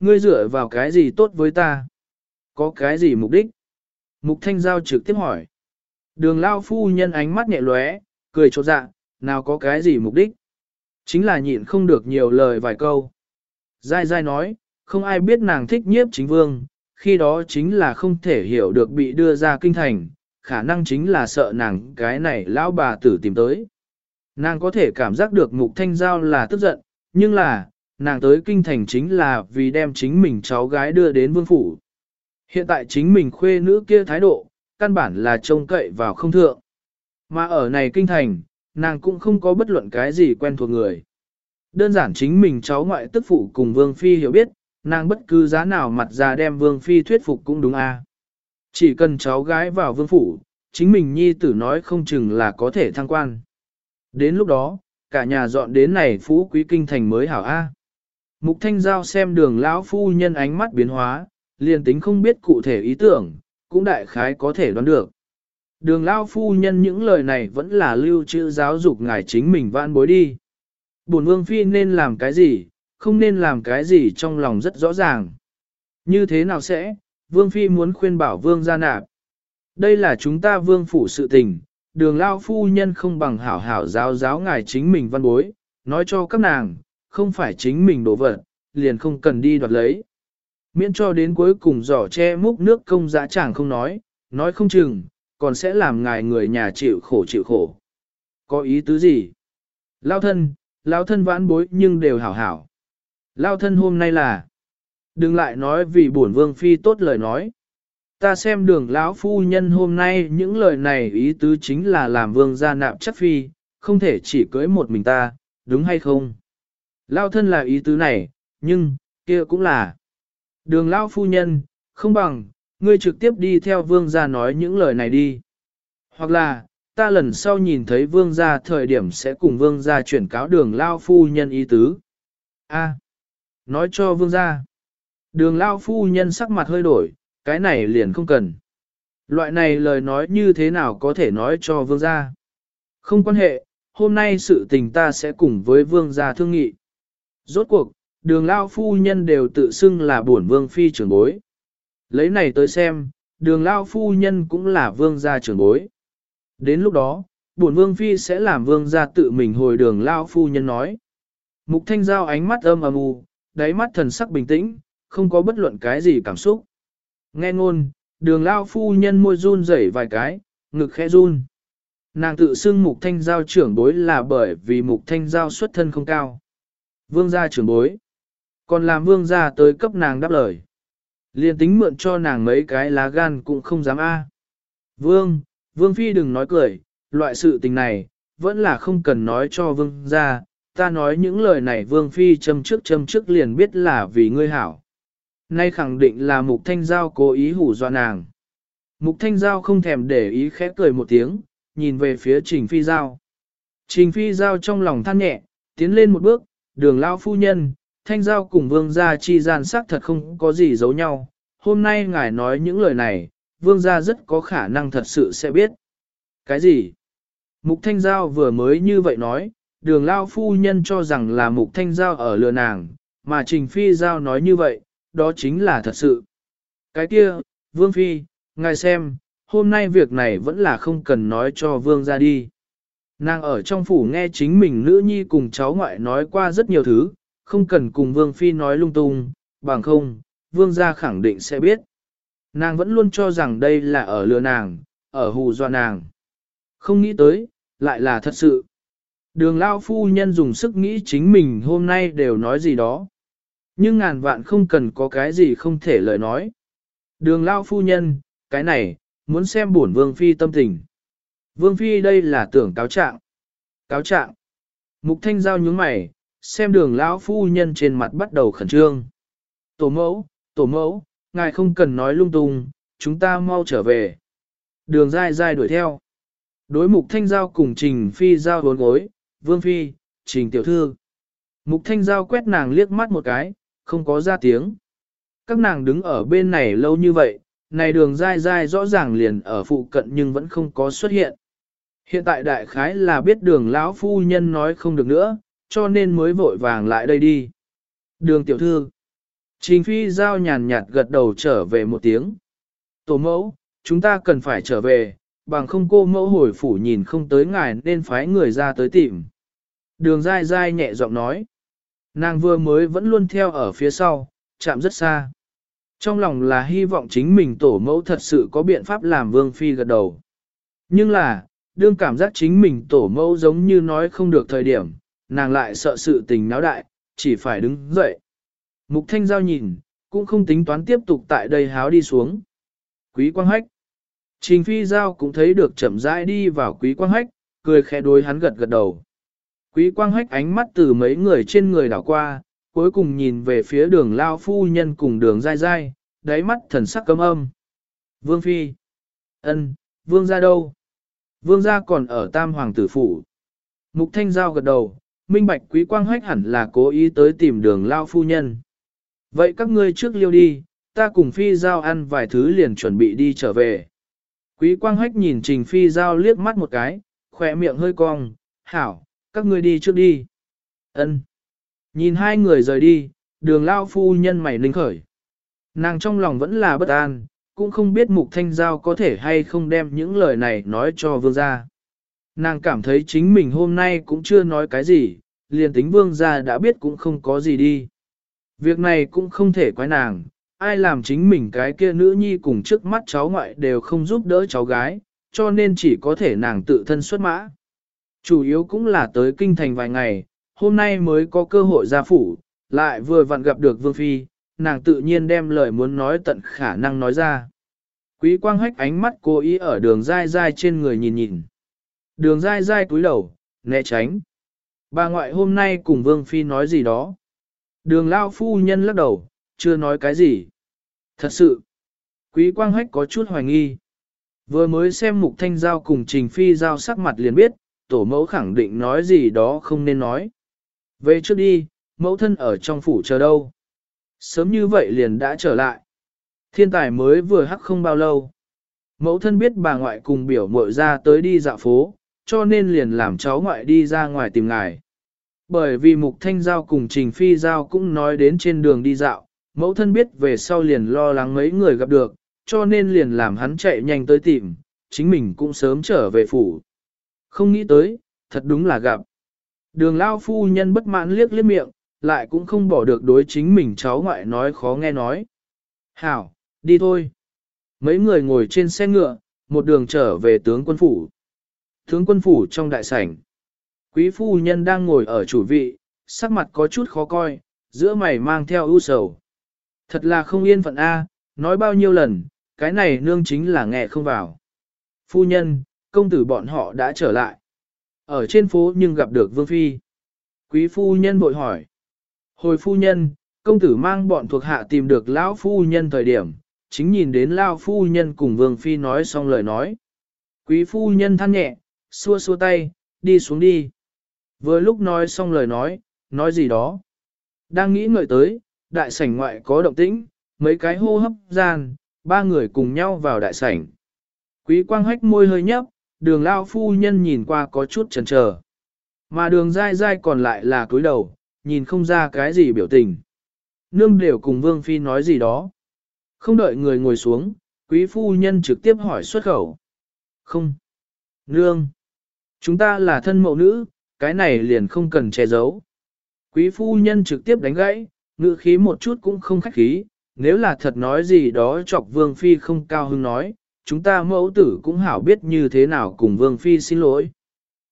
ngươi dựa vào cái gì tốt với ta? Có cái gì mục đích? Mục thanh giao trực tiếp hỏi. Đường lao phu nhân ánh mắt nhẹ lóe, cười trột dạ, nào có cái gì mục đích? Chính là nhịn không được nhiều lời vài câu. Giai Giai nói, không ai biết nàng thích nhiếp chính vương, khi đó chính là không thể hiểu được bị đưa ra kinh thành, khả năng chính là sợ nàng cái này lão bà tử tìm tới. Nàng có thể cảm giác được mục thanh giao là tức giận, nhưng là, nàng tới kinh thành chính là vì đem chính mình cháu gái đưa đến vương phủ. Hiện tại chính mình khuê nữ kia thái độ, căn bản là trông cậy vào không thượng. Mà ở này kinh thành, nàng cũng không có bất luận cái gì quen thuộc người. Đơn giản chính mình cháu ngoại tức phụ cùng Vương Phi hiểu biết, nàng bất cứ giá nào mặt ra đem Vương Phi thuyết phục cũng đúng a. À. Chỉ cần cháu gái vào Vương Phủ, chính mình nhi tử nói không chừng là có thể thăng quan. Đến lúc đó, cả nhà dọn đến này phú quý kinh thành mới hảo A. À. Mục Thanh Giao xem đường lão phu nhân ánh mắt biến hóa, liền tính không biết cụ thể ý tưởng, cũng đại khái có thể đoán được. Đường lão phu nhân những lời này vẫn là lưu trữ giáo dục ngài chính mình vãn bối đi. Bổn vương phi nên làm cái gì, không nên làm cái gì trong lòng rất rõ ràng. Như thế nào sẽ, vương phi muốn khuyên bảo vương gia nạp. Đây là chúng ta vương phủ sự tình, đường lao phu nhân không bằng hảo hảo giáo giáo ngài chính mình văn bối, nói cho các nàng, không phải chính mình đổ vật, liền không cần đi đoạt lấy. Miễn cho đến cuối cùng giỏ che múc nước công dã chẳng không nói, nói không chừng, còn sẽ làm ngài người nhà chịu khổ chịu khổ. Có ý tứ gì? Lao thân, lao thân vãn bối nhưng đều hảo hảo. Lao thân hôm nay là, đừng lại nói vì bổn vương phi tốt lời nói. Ta xem đường lão phu nhân hôm nay những lời này ý tứ chính là làm vương gia nạp chất phi, không thể chỉ cưới một mình ta, đúng hay không? Lao thân là ý tứ này, nhưng, kia cũng là. Đường lão phu nhân, không bằng, ngươi trực tiếp đi theo vương gia nói những lời này đi. Hoặc là, ta lần sau nhìn thấy vương gia thời điểm sẽ cùng vương gia chuyển cáo đường lao phu nhân ý tứ. A. nói cho vương gia. Đường lao phu nhân sắc mặt hơi đổi, cái này liền không cần. Loại này lời nói như thế nào có thể nói cho vương gia? Không quan hệ, hôm nay sự tình ta sẽ cùng với vương gia thương nghị. Rốt cuộc, đường lao phu nhân đều tự xưng là bổn vương phi trưởng bối. Lấy này tới xem, đường lao phu nhân cũng là vương gia trưởng bối. Đến lúc đó, bổn vương phi sẽ làm vương gia tự mình hồi đường lao phu nhân nói. Mục thanh giao ánh mắt âm ầm u, đáy mắt thần sắc bình tĩnh, không có bất luận cái gì cảm xúc. Nghe ngôn, đường lao phu nhân môi run rẩy vài cái, ngực khẽ run. Nàng tự xưng mục thanh giao trưởng bối là bởi vì mục thanh giao xuất thân không cao. Vương gia trưởng bối. Còn làm vương gia tới cấp nàng đáp lời. Liên tính mượn cho nàng mấy cái lá gan cũng không dám a. À. Vương, vương phi đừng nói cười, loại sự tình này, vẫn là không cần nói cho vương gia. Ta nói những lời này vương phi châm trước châm trước liền biết là vì ngươi hảo. Nay khẳng định là Mục Thanh Giao cố ý hủ dọa nàng. Mục Thanh Giao không thèm để ý khẽ cười một tiếng, nhìn về phía Trình Phi Giao. Trình Phi Giao trong lòng than nhẹ, tiến lên một bước, đường Lão phu nhân, Thanh Giao cùng vương gia chi gian sắc thật không có gì giấu nhau. Hôm nay ngài nói những lời này, vương gia rất có khả năng thật sự sẽ biết. Cái gì? Mục Thanh Giao vừa mới như vậy nói, đường Lão phu nhân cho rằng là Mục Thanh Giao ở lừa nàng, mà Trình Phi Giao nói như vậy, đó chính là thật sự. Cái kia, Vương Phi, ngài xem, hôm nay việc này vẫn là không cần nói cho Vương gia đi. Nàng ở trong phủ nghe chính mình nữ nhi cùng cháu ngoại nói qua rất nhiều thứ, không cần cùng Vương Phi nói lung tung, bằng không, Vương gia khẳng định sẽ biết. Nàng vẫn luôn cho rằng đây là ở lừa nàng, ở hù dọa nàng. Không nghĩ tới, lại là thật sự. Đường Lao Phu Nhân dùng sức nghĩ chính mình hôm nay đều nói gì đó. Nhưng ngàn vạn không cần có cái gì không thể lời nói. Đường lao phu nhân, cái này, muốn xem bổn vương phi tâm tình. Vương phi đây là tưởng cáo trạng. Cáo trạng. Mục thanh giao nhướng mày, xem đường lão phu nhân trên mặt bắt đầu khẩn trương. Tổ mẫu, tổ mẫu, ngài không cần nói lung tung, chúng ta mau trở về. Đường dai dai đuổi theo. Đối mục thanh giao cùng trình phi giao bốn gối, vương phi, trình tiểu thư. Mục thanh giao quét nàng liếc mắt một cái, không có ra tiếng. Các nàng đứng ở bên này lâu như vậy, này đường dai dai rõ ràng liền ở phụ cận nhưng vẫn không có xuất hiện. Hiện tại đại khái là biết đường lão phu nhân nói không được nữa, cho nên mới vội vàng lại đây đi. Đường tiểu thư. Trình phi giao nhàn nhạt gật đầu trở về một tiếng. Tổ mẫu, chúng ta cần phải trở về, bằng không cô mẫu hồi phủ nhìn không tới ngài nên phái người ra tới tìm. Đường dai dai nhẹ giọng nói. Nàng vừa mới vẫn luôn theo ở phía sau, chạm rất xa. Trong lòng là hy vọng chính mình tổ mẫu thật sự có biện pháp làm vương phi gật đầu. Nhưng là, đương cảm giác chính mình tổ mẫu giống như nói không được thời điểm, nàng lại sợ sự tình náo đại, chỉ phải đứng dậy. Mục thanh giao nhìn, cũng không tính toán tiếp tục tại đây háo đi xuống. Quý quang hách. Trình phi giao cũng thấy được chậm rãi đi vào quý quang hách, cười khẽ đối hắn gật gật đầu. Quý quang hách ánh mắt từ mấy người trên người đảo qua, cuối cùng nhìn về phía đường lao phu nhân cùng đường dai dai, đáy mắt thần sắc cấm âm. Vương phi. ân, vương ra đâu? Vương gia còn ở tam hoàng tử phủ. Mục thanh giao gật đầu, minh bạch quý quang hách hẳn là cố ý tới tìm đường lao phu nhân. Vậy các ngươi trước liêu đi, ta cùng phi giao ăn vài thứ liền chuẩn bị đi trở về. Quý quang hách nhìn trình phi giao liếc mắt một cái, khỏe miệng hơi cong, hảo, các ngươi đi trước đi. Ân. Nhìn hai người rời đi, đường lao phu nhân mày ninh khởi. Nàng trong lòng vẫn là bất an, cũng không biết mục thanh giao có thể hay không đem những lời này nói cho vương gia. Nàng cảm thấy chính mình hôm nay cũng chưa nói cái gì, liền tính vương gia đã biết cũng không có gì đi. Việc này cũng không thể quái nàng, ai làm chính mình cái kia nữ nhi cùng trước mắt cháu ngoại đều không giúp đỡ cháu gái, cho nên chỉ có thể nàng tự thân xuất mã. Chủ yếu cũng là tới kinh thành vài ngày, hôm nay mới có cơ hội ra phủ, lại vừa vặn gặp được Vương Phi, nàng tự nhiên đem lời muốn nói tận khả năng nói ra. Quý quang hách ánh mắt cố ý ở đường dai dai trên người nhìn nhìn. Đường dai dai cúi đầu, né tránh. Bà ngoại hôm nay cùng Vương Phi nói gì đó. Đường lao phu nhân lắc đầu, chưa nói cái gì. Thật sự, quý quang hách có chút hoài nghi. Vừa mới xem mục thanh giao cùng trình phi giao sắc mặt liền biết, tổ mẫu khẳng định nói gì đó không nên nói. Về trước đi, mẫu thân ở trong phủ chờ đâu. Sớm như vậy liền đã trở lại. Thiên tài mới vừa hắc không bao lâu. Mẫu thân biết bà ngoại cùng biểu muội ra tới đi dạo phố, cho nên liền làm cháu ngoại đi ra ngoài tìm ngài. Bởi vì Mục Thanh Giao cùng Trình Phi Giao cũng nói đến trên đường đi dạo, mẫu thân biết về sau liền lo lắng mấy người gặp được, cho nên liền làm hắn chạy nhanh tới tìm, chính mình cũng sớm trở về phủ. Không nghĩ tới, thật đúng là gặp. Đường Lao Phu Nhân bất mãn liếc liếc miệng, lại cũng không bỏ được đối chính mình cháu ngoại nói khó nghe nói. Hảo, đi thôi. Mấy người ngồi trên xe ngựa, một đường trở về tướng quân phủ. Tướng quân phủ trong đại sảnh. Quý phu nhân đang ngồi ở chủ vị, sắc mặt có chút khó coi, giữa mày mang theo ưu sầu. Thật là không yên phận A, nói bao nhiêu lần, cái này nương chính là nghe không vào. Phu nhân, công tử bọn họ đã trở lại. Ở trên phố nhưng gặp được Vương Phi. Quý phu nhân bội hỏi. Hồi phu nhân, công tử mang bọn thuộc hạ tìm được lão phu nhân thời điểm, chính nhìn đến lão phu nhân cùng Vương Phi nói xong lời nói. Quý phu nhân than nhẹ, xua xua tay, đi xuống đi. Vừa lúc nói xong lời nói, nói gì đó. Đang nghĩ ngợi tới, đại sảnh ngoại có động tĩnh, mấy cái hô hấp gian, ba người cùng nhau vào đại sảnh. Quý quang hách môi hơi nhấp, đường lao phu nhân nhìn qua có chút chần chờ. Mà đường dai dai còn lại là cúi đầu, nhìn không ra cái gì biểu tình. Nương đều cùng Vương Phi nói gì đó. Không đợi người ngồi xuống, quý phu nhân trực tiếp hỏi xuất khẩu. Không. Nương. Chúng ta là thân mẫu nữ, cái này liền không cần che giấu. Quý phu nhân trực tiếp đánh gãy, ngữ khí một chút cũng không khách khí, nếu là thật nói gì đó chọc Vương Phi không cao hứng nói, chúng ta mẫu tử cũng hảo biết như thế nào cùng Vương Phi xin lỗi.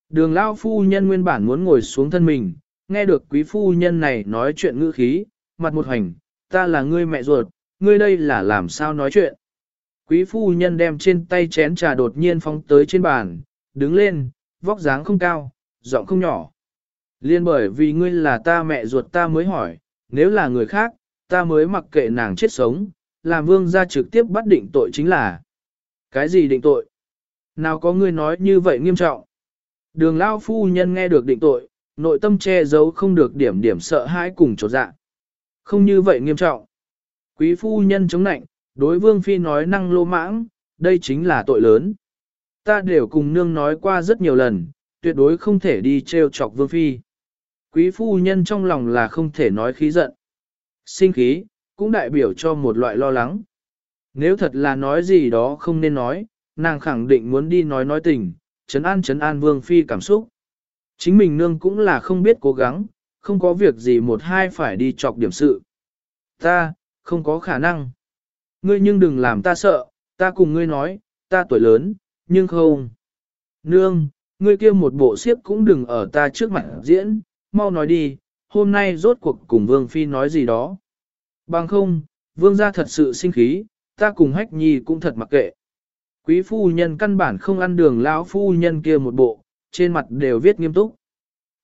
Đường Lao phu nhân nguyên bản muốn ngồi xuống thân mình, nghe được quý phu nhân này nói chuyện ngữ khí, mặt một hành, ta là ngươi mẹ ruột, ngươi đây là làm sao nói chuyện. Quý phu nhân đem trên tay chén trà đột nhiên phóng tới trên bàn, đứng lên, vóc dáng không cao, giọng không nhỏ. Liên bởi vì ngươi là ta mẹ ruột ta mới hỏi, nếu là người khác, ta mới mặc kệ nàng chết sống, làm vương gia trực tiếp bắt định tội chính là. Cái gì định tội? Nào có ngươi nói như vậy nghiêm trọng? Đường lao phu nhân nghe được định tội, nội tâm che giấu không được điểm điểm sợ hãi cùng trột dạ. Không như vậy nghiêm trọng. Quý phu nhân chống nạnh, đối vương phi nói năng lô mãng, đây chính là tội lớn. Ta đều cùng nương nói qua rất nhiều lần, tuyệt đối không thể đi treo chọc vương phi. Quý phu nhân trong lòng là không thể nói khí giận. Sinh khí, cũng đại biểu cho một loại lo lắng. Nếu thật là nói gì đó không nên nói, nàng khẳng định muốn đi nói nói tình, chấn an chấn an vương phi cảm xúc. Chính mình nương cũng là không biết cố gắng, không có việc gì một hai phải đi chọc điểm sự. Ta, không có khả năng. Ngươi nhưng đừng làm ta sợ, ta cùng ngươi nói, ta tuổi lớn, nhưng không. Nương, ngươi kia một bộ xiếp cũng đừng ở ta trước mặt diễn, mau nói đi, hôm nay rốt cuộc cùng Vương Phi nói gì đó. Bằng không, Vương gia thật sự sinh khí, ta cùng hách nhi cũng thật mặc kệ. Quý phu nhân căn bản không ăn đường lão phu nhân kia một bộ, trên mặt đều viết nghiêm túc.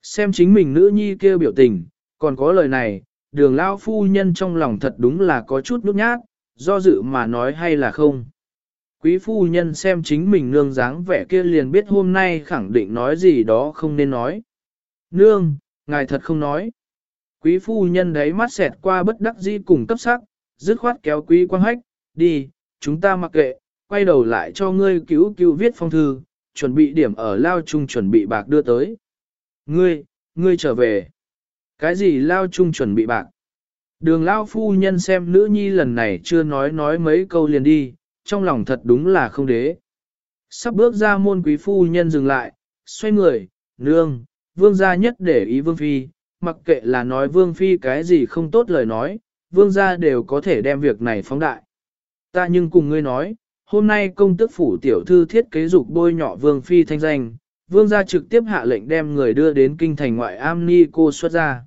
Xem chính mình nữ nhi kia biểu tình, còn có lời này, đường lao phu nhân trong lòng thật đúng là có chút nút nhát, do dự mà nói hay là không. Quý phu nhân xem chính mình nương dáng vẻ kia liền biết hôm nay khẳng định nói gì đó không nên nói. Nương, ngài thật không nói. Quý phu nhân đấy mắt xẹt qua bất đắc dĩ cùng cấp sắc, dứt khoát kéo quý quang hách, đi, chúng ta mặc kệ, quay đầu lại cho ngươi cứu cứu viết phong thư, chuẩn bị điểm ở lao chung chuẩn bị bạc đưa tới. Ngươi, ngươi trở về. Cái gì lao chung chuẩn bị bạc? Đường lao phu nhân xem nữ nhi lần này chưa nói nói mấy câu liền đi, trong lòng thật đúng là không đế. Sắp bước ra môn quý phu nhân dừng lại, xoay người, nương, vương gia nhất để ý vương phi, mặc kệ là nói vương phi cái gì không tốt lời nói, vương gia đều có thể đem việc này phóng đại. Ta nhưng cùng ngươi nói, hôm nay công tước phủ tiểu thư thiết kế dục bôi nhọ vương phi thanh danh, vương gia trực tiếp hạ lệnh đem người đưa đến kinh thành ngoại am ni cô xuất ra.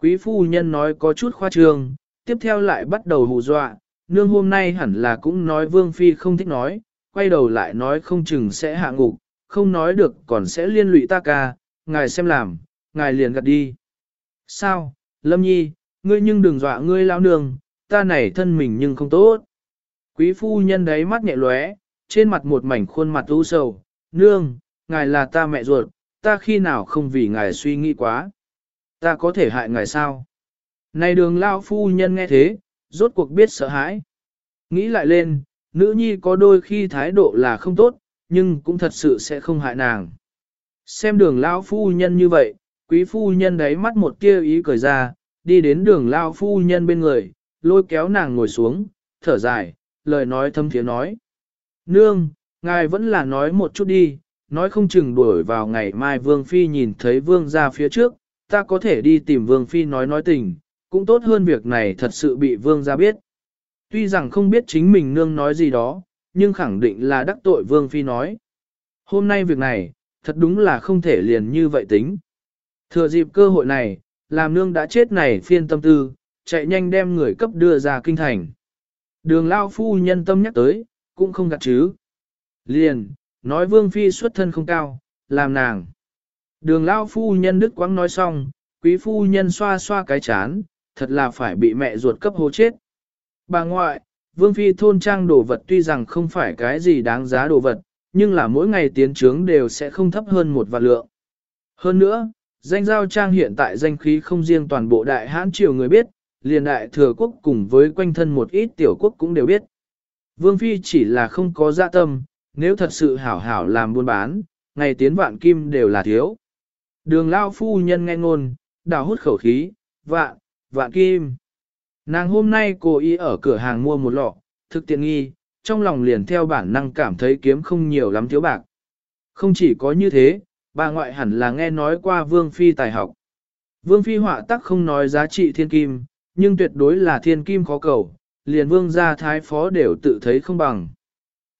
Quý phu nhân nói có chút khoa trương, tiếp theo lại bắt đầu hù dọa, nương hôm nay hẳn là cũng nói vương phi không thích nói, quay đầu lại nói không chừng sẽ hạ ngục, không nói được còn sẽ liên lụy ta ca, ngài xem làm, ngài liền gật đi. Sao, Lâm Nhi, ngươi nhưng đừng dọa ngươi lao nương, ta này thân mình nhưng không tốt. Quý phu nhân đấy mắt nhẹ lóe, trên mặt một mảnh khuôn mặt u sầu, nương, ngài là ta mẹ ruột, ta khi nào không vì ngài suy nghĩ quá. Ta có thể hại ngài sao? Này đường lao phu nhân nghe thế, rốt cuộc biết sợ hãi. Nghĩ lại lên, nữ nhi có đôi khi thái độ là không tốt, nhưng cũng thật sự sẽ không hại nàng. Xem đường lao phu nhân như vậy, quý phu nhân đấy mắt một tia ý cười ra, đi đến đường lao phu nhân bên người, lôi kéo nàng ngồi xuống, thở dài, lời nói thâm thiế nói. Nương, ngài vẫn là nói một chút đi, nói không chừng đuổi vào ngày mai Vương Phi nhìn thấy Vương ra phía trước, ta có thể đi tìm Vương Phi nói nói tình, cũng tốt hơn việc này thật sự bị Vương ra biết. Tuy rằng không biết chính mình nương nói gì đó, nhưng khẳng định là đắc tội Vương Phi nói. Hôm nay việc này, thật đúng là không thể liền như vậy tính. Thừa dịp cơ hội này, làm nương đã chết này phiên tâm tư, chạy nhanh đem người cấp đưa ra kinh thành. Đường lao phu nhân tâm nhắc tới, cũng không gạt chứ. Liền, nói vương phi xuất thân không cao, làm nàng. Đường lao phu nhân đức quãng nói xong, quý phu nhân xoa xoa cái chán, thật là phải bị mẹ ruột cấp hố chết. Bà ngoại, vương phi thôn trang đồ vật tuy rằng không phải cái gì đáng giá đồ vật, nhưng là mỗi ngày tiến trướng đều sẽ không thấp hơn một vạn lượng. Hơn nữa, danh giao trang hiện tại danh khí không riêng toàn bộ đại hãn triều người biết, liền đại thừa quốc cùng với quanh thân một ít tiểu quốc cũng đều biết. Vương Phi chỉ là không có dạ tâm, nếu thật sự hảo hảo làm buôn bán, ngày tiến vạn kim đều là thiếu. Đường lao phu nhân nghe ngôn, đào hút khẩu khí, vạn, vạn kim. Nàng hôm nay cô ý ở cửa hàng mua một lọ, thực tiện nghi, trong lòng liền theo bản năng cảm thấy kiếm không nhiều lắm thiếu bạc. Không chỉ có như thế, bà ngoại hẳn là nghe nói qua Vương Phi tài học. Vương Phi họa tác không nói giá trị thiên kim, nhưng tuyệt đối là thiên kim khó cầu, liền vương gia thái phó đều tự thấy không bằng.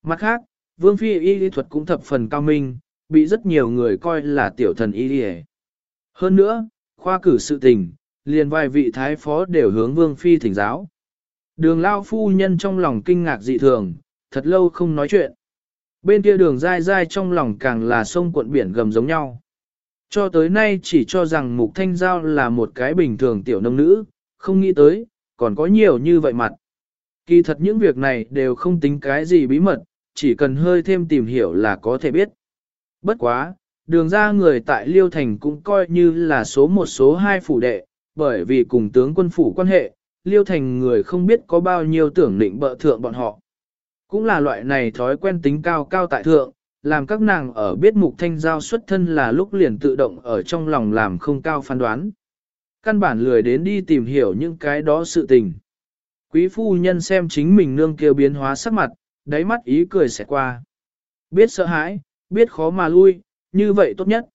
Mặt khác, vương phi y lý thuật cũng thập phần cao minh, bị rất nhiều người coi là tiểu thần y lý Hơn nữa, khoa cử sự tình, liền vài vị thái phó đều hướng vương phi thỉnh giáo. Đường lao phu nhân trong lòng kinh ngạc dị thường, thật lâu không nói chuyện. Bên kia đường dai dai trong lòng càng là sông cuộn biển gầm giống nhau. Cho tới nay chỉ cho rằng Mục Thanh Giao là một cái bình thường tiểu nông nữ, không nghĩ tới, còn có nhiều như vậy mặt. Kỳ thật những việc này đều không tính cái gì bí mật, chỉ cần hơi thêm tìm hiểu là có thể biết. Bất quá, đường ra người tại Liêu Thành cũng coi như là số một số hai phủ đệ, bởi vì cùng tướng quân phủ quan hệ, Liêu Thành người không biết có bao nhiêu tưởng định bợ thượng bọn họ. Cũng là loại này thói quen tính cao cao tại thượng, làm các nàng ở biết mục thanh giao xuất thân là lúc liền tự động ở trong lòng làm không cao phán đoán căn bản lười đến đi tìm hiểu những cái đó sự tình. Quý phu nhân xem chính mình nương kêu biến hóa sắc mặt, đáy mắt ý cười sẽ qua. Biết sợ hãi, biết khó mà lui, như vậy tốt nhất.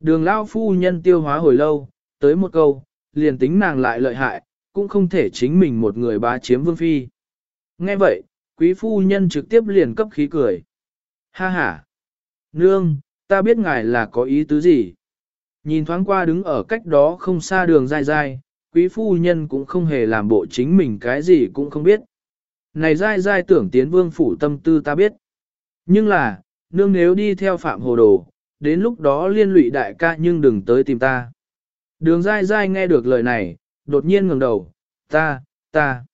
Đường lao phu nhân tiêu hóa hồi lâu, tới một câu, liền tính nàng lại lợi hại, cũng không thể chính mình một người bá chiếm vương phi. Nghe vậy, quý phu nhân trực tiếp liền cấp khí cười. Ha ha! Nương, ta biết ngài là có ý tứ gì. Nhìn thoáng qua đứng ở cách đó không xa đường dài dài, quý phu nhân cũng không hề làm bộ chính mình cái gì cũng không biết. Này dai dai tưởng tiến vương phủ tâm tư ta biết. Nhưng là, nương nếu đi theo phạm hồ đồ, đến lúc đó liên lụy đại ca nhưng đừng tới tìm ta. Đường dai dai nghe được lời này, đột nhiên ngẩng đầu, ta, ta.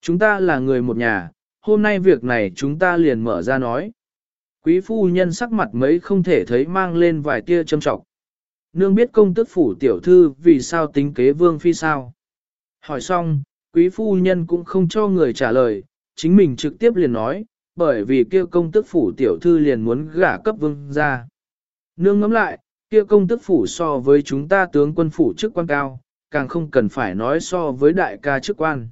Chúng ta là người một nhà, hôm nay việc này chúng ta liền mở ra nói. Quý phu nhân sắc mặt mấy không thể thấy mang lên vài tia châm trọng. Nương biết công tức phủ tiểu thư vì sao tính kế vương phi sao. Hỏi xong, quý phu nhân cũng không cho người trả lời, chính mình trực tiếp liền nói, bởi vì kia công tức phủ tiểu thư liền muốn gả cấp vương ra. Nương ngắm lại, kia công tức phủ so với chúng ta tướng quân phủ chức quan cao, càng không cần phải nói so với đại ca chức quan.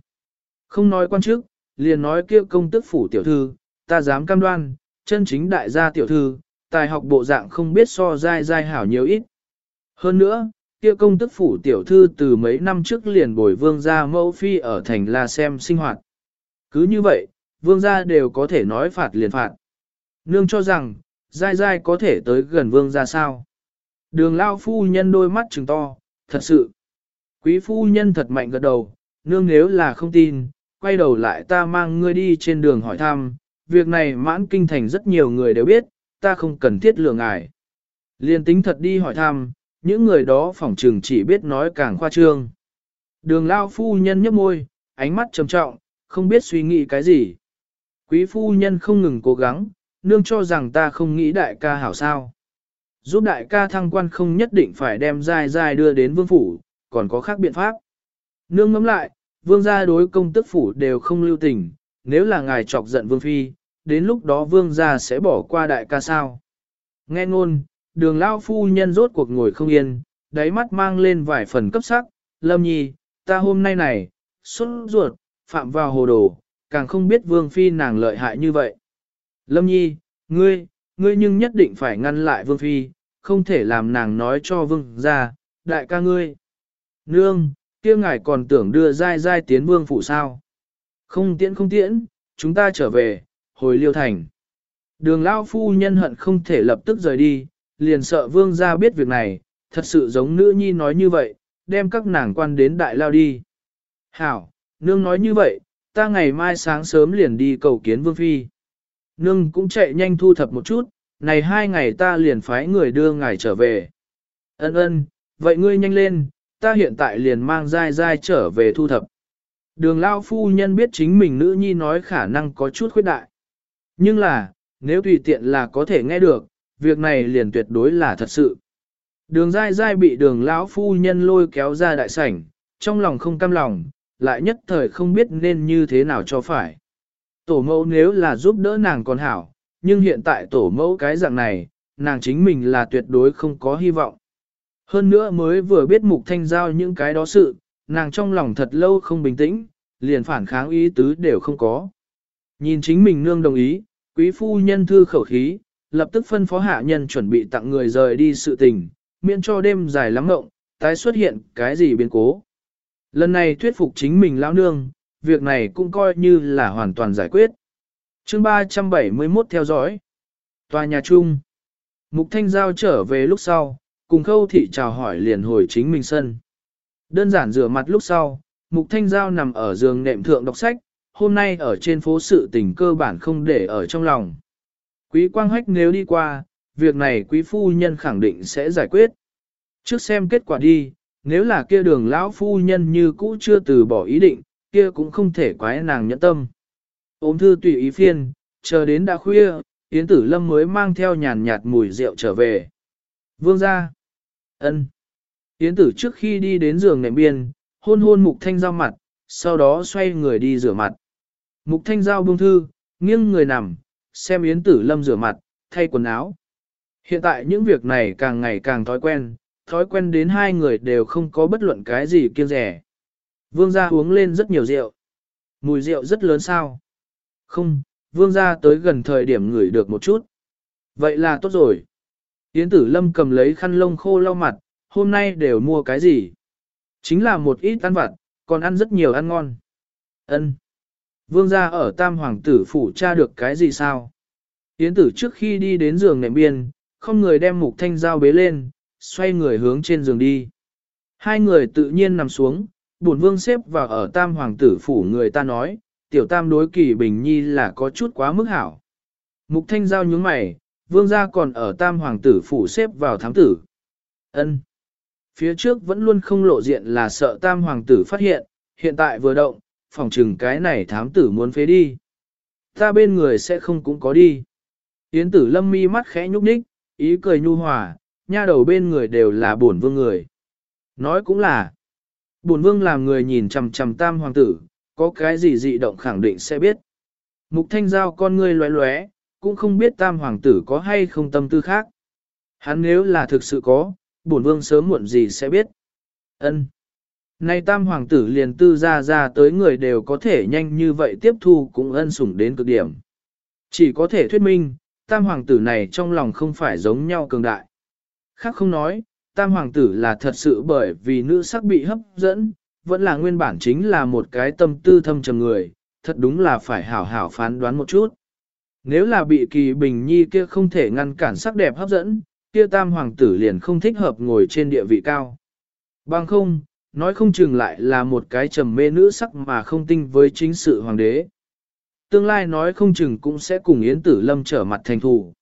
Không nói quan chức, liền nói kia công tức phủ tiểu thư, ta dám cam đoan, chân chính đại gia tiểu thư, tài học bộ dạng không biết so dai dai hảo nhiều ít. Hơn nữa, kia công tức phủ tiểu thư từ mấy năm trước liền bồi vương gia mẫu phi ở thành La Xem sinh hoạt. Cứ như vậy, vương gia đều có thể nói phạt liền phạt. Nương cho rằng, dai dai có thể tới gần vương gia sao. Đường lao phu nhân đôi mắt trừng to, thật sự. Quý phu nhân thật mạnh gật đầu, nương nếu là không tin, quay đầu lại ta mang ngươi đi trên đường hỏi thăm, việc này mãn kinh thành rất nhiều người đều biết, ta không cần thiết lừa ngài. Liên tính thật đi hỏi thăm, những người đó phỏng trừng chỉ biết nói càng khoa trương. Đường lao phu nhân nhấp môi, ánh mắt trầm trọng, không biết suy nghĩ cái gì. Quý phu nhân không ngừng cố gắng, nương cho rằng ta không nghĩ đại ca hảo sao. Giúp đại ca thăng quan không nhất định phải đem dai dai đưa đến vương phủ, còn có khác biện pháp. Nương ngắm lại, vương gia đối công tức phủ đều không lưu tình, nếu là ngài chọc giận vương phi, đến lúc đó vương gia sẽ bỏ qua đại ca sao. Nghe ngôn, đường lao phu nhân rốt cuộc ngồi không yên, đáy mắt mang lên vài phần cấp sắc, lâm nhi, ta hôm nay này, xuất ruột, phạm vào hồ đồ, càng không biết vương phi nàng lợi hại như vậy. Lâm nhi, ngươi, ngươi nhưng nhất định phải ngăn lại vương phi, không thể làm nàng nói cho vương gia, đại ca ngươi. Nương, kia ngài còn tưởng đưa dai dai tiến vương phủ sao. Không tiễn không tiễn, chúng ta trở về, hồi liêu thành. Đường lao phu nhân hận không thể lập tức rời đi, liền sợ vương gia biết việc này, thật sự giống nữ nhi nói như vậy, đem các nàng quan đến đại lao đi. Hảo, nương nói như vậy, ta ngày mai sáng sớm liền đi cầu kiến vương phi. Nương cũng chạy nhanh thu thập một chút, này hai ngày ta liền phái người đưa ngài trở về. Ân ân, vậy ngươi nhanh lên, ta hiện tại liền mang dai dai trở về thu thập. Đường lao phu nhân biết chính mình nữ nhi nói khả năng có chút khuyết đại. Nhưng là, nếu tùy tiện là có thể nghe được, việc này liền tuyệt đối là thật sự. Đường dai dai bị đường lão phu nhân lôi kéo ra đại sảnh, trong lòng không cam lòng, lại nhất thời không biết nên như thế nào cho phải. Tổ mẫu nếu là giúp đỡ nàng còn hảo, nhưng hiện tại tổ mẫu cái dạng này, nàng chính mình là tuyệt đối không có hy vọng. Hơn nữa mới vừa biết mục thanh giao những cái đó sự, nàng trong lòng thật lâu không bình tĩnh, liền phản kháng ý tứ đều không có. Nhìn chính mình nương đồng ý, quý phu nhân thư khẩu khí, lập tức phân phó hạ nhân chuẩn bị tặng người rời đi sự tình, miễn cho đêm dài lắm ngộng, tái xuất hiện cái gì biến cố. Lần này thuyết phục chính mình lão nương, việc này cũng coi như là hoàn toàn giải quyết. chương 371 theo dõi. Tòa nhà chung. Mục Thanh Giao trở về lúc sau, cùng khâu thị chào hỏi liền hồi chính mình sân. Đơn giản rửa mặt lúc sau, Mục Thanh Giao nằm ở giường nệm thượng đọc sách, hôm nay ở trên phố sự tình cơ bản không để ở trong lòng. Quý quang hách nếu đi qua, việc này quý phu nhân khẳng định sẽ giải quyết. Trước xem kết quả đi, nếu là kia đường lão phu nhân như cũ chưa từ bỏ ý định, kia cũng không thể quái nàng nhẫn tâm. Ôm thư tùy ý phiên, chờ đến đã khuya, Yến Tử Lâm mới mang theo nhàn nhạt mùi rượu trở về. Vương ra. ân. Yến Tử trước khi đi đến giường nệm biên, hôn hôn Mục Thanh Giao mặt, sau đó xoay người đi rửa mặt. Mục Thanh Giao buông thư, nghiêng người nằm, xem Yến Tử Lâm rửa mặt, thay quần áo. Hiện tại những việc này càng ngày càng thói quen, thói quen đến hai người đều không có bất luận cái gì kiêng rẻ. Vương gia uống lên rất nhiều rượu. Mùi rượu rất lớn sao? Không, vương gia tới gần thời điểm ngửi được một chút. Vậy là tốt rồi. Yến tử lâm cầm lấy khăn lông khô lau mặt, hôm nay đều mua cái gì? Chính là một ít ăn vặt, còn ăn rất nhiều ăn ngon. Ân. Vương gia ở tam hoàng tử phủ tra được cái gì sao? Yến tử trước khi đi đến giường nệm biên, không người đem mục thanh dao bế lên, xoay người hướng trên giường đi. Hai người tự nhiên nằm xuống, bổn vương xếp vào ở tam hoàng tử phủ người ta nói, tiểu tam đối kỳ bình nhi là có chút quá mức hảo. Mục thanh giao nhướng mày, vương gia còn ở tam hoàng tử phủ xếp vào thám tử. ân Phía trước vẫn luôn không lộ diện là sợ tam hoàng tử phát hiện, hiện tại vừa động, phòng trừng cái này thám tử muốn phế đi. Ta bên người sẽ không cũng có đi. Yến tử lâm mi mắt khẽ nhúc nhích, ý cười nhu hòa, nha đầu bên người đều là bổn vương người. Nói cũng là, bổn vương làm người nhìn chằm chằm tam hoàng tử, có cái gì dị động khẳng định sẽ biết. Mục thanh giao con ngươi lóe lóe, cũng không biết tam hoàng tử có hay không tâm tư khác. Hắn nếu là thực sự có, bổn vương sớm muộn gì sẽ biết. Ân. Nay tam hoàng tử liền tư ra ra tới người đều có thể nhanh như vậy tiếp thu cũng ân sủng đến cực điểm. Chỉ có thể thuyết minh, tam hoàng tử này trong lòng không phải giống nhau cường đại. Khác không nói, tam hoàng tử là thật sự bởi vì nữ sắc bị hấp dẫn, vẫn là nguyên bản chính là một cái tâm tư thâm trầm người, thật đúng là phải hảo hảo phán đoán một chút. Nếu là bị kỳ bình nhi kia không thể ngăn cản sắc đẹp hấp dẫn, kia tam hoàng tử liền không thích hợp ngồi trên địa vị cao. Bằng không, nói không chừng lại là một cái trầm mê nữ sắc mà không tinh với chính sự hoàng đế. Tương lai nói không chừng cũng sẽ cùng Yến Tử Lâm trở mặt thành thù.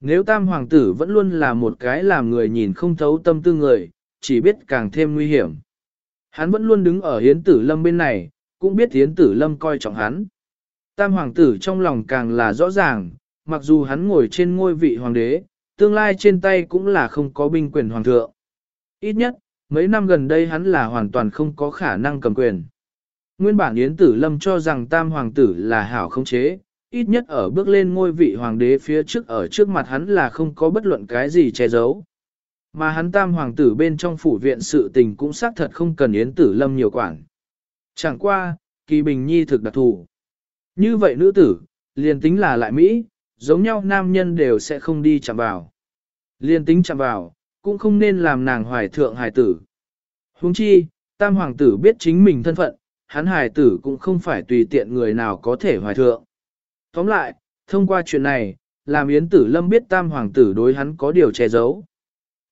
Nếu tam hoàng tử vẫn luôn là một cái làm người nhìn không thấu tâm tư người, chỉ biết càng thêm nguy hiểm. Hắn vẫn luôn đứng ở Yến Tử Lâm bên này, cũng biết Yến Tử Lâm coi trọng hắn. Tam hoàng tử trong lòng càng là rõ ràng, mặc dù hắn ngồi trên ngôi vị hoàng đế, tương lai trên tay cũng là không có binh quyền hoàng thượng. Ít nhất, mấy năm gần đây hắn là hoàn toàn không có khả năng cầm quyền. Nguyên bản Yến Tử Lâm cho rằng tam hoàng tử là hảo không chế, ít nhất ở bước lên ngôi vị hoàng đế phía trước ở trước mặt hắn là không có bất luận cái gì che giấu. Mà hắn tam hoàng tử bên trong phủ viện sự tình cũng xác thật không cần Yến Tử Lâm nhiều quản. Chẳng qua, kỳ bình nhi thực đặc thù. Như vậy nữ tử, liền tính là lại Mỹ, giống nhau nam nhân đều sẽ không đi chạm vào. Liền tính chạm vào, cũng không nên làm nàng hoài thượng hài tử. Huống chi, tam hoàng tử biết chính mình thân phận, hắn hài tử cũng không phải tùy tiện người nào có thể hoài thượng. Tóm lại, thông qua chuyện này, làm Yến Tử Lâm biết tam hoàng tử đối hắn có điều che giấu.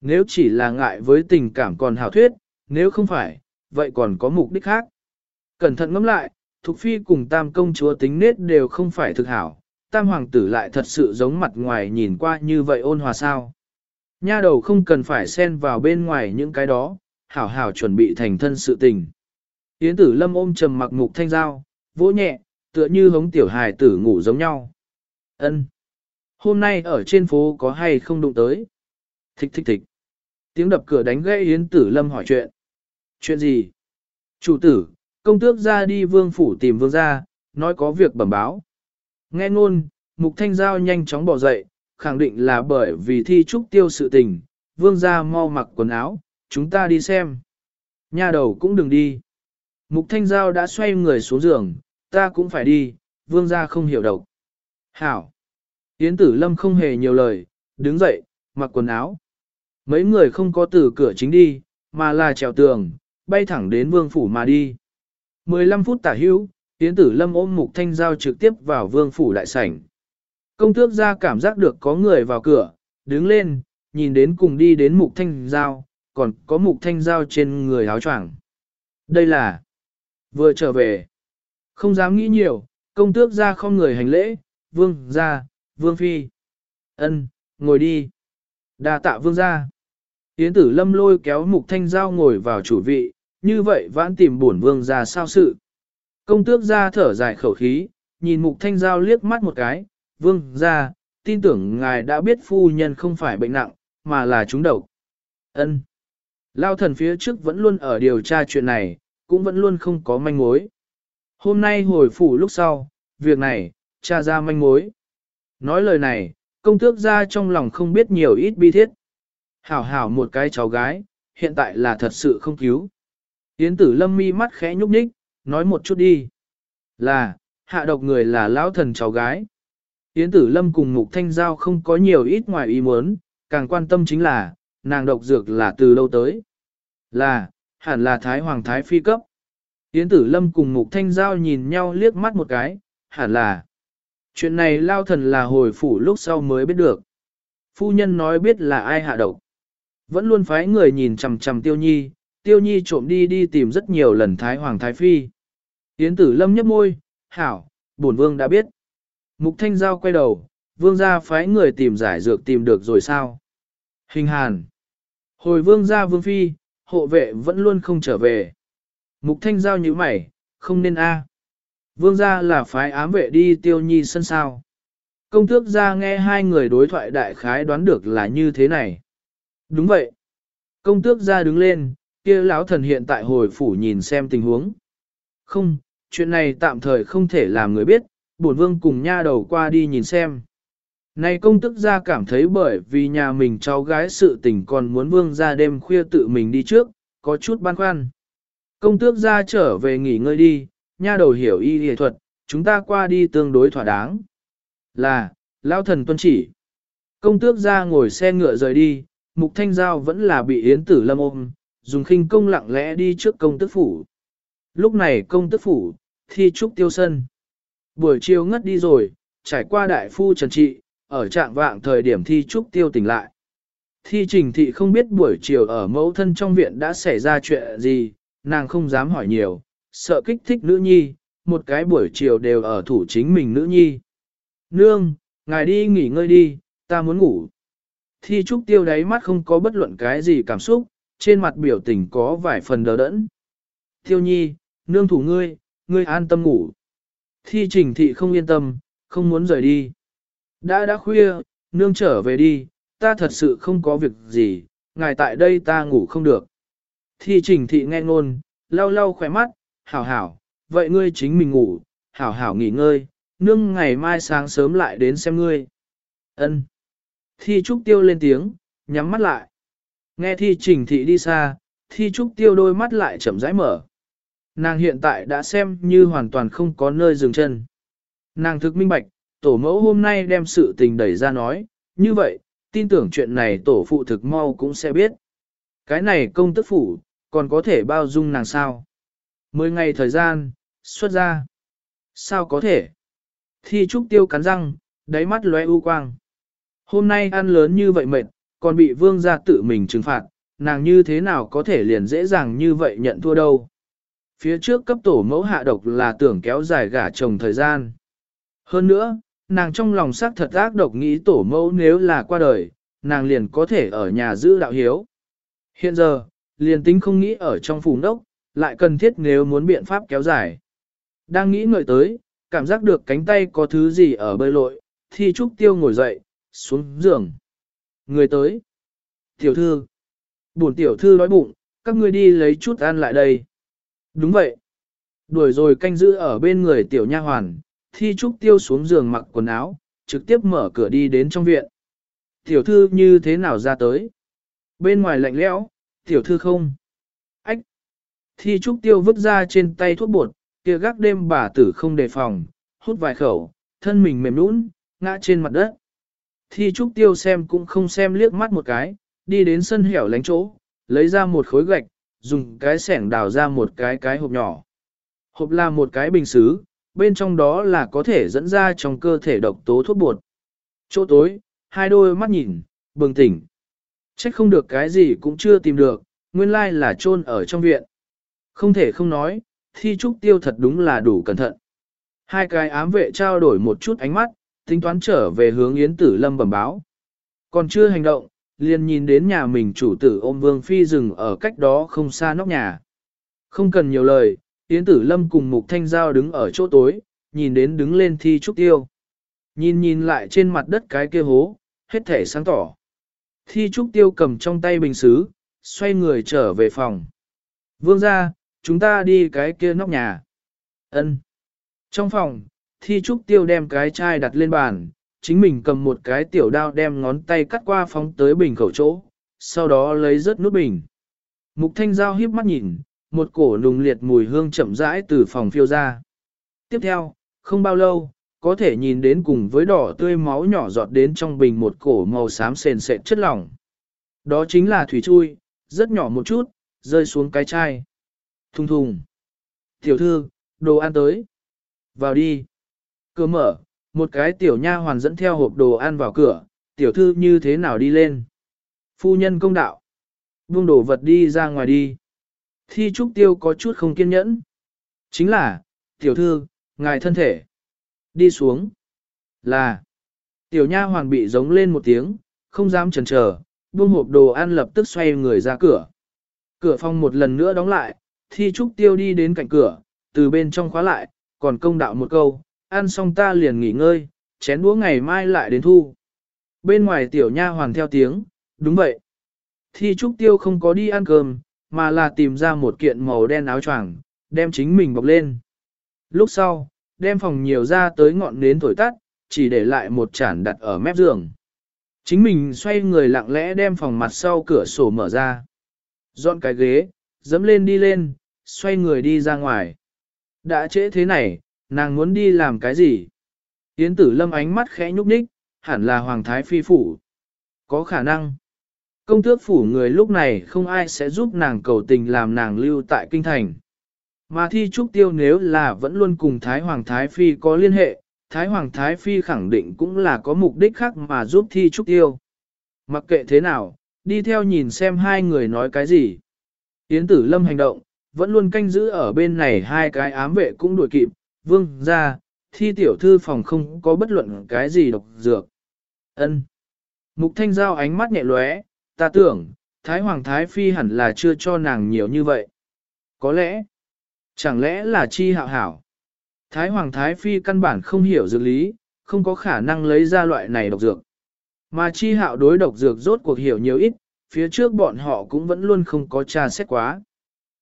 Nếu chỉ là ngại với tình cảm còn hảo thuyết, nếu không phải, vậy còn có mục đích khác. Cẩn thận ngẫm lại, Thục Phi cùng tam công chúa tính nết đều không phải thực hảo, tam hoàng tử lại thật sự giống mặt ngoài nhìn qua như vậy ôn hòa sao. Nha đầu không cần phải xen vào bên ngoài những cái đó, hảo hảo chuẩn bị thành thân sự tình. Yến tử lâm ôm trầm mặc mục thanh dao, vỗ nhẹ, tựa như hống tiểu hài tử ngủ giống nhau. Ân. Hôm nay ở trên phố có hay không đụng tới? Thích thích thích. Tiếng đập cửa đánh gãy Yến tử lâm hỏi chuyện. Chuyện gì? Chủ tử, công tước ra đi vương phủ tìm vương gia, nói có việc bẩm báo. Nghe ngôn, mục thanh giao nhanh chóng bỏ dậy, khẳng định là bởi vì thi trúc tiêu sự tình, vương gia mau mặc quần áo, chúng ta đi xem. Nhà đầu cũng đừng đi. Mục thanh giao đã xoay người xuống giường, ta cũng phải đi, vương gia không hiểu độc. Hảo. Yến tử lâm không hề nhiều lời, đứng dậy, mặc quần áo. Mấy người không có từ cửa chính đi, mà là trèo tường, bay thẳng đến vương phủ mà đi. 15 phút tả hữu, Yến tử lâm ôm mục thanh giao trực tiếp vào vương phủ đại sảnh. Công tước ra cảm giác được có người vào cửa, đứng lên, nhìn đến cùng đi đến mục thanh giao, còn có mục thanh giao trên người áo choàng. Đây là vừa trở về. Không dám nghĩ nhiều, công tước ra không người hành lễ, vương ra, vương phi. ân ngồi đi. đa tạ vương ra. Yến tử lâm lôi kéo mục thanh giao ngồi vào chủ vị, như vậy vãn tìm bổn vương ra sao sự. Công tước ra thở dài khẩu khí, nhìn mục thanh giao liếc mắt một cái, vương ra, tin tưởng ngài đã biết phu nhân không phải bệnh nặng, mà là trúng độc. ân Lao thần phía trước vẫn luôn ở điều tra chuyện này, cũng vẫn luôn không có manh mối. Hôm nay hồi phủ lúc sau, việc này, tra ra manh mối. Nói lời này, công tước ra trong lòng không biết nhiều ít bi thiết. Hảo hảo một cái cháu gái, hiện tại là thật sự không cứu. Yến tử lâm mi mắt khẽ nhúc nhích, nói một chút đi. Là, hạ độc người là lão thần cháu gái. Yến tử lâm cùng mục thanh giao không có nhiều ít ngoài ý muốn, càng quan tâm chính là, nàng độc dược là từ lâu tới. Là, hẳn là Thái Hoàng Thái Phi cấp. Yến tử lâm cùng mục thanh giao nhìn nhau liếc mắt một cái, hẳn là. Chuyện này lao thần là hồi phủ lúc sau mới biết được. Phu nhân nói biết là ai hạ độc. Vẫn luôn phái người nhìn chằm chằm tiêu nhi, tiêu nhi trộm đi đi tìm rất nhiều lần Thái Hoàng Thái Phi. Yến tử lâm nhấp môi, hảo, bổn vương đã biết. Mục thanh giao quay đầu, vương gia phái người tìm giải dược tìm được rồi sao? Hình hàn. Hồi vương gia vương phi, hộ vệ vẫn luôn không trở về. Mục thanh giao như mày, không nên a. Vương gia là phái ám vệ đi tiêu nhi sân sao. Công tước gia nghe hai người đối thoại đại khái đoán được là như thế này. Đúng vậy. Công tước gia đứng lên, kia lão thần hiện tại hồi phủ nhìn xem tình huống. Không, chuyện này tạm thời không thể làm người biết, bổn vương cùng nha đầu qua đi nhìn xem. Này công tức gia cảm thấy bởi vì nhà mình cháu gái sự tình còn muốn vương ra đêm khuya tự mình đi trước, có chút băn khoăn. Công tước gia trở về nghỉ ngơi đi, nha đầu hiểu y y thuật, chúng ta qua đi tương đối thỏa đáng. Là, lão thần tuân chỉ. Công tước gia ngồi xe ngựa rời đi, mục thanh giao vẫn là bị yến tử lâm ôm, dùng khinh công lặng lẽ đi trước công tước phủ. Lúc này công tước phủ, thi trúc tiêu sân. Buổi chiều ngất đi rồi, trải qua đại phu trần trị, ở trạng vạng thời điểm thi trúc tiêu tỉnh lại. Thi trình thị không biết buổi chiều ở mẫu thân trong viện đã xảy ra chuyện gì, nàng không dám hỏi nhiều, sợ kích thích nữ nhi, một cái buổi chiều đều ở thủ chính mình nữ nhi. Nương, ngài đi nghỉ ngơi đi, ta muốn ngủ. Thi trúc tiêu đáy mắt không có bất luận cái gì cảm xúc, trên mặt biểu tình có vài phần đờ đẫn. Tiêu nhi, nương thủ ngươi, ngươi an tâm ngủ. Thi trình thị không yên tâm, không muốn rời đi. Đã đã khuya, nương trở về đi, ta thật sự không có việc gì, ngài tại đây ta ngủ không được. Thi trình thị nghe ngôn, lau lau khỏe mắt, hảo hảo, vậy ngươi chính mình ngủ, hảo hảo nghỉ ngơi, nương ngày mai sáng sớm lại đến xem ngươi. Ân. Thi trúc tiêu lên tiếng, nhắm mắt lại. Nghe thi trình thị đi xa, thi trúc tiêu đôi mắt lại chậm rãi mở. Nàng hiện tại đã xem như hoàn toàn không có nơi dừng chân. Nàng thực minh bạch, tổ mẫu hôm nay đem sự tình đẩy ra nói, như vậy, tin tưởng chuyện này tổ phụ thực mau cũng sẽ biết. Cái này công tức phủ, còn có thể bao dung nàng sao? Mười ngày thời gian, xuất ra. Sao có thể? Thi trúc tiêu cắn răng, đáy mắt lóe u quang. Hôm nay ăn lớn như vậy mệt, còn bị vương gia tự mình trừng phạt, nàng như thế nào có thể liền dễ dàng như vậy nhận thua đâu. Phía trước cấp tổ mẫu hạ độc là tưởng kéo dài gả chồng thời gian. Hơn nữa, nàng trong lòng xác thật ác độc nghĩ tổ mẫu nếu là qua đời, nàng liền có thể ở nhà giữ đạo hiếu. Hiện giờ, liền tính không nghĩ ở trong phủ đốc, lại cần thiết nếu muốn biện pháp kéo dài. Đang nghĩ ngợi tới, cảm giác được cánh tay có thứ gì ở bơi lội, thì Trúc Tiêu ngồi dậy, xuống giường. Người tới. Tiểu thư. Buồn tiểu thư nói bụng, các ngươi đi lấy chút ăn lại đây. Đúng vậy. Đuổi rồi canh giữ ở bên người tiểu nha hoàn, thi trúc tiêu xuống giường mặc quần áo, trực tiếp mở cửa đi đến trong viện. Tiểu thư như thế nào ra tới? Bên ngoài lạnh lẽo, tiểu thư không? Ách! Thi trúc tiêu vứt ra trên tay thuốc bột, kia gác đêm bà tử không đề phòng, hút vài khẩu, thân mình mềm nũng, ngã trên mặt đất. Thi trúc tiêu xem cũng không xem liếc mắt một cái, đi đến sân hẻo lánh chỗ, lấy ra một khối gạch, dùng cái sẻng đào ra một cái cái hộp nhỏ. Hộp là một cái bình xứ, bên trong đó là có thể dẫn ra trong cơ thể độc tố thuốc bột. Chỗ tối, hai đôi mắt nhìn, bừng tỉnh. Trách không được cái gì cũng chưa tìm được, nguyên lai là chôn ở trong viện. Không thể không nói, thi trúc tiêu thật đúng là đủ cẩn thận. Hai cái ám vệ trao đổi một chút ánh mắt, tính toán trở về hướng Yến Tử Lâm bẩm báo. Còn chưa hành động, liền nhìn đến nhà mình chủ tử ôm Vương Phi rừng ở cách đó không xa nóc nhà. Không cần nhiều lời, Yến Tử Lâm cùng Mục Thanh Giao đứng ở chỗ tối, nhìn đến đứng lên thi trúc tiêu. Nhìn nhìn lại trên mặt đất cái kia hố, hết thể sáng tỏ. Thi trúc tiêu cầm trong tay bình xứ, xoay người trở về phòng. Vương ra, chúng ta đi cái kia nóc nhà. Ân. Trong phòng, thi trúc tiêu đem cái chai đặt lên bàn, chính mình cầm một cái tiểu đao đem ngón tay cắt qua phóng tới bình khẩu chỗ, sau đó lấy rớt nút bình. Mục thanh giao hiếp mắt nhìn, một cổ nùng liệt mùi hương chậm rãi từ phòng phiêu ra. Tiếp theo, không bao lâu, có thể nhìn đến cùng với đỏ tươi máu nhỏ giọt đến trong bình một cổ màu xám sền sệt chất lỏng. Đó chính là thủy chui, rất nhỏ một chút, rơi xuống cái chai. Thùng thùng. Tiểu thư, đồ ăn tới. Vào đi. Cửa mở, một cái tiểu nha hoàn dẫn theo hộp đồ ăn vào cửa, tiểu thư như thế nào đi lên. Phu nhân công đạo. Buông đồ vật đi ra ngoài đi. Thi trúc tiêu có chút không kiên nhẫn. Chính là, tiểu thư, ngài thân thể. Đi xuống. Là. Tiểu nha hoàn bị giống lên một tiếng, không dám chần chờ, buông hộp đồ ăn lập tức xoay người ra cửa. Cửa phòng một lần nữa đóng lại, thi trúc tiêu đi đến cạnh cửa, từ bên trong khóa lại, còn công đạo một câu, ăn xong ta liền nghỉ ngơi, chén đũa ngày mai lại đến thu. Bên ngoài tiểu nha hoàn theo tiếng, đúng vậy. Thi trúc tiêu không có đi ăn cơm, mà là tìm ra một kiện màu đen áo choàng, đem chính mình bọc lên. Lúc sau, đem phòng nhiều ra tới ngọn nến thổi tắt, chỉ để lại một chản đặt ở mép giường. Chính mình xoay người lặng lẽ đem phòng mặt sau cửa sổ mở ra. Dọn cái ghế, dẫm lên đi lên, xoay người đi ra ngoài. Đã trễ thế này, nàng muốn đi làm cái gì? Yến tử lâm ánh mắt khẽ nhúc nhích, hẳn là Hoàng Thái Phi Phủ. Có khả năng. Công tước phủ người lúc này không ai sẽ giúp nàng cầu tình làm nàng lưu tại kinh thành. Mà thi trúc tiêu nếu là vẫn luôn cùng Thái Hoàng Thái Phi có liên hệ, Thái Hoàng Thái Phi khẳng định cũng là có mục đích khác mà giúp thi trúc tiêu. Mặc kệ thế nào, đi theo nhìn xem hai người nói cái gì. Yến tử lâm hành động, vẫn luôn canh giữ ở bên này hai cái ám vệ cũng đuổi kịp, vương ra, thi tiểu thư phòng không có bất luận cái gì độc dược. ân Mục thanh giao ánh mắt nhẹ lóe, ta tưởng, Thái Hoàng Thái Phi hẳn là chưa cho nàng nhiều như vậy. Có lẽ, chẳng lẽ là chi hạo hảo. Thái Hoàng Thái Phi căn bản không hiểu dược lý, không có khả năng lấy ra loại này độc dược. Mà chi hạo đối độc dược rốt cuộc hiểu nhiều ít, phía trước bọn họ cũng vẫn luôn không có tra xét quá.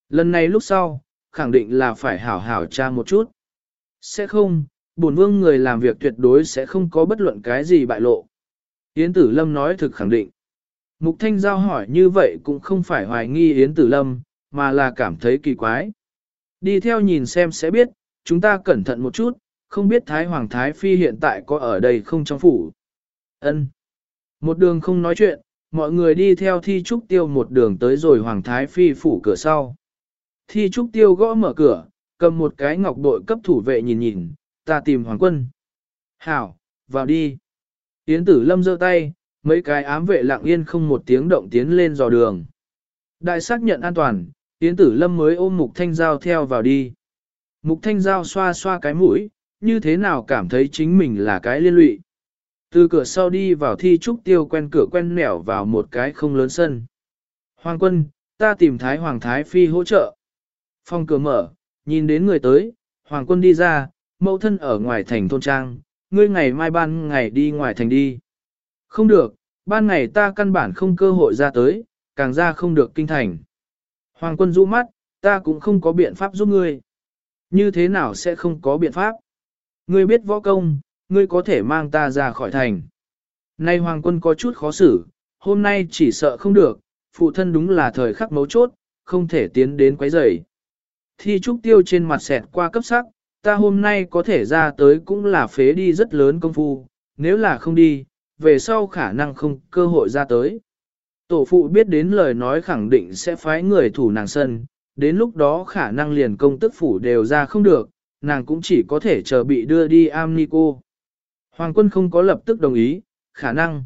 Lần này lúc sau, khẳng định là phải hảo hảo tra một chút. Sẽ không, bổn vương người làm việc tuyệt đối sẽ không có bất luận cái gì bại lộ. Yến Tử Lâm nói thực khẳng định. Mục Thanh Giao hỏi như vậy cũng không phải hoài nghi Yến Tử Lâm, mà là cảm thấy kỳ quái. Đi theo nhìn xem sẽ biết, chúng ta cẩn thận một chút, không biết Thái Hoàng Thái Phi hiện tại có ở đây không trong phủ. Ân. Một đường không nói chuyện, mọi người đi theo thi trúc tiêu một đường tới rồi Hoàng Thái Phi phủ cửa sau. Thi trúc tiêu gõ mở cửa, cầm một cái ngọc bội cấp thủ vệ nhìn nhìn, ta tìm Hoàng quân. Hảo, vào đi. Yến tử lâm giơ tay, mấy cái ám vệ lặng yên không một tiếng động tiến lên dò đường. Đại xác nhận an toàn, Yến tử lâm mới ôm mục thanh giao theo vào đi. Mục thanh giao xoa xoa cái mũi, như thế nào cảm thấy chính mình là cái liên lụy. Từ cửa sau đi vào thi trúc tiêu quen cửa quen nẻo vào một cái không lớn sân. Hoàng quân, ta tìm Thái Hoàng Thái Phi hỗ trợ. Phòng cửa mở, nhìn đến người tới, Hoàng quân đi ra, mẫu thân ở ngoài thành thôn trang, ngươi ngày mai ban ngày đi ngoài thành đi. Không được, ban ngày ta căn bản không cơ hội ra tới, càng ra không được kinh thành. Hoàng quân rũ mắt, ta cũng không có biện pháp giúp ngươi. Như thế nào sẽ không có biện pháp? Ngươi biết võ công, ngươi có thể mang ta ra khỏi thành. Nay hoàng quân có chút khó xử, hôm nay chỉ sợ không được, phụ thân đúng là thời khắc mấu chốt, không thể tiến đến quấy rầy. Thi trúc tiêu trên mặt xẹt qua cấp sắc, ta hôm nay có thể ra tới cũng là phế đi rất lớn công phu, nếu là không đi, về sau khả năng không cơ hội ra tới. Tổ phụ biết đến lời nói khẳng định sẽ phái người thủ nàng sân, đến lúc đó khả năng liền công tức phủ đều ra không được, nàng cũng chỉ có thể chờ bị đưa đi am ni cô. Hoàng quân không có lập tức đồng ý, khả năng.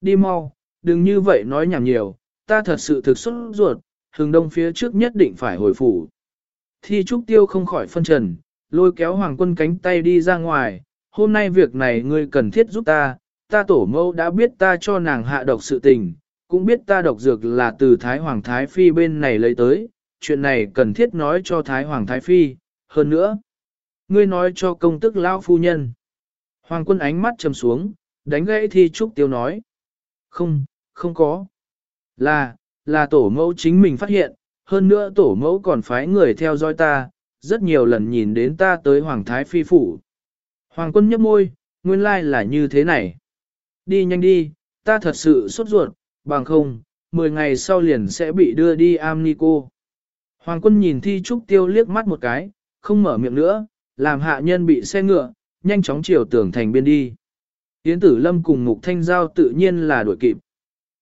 Đi mau, đừng như vậy nói nhảm nhiều, ta thật sự thực xuất ruột, hướng đông phía trước nhất định phải hồi phủ. Thi trúc tiêu không khỏi phân trần, lôi kéo hoàng quân cánh tay đi ra ngoài, hôm nay việc này ngươi cần thiết giúp ta, ta tổ mẫu đã biết ta cho nàng hạ độc sự tình, cũng biết ta độc dược là từ Thái Hoàng Thái Phi bên này lấy tới, chuyện này cần thiết nói cho Thái Hoàng Thái Phi, hơn nữa. Ngươi nói cho công tức lão phu nhân. Hoàng quân ánh mắt trầm xuống, đánh gãy thi trúc tiêu nói. Không, không có. Là, là tổ mẫu chính mình phát hiện, hơn nữa tổ mẫu còn phái người theo dõi ta, rất nhiều lần nhìn đến ta tới Hoàng Thái Phi Phủ. Hoàng quân nhấp môi, nguyên lai là như thế này. Đi nhanh đi, ta thật sự sốt ruột, bằng không, 10 ngày sau liền sẽ bị đưa đi Amnico. Hoàng quân nhìn thi trúc tiêu liếc mắt một cái, không mở miệng nữa, làm hạ nhân bị xe ngựa, nhanh chóng chiều tưởng thành biên đi. Yến tử lâm cùng mục thanh giao tự nhiên là đuổi kịp.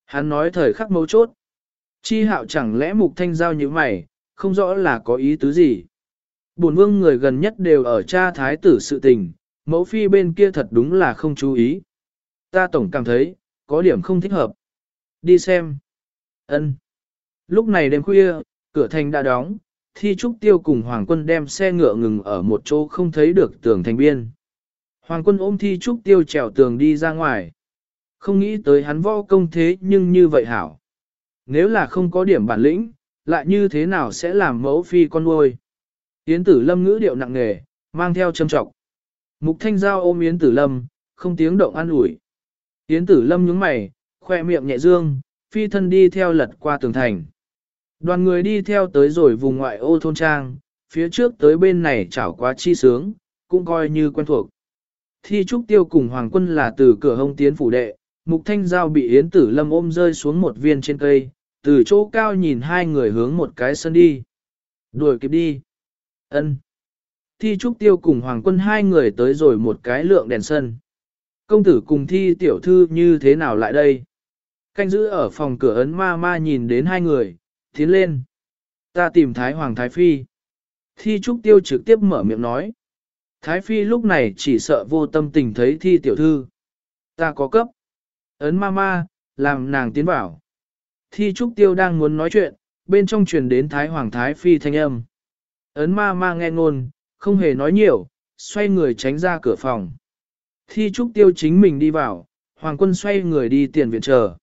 Hắn nói thời khắc mấu chốt. Chi hạo chẳng lẽ mục thanh giao như mày, không rõ là có ý tứ gì. Bổn vương người gần nhất đều ở cha thái tử sự tình, mẫu phi bên kia thật đúng là không chú ý. Ta tổng cảm thấy, có điểm không thích hợp. Đi xem. Ân. Lúc này đêm khuya, cửa thành đã đóng, thi trúc tiêu cùng hoàng quân đem xe ngựa ngừng ở một chỗ không thấy được tường thành biên. Hoàng quân ôm thi trúc tiêu trèo tường đi ra ngoài. Không nghĩ tới hắn võ công thế nhưng như vậy hảo. Nếu là không có điểm bản lĩnh, lại như thế nào sẽ làm mẫu phi con nuôi. Yến tử lâm ngữ điệu nặng nề, mang theo châm trọng. Mục thanh giao ôm Yến tử lâm, không tiếng động an ủi. Yến tử lâm nhướng mày, khoe miệng nhẹ dương, phi thân đi theo lật qua tường thành. Đoàn người đi theo tới rồi vùng ngoại ô thôn trang, phía trước tới bên này chảo quá chi sướng, cũng coi như quen thuộc. Thi trúc tiêu cùng hoàng quân là từ cửa hông tiến phủ đệ, mục thanh giao bị yến tử lâm ôm rơi xuống một viên trên cây, từ chỗ cao nhìn hai người hướng một cái sân đi. Đuổi kịp đi. ân Thi trúc tiêu cùng hoàng quân hai người tới rồi một cái lượng đèn sân. Công tử cùng thi tiểu thư như thế nào lại đây? Canh giữ ở phòng cửa ấn ma ma nhìn đến hai người, tiến lên. Ta tìm Thái Hoàng Thái Phi. Thi Trúc Tiêu trực tiếp mở miệng nói. Thái Phi lúc này chỉ sợ vô tâm tình thấy thi tiểu thư. Ta có cấp. Ấn ma ma, làm nàng tiến vào. Thi Trúc Tiêu đang muốn nói chuyện, bên trong truyền đến Thái Hoàng Thái Phi thanh âm. Ấn ma ma nghe ngôn, không hề nói nhiều, xoay người tránh ra cửa phòng. Thi Trúc Tiêu chính mình đi vào, Hoàng quân xoay người đi tiền viện chờ.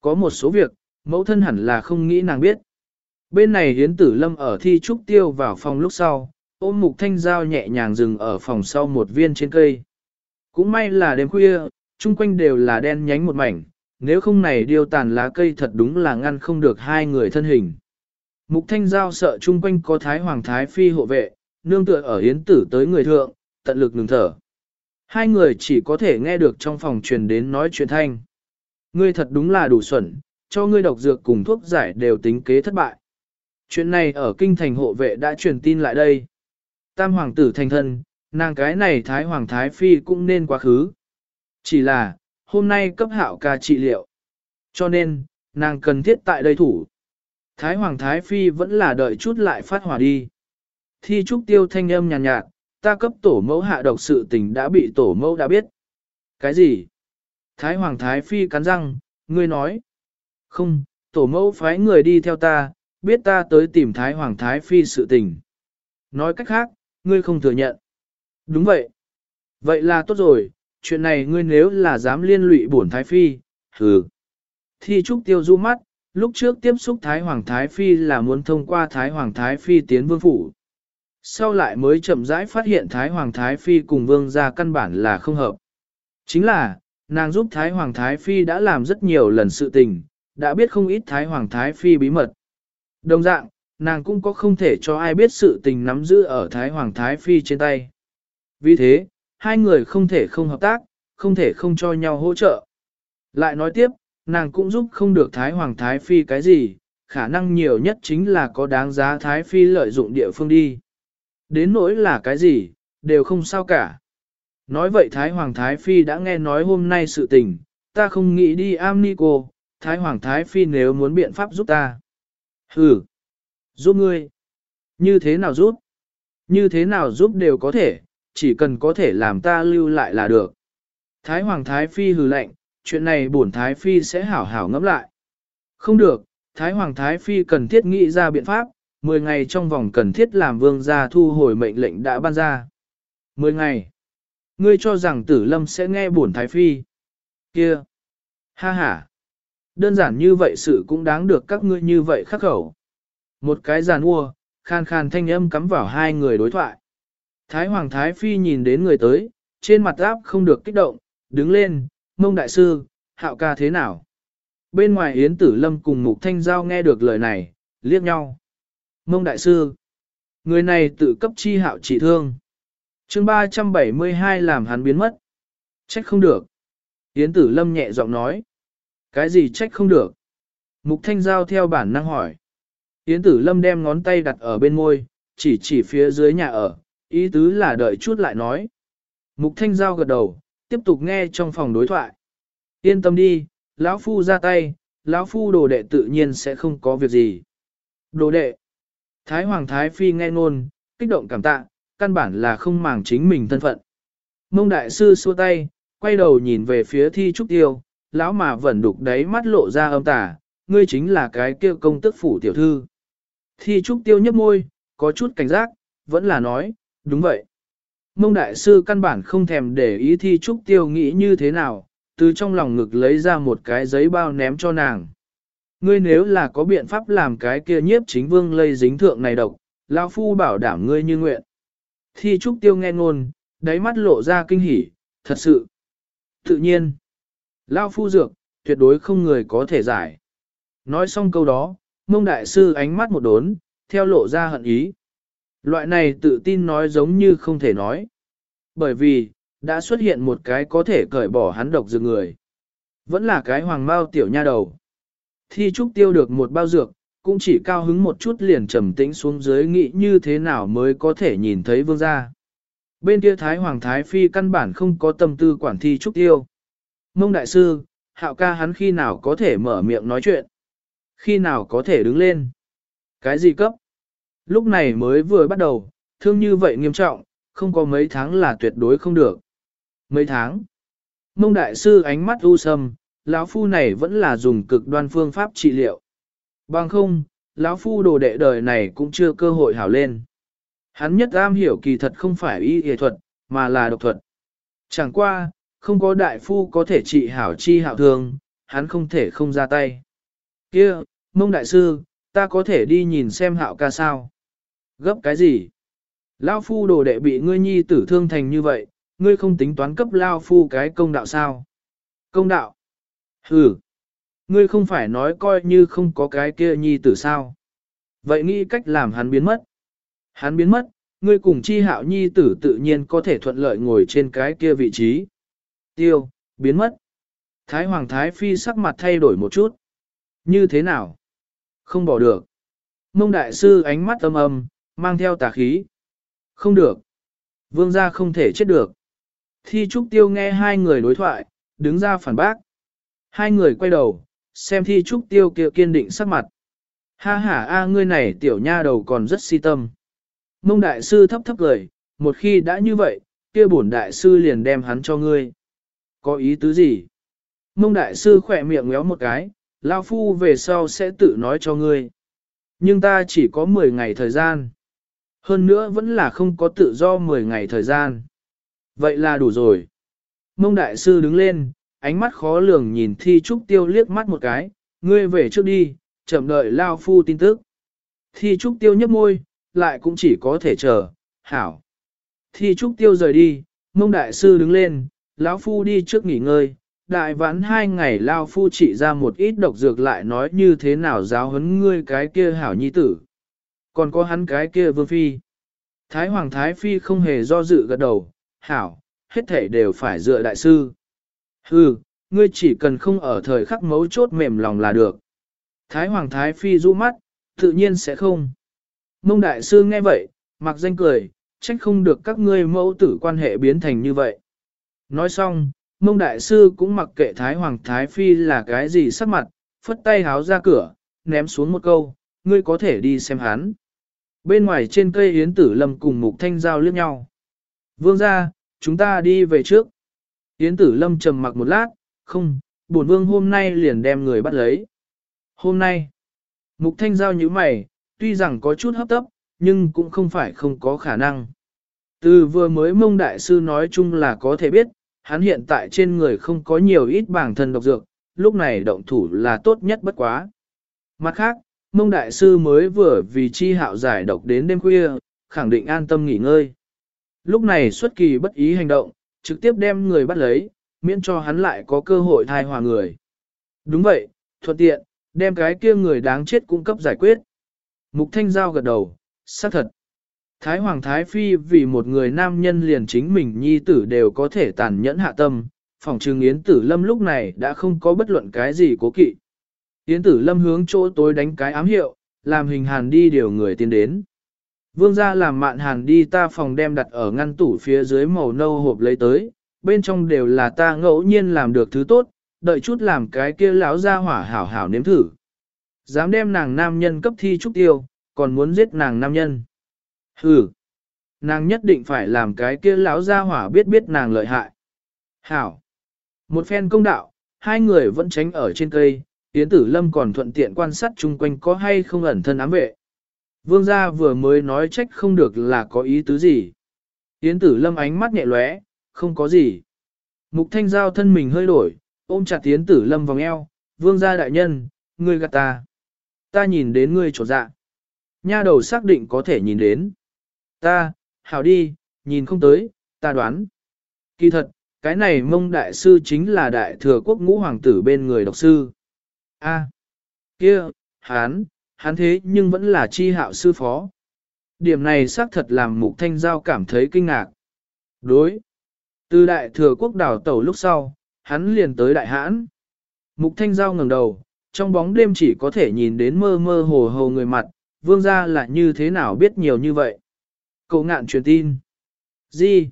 Có một số việc, mẫu thân hẳn là không nghĩ nàng biết. Bên này hiến tử lâm ở thi trúc tiêu vào phòng lúc sau, ôm mục thanh dao nhẹ nhàng dừng ở phòng sau một viên trên cây. Cũng may là đêm khuya, chung quanh đều là đen nhánh một mảnh, nếu không này điêu tàn lá cây thật đúng là ngăn không được hai người thân hình. Mục thanh giao sợ chung quanh có thái hoàng thái phi hộ vệ, nương tựa ở hiến tử tới người thượng, tận lực ngừng thở. Hai người chỉ có thể nghe được trong phòng truyền đến nói chuyện thanh. Ngươi thật đúng là đủ xuẩn, cho ngươi độc dược cùng thuốc giải đều tính kế thất bại. Chuyện này ở kinh thành hộ vệ đã truyền tin lại đây. Tam hoàng tử thành thân, nàng cái này Thái Hoàng Thái Phi cũng nên quá khứ. Chỉ là, hôm nay cấp hạo ca trị liệu. Cho nên, nàng cần thiết tại đây thủ. Thái Hoàng Thái Phi vẫn là đợi chút lại phát hỏa đi. Thi trúc tiêu thanh âm nhàn nhạt, nhạt, ta cấp tổ mẫu hạ độc sự tình đã bị tổ mẫu đã biết. Cái gì? Thái Hoàng Thái Phi cắn răng, ngươi nói. Không, tổ mẫu phái người đi theo ta, biết ta tới tìm Thái Hoàng Thái Phi sự tình. Nói cách khác, ngươi không thừa nhận. Đúng vậy. Vậy là tốt rồi, chuyện này ngươi nếu là dám liên lụy bổn Thái Phi, hừ. Thi Trúc Tiêu du mắt, lúc trước tiếp xúc Thái Hoàng Thái Phi là muốn thông qua Thái Hoàng Thái Phi tiến vương phủ. Sau lại mới chậm rãi phát hiện Thái Hoàng Thái Phi cùng vương gia căn bản là không hợp. Chính là, nàng giúp Thái Hoàng Thái Phi đã làm rất nhiều lần sự tình, đã biết không ít Thái Hoàng Thái Phi bí mật. Đồng dạng, nàng cũng có không thể cho ai biết sự tình nắm giữ ở Thái Hoàng Thái Phi trên tay. Vì thế, hai người không thể không hợp tác, không thể không cho nhau hỗ trợ. Lại nói tiếp, nàng cũng giúp không được Thái Hoàng Thái Phi cái gì, khả năng nhiều nhất chính là có đáng giá Thái Phi lợi dụng địa phương đi. Đến nỗi là cái gì, đều không sao cả. Nói vậy Thái Hoàng Thái Phi đã nghe nói hôm nay sự tình, ta không nghĩ đi am ni cô, Thái Hoàng Thái Phi nếu muốn biện pháp giúp ta. Ừ, giúp ngươi. Như thế nào giúp? Như thế nào giúp đều có thể, chỉ cần có thể làm ta lưu lại là được. Thái Hoàng Thái Phi hừ lạnh, chuyện này bổn Thái Phi sẽ hảo hảo ngẫm lại. Không được, Thái Hoàng Thái Phi cần thiết nghĩ ra biện pháp, 10 ngày trong vòng cần thiết làm vương gia thu hồi mệnh lệnh đã ban ra. 10 ngày. Ngươi cho rằng tử lâm sẽ nghe bổn Thái Phi. Kia. Ha ha. Đơn giản như vậy sự cũng đáng được các ngươi như vậy khắc khẩu. Một cái giàn ua, khan khan thanh âm cắm vào hai người đối thoại. Thái Hoàng Thái Phi nhìn đến người tới, trên mặt áp không được kích động, đứng lên, mông đại sư, hạo ca thế nào? Bên ngoài Yến Tử Lâm cùng Mục Thanh Giao nghe được lời này, liếc nhau. Mông đại sư, người này tự cấp chi hạo trị thương. chương 372 làm hắn biến mất. Trách không được. Yến Tử Lâm nhẹ giọng nói. Cái gì trách không được? Mục Thanh Giao theo bản năng hỏi. Yến Tử Lâm đem ngón tay đặt ở bên môi, chỉ chỉ phía dưới nhà ở, ý tứ là đợi chút lại nói. Mục Thanh Giao gật đầu, tiếp tục nghe trong phòng đối thoại. Yên tâm đi, lão phu ra tay, lão phu đồ đệ tự nhiên sẽ không có việc gì. Đồ đệ. Thái Hoàng Thái Phi nghe ngôn, kích động cảm tạ, căn bản là không màng chính mình thân phận. Mông đại sư xua tay, quay đầu nhìn về phía thi trúc tiêu, lão mà vẫn đục đáy mắt lộ ra âm tà, ngươi chính là cái kia công tức phủ tiểu thư. Thi trúc tiêu nhấp môi, có chút cảnh giác, vẫn là nói, đúng vậy. Mông đại sư căn bản không thèm để ý thi trúc tiêu nghĩ như thế nào, từ trong lòng ngực lấy ra một cái giấy bao ném cho nàng. Ngươi nếu là có biện pháp làm cái kia nhiếp chính vương lây dính thượng này độc, lão phu bảo đảm ngươi như nguyện. Thi trúc tiêu nghe ngôn, đáy mắt lộ ra kinh hỉ, thật sự. Tự nhiên, lão phu dược, tuyệt đối không người có thể giải. Nói xong câu đó, mông đại sư ánh mắt một đốn, theo lộ ra hận ý. Loại này tự tin nói giống như không thể nói. Bởi vì, đã xuất hiện một cái có thể cởi bỏ hắn độc dược người. Vẫn là cái hoàng mao tiểu nha đầu. Thi trúc tiêu được một bao dược, cũng chỉ cao hứng một chút liền trầm tĩnh xuống dưới nghĩ như thế nào mới có thể nhìn thấy vương gia. Bên kia Thái Hoàng Thái Phi căn bản không có tâm tư quản thi trúc tiêu. Mông đại sư, hạo ca hắn khi nào có thể mở miệng nói chuyện? Khi nào có thể đứng lên? Cái gì cấp? Lúc này mới vừa bắt đầu, thương như vậy nghiêm trọng, không có mấy tháng là tuyệt đối không được. Mấy tháng? Mông đại sư ánh mắt u sâm, lão phu này vẫn là dùng cực đoan phương pháp trị liệu. Bằng không, lão phu đồ đệ đời này cũng chưa cơ hội hảo lên. Hắn nhất am hiểu kỳ thật không phải y y thuật, mà là độc thuật. Chẳng qua, không có đại phu có thể trị hảo chi hảo thương, hắn không thể không ra tay. Kia, mông đại sư, ta có thể đi nhìn xem hạo ca sao? Gấp cái gì? Lao phu đồ đệ bị ngươi nhi tử thương thành như vậy, ngươi không tính toán cấp Lao phu cái công đạo sao? Công đạo? Ừ. Ngươi không phải nói coi như không có cái kia nhi tử sao? Vậy nghĩ cách làm hắn biến mất. Hắn biến mất, ngươi cùng chi hạo nhi tử tự nhiên có thể thuận lợi ngồi trên cái kia vị trí. Tiêu, biến mất. Thái Hoàng Thái Phi sắc mặt thay đổi một chút. Như thế nào? Không bỏ được. Mông đại sư ánh mắt âm âm, mang theo tà khí. Không được. Vương gia không thể chết được. Thi trúc tiêu nghe hai người đối thoại, đứng ra phản bác. Hai người quay đầu, xem thi trúc tiêu kia kiên định sắc mặt. Ha ha a ngươi này tiểu nha đầu còn rất si tâm. Mông đại sư thấp thấp cười, một khi đã như vậy, kia bổn đại sư liền đem hắn cho ngươi. Có ý tứ gì? Mông đại sư khỏe miệng ngéo một cái, lao phu về sau sẽ tự nói cho ngươi. Nhưng ta chỉ có 10 ngày thời gian. Hơn nữa vẫn là không có tự do 10 ngày thời gian. Vậy là đủ rồi. Mông đại sư đứng lên, ánh mắt khó lường nhìn thi trúc tiêu liếc mắt một cái, ngươi về trước đi, chậm đợi lao phu tin tức. Thi trúc tiêu nhấp môi, lại cũng chỉ có thể chờ, hảo. Thi trúc tiêu rời đi, mông đại sư đứng lên, lão phu đi trước nghỉ ngơi, đại vãn hai ngày lao phu chỉ ra một ít độc dược lại nói như thế nào giáo huấn ngươi cái kia hảo nhi tử. Còn có hắn cái kia vương phi. Thái hoàng thái phi không hề do dự gật đầu, hảo, hết thể đều phải dựa đại sư. Hừ, ngươi chỉ cần không ở thời khắc mấu chốt mềm lòng là được. Thái hoàng thái phi rũ mắt, tự nhiên sẽ không. Mông đại sư nghe vậy, mặc danh cười, trách không được các ngươi mẫu tử quan hệ biến thành như vậy. Nói xong, mông đại sư cũng mặc kệ Thái Hoàng Thái Phi là cái gì sắc mặt, phất tay háo ra cửa, ném xuống một câu, ngươi có thể đi xem hắn. Bên ngoài trên cây yến tử lâm cùng mục thanh giao liếc nhau. Vương ra, chúng ta đi về trước. Yến tử lâm trầm mặc một lát, không, bổn vương hôm nay liền đem người bắt lấy. Hôm nay, mục thanh giao như mày, tuy rằng có chút hấp tấp, nhưng cũng không phải không có khả năng. Từ vừa mới mông đại sư nói chung là có thể biết, hắn hiện tại trên người không có nhiều ít bảng thân độc dược, lúc này động thủ là tốt nhất bất quá. Mặt khác, mông đại sư mới vừa vì chi hạo giải độc đến đêm khuya, khẳng định an tâm nghỉ ngơi. Lúc này xuất kỳ bất ý hành động, trực tiếp đem người bắt lấy, miễn cho hắn lại có cơ hội thai hòa người. Đúng vậy, thuận tiện, đem cái kia người đáng chết cung cấp giải quyết. Mục Thanh Giao gật đầu, xác thật. Thái Hoàng Thái Phi vì một người nam nhân liền chính mình nhi tử đều có thể tàn nhẫn hạ tâm, phòng trường Yến Tử Lâm lúc này đã không có bất luận cái gì cố kỵ. Yến Tử Lâm hướng chỗ tối đánh cái ám hiệu, làm hình hàn đi điều người tiến đến. Vương gia làm mạn hàn đi ta phòng đem đặt ở ngăn tủ phía dưới màu nâu hộp lấy tới, bên trong đều là ta ngẫu nhiên làm được thứ tốt, đợi chút làm cái kia lão ra hỏa hảo hảo nếm thử. Dám đem nàng nam nhân cấp thi trúc tiêu, còn muốn giết nàng nam nhân. Hừ, nàng nhất định phải làm cái kia lão ra hỏa biết biết nàng lợi hại. Hảo, một phen công đạo, hai người vẫn tránh ở trên cây, Yến Tử Lâm còn thuận tiện quan sát chung quanh có hay không ẩn thân ám vệ. Vương gia vừa mới nói trách không được là có ý tứ gì. Yến Tử Lâm ánh mắt nhẹ lóe, không có gì. Mục Thanh Giao thân mình hơi đổi, ôm chặt Yến Tử Lâm vòng eo, vương gia đại nhân, ngươi gạt ta. Ta nhìn đến ngươi trột dạ. Nha đầu xác định có thể nhìn đến. Ta, hảo đi, nhìn không tới, ta đoán. Kỳ thật, cái này mông đại sư chính là đại thừa quốc ngũ hoàng tử bên người độc sư. A, kia, hán, hán thế nhưng vẫn là chi hạo sư phó. Điểm này xác thật làm mục thanh giao cảm thấy kinh ngạc. Đối. Từ đại thừa quốc đảo tẩu lúc sau, hắn liền tới đại hãn. Mục thanh giao ngẩng đầu, trong bóng đêm chỉ có thể nhìn đến mơ mơ hồ hồ người mặt, vương gia là như thế nào biết nhiều như vậy. Cậu ngạn truyền tin. Gì?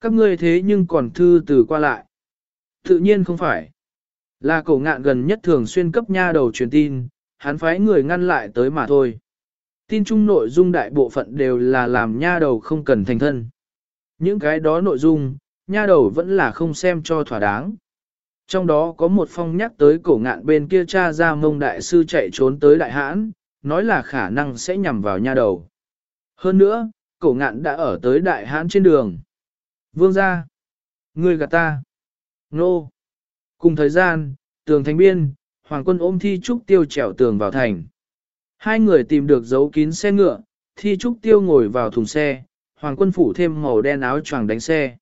Các ngươi thế nhưng còn thư từ qua lại. Tự nhiên không phải. Là cổ ngạn gần nhất thường xuyên cấp nha đầu truyền tin, hắn phái người ngăn lại tới mà thôi. Tin chung nội dung đại bộ phận đều là làm nha đầu không cần thành thân. Những cái đó nội dung, nha đầu vẫn là không xem cho thỏa đáng. Trong đó có một phong nhắc tới cổ ngạn bên kia cha ra mông đại sư chạy trốn tới đại hãn, nói là khả năng sẽ nhằm vào nha đầu. Hơn nữa, cổ ngạn đã ở tới đại hãn trên đường. Vương ra. Người gạt ta. Nô. Cùng thời gian, tường thành biên, hoàng quân ôm thi trúc tiêu trèo tường vào thành. Hai người tìm được dấu kín xe ngựa, thi trúc tiêu ngồi vào thùng xe, hoàng quân phủ thêm màu đen áo choàng đánh xe.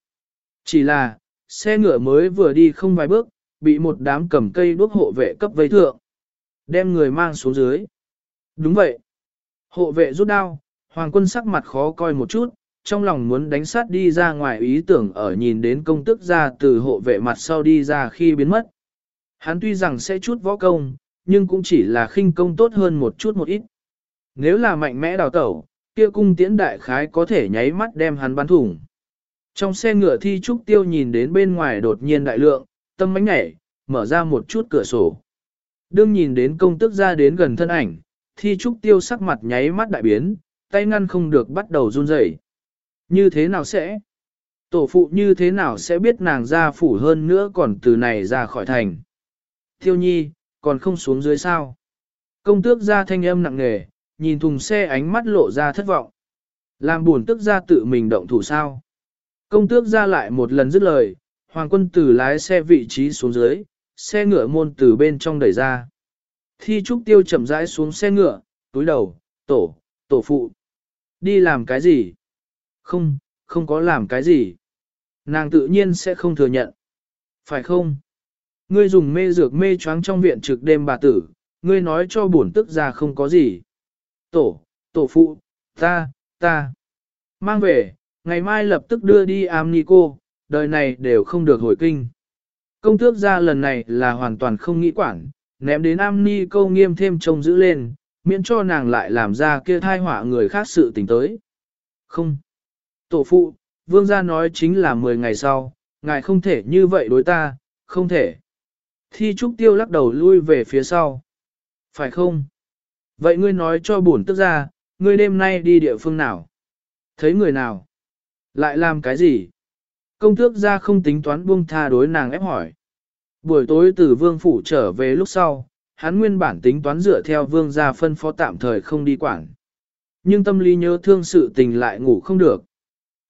Chỉ là, xe ngựa mới vừa đi không vài bước, bị một đám cầm cây đuốc hộ vệ cấp vây thượng. Đem người mang xuống dưới. Đúng vậy. Hộ vệ rút đao, hoàng quân sắc mặt khó coi một chút, trong lòng muốn đánh sát đi ra ngoài ý tưởng ở nhìn đến công tức ra từ hộ vệ mặt sau đi ra khi biến mất. Hắn tuy rằng sẽ chút võ công, nhưng cũng chỉ là khinh công tốt hơn một chút một ít. Nếu là mạnh mẽ đào tẩu, kia cung tiễn đại khái có thể nháy mắt đem hắn bắn thủng. Trong xe ngựa thi trúc tiêu nhìn đến bên ngoài đột nhiên đại lượng, tâm mánh nhảy, mở ra một chút cửa sổ. Đương nhìn đến công tức ra đến gần thân ảnh, thi trúc tiêu sắc mặt nháy mắt đại biến, tay ngăn không được bắt đầu run rẩy. Như thế nào sẽ? Tổ phụ như thế nào sẽ biết nàng ra phủ hơn nữa còn từ này ra khỏi thành? Tiêu nhi, còn không xuống dưới sao? Công tước ra thanh âm nặng nề, nhìn thùng xe ánh mắt lộ ra thất vọng. Làm buồn tức ra tự mình động thủ sao? Công tước ra lại một lần dứt lời, hoàng quân tử lái xe vị trí xuống dưới, xe ngựa môn từ bên trong đẩy ra. Thi trúc tiêu chậm rãi xuống xe ngựa, túi đầu, tổ, tổ phụ. Đi làm cái gì? Không, không có làm cái gì. Nàng tự nhiên sẽ không thừa nhận. Phải không? Ngươi dùng mê dược mê choáng trong viện trực đêm bà tử, ngươi nói cho bổn tức ra không có gì. Tổ, tổ phụ, ta, ta. Mang về, ngày mai lập tức đưa đi am ni cô, đời này đều không được hồi kinh. Công tước ra lần này là hoàn toàn không nghĩ quản, ném đến am ni câu nghiêm thêm trông giữ lên, miễn cho nàng lại làm ra kia thai họa người khác sự tình tới. Không. Tổ phụ, vương gia nói chính là 10 ngày sau, ngài không thể như vậy đối ta, không thể. Thi trúc tiêu lắc đầu lui về phía sau. Phải không? Vậy ngươi nói cho bổn tức ra, ngươi đêm nay đi địa phương nào? Thấy người nào? Lại làm cái gì? Công tước ra không tính toán buông tha đối nàng ép hỏi. Buổi tối từ vương phủ trở về lúc sau, hắn nguyên bản tính toán dựa theo vương gia phân phó tạm thời không đi quản. Nhưng tâm lý nhớ thương sự tình lại ngủ không được.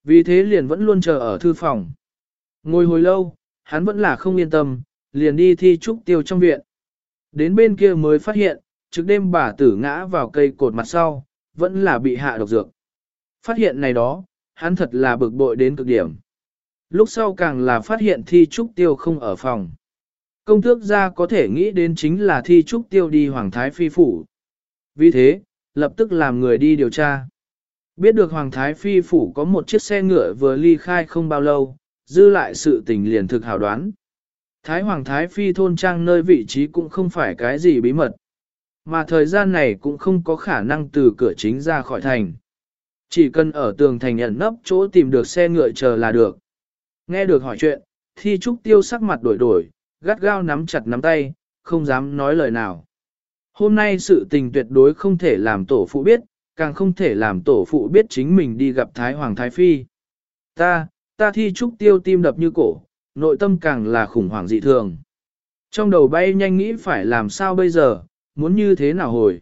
Vì thế liền vẫn luôn chờ ở thư phòng. Ngồi hồi lâu, hắn vẫn là không yên tâm, liền đi thi trúc tiêu trong viện. Đến bên kia mới phát hiện, trước đêm bà tử ngã vào cây cột mặt sau, vẫn là bị hạ độc dược. Phát hiện này đó, hắn thật là bực bội đến cực điểm. Lúc sau càng là phát hiện thi trúc tiêu không ở phòng. Công tước gia có thể nghĩ đến chính là thi trúc tiêu đi Hoàng Thái Phi Phủ. Vì thế, lập tức làm người đi điều tra. Biết được Hoàng Thái Phi Phủ có một chiếc xe ngựa vừa ly khai không bao lâu, dư lại sự tình liền thực hảo đoán. Thái Hoàng Thái Phi thôn trang nơi vị trí cũng không phải cái gì bí mật. Mà thời gian này cũng không có khả năng từ cửa chính ra khỏi thành. Chỉ cần ở tường thành ẩn nấp chỗ tìm được xe ngựa chờ là được. Nghe được hỏi chuyện, thi trúc tiêu sắc mặt đổi đổi, gắt gao nắm chặt nắm tay, không dám nói lời nào. Hôm nay sự tình tuyệt đối không thể làm tổ phụ biết, càng không thể làm tổ phụ biết chính mình đi gặp Thái Hoàng Thái Phi. Ta, ta thi trúc tiêu tim đập như cổ, nội tâm càng là khủng hoảng dị thường. Trong đầu bay nhanh nghĩ phải làm sao bây giờ, muốn như thế nào hồi.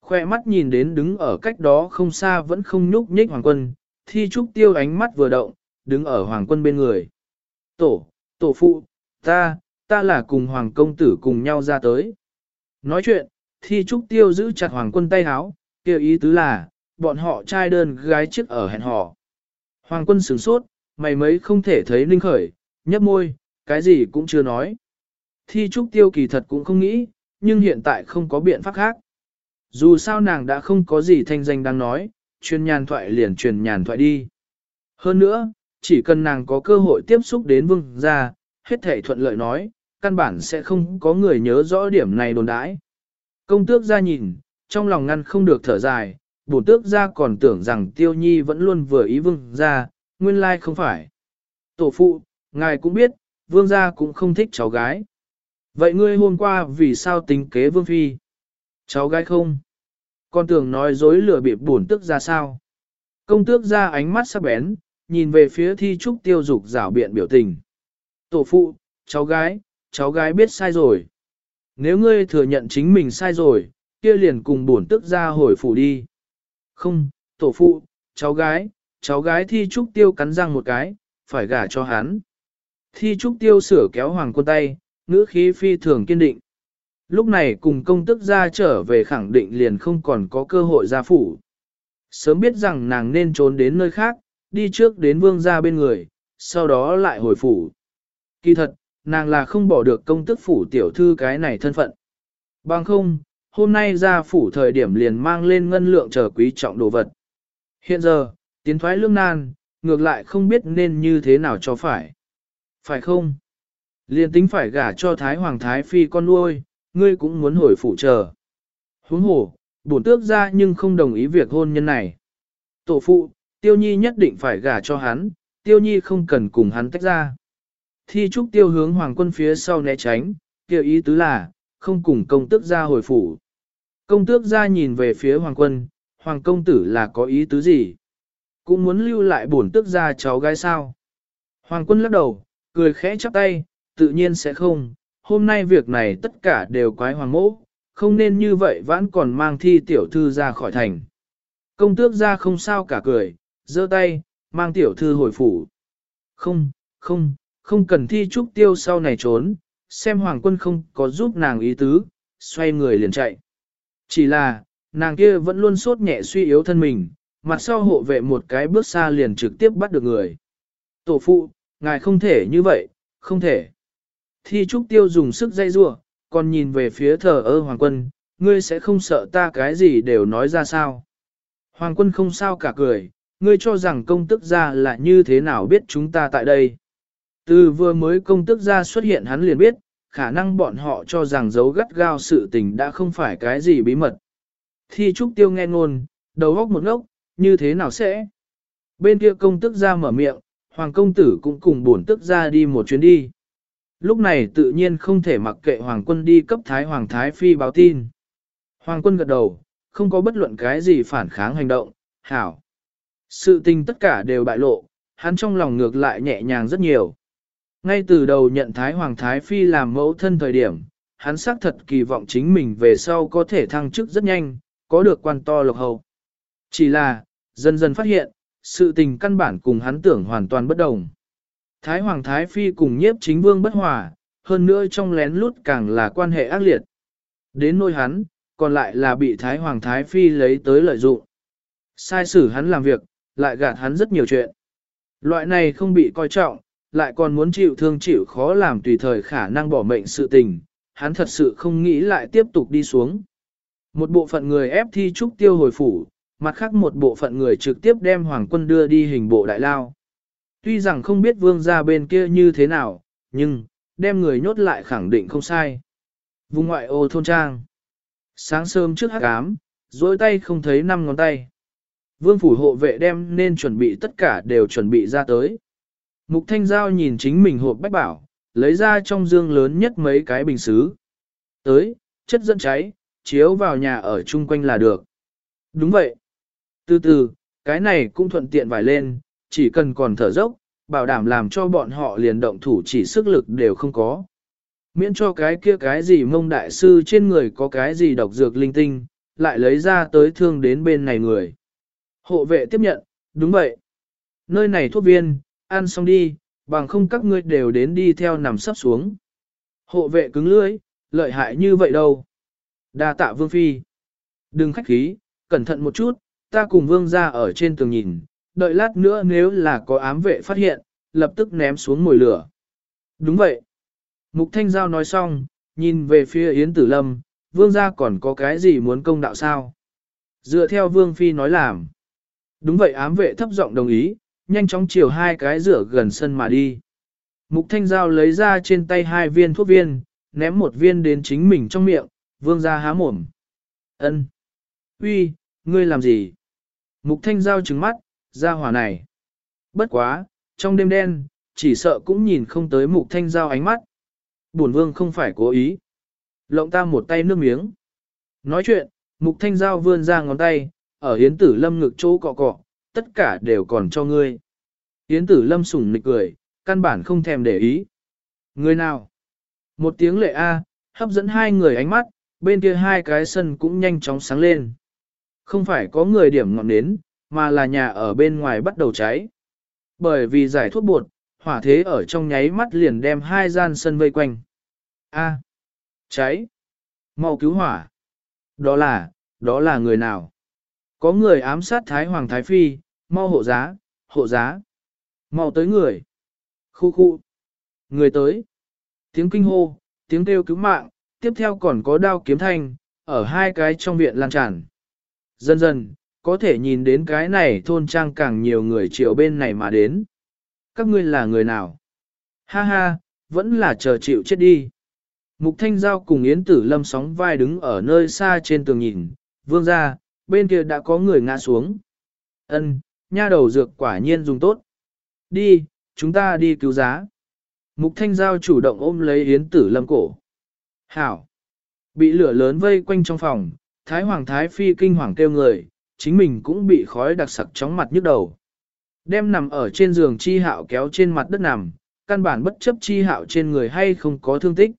Khoe mắt nhìn đến đứng ở cách đó không xa vẫn không nhúc nhích hoàng quân, thi trúc tiêu ánh mắt vừa động, đứng ở hoàng quân bên người. Tổ, tổ phụ, ta, ta là cùng hoàng công tử cùng nhau ra tới. Nói chuyện, thi trúc tiêu giữ chặt hoàng quân tay háo, kêu ý tứ là, bọn họ trai đơn gái trước ở hẹn hò. Hoàng quân sửng sốt, mày mấy không thể thấy linh khởi, nhấp môi, cái gì cũng chưa nói. Thi trúc tiêu kỳ thật cũng không nghĩ, nhưng hiện tại không có biện pháp khác. Dù sao nàng đã không có gì thanh danh đang nói, truyền nhàn thoại liền truyền nhàn thoại đi. Hơn nữa, chỉ cần nàng có cơ hội tiếp xúc đến vương gia, hết thể thuận lợi nói, căn bản sẽ không có người nhớ rõ điểm này đồn đãi. Công tước ra nhìn, trong lòng ngăn không được thở dài, bổn tước ra còn tưởng rằng tiêu nhi vẫn luôn vừa ý vương gia, nguyên lai không phải. Tổ phụ, ngài cũng biết, vương gia cũng không thích cháu gái. Vậy ngươi hôm qua vì sao tính kế vương phi? Cháu gái không? Con tưởng nói dối lừa bịp bổn tước ra sao? Công tước ra ánh mắt sắc bén, nhìn về phía thi trúc tiêu dục rảo biện biểu tình. Tổ phụ, cháu gái, cháu gái biết sai rồi. Nếu ngươi thừa nhận chính mình sai rồi, kia liền cùng bổn tức ra hồi phủ đi. Không, tổ phụ, cháu gái, cháu gái thi trúc tiêu cắn răng một cái, phải gả cho hắn. Thi trúc tiêu sửa kéo hoàng quân tay, ngữ khí phi thường kiên định. Lúc này cùng công tức ra trở về khẳng định liền không còn có cơ hội ra phủ. Sớm biết rằng nàng nên trốn đến nơi khác, đi trước đến vương gia bên người, sau đó lại hồi phủ. Kỳ thật, nàng là không bỏ được công tức phủ tiểu thư cái này thân phận. Bằng không, hôm nay ra phủ thời điểm liền mang lên ngân lượng chờ quý trọng đồ vật. Hiện giờ, tiến thoái lương nan, ngược lại không biết nên như thế nào cho phải. Phải không? Liền tính phải gả cho Thái Hoàng Thái Phi con nuôi, ngươi cũng muốn hồi phủ chờ. Huống hồ, bổn tước ra nhưng không đồng ý việc hôn nhân này. Tổ phụ, tiêu nhi nhất định phải gả cho hắn, tiêu nhi không cần cùng hắn tách ra. Thi trúc tiêu hướng hoàng quân phía sau né tránh, kêu ý tứ là, không cùng công tước ra hồi phủ. Công tước ra nhìn về phía hoàng quân, hoàng công tử là có ý tứ gì? Cũng muốn lưu lại bổn tước ra cháu gái sao? Hoàng quân lắc đầu, cười khẽ chắp tay, tự nhiên sẽ không, hôm nay việc này tất cả đều quái hoàng mỗ, không nên như vậy vẫn còn mang thi tiểu thư ra khỏi thành. Công tước ra không sao cả cười, giơ tay, mang tiểu thư hồi phủ. Không, không, không cần thi trúc tiêu sau này trốn, xem hoàng quân không có giúp nàng ý tứ, xoay người liền chạy. Chỉ là, nàng kia vẫn luôn sốt nhẹ suy yếu thân mình, mặt sau hộ vệ một cái bước xa liền trực tiếp bắt được người. Tổ phụ, ngài không thể như vậy, không thể. Thi trúc tiêu dùng sức dây rua, còn nhìn về phía thờ ơ hoàng quân, ngươi sẽ không sợ ta cái gì đều nói ra sao. Hoàng quân không sao cả cười, ngươi cho rằng công tức gia là như thế nào biết chúng ta tại đây. Từ vừa mới công tức gia xuất hiện hắn liền biết, khả năng bọn họ cho rằng giấu gắt gao sự tình đã không phải cái gì bí mật. Thi trúc tiêu nghe ngôn, đầu góc một ngốc, như thế nào sẽ? Bên kia công tức ra mở miệng, hoàng công tử cũng cùng bổn tức ra đi một chuyến đi. Lúc này tự nhiên không thể mặc kệ hoàng quân đi cấp thái hoàng thái phi báo tin. Hoàng quân gật đầu, không có bất luận cái gì phản kháng hành động, hảo. Sự tình tất cả đều bại lộ, hắn trong lòng ngược lại nhẹ nhàng rất nhiều. Ngay từ đầu nhận Thái Hoàng Thái Phi làm mẫu thân thời điểm, hắn xác thật kỳ vọng chính mình về sau có thể thăng chức rất nhanh, có được quan to lộc hậu. Chỉ là, dần dần phát hiện, sự tình căn bản cùng hắn tưởng hoàn toàn bất đồng. Thái Hoàng Thái Phi cùng nhiếp chính vương bất hòa, hơn nữa trong lén lút càng là quan hệ ác liệt. Đến nôi hắn, còn lại là bị Thái Hoàng Thái Phi lấy tới lợi dụng. Sai xử hắn làm việc, lại gạt hắn rất nhiều chuyện. Loại này không bị coi trọng, lại còn muốn chịu thương chịu khó làm tùy thời khả năng bỏ mệnh sự tình, hắn thật sự không nghĩ lại tiếp tục đi xuống. Một bộ phận người ép thi trúc tiêu hồi phủ, mặt khác một bộ phận người trực tiếp đem hoàng quân đưa đi hình bộ đại lao. Tuy rằng không biết vương gia bên kia như thế nào, nhưng, đem người nhốt lại khẳng định không sai. Vùng ngoại ô thôn trang. Sáng sớm trước hắc ám, dối tay không thấy năm ngón tay. Vương phủ hộ vệ đem nên chuẩn bị tất cả đều chuẩn bị ra tới. Mục Thanh Giao nhìn chính mình hộp bách bảo, lấy ra trong dương lớn nhất mấy cái bình xứ. Tới, chất dẫn cháy, chiếu vào nhà ở chung quanh là được. Đúng vậy. Từ từ, cái này cũng thuận tiện vài lên, chỉ cần còn thở dốc, bảo đảm làm cho bọn họ liền động thủ chỉ sức lực đều không có. Miễn cho cái kia cái gì mông đại sư trên người có cái gì độc dược linh tinh, lại lấy ra tới thương đến bên này người. Hộ vệ tiếp nhận, đúng vậy. Nơi này thuốc viên, ăn xong đi, bằng không các ngươi đều đến đi theo nằm sắp xuống. Hộ vệ cứng lưỡi, lợi hại như vậy đâu. đa tạ vương phi. Đừng khách khí, cẩn thận một chút, ta cùng vương ra ở trên tường nhìn, đợi lát nữa nếu là có ám vệ phát hiện, lập tức ném xuống mồi lửa. Đúng vậy. Mục Thanh Giao nói xong, nhìn về phía Yến Tử Lâm, vương gia còn có cái gì muốn công đạo sao? Dựa theo vương phi nói làm. Đúng vậy ám vệ thấp giọng đồng ý, nhanh chóng chiều hai cái rửa gần sân mà đi. Mục Thanh Giao lấy ra trên tay hai viên thuốc viên, ném một viên đến chính mình trong miệng, vương ra há mồm. Ân, uy, ngươi làm gì? Mục Thanh Giao trừng mắt, ra hỏa này. Bất quá, trong đêm đen, chỉ sợ cũng nhìn không tới Mục Thanh Giao ánh mắt. Bổn vương không phải cố ý. Lộng ta một tay nước miếng. Nói chuyện, Mục Thanh Giao vươn ra ngón tay, ở hiến tử lâm ngực chỗ cọ cọ, tất cả đều còn cho ngươi. Hiến tử lâm sủng nịch cười, căn bản không thèm để ý. Người nào? Một tiếng lệ A, hấp dẫn hai người ánh mắt, bên kia hai cái sân cũng nhanh chóng sáng lên. Không phải có người điểm ngọn nến, mà là nhà ở bên ngoài bắt đầu cháy. Bởi vì giải thuốc bột, hỏa thế ở trong nháy mắt liền đem hai gian sân vây quanh. A. cháy. Mau cứu hỏa. Đó là, đó là người nào? Có người ám sát Thái Hoàng Thái Phi, mau hộ giá, hộ giá. Mau tới người. Khu khu. Người tới. Tiếng kinh hô, tiếng kêu cứu mạng, tiếp theo còn có đao kiếm thanh, ở hai cái trong viện lan tràn. Dần dần, có thể nhìn đến cái này thôn trang càng nhiều người triệu bên này mà đến. Các ngươi là người nào? Ha ha, vẫn là chờ chịu chết đi. Mục Thanh Giao cùng Yến Tử Lâm sóng vai đứng ở nơi xa trên tường nhìn, vương ra, bên kia đã có người ngã xuống. Ân, nha đầu dược quả nhiên dùng tốt. Đi, chúng ta đi cứu giá. Mục Thanh Giao chủ động ôm lấy Yến Tử Lâm cổ. Hảo. Bị lửa lớn vây quanh trong phòng, Thái Hoàng Thái Phi kinh hoàng kêu người, chính mình cũng bị khói đặc sặc chóng mặt nhức đầu. Đem nằm ở trên giường chi hạo kéo trên mặt đất nằm, căn bản bất chấp chi hạo trên người hay không có thương tích.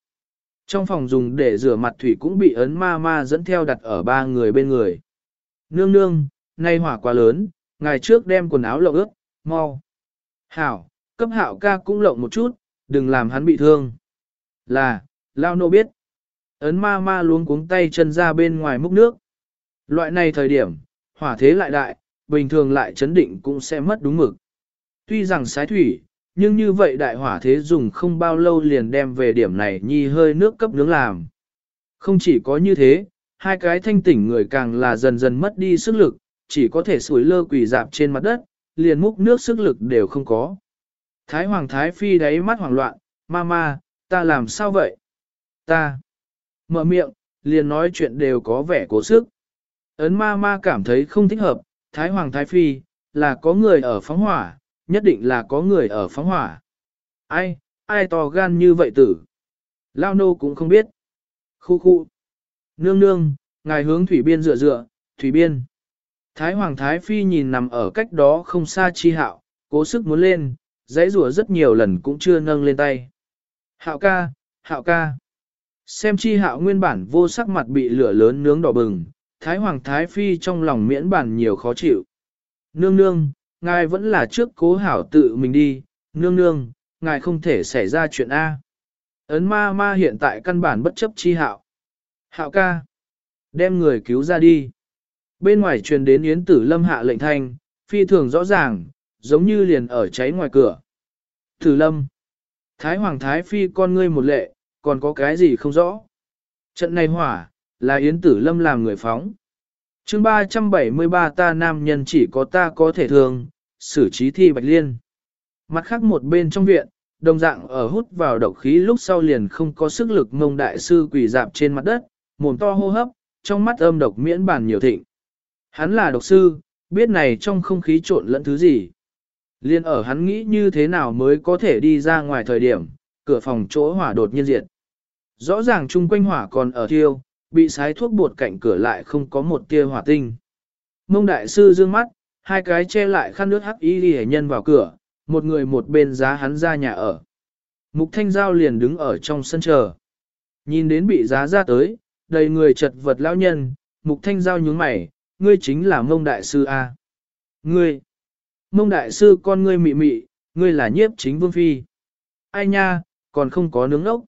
Trong phòng dùng để rửa mặt thủy cũng bị ấn ma ma dẫn theo đặt ở ba người bên người. Nương nương, nay hỏa quá lớn, ngày trước đem quần áo lộng ướt, mau. Hảo, cấp hạo ca cũng lộng một chút, đừng làm hắn bị thương. Là, lao nô biết. Ấn ma ma luống cuống tay chân ra bên ngoài múc nước. Loại này thời điểm, hỏa thế lại đại, bình thường lại chấn định cũng sẽ mất đúng mực. Tuy rằng sái thủy, nhưng như vậy đại hỏa thế dùng không bao lâu liền đem về điểm này nhi hơi nước cấp nướng làm. Không chỉ có như thế, hai cái thanh tỉnh người càng là dần dần mất đi sức lực, chỉ có thể sủi lơ quỳ dạp trên mặt đất, liền múc nước sức lực đều không có. Thái Hoàng Thái Phi đáy mắt hoảng loạn, Mama, ta làm sao vậy? Ta. Mở miệng, liền nói chuyện đều có vẻ cố sức. Ấn ma ma cảm thấy không thích hợp, Thái Hoàng Thái Phi, là có người ở phóng hỏa, nhất định là có người ở phóng hỏa. Ai, ai to gan như vậy tử? Lao nô cũng không biết. Khu khu. Nương nương, ngài hướng thủy biên dựa dựa, thủy biên. Thái Hoàng Thái Phi nhìn nằm ở cách đó không xa chi hạo, cố sức muốn lên, dãy rùa rất nhiều lần cũng chưa nâng lên tay. Hạo ca, hạo ca. Xem chi hạo nguyên bản vô sắc mặt bị lửa lớn nướng đỏ bừng, Thái Hoàng Thái Phi trong lòng miễn bản nhiều khó chịu. Nương nương, ngài vẫn là trước cố hảo tự mình đi, nương nương, ngài không thể xảy ra chuyện A. Ấn ma ma hiện tại căn bản bất chấp chi hạo. Hạo ca, đem người cứu ra đi. Bên ngoài truyền đến Yến Tử Lâm hạ lệnh thanh, phi thường rõ ràng, giống như liền ở cháy ngoài cửa. Tử Lâm, Thái Hoàng Thái Phi con ngươi một lệ, còn có cái gì không rõ. Trận này hỏa, là Yến Tử Lâm làm người phóng. chương 373 ta nam nhân chỉ có ta có thể thường, xử trí thi bạch liên. Mặt khác một bên trong viện, đồng dạng ở hút vào độc khí lúc sau liền không có sức lực mông đại sư quỷ dạp trên mặt đất, mồm to hô hấp, trong mắt âm độc miễn bản nhiều thịnh. Hắn là độc sư, Biết này trong không khí trộn lẫn thứ gì. Liên ở hắn nghĩ như thế nào mới có thể đi ra ngoài thời điểm, cửa phòng chỗ hỏa đột nhiên diệt. Rõ ràng chung quanh hỏa còn ở thiêu, bị sái thuốc bột cạnh cửa lại không có một tia hỏa tinh. Mông đại sư dương mắt, hai cái che lại khăn nước hắc y đi nhân vào cửa, một người một bên giá hắn ra nhà ở. Mục thanh giao liền đứng ở trong sân chờ. Nhìn đến bị giá ra tới, đầy người chật vật lão nhân, mục thanh giao nhướng mày, ngươi chính là mông đại sư A. Ngươi, mông đại sư con ngươi mị mị, ngươi là nhiếp chính vương phi. Ai nha, còn không có nướng ốc.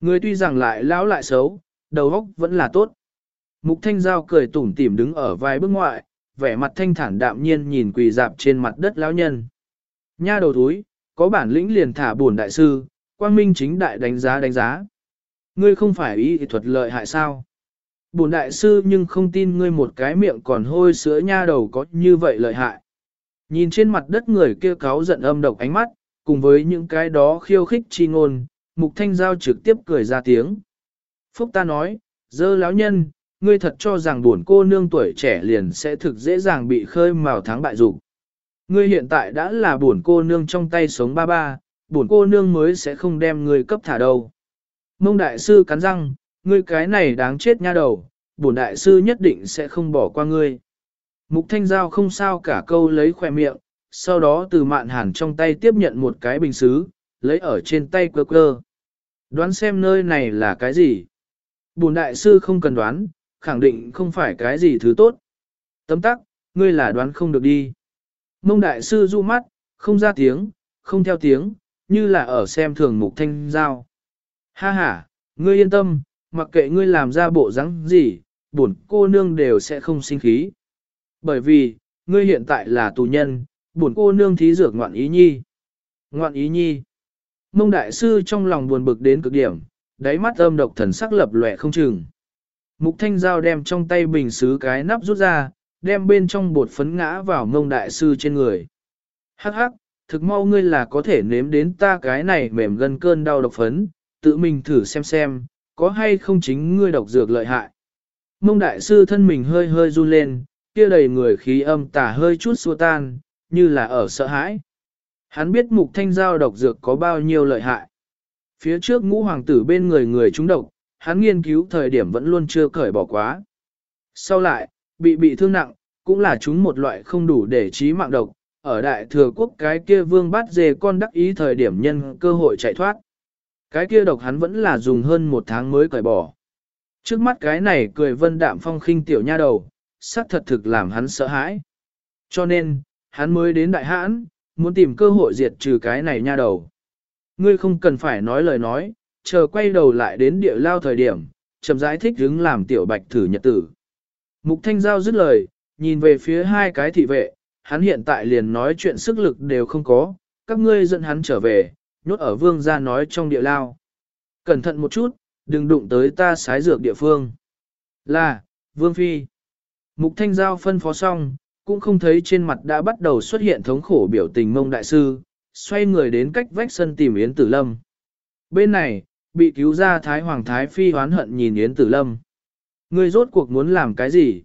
Ngươi tuy rằng lại lão lại xấu, đầu óc vẫn là tốt. Mục thanh giao cười tủm tỉm đứng ở vài bước ngoại, vẻ mặt thanh thản đạm nhiên nhìn quỳ dạp trên mặt đất lão nhân. Nha đầu thúi, có bản lĩnh liền thả bổn đại sư, quang minh chính đại đánh giá đánh giá. Ngươi không phải ý thuật lợi hại sao? Bổn đại sư nhưng không tin ngươi một cái miệng còn hôi sữa nha đầu có như vậy lợi hại. Nhìn trên mặt đất người kia cáo giận âm độc ánh mắt, cùng với những cái đó khiêu khích chi ngôn, mục thanh giao trực tiếp cười ra tiếng. Phúc ta nói, dơ lão nhân, ngươi thật cho rằng buồn cô nương tuổi trẻ liền sẽ thực dễ dàng bị khơi mào thắng bại dục. Ngươi hiện tại đã là buồn cô nương trong tay sống ba ba, buồn cô nương mới sẽ không đem ngươi cấp thả đâu. Mông đại sư cắn răng, ngươi cái này đáng chết nha đầu, bổn đại sư nhất định sẽ không bỏ qua ngươi. Mục thanh giao không sao cả câu lấy khỏe miệng, sau đó từ mạn hàn trong tay tiếp nhận một cái bình xứ, lấy ở trên tay cơ cơ. Đoán xem nơi này là cái gì? Bùn đại sư không cần đoán, khẳng định không phải cái gì thứ tốt. Tấm tắc, ngươi là đoán không được đi. Mông đại sư du mắt, không ra tiếng, không theo tiếng, như là ở xem thường mục thanh giao. Ha ha, ngươi yên tâm, mặc kệ ngươi làm ra bộ dáng gì, bổn cô nương đều sẽ không sinh khí. Bởi vì, ngươi hiện tại là tù nhân, bổn cô nương thí dược ngoạn ý nhi. Ngoạn ý nhi. Mông đại sư trong lòng buồn bực đến cực điểm, đáy mắt âm độc thần sắc lập lòe không chừng. Mục thanh giao đem trong tay bình xứ cái nắp rút ra, đem bên trong bột phấn ngã vào mông đại sư trên người. Hắc hắc, thực mau ngươi là có thể nếm đến ta cái này mềm gần cơn đau độc phấn, tự mình thử xem xem, có hay không chính ngươi độc dược lợi hại. Mông đại sư thân mình hơi hơi run lên, kia đầy người khí âm tả hơi chút xua tan, như là ở sợ hãi. Hắn biết mục thanh giao độc dược có bao nhiêu lợi hại. Phía trước ngũ hoàng tử bên người người trúng độc, hắn nghiên cứu thời điểm vẫn luôn chưa cởi bỏ quá. Sau lại, bị bị thương nặng, cũng là chúng một loại không đủ để trí mạng độc, ở đại thừa quốc cái kia vương bắt dề con đắc ý thời điểm nhân cơ hội chạy thoát. Cái kia độc hắn vẫn là dùng hơn một tháng mới cởi bỏ. Trước mắt cái này cười vân đạm phong khinh tiểu nha đầu, sắc thật thực làm hắn sợ hãi. Cho nên, hắn mới đến đại hãn, muốn tìm cơ hội diệt trừ cái này nha đầu. Ngươi không cần phải nói lời nói, chờ quay đầu lại đến địa lao thời điểm, chậm rãi thích hứng làm tiểu bạch thử nhật tử. Mục Thanh Giao dứt lời, nhìn về phía hai cái thị vệ, hắn hiện tại liền nói chuyện sức lực đều không có, các ngươi dẫn hắn trở về, nhốt ở vương gia nói trong địa lao. Cẩn thận một chút, đừng đụng tới ta sái dược địa phương. Là, vương phi. Mục Thanh Giao phân phó xong, cũng không thấy trên mặt đã bắt đầu xuất hiện thống khổ biểu tình mông đại sư, xoay người đến cách vách sân tìm Yến Tử Lâm. Bên này, bị cứu ra Thái Hoàng Thái Phi hoán hận nhìn Yến Tử Lâm. Ngươi rốt cuộc muốn làm cái gì?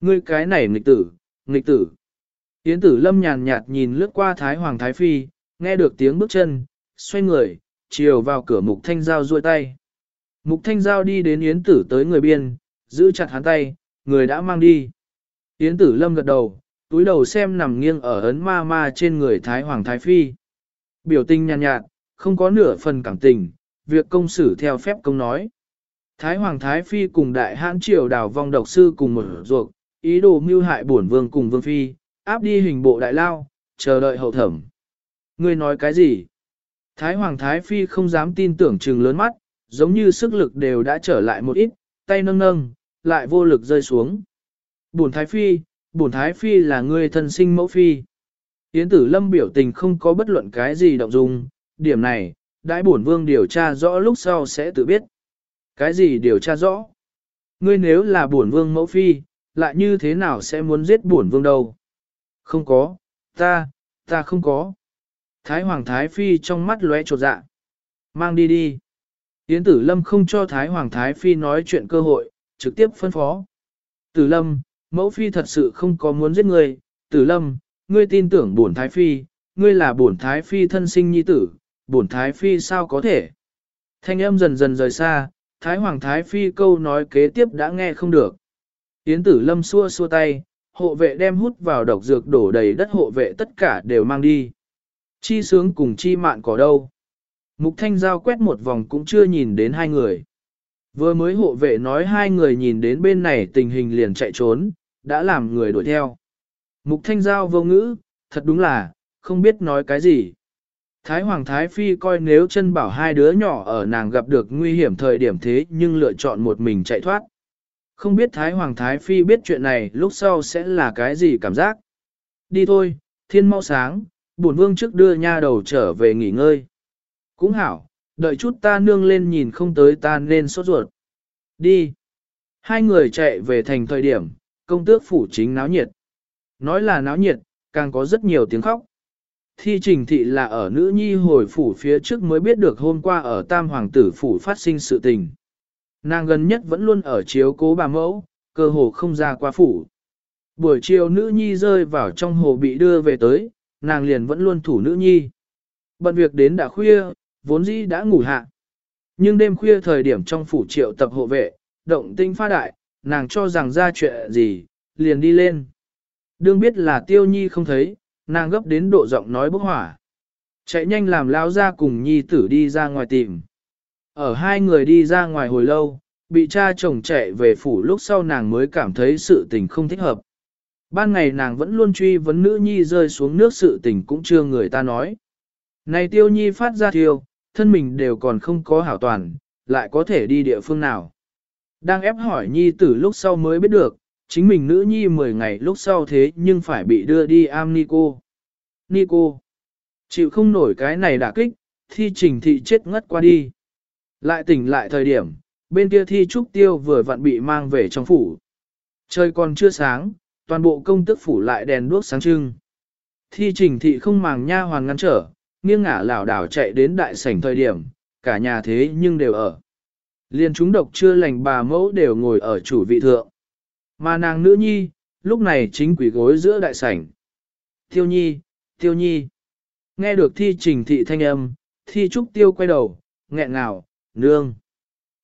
Ngươi cái này nghịch tử, nghịch tử. Yến Tử Lâm nhàn nhạt nhìn lướt qua Thái Hoàng Thái Phi, nghe được tiếng bước chân, xoay người, chiều vào cửa Mục Thanh Giao duỗi tay. Mục Thanh Giao đi đến Yến Tử tới người biên, giữ chặt hắn tay, người đã mang đi. Yến Tử Lâm gật đầu, túi đầu xem nằm nghiêng ở ấn ma ma trên người Thái Hoàng Thái Phi. Biểu tình nhàn nhạt, nhạt, không có nửa phần cảm tình, việc công xử theo phép công nói. Thái Hoàng Thái Phi cùng đại hãn triều đào vong độc sư cùng một ruột, ý đồ mưu hại bổn vương cùng vương phi, áp đi hình bộ đại lao, chờ đợi hậu thẩm. Ngươi nói cái gì? Thái Hoàng Thái Phi không dám tin tưởng trừng lớn mắt, giống như sức lực đều đã trở lại một ít, tay nâng nâng, lại vô lực rơi xuống. Bổn Thái Phi, bổn Thái Phi là người thân sinh mẫu phi. Yến tử lâm biểu tình không có bất luận cái gì động dung, điểm này, đại bổn vương điều tra rõ lúc sau sẽ tự biết. Cái gì điều tra rõ? Ngươi nếu là bổn vương mẫu phi, lại như thế nào sẽ muốn giết bổn vương đâu? Không có, ta, ta không có. Thái Hoàng Thái Phi trong mắt lóe trột dạ. Mang đi đi. Yến Tử Lâm không cho Thái Hoàng Thái Phi nói chuyện cơ hội, trực tiếp phân phó. Tử Lâm, mẫu phi thật sự không có muốn giết người. tử lâm, ngươi tin tưởng bổn thái phi, ngươi là bổn thái phi thân sinh nhi tử, bổn thái phi sao có thể. Thanh âm dần dần rời xa, thái hoàng thái phi câu nói kế tiếp đã nghe không được. Yến tử lâm xua xua tay, hộ vệ đem hút vào độc dược đổ đầy đất hộ vệ tất cả đều mang đi. Chi sướng cùng chi mạn có đâu. Mục thanh giao quét một vòng cũng chưa nhìn đến hai người. Vừa mới hộ vệ nói hai người nhìn đến bên này tình hình liền chạy trốn, đã làm người đuổi theo. Mục thanh giao vô ngữ, thật đúng là, không biết nói cái gì. Thái Hoàng Thái Phi coi nếu chân bảo hai đứa nhỏ ở nàng gặp được nguy hiểm thời điểm thế nhưng lựa chọn một mình chạy thoát. Không biết Thái Hoàng Thái Phi biết chuyện này lúc sau sẽ là cái gì cảm giác. Đi thôi, thiên mau sáng, bổn vương trước đưa nha đầu trở về nghỉ ngơi. Cũng hảo, đợi chút ta nương lên nhìn không tới ta nên sốt ruột. Đi. Hai người chạy về thành thời điểm, công tước phủ chính náo nhiệt. Nói là náo nhiệt, càng có rất nhiều tiếng khóc. Thi trình thị là ở nữ nhi hồi phủ phía trước mới biết được hôm qua ở tam hoàng tử phủ phát sinh sự tình. Nàng gần nhất vẫn luôn ở chiếu cố bà mẫu, cơ hồ không ra qua phủ. Buổi chiều nữ nhi rơi vào trong hồ bị đưa về tới, nàng liền vẫn luôn thủ nữ nhi. Bận việc đến đã khuya, vốn dĩ đã ngủ hạ. Nhưng đêm khuya thời điểm trong phủ triệu tập hộ vệ, động tinh pha đại, nàng cho rằng ra chuyện gì, liền đi lên. Đương biết là tiêu nhi không thấy, nàng gấp đến độ giọng nói bốc hỏa. Chạy nhanh làm lao ra cùng nhi tử đi ra ngoài tìm. Ở hai người đi ra ngoài hồi lâu, bị cha chồng chạy về phủ lúc sau nàng mới cảm thấy sự tình không thích hợp. Ban ngày nàng vẫn luôn truy vấn nữ nhi rơi xuống nước sự tình cũng chưa người ta nói. Này tiêu nhi phát ra thiêu, thân mình đều còn không có hảo toàn, lại có thể đi địa phương nào. Đang ép hỏi nhi tử lúc sau mới biết được, chính mình nữ nhi 10 ngày lúc sau thế nhưng phải bị đưa đi am Nico. Nico, chịu không nổi cái này đả kích, thi trình thị chết ngất qua đi. Lại tỉnh lại thời điểm, bên kia thi trúc tiêu vừa vặn bị mang về trong phủ. Trời còn chưa sáng, toàn bộ công tức phủ lại đèn đuốc sáng trưng. Thi trình thị không màng nha hoàn ngăn trở, nghiêng ngả lảo đảo chạy đến đại sảnh thời điểm, cả nhà thế nhưng đều ở. Liên chúng độc chưa lành bà mẫu đều ngồi ở chủ vị thượng. Mà nàng nữ nhi, lúc này chính quỷ gối giữa đại sảnh. Tiêu nhi, tiêu nhi. Nghe được thi trình thị thanh âm, thi trúc tiêu quay đầu, nghẹn ngào, nương.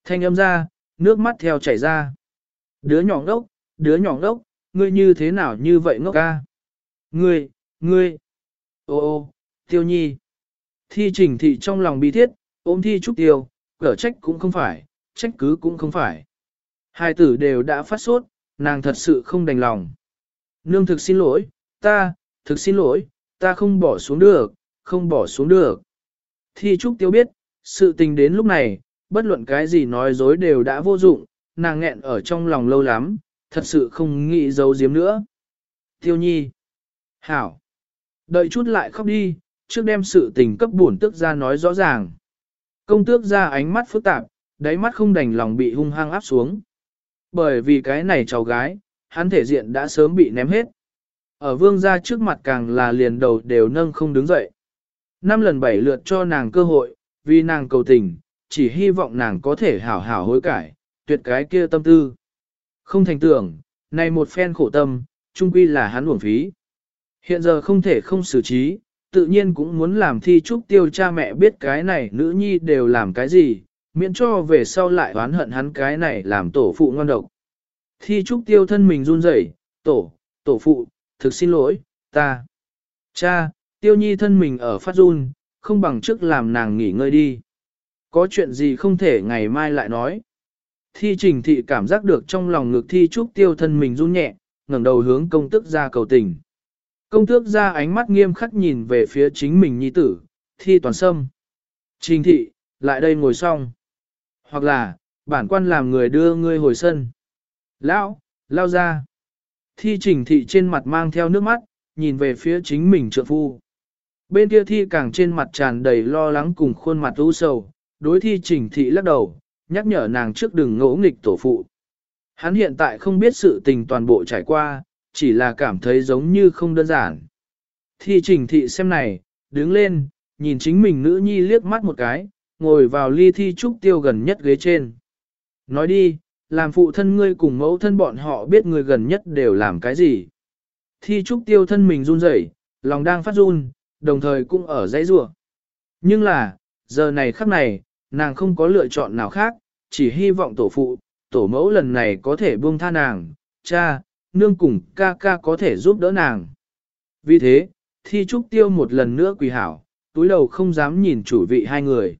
Thanh âm ra, nước mắt theo chảy ra. Đứa nhỏ ngốc, đứa nhỏ ngốc, ngươi như thế nào như vậy ngốc ca? Ngươi, ngươi. Ô ô, tiêu nhi. Thi trình thị trong lòng bi thiết, ôm thi trúc tiêu, cỡ trách cũng không phải, trách cứ cũng không phải. Hai tử đều đã phát sốt, nàng thật sự không đành lòng. Nương thực xin lỗi, ta, thực xin lỗi, ta không bỏ xuống được, không bỏ xuống được. Thi trúc tiêu biết, sự tình đến lúc này, bất luận cái gì nói dối đều đã vô dụng, nàng nghẹn ở trong lòng lâu lắm, thật sự không nghĩ giấu giếm nữa. Tiêu nhi. Hảo. Đợi chút lại khóc đi, trước đem sự tình cấp bổn tước ra nói rõ ràng. Công tước ra ánh mắt phức tạp, đáy mắt không đành lòng bị hung hăng áp xuống. Bởi vì cái này cháu gái, hắn thể diện đã sớm bị ném hết. Ở vương gia trước mặt càng là liền đầu đều nâng không đứng dậy. Năm lần bảy lượt cho nàng cơ hội, vì nàng cầu tình, chỉ hy vọng nàng có thể hảo hảo hối cải, tuyệt cái kia tâm tư. Không thành tưởng, này một phen khổ tâm, trung quy là hắn uổng phí. Hiện giờ không thể không xử trí, tự nhiên cũng muốn làm thi trúc tiêu cha mẹ biết cái này nữ nhi đều làm cái gì, miễn cho về sau lại oán hận hắn cái này làm tổ phụ ngon độc. Thi trúc tiêu thân mình run rẩy, tổ, tổ phụ, thực xin lỗi, ta. Cha, tiêu nhi thân mình ở phát run, không bằng trước làm nàng nghỉ ngơi đi. Có chuyện gì không thể ngày mai lại nói. Thi trình thị cảm giác được trong lòng ngực thi trúc tiêu thân mình run nhẹ, ngẩng đầu hướng công Tước ra cầu tình. Công tước ra ánh mắt nghiêm khắc nhìn về phía chính mình nhi tử, thi toàn sâm. Trình thị, lại đây ngồi xong. Hoặc là, bản quan làm người đưa ngươi hồi sân. Lão, lao ra. Thi trình thị trên mặt mang theo nước mắt, nhìn về phía chính mình trượng phu. Bên kia thi càng trên mặt tràn đầy lo lắng cùng khuôn mặt u sầu, đối thi trình thị lắc đầu, nhắc nhở nàng trước đừng ngỗ nghịch tổ phụ. Hắn hiện tại không biết sự tình toàn bộ trải qua, chỉ là cảm thấy giống như không đơn giản. Thi trình thị xem này, đứng lên, nhìn chính mình nữ nhi liếc mắt một cái, ngồi vào ly thi trúc tiêu gần nhất ghế trên. Nói đi, làm phụ thân ngươi cùng mẫu thân bọn họ biết ngươi gần nhất đều làm cái gì. Thi trúc tiêu thân mình run rẩy, lòng đang phát run, đồng thời cũng ở dãy rủa. Nhưng là, giờ này khắc này, nàng không có lựa chọn nào khác, chỉ hy vọng tổ phụ, tổ mẫu lần này có thể buông tha nàng, cha, nương cùng ca ca có thể giúp đỡ nàng. Vì thế, thi trúc tiêu một lần nữa quỳ hảo, túi đầu không dám nhìn chủ vị hai người.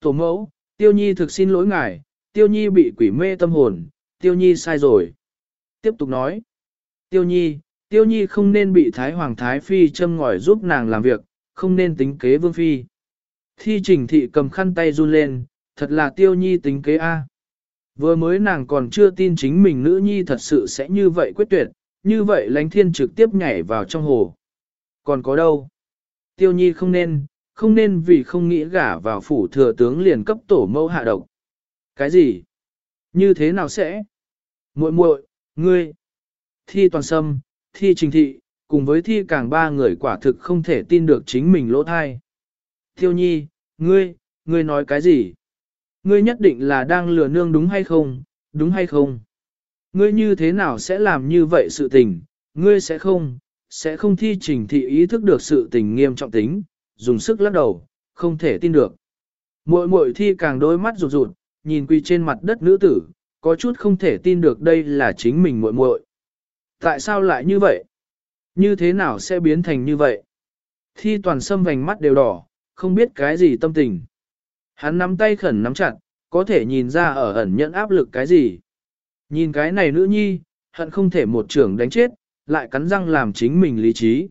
Tổ mẫu, tiêu nhi thực xin lỗi ngài, tiêu nhi bị quỷ mê tâm hồn, tiêu nhi sai rồi. Tiếp tục nói, tiêu nhi, tiêu nhi không nên bị thái hoàng thái phi châm ngòi giúp nàng làm việc, không nên tính kế vương phi. Thi trình thị cầm khăn tay run lên, thật là tiêu nhi tính kế A. Vừa mới nàng còn chưa tin chính mình nữ nhi thật sự sẽ như vậy quyết tuyệt, như vậy lánh thiên trực tiếp nhảy vào trong hồ. Còn có đâu? Tiêu nhi không nên, không nên vì không nghĩ gả vào phủ thừa tướng liền cấp tổ mẫu hạ độc. Cái gì? Như thế nào sẽ? muội muội, ngươi, thi toàn sâm, thi trình thị, cùng với thi càng ba người quả thực không thể tin được chính mình lỗ thai. Thiêu nhi, ngươi, ngươi nói cái gì? Ngươi nhất định là đang lừa nương đúng hay không, đúng hay không? Ngươi như thế nào sẽ làm như vậy sự tình, ngươi sẽ không, sẽ không thi trình thị ý thức được sự tình nghiêm trọng tính, dùng sức lắc đầu, không thể tin được. Mội mội thi càng đôi mắt rụt rụt, nhìn quỳ trên mặt đất nữ tử, có chút không thể tin được đây là chính mình muội muội. Tại sao lại như vậy? Như thế nào sẽ biến thành như vậy? Thi toàn sâm vành mắt đều đỏ, không biết cái gì tâm tình. Hắn nắm tay khẩn nắm chặt, có thể nhìn ra ở ẩn nhận áp lực cái gì. Nhìn cái này nữ nhi, hận không thể một trưởng đánh chết, lại cắn răng làm chính mình lý trí.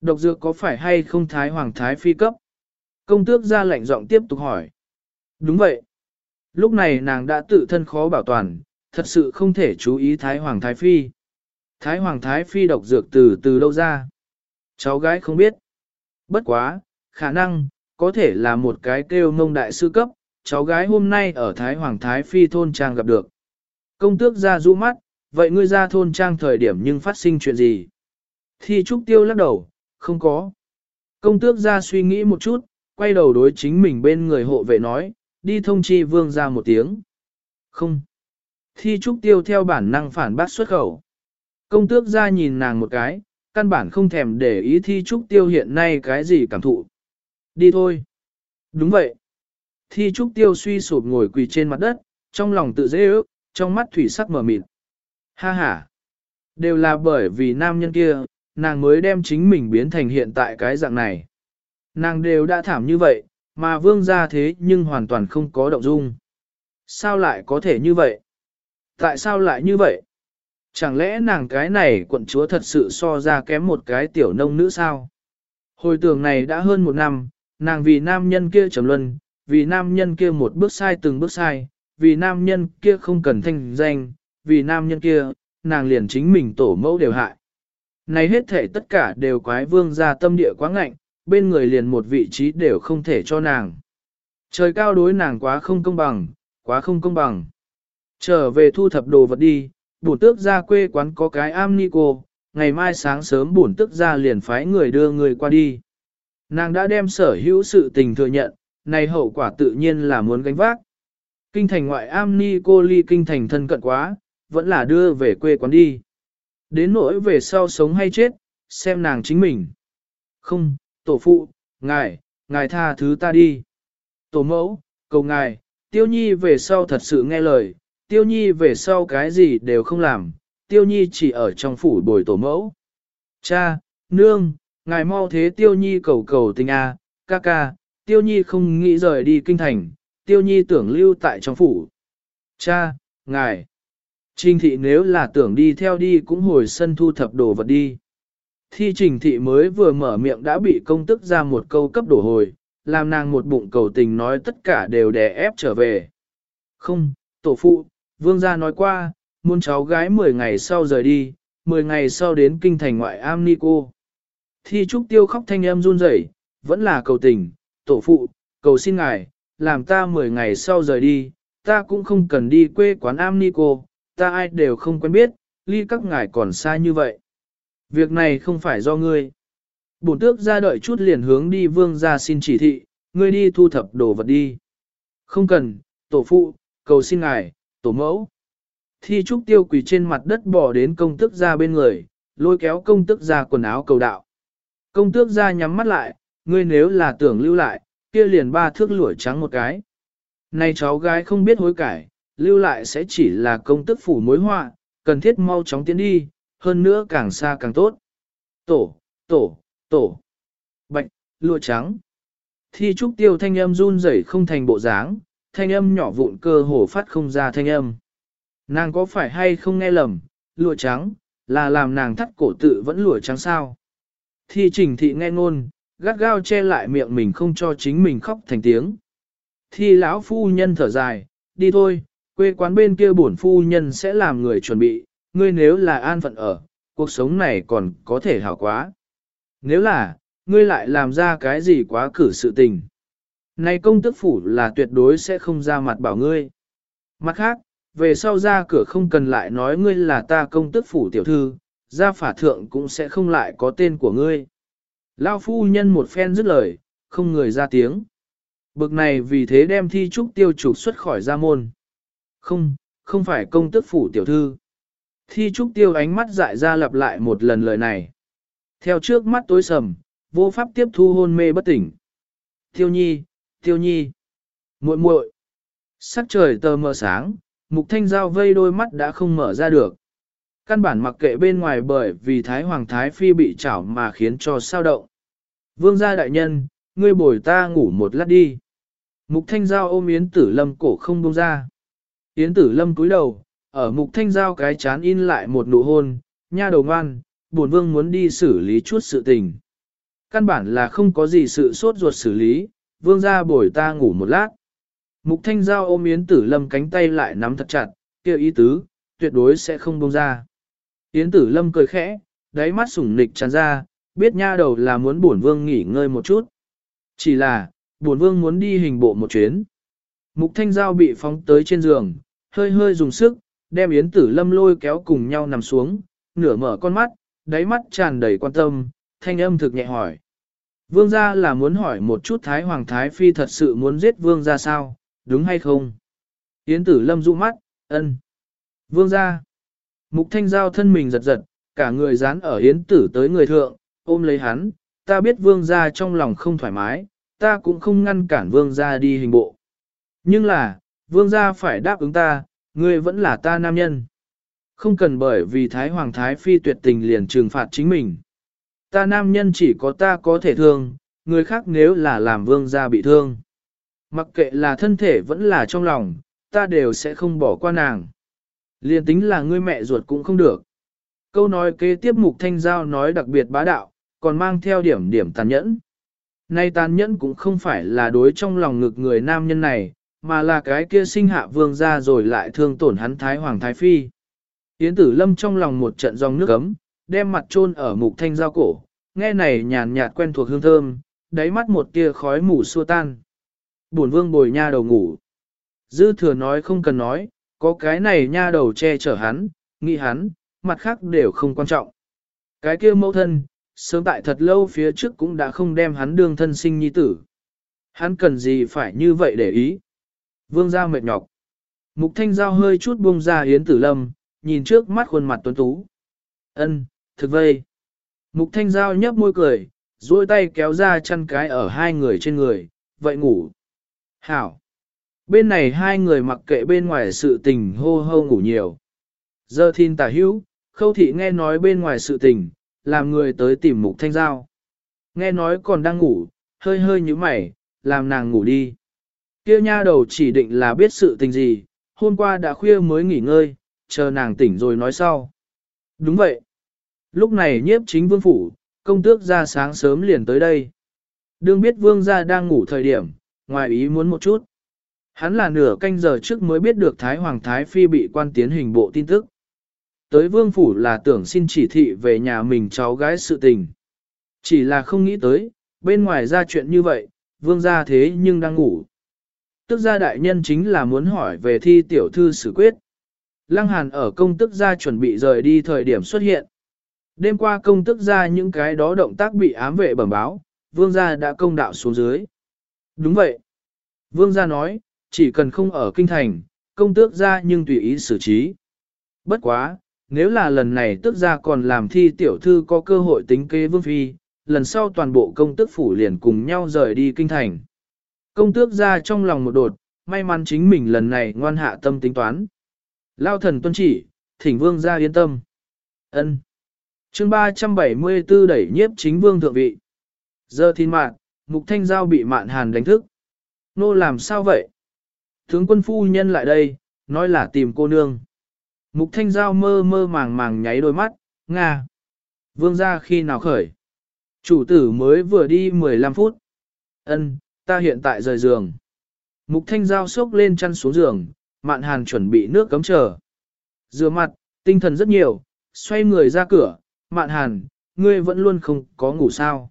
Độc dược có phải hay không thái hoàng thái phi cấp? Công tước ra lệnh giọng tiếp tục hỏi. Đúng vậy. Lúc này nàng đã tự thân khó bảo toàn, thật sự không thể chú ý thái hoàng thái phi. Thái hoàng thái phi độc dược từ từ đâu ra? Cháu gái không biết. Bất quá, khả năng, có thể là một cái kêu mông đại sư cấp, cháu gái hôm nay ở Thái Hoàng Thái Phi thôn trang gặp được. Công tước ra rũ mắt, vậy ngươi ra thôn trang thời điểm nhưng phát sinh chuyện gì? Thi trúc tiêu lắc đầu, không có. Công tước ra suy nghĩ một chút, quay đầu đối chính mình bên người hộ vệ nói, đi thông chi vương ra một tiếng. Không. Thi trúc tiêu theo bản năng phản bác xuất khẩu. Công tước ra nhìn nàng một cái, căn bản không thèm để ý thi trúc tiêu hiện nay cái gì cảm thụ. Đi thôi. Đúng vậy. Thi trúc tiêu suy sụp ngồi quỳ trên mặt đất, trong lòng tự dễ ước, trong mắt thủy sắc mở mịt. Ha ha. Đều là bởi vì nam nhân kia, nàng mới đem chính mình biến thành hiện tại cái dạng này. Nàng đều đã thảm như vậy, mà vương ra thế nhưng hoàn toàn không có động dung. Sao lại có thể như vậy? Tại sao lại như vậy? Chẳng lẽ nàng cái này quận chúa thật sự so ra kém một cái tiểu nông nữ sao? Hồi tưởng này đã hơn một năm, nàng vì nam nhân kia trầm luân, vì nam nhân kia một bước sai từng bước sai, vì nam nhân kia không cần thanh danh, vì nam nhân kia, nàng liền chính mình tổ mẫu đều hại. Này hết thể tất cả đều quái vương ra tâm địa quá ngạnh, bên người liền một vị trí đều không thể cho nàng. Trời cao đối nàng quá không công bằng, quá không công bằng. Trở về thu thập đồ vật đi, bổn tước ra quê quán có cái am ni cô, ngày mai sáng sớm bổn tước ra liền phái người đưa người qua đi. Nàng đã đem sở hữu sự tình thừa nhận, này hậu quả tự nhiên là muốn gánh vác. Kinh thành ngoại am ni cô ly kinh thành thân cận quá, vẫn là đưa về quê quán đi. Đến nỗi về sau sống hay chết, xem nàng chính mình. Không, tổ phụ, ngài, ngài tha thứ ta đi. Tổ mẫu, cầu ngài, tiêu nhi về sau thật sự nghe lời, tiêu nhi về sau cái gì đều không làm, tiêu nhi chỉ ở trong phủ bồi tổ mẫu. Cha, nương, ngài mau thế tiêu nhi cầu cầu tình a, ca ca, tiêu nhi không nghĩ rời đi kinh thành, tiêu nhi tưởng lưu tại trong phủ. Cha, ngài, trình thị nếu là tưởng đi theo đi cũng hồi sân thu thập đồ vật đi. Thi trình thị mới vừa mở miệng đã bị công tức ra một câu cấp đổ hồi, làm nàng một bụng cầu tình nói tất cả đều đè ép trở về. Không, tổ phụ, vương gia nói qua, muốn cháu gái 10 ngày sau rời đi, 10 ngày sau đến kinh thành ngoại am ni cô. Thi trúc tiêu khóc thanh em run rẩy, vẫn là cầu tình, tổ phụ, cầu xin ngài, làm ta 10 ngày sau rời đi, ta cũng không cần đi quê quán am ni cô, ta ai đều không quen biết, ly các ngài còn xa như vậy. Việc này không phải do ngươi. Bổn tước ra đợi chút liền hướng đi vương ra xin chỉ thị, ngươi đi thu thập đồ vật đi. Không cần, tổ phụ, cầu xin ngài, tổ mẫu. Thi trúc tiêu quỳ trên mặt đất bỏ đến công tước ra bên người, lôi kéo công tước ra quần áo cầu đạo. Công tước ra nhắm mắt lại, ngươi nếu là tưởng lưu lại, kia liền ba thước lũa trắng một cái. Này cháu gái không biết hối cải, lưu lại sẽ chỉ là công tước phủ mối họa, cần thiết mau chóng tiến đi, hơn nữa càng xa càng tốt. Tổ, tổ, tổ, bạch, lụa trắng. Thi trúc tiêu thanh âm run rẩy không thành bộ dáng, thanh âm nhỏ vụn cơ hồ phát không ra thanh âm. Nàng có phải hay không nghe lầm, lụa trắng, là làm nàng thắt cổ tự vẫn lụa trắng sao? Thi trình thị nghe ngôn, gắt gao che lại miệng mình không cho chính mình khóc thành tiếng. Thi lão phu nhân thở dài, đi thôi, quê quán bên kia bổn phu nhân sẽ làm người chuẩn bị, ngươi nếu là an phận ở, cuộc sống này còn có thể hảo quá. Nếu là, ngươi lại làm ra cái gì quá cử sự tình. Này công tức phủ là tuyệt đối sẽ không ra mặt bảo ngươi. Mặt khác, về sau ra cửa không cần lại nói ngươi là ta công tức phủ tiểu thư, gia phả thượng cũng sẽ không lại có tên của ngươi. Lao phu nhân một phen dứt lời, không người ra tiếng. Bực này vì thế đem thi trúc tiêu trục xuất khỏi gia môn. Không, không phải công tức phủ tiểu thư. Thi trúc tiêu ánh mắt dại ra lặp lại một lần lời này. Theo trước mắt tối sầm, vô pháp tiếp thu hôn mê bất tỉnh. Tiêu nhi, tiêu nhi, muội muội. Sắc trời tờ mờ sáng, mục thanh giao vây đôi mắt đã không mở ra được. Căn bản mặc kệ bên ngoài bởi vì Thái Hoàng Thái Phi bị chảo mà khiến cho sao động. Vương gia đại nhân, ngươi bồi ta ngủ một lát đi. Mục thanh giao ôm Yến tử lâm cổ không buông ra. Yến tử lâm cúi đầu, ở mục thanh giao cái chán in lại một nụ hôn, nha đầu ngoan, bổn vương muốn đi xử lý chút sự tình. Căn bản là không có gì sự sốt ruột xử lý, vương gia bồi ta ngủ một lát. Mục thanh giao ôm Yến tử lâm cánh tay lại nắm thật chặt, kêu ý tứ, tuyệt đối sẽ không buông ra. Yến tử lâm cười khẽ, đáy mắt sủng nịch tràn ra, biết nha đầu là muốn bổn vương nghỉ ngơi một chút. Chỉ là, bổn vương muốn đi hình bộ một chuyến. Mục thanh giao bị phóng tới trên giường, hơi hơi dùng sức, đem Yến tử lâm lôi kéo cùng nhau nằm xuống, nửa mở con mắt, đáy mắt tràn đầy quan tâm, thanh âm thực nhẹ hỏi. Vương gia là muốn hỏi một chút Thái Hoàng Thái Phi thật sự muốn giết vương gia sao, đúng hay không? Yến tử lâm dụ mắt, ân. Vương gia. Mục thanh giao thân mình giật giật, cả người dán ở Yến tử tới người thượng, ôm lấy hắn, ta biết vương gia trong lòng không thoải mái, ta cũng không ngăn cản vương gia đi hình bộ. Nhưng là, vương gia phải đáp ứng ta, ngươi vẫn là ta nam nhân. Không cần bởi vì Thái Hoàng Thái Phi tuyệt tình liền trừng phạt chính mình. Ta nam nhân chỉ có ta có thể thương, người khác nếu là làm vương gia bị thương. Mặc kệ là thân thể vẫn là trong lòng, ta đều sẽ không bỏ qua nàng. Liền tính là ngươi mẹ ruột cũng không được. Câu nói kế tiếp mục thanh giao nói đặc biệt bá đạo, còn mang theo điểm điểm tàn nhẫn. Nay tàn nhẫn cũng không phải là đối trong lòng ngực người nam nhân này, mà là cái kia sinh hạ vương ra rồi lại thương tổn hắn Thái Hoàng Thái Phi. Yến tử lâm trong lòng một trận dòng nước ấm, đem mặt chôn ở mục thanh giao cổ, nghe này nhàn nhạt quen thuộc hương thơm, đáy mắt một tia khói mù xua tan. Buồn vương bồi nha đầu ngủ. Dư thừa nói không cần nói, có cái này nha đầu che chở hắn, nghĩ hắn, mặt khác đều không quan trọng. Cái kia mẫu thân, sớm tại thật lâu phía trước cũng đã không đem hắn đương thân sinh nhi tử. Hắn cần gì phải như vậy để ý. Vương gia mệt nhọc. Mục thanh giao hơi chút buông ra hiến tử lâm, nhìn trước mắt khuôn mặt tuấn tú. Ân, thực vây. Mục thanh giao nhấp môi cười, duỗi tay kéo ra chăn cái ở hai người trên người, vậy ngủ. Hảo. Bên này hai người mặc kệ bên ngoài sự tình hô hô ngủ nhiều. Giờ thiên tả hữu, khâu thị nghe nói bên ngoài sự tình, làm người tới tìm mục thanh giao. Nghe nói còn đang ngủ, hơi hơi như mày, làm nàng ngủ đi. Kia nha đầu chỉ định là biết sự tình gì, hôm qua đã khuya mới nghỉ ngơi, chờ nàng tỉnh rồi nói sau. Đúng vậy. Lúc này nhiếp chính vương phủ, công tước ra sáng sớm liền tới đây. Đương biết vương gia đang ngủ thời điểm, ngoài ý muốn một chút. Hắn là nửa canh giờ trước mới biết được Thái Hoàng Thái Phi bị quan tiến hình bộ tin tức. Tới vương phủ là tưởng xin chỉ thị về nhà mình cháu gái sự tình. Chỉ là không nghĩ tới, bên ngoài ra chuyện như vậy, vương gia thế nhưng đang ngủ. Tức gia đại nhân chính là muốn hỏi về thi tiểu thư xử quyết. Lăng Hàn ở công tức gia chuẩn bị rời đi thời điểm xuất hiện. Đêm qua công tức gia những cái đó động tác bị ám vệ bẩm báo, vương gia đã công đạo xuống dưới. Đúng vậy. Vương gia nói, chỉ cần không ở kinh thành, công tước gia nhưng tùy ý xử trí. Bất quá, nếu là lần này tước ra còn làm thi tiểu thư có cơ hội tính kế vương phi, lần sau toàn bộ công tước phủ liền cùng nhau rời đi kinh thành. Công tước ra trong lòng một đột, may mắn chính mình lần này ngoan hạ tâm tính toán. Lao thần tuân chỉ, thỉnh vương ra yên tâm. ân chương 374 đẩy nhiếp chính vương thượng vị. Giờ thiên mạng, mục thanh giao bị mạn hàn đánh thức. Nô làm sao vậy? Tướng quân phu nhân lại đây, nói là tìm cô nương. Mục thanh giao mơ mơ màng màng nháy đôi mắt, Nga. Vương ra khi nào khởi? Chủ tử mới vừa đi 15 phút. Ân, ta hiện tại rời giường. Mục thanh giao sốc lên chăn xuống giường, mạn hàn chuẩn bị nước cấm chờ. Rửa mặt, tinh thần rất nhiều, xoay người ra cửa, mạn hàn, ngươi vẫn luôn không có ngủ sao.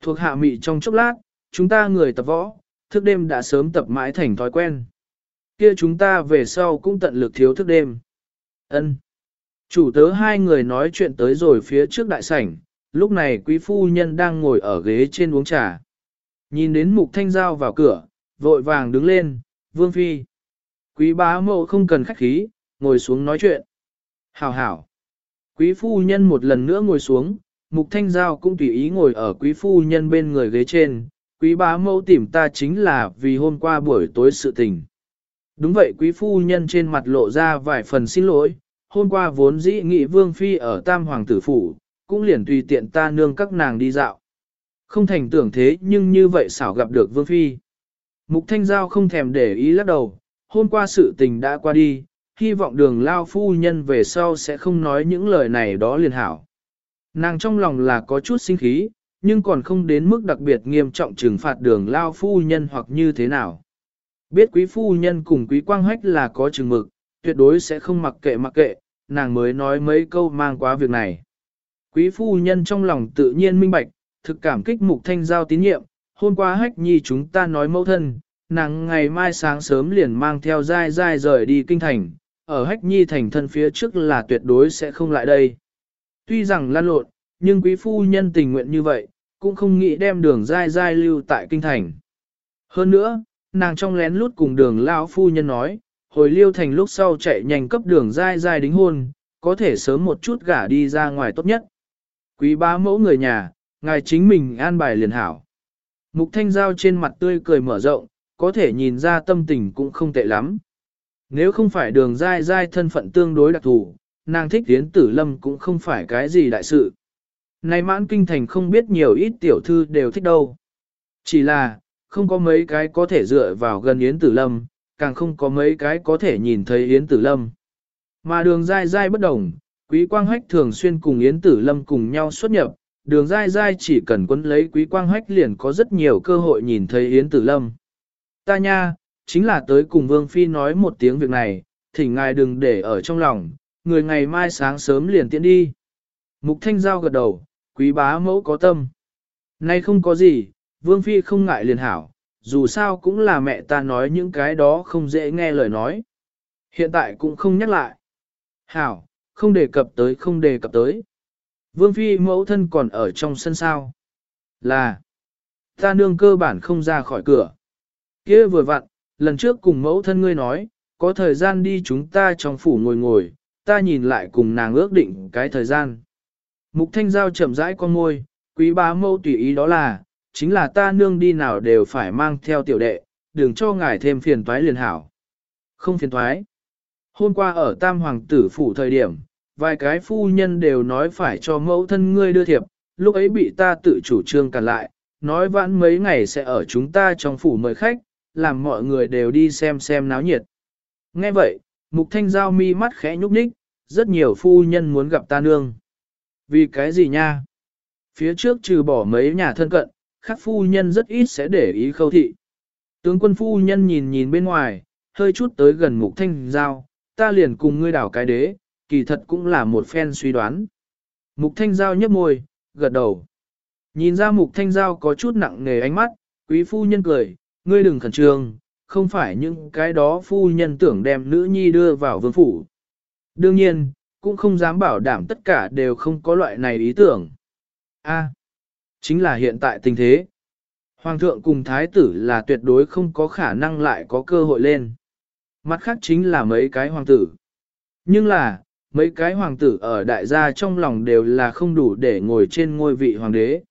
Thuộc hạ mị trong chốc lát, chúng ta người tập võ, thức đêm đã sớm tập mãi thành thói quen. Kia chúng ta về sau cũng tận lực thiếu thức đêm. Ân. Chủ tớ hai người nói chuyện tới rồi phía trước đại sảnh, lúc này quý phu nhân đang ngồi ở ghế trên uống trà. Nhìn đến mục thanh giao vào cửa, vội vàng đứng lên, vương phi. Quý bá mộ không cần khách khí, ngồi xuống nói chuyện. Hảo hảo. Quý phu nhân một lần nữa ngồi xuống, mục thanh giao cũng tùy ý ngồi ở quý phu nhân bên người ghế trên. Quý bá mẫu tìm ta chính là vì hôm qua buổi tối sự tình. Đúng vậy quý phu nhân trên mặt lộ ra vài phần xin lỗi, hôm qua vốn dĩ nghị vương phi ở tam hoàng tử phủ, cũng liền tùy tiện ta nương các nàng đi dạo. Không thành tưởng thế nhưng như vậy xảo gặp được vương phi. Mục thanh giao không thèm để ý lắc đầu, hôm qua sự tình đã qua đi, hy vọng đường lao phu nhân về sau sẽ không nói những lời này đó liền hảo. Nàng trong lòng là có chút sinh khí, nhưng còn không đến mức đặc biệt nghiêm trọng trừng phạt đường lao phu nhân hoặc như thế nào. Biết quý phu nhân cùng quý quang hách là có chừng mực, tuyệt đối sẽ không mặc kệ mặc kệ, nàng mới nói mấy câu mang quá việc này. Quý phu nhân trong lòng tự nhiên minh bạch, thực cảm kích mục thanh giao tín nhiệm, hôm qua hách nhi chúng ta nói mẫu thân, nàng ngày mai sáng sớm liền mang theo dai dai rời đi kinh thành, ở hách nhi thành thân phía trước là tuyệt đối sẽ không lại đây. Tuy rằng lan lộn, nhưng quý phu nhân tình nguyện như vậy, cũng không nghĩ đem đường dai dai lưu tại kinh thành. Hơn nữa, nàng trong lén lút cùng đường lao phu nhân nói, hồi liêu thành lúc sau chạy nhanh cấp đường dai dai đính hôn, có thể sớm một chút gả đi ra ngoài tốt nhất. Quý ba mẫu người nhà, ngài chính mình an bài liền hảo. Mục thanh giao trên mặt tươi cười mở rộng, có thể nhìn ra tâm tình cũng không tệ lắm. Nếu không phải đường dai dai thân phận tương đối đặc thù, nàng thích tiến tử lâm cũng không phải cái gì đại sự. Này mãn kinh thành không biết nhiều ít tiểu thư đều thích đâu. Chỉ là, không có mấy cái có thể dựa vào gần Yến Tử Lâm, càng không có mấy cái có thể nhìn thấy Yến Tử Lâm. Mà đường dai dai bất đồng, quý quang hách thường xuyên cùng Yến Tử Lâm cùng nhau xuất nhập, đường dai dai chỉ cần quấn lấy quý quang hách liền có rất nhiều cơ hội nhìn thấy Yến Tử Lâm. Ta nha, chính là tới cùng Vương Phi nói một tiếng việc này, thỉnh ngài đừng để ở trong lòng, người ngày mai sáng sớm liền tiễn đi. Mục Thanh Giao gật đầu, quý bá mẫu có tâm. Nay không có gì, Vương Phi không ngại liền hảo, dù sao cũng là mẹ ta nói những cái đó không dễ nghe lời nói. Hiện tại cũng không nhắc lại. Hảo, không đề cập tới không đề cập tới. Vương Phi mẫu thân còn ở trong sân sao. Là, ta nương cơ bản không ra khỏi cửa. kia vừa vặn, lần trước cùng mẫu thân ngươi nói, có thời gian đi chúng ta trong phủ ngồi ngồi, ta nhìn lại cùng nàng ước định cái thời gian. Mục Thanh Giao chậm rãi con môi, quý bá mẫu tùy ý đó là, chính là ta nương đi nào đều phải mang theo tiểu đệ, đừng cho ngài thêm phiền toái liền hảo. Không phiền toái. Hôm qua ở Tam Hoàng tử phủ thời điểm, vài cái phu nhân đều nói phải cho mẫu thân ngươi đưa thiệp, lúc ấy bị ta tự chủ trương cản lại, nói vãn mấy ngày sẽ ở chúng ta trong phủ mời khách, làm mọi người đều đi xem xem náo nhiệt. Nghe vậy, Mục Thanh Giao mi mắt khẽ nhúc nhích, rất nhiều phu nhân muốn gặp ta nương. Vì cái gì nha? Phía trước trừ bỏ mấy nhà thân cận, khác phu nhân rất ít sẽ để ý khâu thị. Tướng quân phu nhân nhìn nhìn bên ngoài, hơi chút tới gần mục thanh giao, ta liền cùng ngươi đảo cái đế, kỳ thật cũng là một phen suy đoán. Mục thanh giao nhấp môi, gật đầu. Nhìn ra mục thanh giao có chút nặng nề ánh mắt, quý phu nhân cười, ngươi đừng khẩn trương, không phải những cái đó phu nhân tưởng đem nữ nhi đưa vào vương phủ. Đương nhiên, cũng không dám bảo đảm tất cả đều không có loại này ý tưởng. A. Chính là hiện tại tình thế. Hoàng thượng cùng thái tử là tuyệt đối không có khả năng lại có cơ hội lên. Mặt khác chính là mấy cái hoàng tử. Nhưng là, mấy cái hoàng tử ở đại gia trong lòng đều là không đủ để ngồi trên ngôi vị hoàng đế.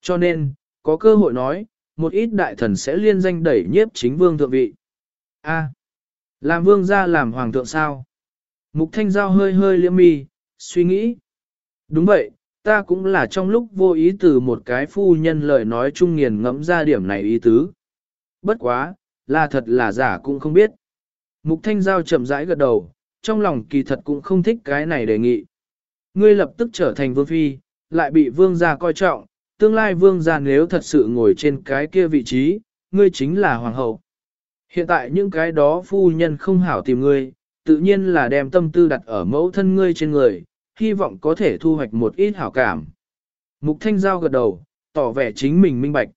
Cho nên, có cơ hội nói, một ít đại thần sẽ liên danh đẩy nhiếp chính vương thượng vị. A. làm vương gia làm hoàng thượng sao? Mục thanh giao hơi hơi liễm mi, suy nghĩ. Đúng vậy, ta cũng là trong lúc vô ý từ một cái phu nhân lời nói trung nghiền ngẫm ra điểm này ý tứ. Bất quá, là thật là giả cũng không biết. Mục thanh giao chậm rãi gật đầu, trong lòng kỳ thật cũng không thích cái này đề nghị. Ngươi lập tức trở thành vương phi, lại bị vương gia coi trọng, tương lai vương gia nếu thật sự ngồi trên cái kia vị trí, ngươi chính là hoàng hậu. Hiện tại những cái đó phu nhân không hảo tìm ngươi, tự nhiên là đem tâm tư đặt ở mẫu thân ngươi trên người, hy vọng có thể thu hoạch một ít hảo cảm. Mục Thanh Giao gật đầu, tỏ vẻ chính mình minh bạch.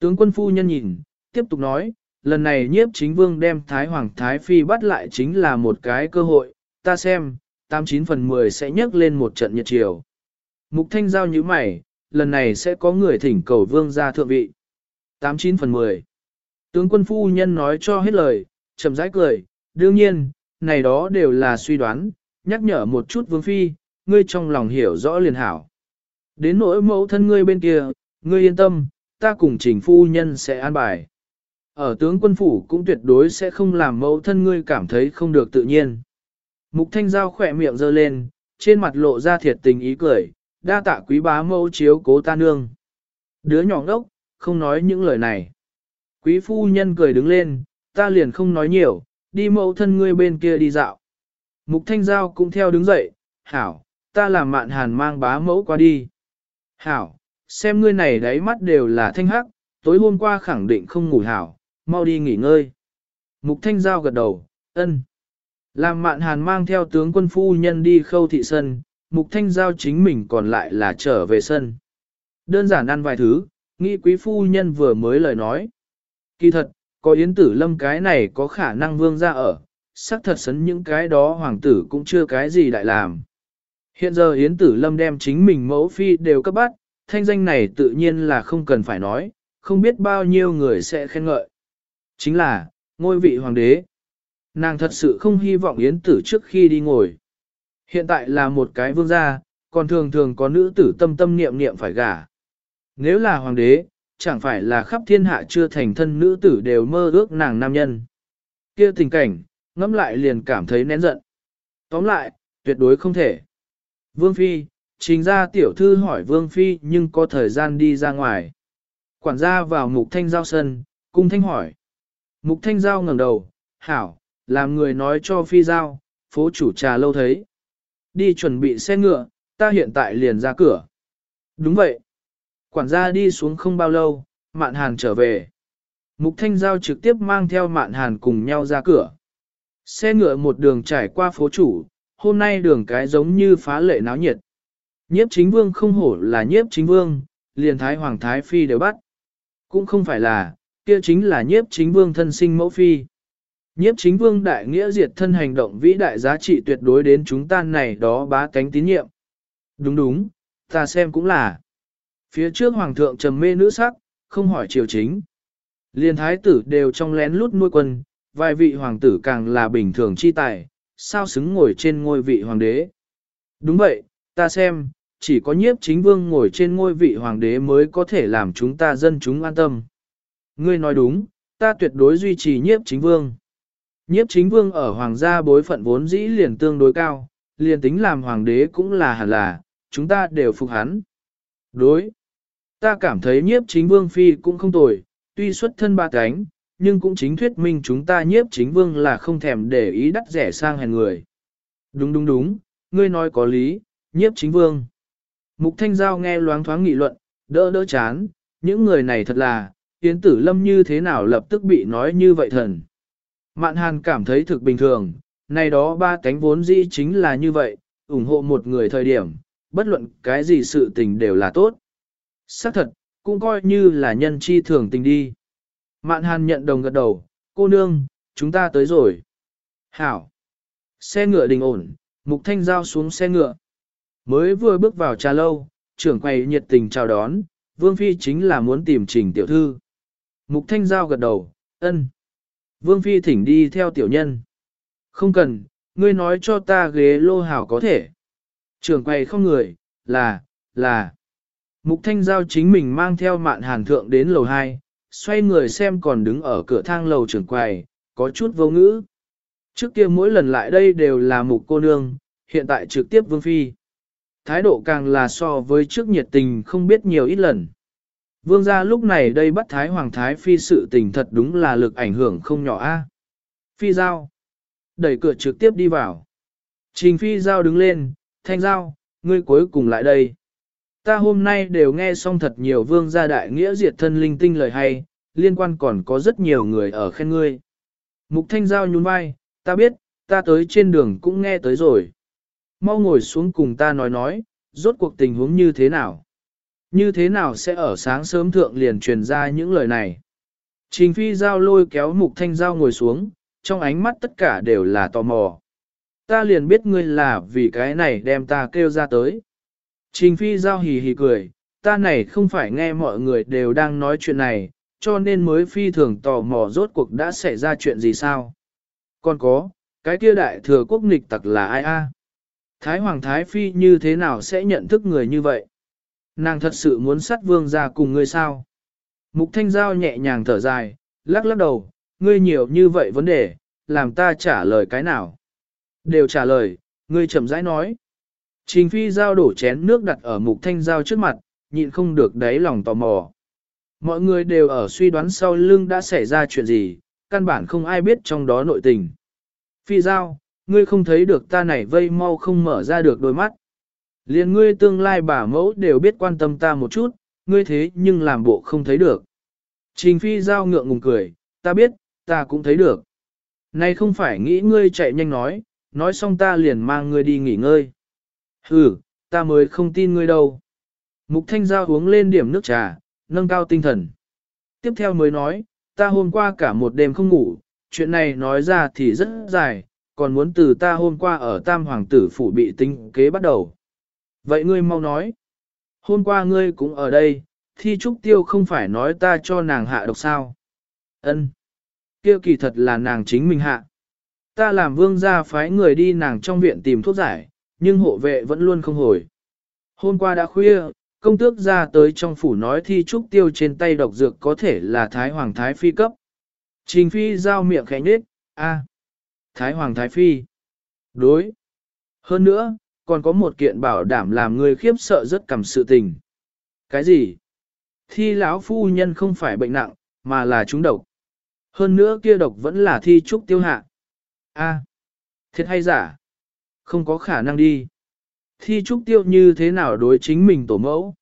Tướng quân phu nhân nhìn, tiếp tục nói, lần này nhiếp chính vương đem Thái Hoàng Thái Phi bắt lại chính là một cái cơ hội, ta xem, 89 phần 10 sẽ nhấc lên một trận nhiệt chiều. Mục Thanh Giao như mày, lần này sẽ có người thỉnh cầu vương ra thượng vị. 89 phần 10 Tướng quân phu nhân nói cho hết lời, chậm rãi cười, đương nhiên, này đó đều là suy đoán, nhắc nhở một chút vương phi, ngươi trong lòng hiểu rõ liền hảo. Đến nỗi mẫu thân ngươi bên kia, ngươi yên tâm, ta cùng trình phu nhân sẽ an bài. Ở tướng quân phủ cũng tuyệt đối sẽ không làm mẫu thân ngươi cảm thấy không được tự nhiên. Mục thanh giao khỏe miệng giơ lên, trên mặt lộ ra thiệt tình ý cười, đa tạ quý bá mẫu chiếu cố ta nương. Đứa nhỏ ngốc, không nói những lời này. Quý phu nhân cười đứng lên, ta liền không nói nhiều, đi mẫu thân ngươi bên kia đi dạo. Mục thanh giao cũng theo đứng dậy, hảo, ta làm mạn hàn mang bá mẫu qua đi. Hảo, xem ngươi này đáy mắt đều là thanh hắc, tối hôm qua khẳng định không ngủ hảo, mau đi nghỉ ngơi. Mục thanh giao gật đầu, ân. Làm mạn hàn mang theo tướng quân phu nhân đi khâu thị sân, mục thanh giao chính mình còn lại là trở về sân. Đơn giản ăn vài thứ, nghĩ quý phu nhân vừa mới lời nói. Kỳ thật, có yến tử lâm cái này có khả năng vương ra ở, xác thật sấn những cái đó hoàng tử cũng chưa cái gì đại làm. Hiện giờ yến tử lâm đem chính mình mẫu phi đều cấp bắt, thanh danh này tự nhiên là không cần phải nói, không biết bao nhiêu người sẽ khen ngợi. Chính là, ngôi vị hoàng đế. Nàng thật sự không hy vọng yến tử trước khi đi ngồi. Hiện tại là một cái vương gia, còn thường thường có nữ tử tâm tâm niệm niệm phải gả. Nếu là hoàng đế, chẳng phải là khắp thiên hạ chưa thành thân nữ tử đều mơ ước nàng nam nhân. kia tình cảnh, ngẫm lại liền cảm thấy nén giận. Tóm lại, tuyệt đối không thể. Vương Phi, trình ra tiểu thư hỏi Vương Phi nhưng có thời gian đi ra ngoài. Quản gia vào mục thanh giao sân, cung thanh hỏi. Mục thanh giao ngẩng đầu, hảo, làm người nói cho Phi giao, phố chủ trà lâu thấy. Đi chuẩn bị xe ngựa, ta hiện tại liền ra cửa. Đúng vậy. Quản gia đi xuống không bao lâu, mạn hàn trở về. Mục thanh giao trực tiếp mang theo mạn hàn cùng nhau ra cửa. Xe ngựa một đường trải qua phố chủ, hôm nay đường cái giống như phá lệ náo nhiệt. Nhiếp chính vương không hổ là nhiếp chính vương, liền thái hoàng thái phi đều bắt. Cũng không phải là, kia chính là nhiếp chính vương thân sinh mẫu phi. Nhiếp chính vương đại nghĩa diệt thân hành động vĩ đại giá trị tuyệt đối đến chúng ta này đó bá cánh tín nhiệm. Đúng đúng, ta xem cũng là. Phía trước hoàng thượng trầm mê nữ sắc, không hỏi triều chính. Liên thái tử đều trong lén lút nuôi quân, vài vị hoàng tử càng là bình thường chi tài, sao xứng ngồi trên ngôi vị hoàng đế. Đúng vậy, ta xem, chỉ có nhiếp chính vương ngồi trên ngôi vị hoàng đế mới có thể làm chúng ta dân chúng an tâm. Ngươi nói đúng, ta tuyệt đối duy trì nhiếp chính vương. Nhiếp chính vương ở hoàng gia bối phận vốn dĩ liền tương đối cao, liền tính làm hoàng đế cũng là hẳn là, chúng ta đều phục hắn. Đối. Ta cảm thấy nhiếp chính vương phi cũng không tồi, tuy xuất thân ba cánh, nhưng cũng chính thuyết minh chúng ta nhiếp chính vương là không thèm để ý đắt rẻ sang hèn người. Đúng đúng đúng, ngươi nói có lý, nhiếp chính vương. Mục Thanh Giao nghe loáng thoáng nghị luận, đỡ đỡ chán, những người này thật là, Yến Tử Lâm như thế nào lập tức bị nói như vậy thần. Mạn Hàn cảm thấy thực bình thường, này đó ba cánh vốn dĩ chính là như vậy, ủng hộ một người thời điểm, bất luận cái gì sự tình đều là tốt. Xác thật, cũng coi như là nhân chi thường tình đi. Mạn hàn nhận đồng gật đầu, cô nương, chúng ta tới rồi. Hảo. Xe ngựa đình ổn, mục thanh giao xuống xe ngựa. Mới vừa bước vào trà lâu, trưởng quầy nhiệt tình chào đón, Vương Phi chính là muốn tìm trình tiểu thư. Mục thanh giao gật đầu, ân. Vương Phi thỉnh đi theo tiểu nhân. Không cần, ngươi nói cho ta ghế lô hảo có thể. trưởng quầy không người, là, là. Mục Thanh Giao chính mình mang theo mạn hàn thượng đến lầu 2, xoay người xem còn đứng ở cửa thang lầu trưởng quầy, có chút vô ngữ. Trước kia mỗi lần lại đây đều là mục cô nương, hiện tại trực tiếp vương phi. Thái độ càng là so với trước nhiệt tình không biết nhiều ít lần. Vương gia lúc này đây bắt Thái Hoàng Thái Phi sự tình thật đúng là lực ảnh hưởng không nhỏ a. Phi Giao. Đẩy cửa trực tiếp đi vào. Trình Phi Giao đứng lên, Thanh Giao, ngươi cuối cùng lại đây. Ta hôm nay đều nghe xong thật nhiều vương gia đại nghĩa diệt thân linh tinh lời hay, liên quan còn có rất nhiều người ở khen ngươi. Mục Thanh Giao nhún vai, ta biết, ta tới trên đường cũng nghe tới rồi. Mau ngồi xuống cùng ta nói nói, rốt cuộc tình huống như thế nào. Như thế nào sẽ ở sáng sớm thượng liền truyền ra những lời này. Trình phi giao lôi kéo mục thanh giao ngồi xuống, trong ánh mắt tất cả đều là tò mò. Ta liền biết ngươi là vì cái này đem ta kêu ra tới. Trình phi giao hì hì cười, ta này không phải nghe mọi người đều đang nói chuyện này, cho nên mới phi thường tò mò rốt cuộc đã xảy ra chuyện gì sao. Còn có, cái kia đại thừa quốc nghịch tặc là ai a? Thái Hoàng Thái Phi như thế nào sẽ nhận thức người như vậy? Nàng thật sự muốn sát vương ra cùng ngươi sao? Mục Thanh Giao nhẹ nhàng thở dài, lắc lắc đầu, ngươi nhiều như vậy vấn đề, làm ta trả lời cái nào? Đều trả lời, ngươi chậm rãi nói. Trình Phi Giao đổ chén nước đặt ở Mục Thanh Giao trước mặt, nhịn không được đáy lòng tò mò. Mọi người đều ở suy đoán sau lưng đã xảy ra chuyện gì, căn bản không ai biết trong đó nội tình. Phi Giao, ngươi không thấy được ta này vây mau không mở ra được đôi mắt. Liên ngươi tương lai bà mẫu đều biết quan tâm ta một chút, ngươi thế nhưng làm bộ không thấy được. Trình phi giao ngượng ngùng cười, ta biết, ta cũng thấy được. Này không phải nghĩ ngươi chạy nhanh nói, nói xong ta liền mang ngươi đi nghỉ ngơi. Ừ, ta mới không tin ngươi đâu. Mục thanh giao uống lên điểm nước trà, nâng cao tinh thần. Tiếp theo mới nói, ta hôm qua cả một đêm không ngủ, chuyện này nói ra thì rất dài, còn muốn từ ta hôm qua ở Tam Hoàng tử phủ bị tinh kế bắt đầu. Vậy ngươi mau nói. Hôm qua ngươi cũng ở đây, thi trúc tiêu không phải nói ta cho nàng hạ độc sao. Ân, kia kỳ thật là nàng chính mình hạ. Ta làm vương gia phái người đi nàng trong viện tìm thuốc giải, nhưng hộ vệ vẫn luôn không hồi. Hôm qua đã khuya, công tước ra tới trong phủ nói thi trúc tiêu trên tay độc dược có thể là Thái Hoàng Thái Phi cấp. Trình Phi giao miệng khẽ nhết, a, Thái Hoàng Thái Phi. Đối. Hơn nữa, còn có một kiện bảo đảm làm người khiếp sợ rất cầm sự tình. Cái gì? Thi lão phu nhân không phải bệnh nặng, mà là trúng độc. Hơn nữa kia độc vẫn là thi trúc tiêu hạ. A, thiệt hay giả? Không có khả năng đi. Thi trúc tiêu như thế nào đối chính mình tổ mẫu?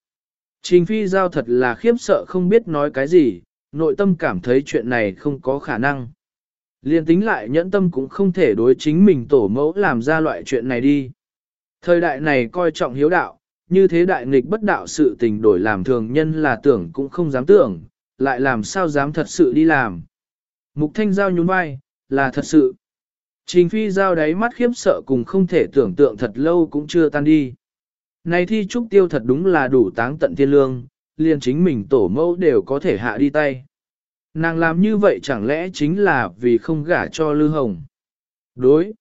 Trình phi giao thật là khiếp sợ không biết nói cái gì, nội tâm cảm thấy chuyện này không có khả năng. Liên tính lại nhẫn tâm cũng không thể đối chính mình tổ mẫu làm ra loại chuyện này đi. Thời đại này coi trọng hiếu đạo, như thế đại nghịch bất đạo sự tình đổi làm thường nhân là tưởng cũng không dám tưởng, lại làm sao dám thật sự đi làm. Mục thanh giao nhún vai, là thật sự. Trình phi giao đáy mắt khiếp sợ cùng không thể tưởng tượng thật lâu cũng chưa tan đi. Này thi trúc tiêu thật đúng là đủ táng tận thiên lương, liền chính mình tổ mẫu đều có thể hạ đi tay. Nàng làm như vậy chẳng lẽ chính là vì không gả cho Lư Hồng? Đối.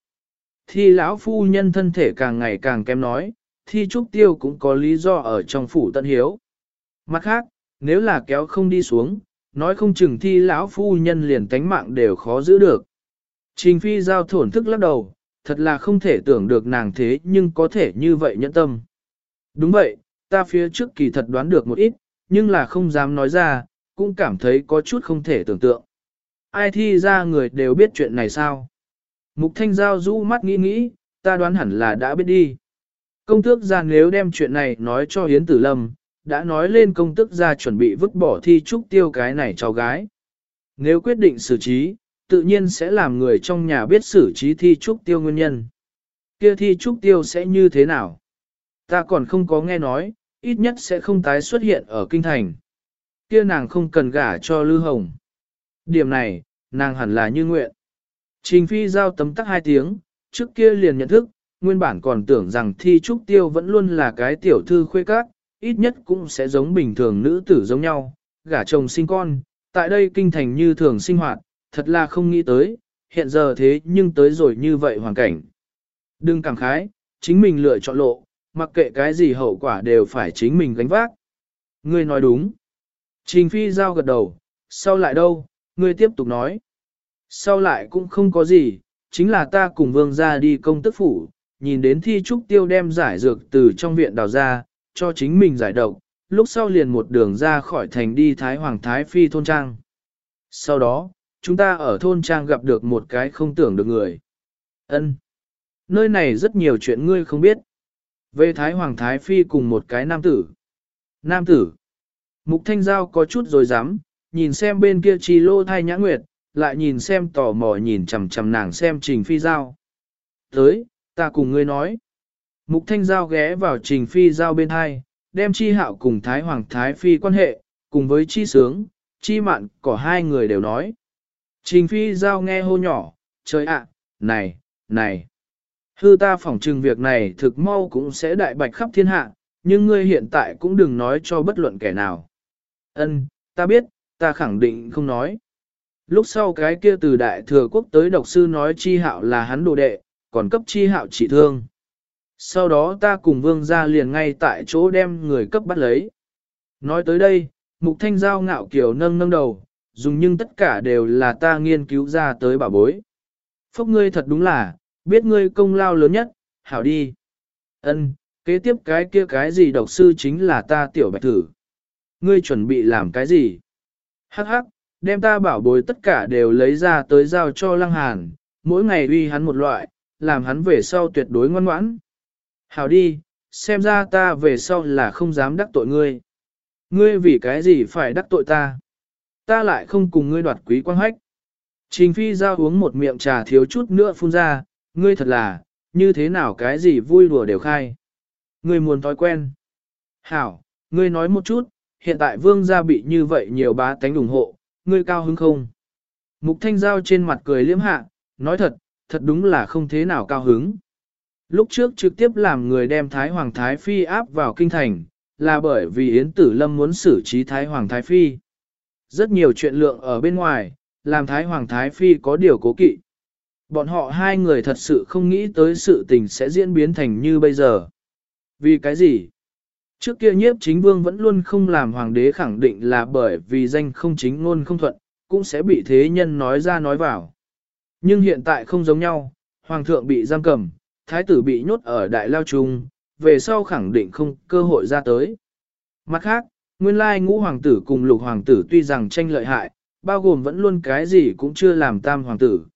Thi lão phu nhân thân thể càng ngày càng kém nói, thi trúc tiêu cũng có lý do ở trong phủ tận hiếu. Mặt khác, nếu là kéo không đi xuống, nói không chừng thi lão phu nhân liền tánh mạng đều khó giữ được. Trình phi giao thổn thức lắc đầu, thật là không thể tưởng được nàng thế nhưng có thể như vậy nhẫn tâm. Đúng vậy, ta phía trước kỳ thật đoán được một ít, nhưng là không dám nói ra, cũng cảm thấy có chút không thể tưởng tượng. Ai thi ra người đều biết chuyện này sao? Mục Thanh Giao rũ mắt nghĩ nghĩ, ta đoán hẳn là đã biết đi. Công tước gia nếu đem chuyện này nói cho Hiến Tử Lâm, đã nói lên công tước gia chuẩn bị vứt bỏ thi trúc tiêu cái này cháu gái. Nếu quyết định xử trí, tự nhiên sẽ làm người trong nhà biết xử trí thi trúc tiêu nguyên nhân. Kia thi trúc tiêu sẽ như thế nào? Ta còn không có nghe nói, ít nhất sẽ không tái xuất hiện ở kinh thành. Kia nàng không cần gả cho Lư Hồng. Điểm này, nàng hẳn là như nguyện. Trình phi giao tấm tắc hai tiếng, trước kia liền nhận thức, nguyên bản còn tưởng rằng thi trúc tiêu vẫn luôn là cái tiểu thư khuê các, ít nhất cũng sẽ giống bình thường nữ tử giống nhau, gả chồng sinh con, tại đây kinh thành như thường sinh hoạt, thật là không nghĩ tới, hiện giờ thế nhưng tới rồi như vậy hoàn cảnh. Đừng cảm khái, chính mình lựa chọn lộ, mặc kệ cái gì hậu quả đều phải chính mình gánh vác. Ngươi nói đúng. Trình phi giao gật đầu, sau lại đâu, ngươi tiếp tục nói. Sau lại cũng không có gì, chính là ta cùng vương ra đi công tức phủ, nhìn đến thi trúc tiêu đem giải dược từ trong viện đào ra, cho chính mình giải độc, lúc sau liền một đường ra khỏi thành đi Thái Hoàng Thái Phi thôn trang. Sau đó, chúng ta ở thôn trang gặp được một cái không tưởng được người. ân Nơi này rất nhiều chuyện ngươi không biết. Về Thái Hoàng Thái Phi cùng một cái nam tử. Nam tử. Mục Thanh Giao có chút rồi dám, nhìn xem bên kia chi lô thai nhã nguyệt, lại nhìn xem tò mò nhìn chằm chằm nàng xem trình phi giao. Tới, ta cùng ngươi nói. Mục Thanh Giao ghé vào trình phi giao bên hai, đem chi hạo cùng Thái Hoàng Thái Phi quan hệ, cùng với chi sướng, chi mạn có hai người đều nói. Trình phi giao nghe hô nhỏ, trời ạ, này, này. Hư ta phỏng trừng việc này thực mau cũng sẽ đại bạch khắp thiên hạ, nhưng ngươi hiện tại cũng đừng nói cho bất luận kẻ nào. Ân, ta biết, ta khẳng định không nói. Lúc sau cái kia từ đại thừa quốc tới độc sư nói chi hạo là hắn đồ đệ, còn cấp chi hạo chỉ thương. Sau đó ta cùng vương ra liền ngay tại chỗ đem người cấp bắt lấy. Nói tới đây, mục thanh giao ngạo kiểu nâng nâng đầu, dùng nhưng tất cả đều là ta nghiên cứu ra tới bảo bối. Phúc ngươi thật đúng là, biết ngươi công lao lớn nhất, hảo đi. Ân, kế tiếp cái kia cái gì độc sư chính là ta tiểu bạch thử. Ngươi chuẩn bị làm cái gì? Hắc hắc, đem ta bảo bối tất cả đều lấy ra tới giao cho lăng hàn, mỗi ngày uy hắn một loại, làm hắn về sau tuyệt đối ngoan ngoãn. Hảo đi, xem ra ta về sau là không dám đắc tội ngươi. Ngươi vì cái gì phải đắc tội ta? Ta lại không cùng ngươi đoạt quý quang hách. Trình phi giao uống một miệng trà thiếu chút nữa phun ra, ngươi thật là, như thế nào cái gì vui đùa đều khai. Ngươi muốn thói quen. Hảo, ngươi nói một chút, hiện tại vương gia bị như vậy nhiều bá tánh ủng hộ, ngươi cao hứng không? Mục thanh giao trên mặt cười liếm hạ, nói thật, thật đúng là không thế nào cao hứng. Lúc trước trực tiếp làm người đem Thái Hoàng Thái Phi áp vào kinh thành, là bởi vì Yến Tử Lâm muốn xử trí Thái Hoàng Thái Phi. Rất nhiều chuyện lượng ở bên ngoài, làm Thái Hoàng Thái Phi có điều cố kỵ. Bọn họ hai người thật sự không nghĩ tới sự tình sẽ diễn biến thành như bây giờ. Vì cái gì? Trước kia nhiếp chính vương vẫn luôn không làm hoàng đế khẳng định là bởi vì danh không chính ngôn không thuận, cũng sẽ bị thế nhân nói ra nói vào. Nhưng hiện tại không giống nhau, hoàng thượng bị giam cầm, thái tử bị nhốt ở đại lao trung, về sau khẳng định không cơ hội ra tới. Mặt khác, nguyên lai ngũ hoàng tử cùng lục hoàng tử tuy rằng tranh lợi hại, bao gồm vẫn luôn cái gì cũng chưa làm tam hoàng tử.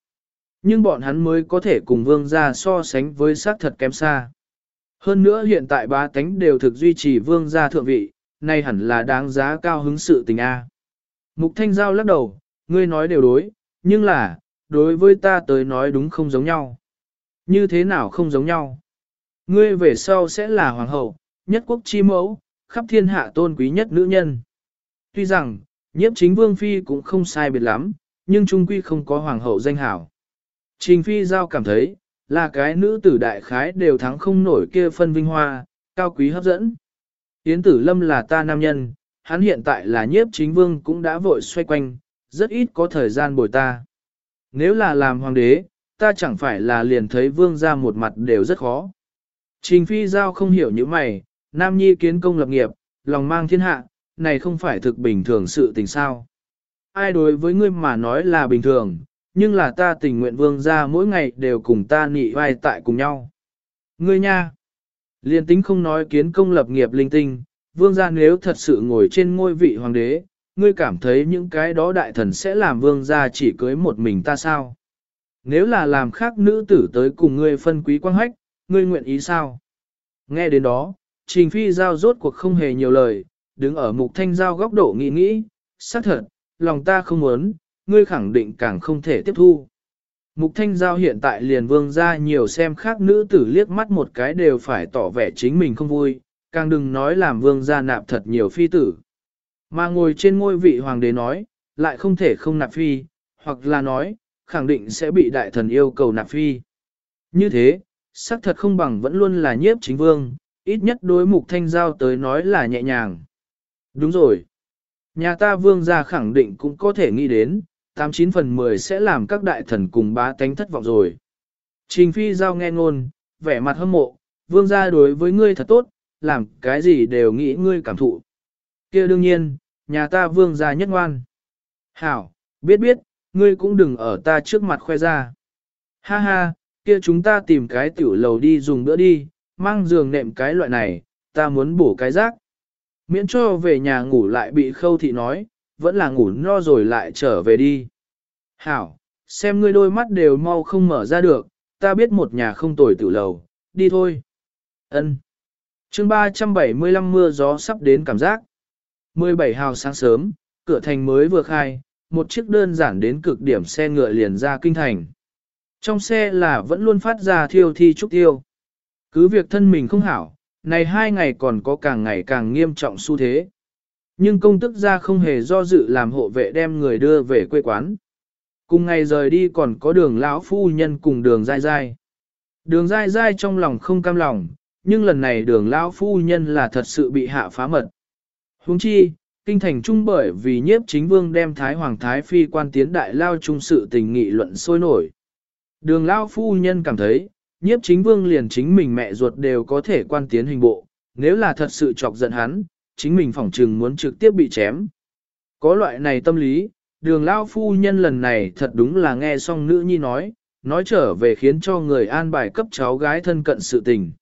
Nhưng bọn hắn mới có thể cùng vương gia so sánh với xác thật kém xa. Hơn nữa hiện tại ba tánh đều thực duy trì vương gia thượng vị, nay hẳn là đáng giá cao hứng sự tình A. Mục Thanh Giao lắc đầu, ngươi nói đều đối, nhưng là, đối với ta tới nói đúng không giống nhau. Như thế nào không giống nhau? Ngươi về sau sẽ là hoàng hậu, nhất quốc chi mẫu, khắp thiên hạ tôn quý nhất nữ nhân. Tuy rằng, nhiếp chính vương phi cũng không sai biệt lắm, nhưng trung quy không có hoàng hậu danh hảo. Trình phi giao cảm thấy, là cái nữ tử đại khái đều thắng không nổi kia phân vinh hoa, cao quý hấp dẫn. Yến tử lâm là ta nam nhân, hắn hiện tại là nhiếp chính vương cũng đã vội xoay quanh, rất ít có thời gian bồi ta. Nếu là làm hoàng đế, ta chẳng phải là liền thấy vương ra một mặt đều rất khó. Trình phi giao không hiểu những mày, nam nhi kiến công lập nghiệp, lòng mang thiên hạ, này không phải thực bình thường sự tình sao. Ai đối với ngươi mà nói là bình thường, nhưng là ta tình nguyện vương ra mỗi ngày đều cùng ta nị vai tại cùng nhau. Ngươi nha, liên tính không nói kiến công lập nghiệp linh tinh, vương gia nếu thật sự ngồi trên ngôi vị hoàng đế, ngươi cảm thấy những cái đó đại thần sẽ làm vương gia chỉ cưới một mình ta sao? Nếu là làm khác nữ tử tới cùng ngươi phân quý quang hách, ngươi nguyện ý sao? Nghe đến đó, Trình Phi Giao rốt cuộc không hề nhiều lời, đứng ở mục thanh giao góc độ nghĩ nghĩ, xác thật, lòng ta không muốn, ngươi khẳng định càng không thể tiếp thu. Mục thanh giao hiện tại liền vương ra nhiều xem khác nữ tử liếc mắt một cái đều phải tỏ vẻ chính mình không vui, càng đừng nói làm vương ra nạp thật nhiều phi tử. Mà ngồi trên ngôi vị hoàng đế nói, lại không thể không nạp phi, hoặc là nói, khẳng định sẽ bị đại thần yêu cầu nạp phi. Như thế, xác thật không bằng vẫn luôn là nhiếp chính vương, ít nhất đối mục thanh giao tới nói là nhẹ nhàng. Đúng rồi. Nhà ta vương gia khẳng định cũng có thể nghĩ đến, 89 phần 10 sẽ làm các đại thần cùng bá tánh thất vọng rồi. Trình phi giao nghe ngôn, vẻ mặt hâm mộ, vương gia đối với ngươi thật tốt, làm cái gì đều nghĩ ngươi cảm thụ. kia đương nhiên, nhà ta vương gia nhất ngoan. Hảo, biết biết, ngươi cũng đừng ở ta trước mặt khoe ra. Ha ha, kia chúng ta tìm cái tiểu lầu đi dùng bữa đi, mang giường nệm cái loại này, ta muốn bổ cái rác. Miễn cho về nhà ngủ lại bị khâu thị nói, vẫn là ngủ no rồi lại trở về đi. Hảo, xem ngươi đôi mắt đều mau không mở ra được, ta biết một nhà không tồi tự lầu, đi thôi. Ân. Chương 375 mưa gió sắp đến cảm giác. 17 hào sáng sớm, cửa thành mới vừa khai, một chiếc đơn giản đến cực điểm xe ngựa liền ra kinh thành. Trong xe là vẫn luôn phát ra thiêu thi trúc tiêu. Cứ việc thân mình không hảo, này hai ngày còn có càng ngày càng nghiêm trọng xu thế. Nhưng công tức ra không hề do dự làm hộ vệ đem người đưa về quê quán. Cùng ngày rời đi còn có đường lão phu nhân cùng đường dai dai. Đường dai dai trong lòng không cam lòng, nhưng lần này đường lão phu nhân là thật sự bị hạ phá mật. Huống chi, kinh thành trung bởi vì nhiếp chính vương đem Thái Hoàng Thái Phi quan tiến đại lao trung sự tình nghị luận sôi nổi. Đường lão phu nhân cảm thấy, nhiếp chính vương liền chính mình mẹ ruột đều có thể quan tiến hình bộ, nếu là thật sự chọc giận hắn, chính mình phỏng trừng muốn trực tiếp bị chém. Có loại này tâm lý, đường lao phu nhân lần này thật đúng là nghe xong nữ nhi nói, nói trở về khiến cho người an bài cấp cháu gái thân cận sự tình.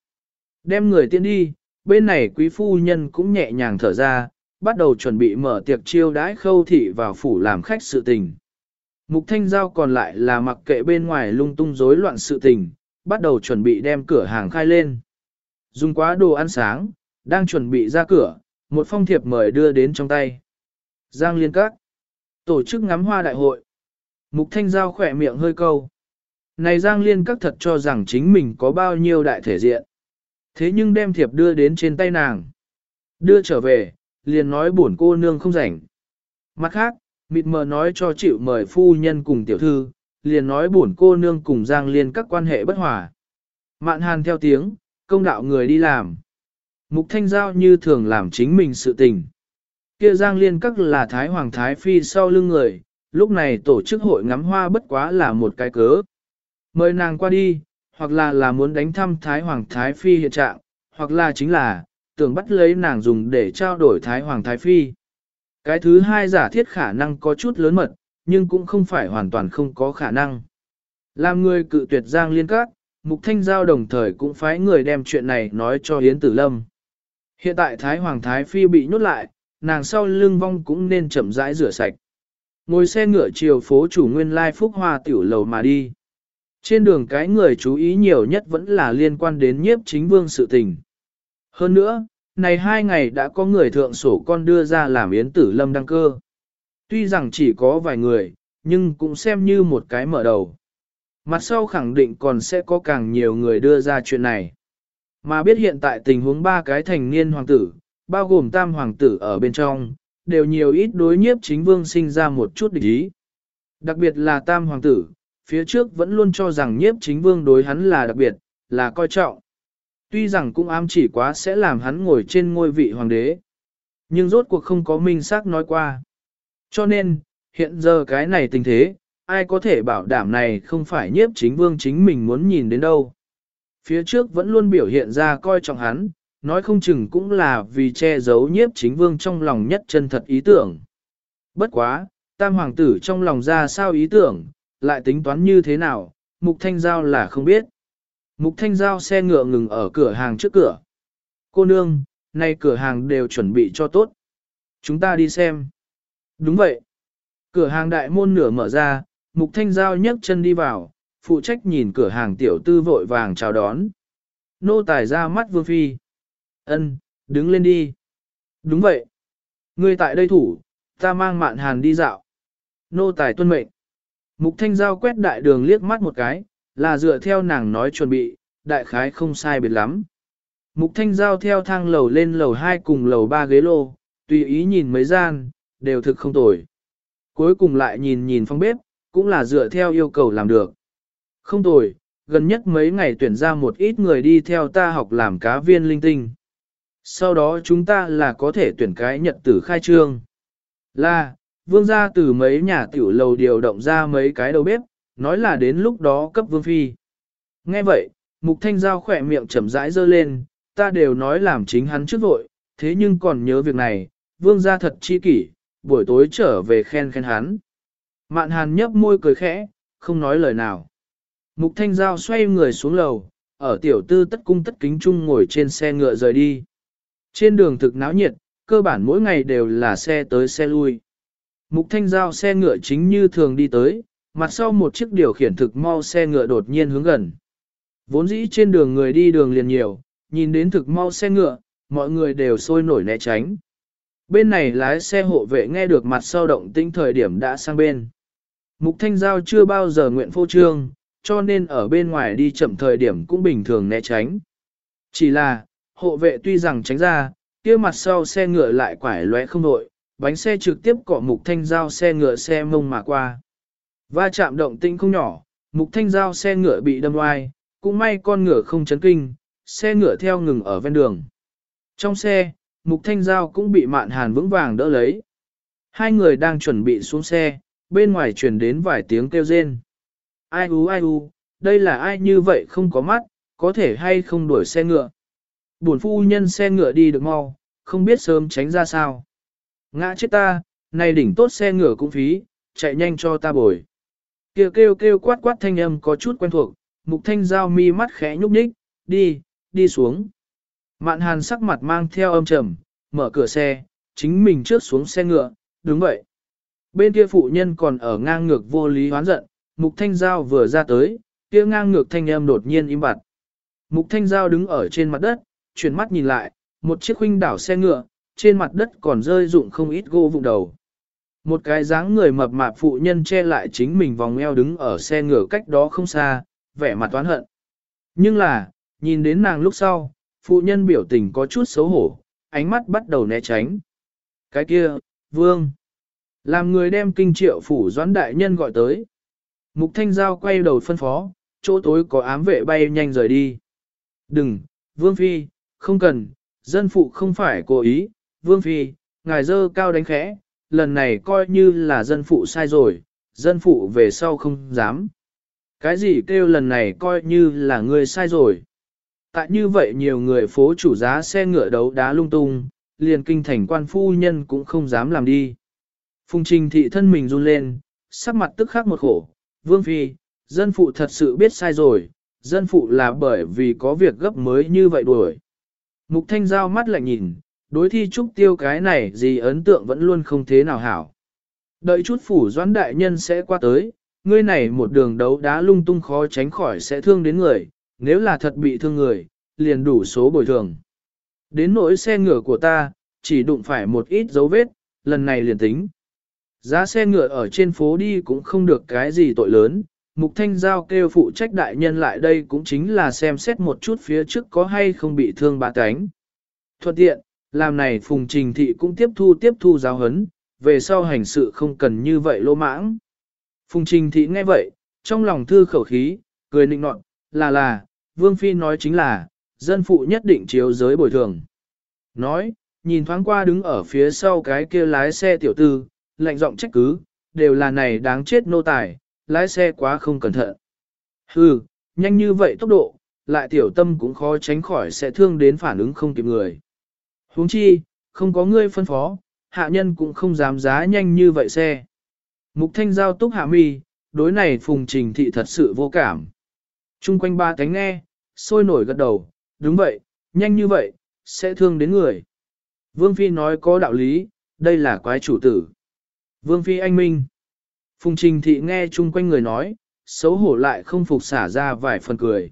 Đem người tiến đi, bên này quý phu nhân cũng nhẹ nhàng thở ra, bắt đầu chuẩn bị mở tiệc chiêu đãi khâu thị vào phủ làm khách sự tình. Mục thanh giao còn lại là mặc kệ bên ngoài lung tung rối loạn sự tình, bắt đầu chuẩn bị đem cửa hàng khai lên. Dùng quá đồ ăn sáng, đang chuẩn bị ra cửa, một phong thiệp mời đưa đến trong tay. Giang Liên Các Tổ chức ngắm hoa đại hội. Mục Thanh Giao khỏe miệng hơi câu. Này Giang Liên Các thật cho rằng chính mình có bao nhiêu đại thể diện. Thế nhưng đem thiệp đưa đến trên tay nàng. Đưa trở về, liền nói buồn cô nương không rảnh. Mặt khác, mịt mờ nói cho chịu mời phu nhân cùng tiểu thư, liền nói buồn cô nương cùng Giang Liên các quan hệ bất hòa. Mạn hàn theo tiếng, công đạo người đi làm. Mục Thanh Giao như thường làm chính mình sự tình. Kia Giang Liên các là Thái Hoàng Thái Phi sau lưng người, lúc này tổ chức hội ngắm hoa bất quá là một cái cớ. Mời nàng qua đi, hoặc là là muốn đánh thăm Thái Hoàng Thái Phi hiện trạng, hoặc là chính là, tưởng bắt lấy nàng dùng để trao đổi Thái Hoàng Thái Phi. Cái thứ hai giả thiết khả năng có chút lớn mật, nhưng cũng không phải hoàn toàn không có khả năng. Làm người cự tuyệt Giang Liên Các, Mục Thanh Giao đồng thời cũng phái người đem chuyện này nói cho Yến Tử Lâm. Hiện tại Thái Hoàng Thái Phi bị nhốt lại, nàng sau lưng vong cũng nên chậm rãi rửa sạch. Ngồi xe ngựa chiều phố chủ nguyên lai phúc hoa tiểu lầu mà đi. Trên đường cái người chú ý nhiều nhất vẫn là liên quan đến nhiếp chính vương sự tình. Hơn nữa, này hai ngày đã có người thượng sổ con đưa ra làm yến tử lâm đăng cơ. Tuy rằng chỉ có vài người, nhưng cũng xem như một cái mở đầu. Mặt sau khẳng định còn sẽ có càng nhiều người đưa ra chuyện này. Mà biết hiện tại tình huống ba cái thành niên hoàng tử, bao gồm tam hoàng tử ở bên trong, đều nhiều ít đối nhiếp chính vương sinh ra một chút địch ý. Đặc biệt là tam hoàng tử, phía trước vẫn luôn cho rằng nhiếp chính vương đối hắn là đặc biệt, là coi trọng. Tuy rằng cũng ám chỉ quá sẽ làm hắn ngồi trên ngôi vị hoàng đế, nhưng rốt cuộc không có minh xác nói qua. Cho nên, hiện giờ cái này tình thế, ai có thể bảo đảm này không phải nhiếp chính vương chính mình muốn nhìn đến đâu. Phía trước vẫn luôn biểu hiện ra coi trọng hắn, nói không chừng cũng là vì che giấu nhiếp chính vương trong lòng nhất chân thật ý tưởng. Bất quá, tam hoàng tử trong lòng ra sao ý tưởng, lại tính toán như thế nào, mục thanh giao là không biết. Mục thanh giao xe ngựa ngừng ở cửa hàng trước cửa. Cô nương, nay cửa hàng đều chuẩn bị cho tốt. Chúng ta đi xem. Đúng vậy. Cửa hàng đại môn nửa mở ra, mục thanh giao nhấc chân đi vào, phụ trách nhìn cửa hàng tiểu tư vội vàng chào đón. Nô tài ra mắt vương phi. Ân, đứng lên đi. Đúng vậy. Ngươi tại đây thủ, ta mang mạn hàn đi dạo. Nô tài tuân mệnh. Mục thanh giao quét đại đường liếc mắt một cái, là dựa theo nàng nói chuẩn bị, đại khái không sai biệt lắm. Mục thanh giao theo thang lầu lên lầu 2 cùng lầu 3 ghế lô, tùy ý nhìn mấy gian, đều thực không tồi. Cuối cùng lại nhìn nhìn phong bếp, cũng là dựa theo yêu cầu làm được. Không tồi, gần nhất mấy ngày tuyển ra một ít người đi theo ta học làm cá viên linh tinh. Sau đó chúng ta là có thể tuyển cái nhật tử khai trương. Là, vương gia từ mấy nhà tiểu lầu điều động ra mấy cái đầu bếp, nói là đến lúc đó cấp vương phi. Nghe vậy, Mục Thanh Giao khỏe miệng chậm rãi dơ lên, ta đều nói làm chính hắn trước vội, thế nhưng còn nhớ việc này, vương gia thật chi kỷ, buổi tối trở về khen khen hắn. Mạn hàn nhấp môi cười khẽ, không nói lời nào. Mục Thanh Giao xoay người xuống lầu, ở tiểu tư tất cung tất kính chung ngồi trên xe ngựa rời đi. Trên đường thực náo nhiệt, cơ bản mỗi ngày đều là xe tới xe lui. Mục Thanh Giao xe ngựa chính như thường đi tới, mặt sau một chiếc điều khiển thực mau xe ngựa đột nhiên hướng gần. Vốn dĩ trên đường người đi đường liền nhiều, nhìn đến thực mau xe ngựa, mọi người đều sôi nổi né tránh. Bên này lái xe hộ vệ nghe được mặt sau động tĩnh thời điểm đã sang bên. Mục Thanh Giao chưa bao giờ nguyện phô trương, cho nên ở bên ngoài đi chậm thời điểm cũng bình thường né tránh. Chỉ là, hộ vệ tuy rằng tránh ra, kia mặt sau xe ngựa lại quải lóe không đội, bánh xe trực tiếp cọ Mục Thanh Giao xe ngựa xe mông mà qua. Va chạm động tĩnh không nhỏ, Mục Thanh Giao xe ngựa bị đâm oai, cũng may con ngựa không chấn kinh, xe ngựa theo ngừng ở ven đường. Trong xe, Mục Thanh Giao cũng bị mạn hàn vững vàng đỡ lấy. Hai người đang chuẩn bị xuống xe, bên ngoài truyền đến vài tiếng kêu rên. Ai u ai u, đây là ai như vậy không có mắt, có thể hay không đuổi xe ngựa. Buồn phu nhân xe ngựa đi được mau, không biết sớm tránh ra sao. Ngã chết ta, này đỉnh tốt xe ngựa cũng phí, chạy nhanh cho ta bồi. Kêu kêu kêu quát quát thanh âm có chút quen thuộc, mục thanh giao mi mắt khẽ nhúc nhích, đi, đi xuống. Mạn hàn sắc mặt mang theo âm trầm, mở cửa xe, chính mình trước xuống xe ngựa, đúng vậy. Bên kia phụ nhân còn ở ngang ngược vô lý hoán giận, mục thanh giao vừa ra tới, kia ngang ngược thanh âm đột nhiên im bặt. Mục thanh giao đứng ở trên mặt đất, chuyển mắt nhìn lại, một chiếc huynh đảo xe ngựa, trên mặt đất còn rơi rụng không ít gỗ vụn đầu. Một cái dáng người mập mạp phụ nhân che lại chính mình vòng eo đứng ở xe ngựa cách đó không xa, vẻ mặt toán hận. Nhưng là, nhìn đến nàng lúc sau, phụ nhân biểu tình có chút xấu hổ, ánh mắt bắt đầu né tránh. Cái kia, vương, làm người đem kinh triệu phủ doãn đại nhân gọi tới. Mục Thanh Giao quay đầu phân phó, chỗ tối có ám vệ bay nhanh rời đi. Đừng, Vương Phi, không cần, dân phụ không phải cố ý, Vương Phi, ngài dơ cao đánh khẽ, lần này coi như là dân phụ sai rồi, dân phụ về sau không dám. Cái gì kêu lần này coi như là người sai rồi. Tại như vậy nhiều người phố chủ giá xe ngựa đấu đá lung tung, liền kinh thành quan phu nhân cũng không dám làm đi. Phùng trình thị thân mình run lên, sắc mặt tức khắc một khổ, vương phi, dân phụ thật sự biết sai rồi, dân phụ là bởi vì có việc gấp mới như vậy đuổi. Mục thanh giao mắt lại nhìn, đối thi trúc tiêu cái này gì ấn tượng vẫn luôn không thế nào hảo. Đợi chút phủ doãn đại nhân sẽ qua tới, ngươi này một đường đấu đá lung tung khó tránh khỏi sẽ thương đến người, nếu là thật bị thương người, liền đủ số bồi thường. Đến nỗi xe ngựa của ta, chỉ đụng phải một ít dấu vết, lần này liền tính. Giá xe ngựa ở trên phố đi cũng không được cái gì tội lớn, Mục Thanh Giao kêu phụ trách đại nhân lại đây cũng chính là xem xét một chút phía trước có hay không bị thương bà cánh. Thuận tiện, làm này Phùng Trình Thị cũng tiếp thu tiếp thu giáo hấn, về sau hành sự không cần như vậy lô mãng. Phùng Trình Thị nghe vậy, trong lòng thư khẩu khí, cười nịnh nọt, là là, Vương Phi nói chính là, dân phụ nhất định chiếu giới bồi thường. Nói, nhìn thoáng qua đứng ở phía sau cái kia lái xe tiểu tư, lạnh giọng trách cứ, đều là này đáng chết nô tài, lái xe quá không cẩn thận. Hừ, nhanh như vậy tốc độ, lại tiểu tâm cũng khó tránh khỏi sẽ thương đến phản ứng không kịp người. huống chi, không có ngươi phân phó, hạ nhân cũng không dám giá nhanh như vậy xe. Mục thanh giao túc hạ mi, đối này phùng trình thị thật sự vô cảm. Trung quanh ba cánh nghe, sôi nổi gật đầu, đúng vậy, nhanh như vậy, sẽ thương đến người. Vương Phi nói có đạo lý, đây là quái chủ tử. Vương Phi anh minh. Phùng Trình Thị nghe chung quanh người nói, xấu hổ lại không phục xả ra vài phần cười.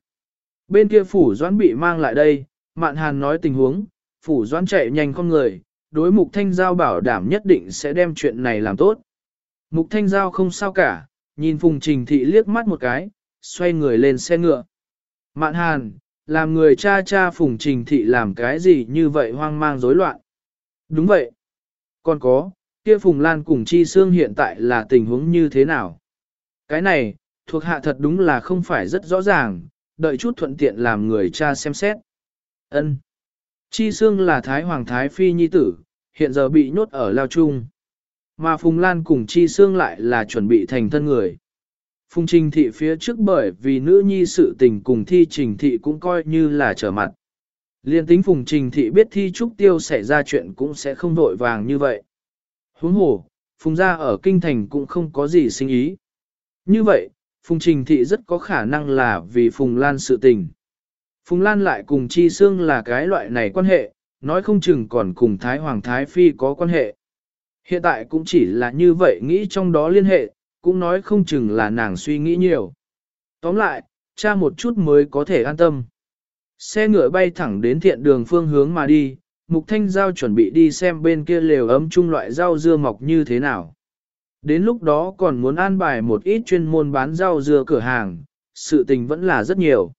Bên kia Phủ Doãn bị mang lại đây, Mạn Hàn nói tình huống, Phủ Doãn chạy nhanh con người, đối Mục Thanh Giao bảo đảm nhất định sẽ đem chuyện này làm tốt. Mục Thanh Giao không sao cả, nhìn Phùng Trình Thị liếc mắt một cái, xoay người lên xe ngựa. Mạn Hàn, làm người cha cha Phùng Trình Thị làm cái gì như vậy hoang mang rối loạn. Đúng vậy. Còn có, kia Phùng Lan cùng Chi Sương hiện tại là tình huống như thế nào? Cái này, thuộc hạ thật đúng là không phải rất rõ ràng, đợi chút thuận tiện làm người cha xem xét. Ân. Chi Sương là Thái Hoàng Thái Phi Nhi tử, hiện giờ bị nhốt ở Lao Trung. Mà Phùng Lan cùng Chi Sương lại là chuẩn bị thành thân người. Phùng trình thị phía trước bởi vì nữ nhi sự tình cùng thi trình thị cũng coi như là trở mặt. Liên tính phùng trình thị biết thi trúc tiêu xảy ra chuyện cũng sẽ không vội vàng như vậy. Huống hồ, phùng gia ở kinh thành cũng không có gì sinh ý. Như vậy, phùng trình thị rất có khả năng là vì phùng lan sự tình. Phùng lan lại cùng chi xương là cái loại này quan hệ, nói không chừng còn cùng Thái Hoàng Thái Phi có quan hệ. Hiện tại cũng chỉ là như vậy nghĩ trong đó liên hệ, cũng nói không chừng là nàng suy nghĩ nhiều. Tóm lại, cha một chút mới có thể an tâm. Xe ngựa bay thẳng đến thiện đường phương hướng mà đi, Mục Thanh Giao chuẩn bị đi xem bên kia lều ấm chung loại rau dưa mọc như thế nào. Đến lúc đó còn muốn an bài một ít chuyên môn bán rau dưa cửa hàng, sự tình vẫn là rất nhiều.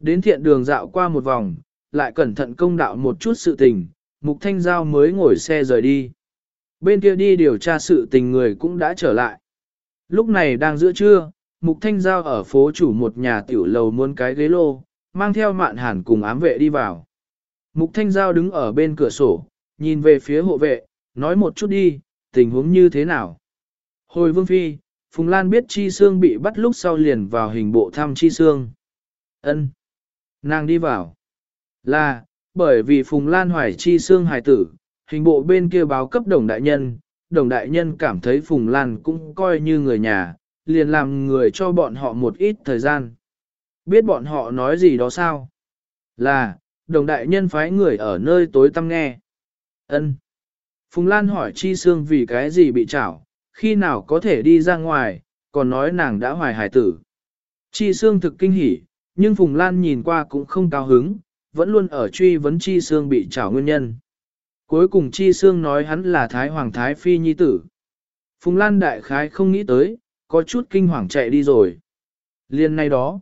Đến thiện đường dạo qua một vòng, lại cẩn thận công đạo một chút sự tình, Mục Thanh Giao mới ngồi xe rời đi. Bên kia đi điều tra sự tình người cũng đã trở lại. Lúc này đang giữa trưa, Mục Thanh Giao ở phố chủ một nhà tiểu lầu muốn cái ghế lô, mang theo mạn hàn cùng ám vệ đi vào. Mục Thanh Giao đứng ở bên cửa sổ, nhìn về phía hộ vệ, nói một chút đi, tình huống như thế nào. Hồi Vương Phi, Phùng Lan biết Chi Sương bị bắt lúc sau liền vào hình bộ thăm Chi Sương. Ân, Nàng đi vào. Là, bởi vì Phùng Lan hoài Chi Sương hài tử, hình bộ bên kia báo cấp đồng đại nhân, đồng đại nhân cảm thấy Phùng Lan cũng coi như người nhà, liền làm người cho bọn họ một ít thời gian. Biết bọn họ nói gì đó sao? Là, đồng đại nhân phái người ở nơi tối tăm nghe. Ân. Phùng Lan hỏi Chi Sương vì cái gì bị chảo khi nào có thể đi ra ngoài, còn nói nàng đã hoài hải tử. Chi Sương thực kinh hỉ, nhưng Phùng Lan nhìn qua cũng không cao hứng, vẫn luôn ở truy vấn Chi Sương bị chảo nguyên nhân. Cuối cùng Chi Sương nói hắn là Thái Hoàng Thái Phi Nhi Tử. Phùng Lan đại khái không nghĩ tới, có chút kinh hoàng chạy đi rồi. Liên nay đó,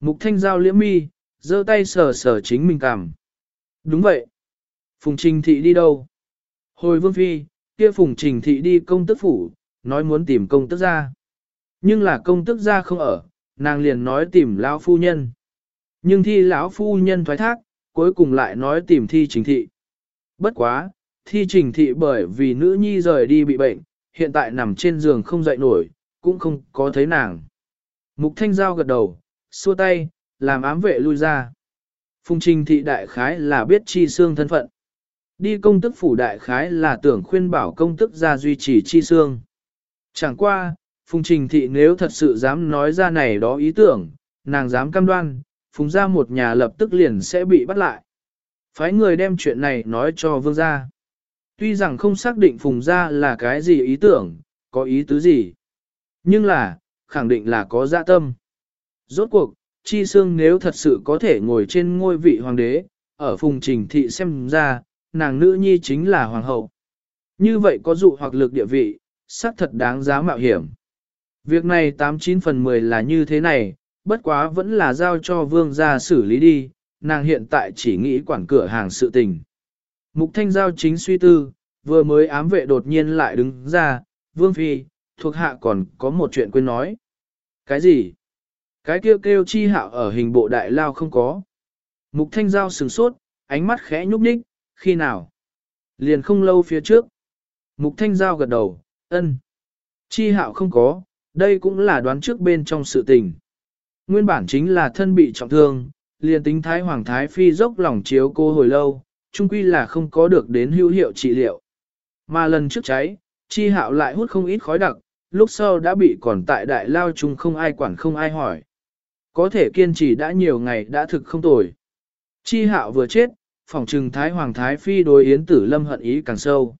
Mục Thanh Giao liễm mi, giơ tay sờ sờ chính mình cảm. Đúng vậy. Phùng Trình Thị đi đâu? Hồi Vương Phi, kia Phùng Trình Thị đi công tức phủ, nói muốn tìm công tức ra. Nhưng là công tức ra không ở, nàng liền nói tìm lão phu nhân. Nhưng thi lão phu nhân thoái thác, cuối cùng lại nói tìm thi trình thị. Bất quá, thi trình thị bởi vì nữ nhi rời đi bị bệnh, hiện tại nằm trên giường không dậy nổi, cũng không có thấy nàng. Mục thanh giao gật đầu, xua tay, làm ám vệ lui ra. Phùng trình thị đại khái là biết chi xương thân phận. Đi công tức phủ đại khái là tưởng khuyên bảo công tức ra duy trì chi xương. Chẳng qua, Phùng trình thị nếu thật sự dám nói ra này đó ý tưởng, nàng dám cam đoan, phùng ra một nhà lập tức liền sẽ bị bắt lại. Phái người đem chuyện này nói cho vương gia. Tuy rằng không xác định phùng gia là cái gì ý tưởng, có ý tứ gì. Nhưng là, khẳng định là có dạ tâm. Rốt cuộc, Chi Sương nếu thật sự có thể ngồi trên ngôi vị hoàng đế, ở phùng trình thị xem ra, nàng nữ nhi chính là hoàng hậu. Như vậy có dụ hoặc lực địa vị, xác thật đáng giá mạo hiểm. Việc này 89 phần 10 là như thế này, bất quá vẫn là giao cho vương gia xử lý đi, nàng hiện tại chỉ nghĩ quản cửa hàng sự tình. Mục thanh giao chính suy tư, vừa mới ám vệ đột nhiên lại đứng ra, vương phi, thuộc hạ còn có một chuyện quên nói. Cái gì? Cái kêu kêu chi hạo ở hình bộ đại lao không có. Mục thanh giao sừng sốt, ánh mắt khẽ nhúc nhích, khi nào? Liền không lâu phía trước. Mục thanh giao gật đầu, ân. Chi hạo không có, đây cũng là đoán trước bên trong sự tình. Nguyên bản chính là thân bị trọng thương, liền tính thái hoàng thái phi dốc lòng chiếu cô hồi lâu, chung quy là không có được đến hữu hiệu trị liệu. Mà lần trước cháy, chi hạo lại hút không ít khói đặc, lúc sau đã bị còn tại đại lao chung không ai quản không ai hỏi. Có thể kiên trì đã nhiều ngày đã thực không tồi. Chi hạo vừa chết, phòng trừng Thái Hoàng Thái Phi đối Yến Tử Lâm hận ý càng sâu.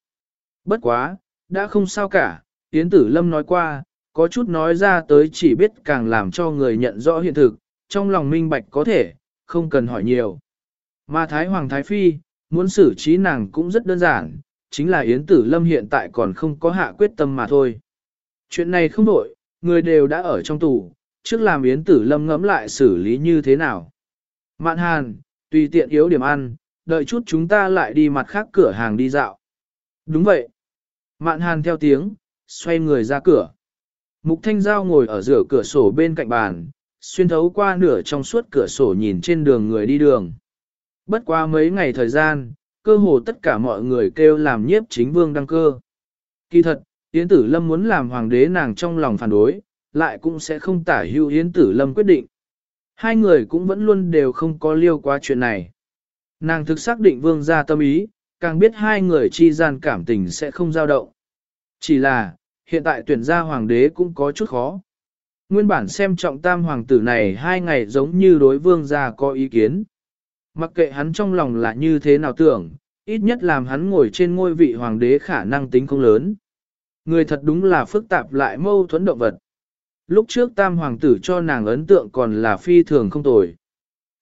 Bất quá, đã không sao cả, Yến Tử Lâm nói qua, có chút nói ra tới chỉ biết càng làm cho người nhận rõ hiện thực, trong lòng minh bạch có thể, không cần hỏi nhiều. Mà Thái Hoàng Thái Phi, muốn xử trí nàng cũng rất đơn giản, chính là Yến Tử Lâm hiện tại còn không có hạ quyết tâm mà thôi. Chuyện này không đổi, người đều đã ở trong tù, trước làm Yến Tử Lâm ngẫm lại xử lý như thế nào. Mạn Hàn, tùy tiện yếu điểm ăn, đợi chút chúng ta lại đi mặt khác cửa hàng đi dạo. Đúng vậy. Mạn Hàn theo tiếng, xoay người ra cửa. Mục Thanh Giao ngồi ở giữa cửa sổ bên cạnh bàn, xuyên thấu qua nửa trong suốt cửa sổ nhìn trên đường người đi đường. Bất qua mấy ngày thời gian, cơ hồ tất cả mọi người kêu làm nhiếp chính vương đăng cơ. Kỳ thật, Yến Tử Lâm muốn làm hoàng đế nàng trong lòng phản đối, lại cũng sẽ không tả hưu Yến Tử Lâm quyết định. Hai người cũng vẫn luôn đều không có liêu qua chuyện này. Nàng thực xác định vương gia tâm ý, càng biết hai người chi gian cảm tình sẽ không dao động. Chỉ là, hiện tại tuyển gia hoàng đế cũng có chút khó. Nguyên bản xem trọng tam hoàng tử này hai ngày giống như đối vương gia có ý kiến. Mặc kệ hắn trong lòng là như thế nào tưởng, ít nhất làm hắn ngồi trên ngôi vị hoàng đế khả năng tính không lớn. Người thật đúng là phức tạp lại mâu thuẫn động vật. Lúc trước tam hoàng tử cho nàng ấn tượng còn là phi thường không tồi.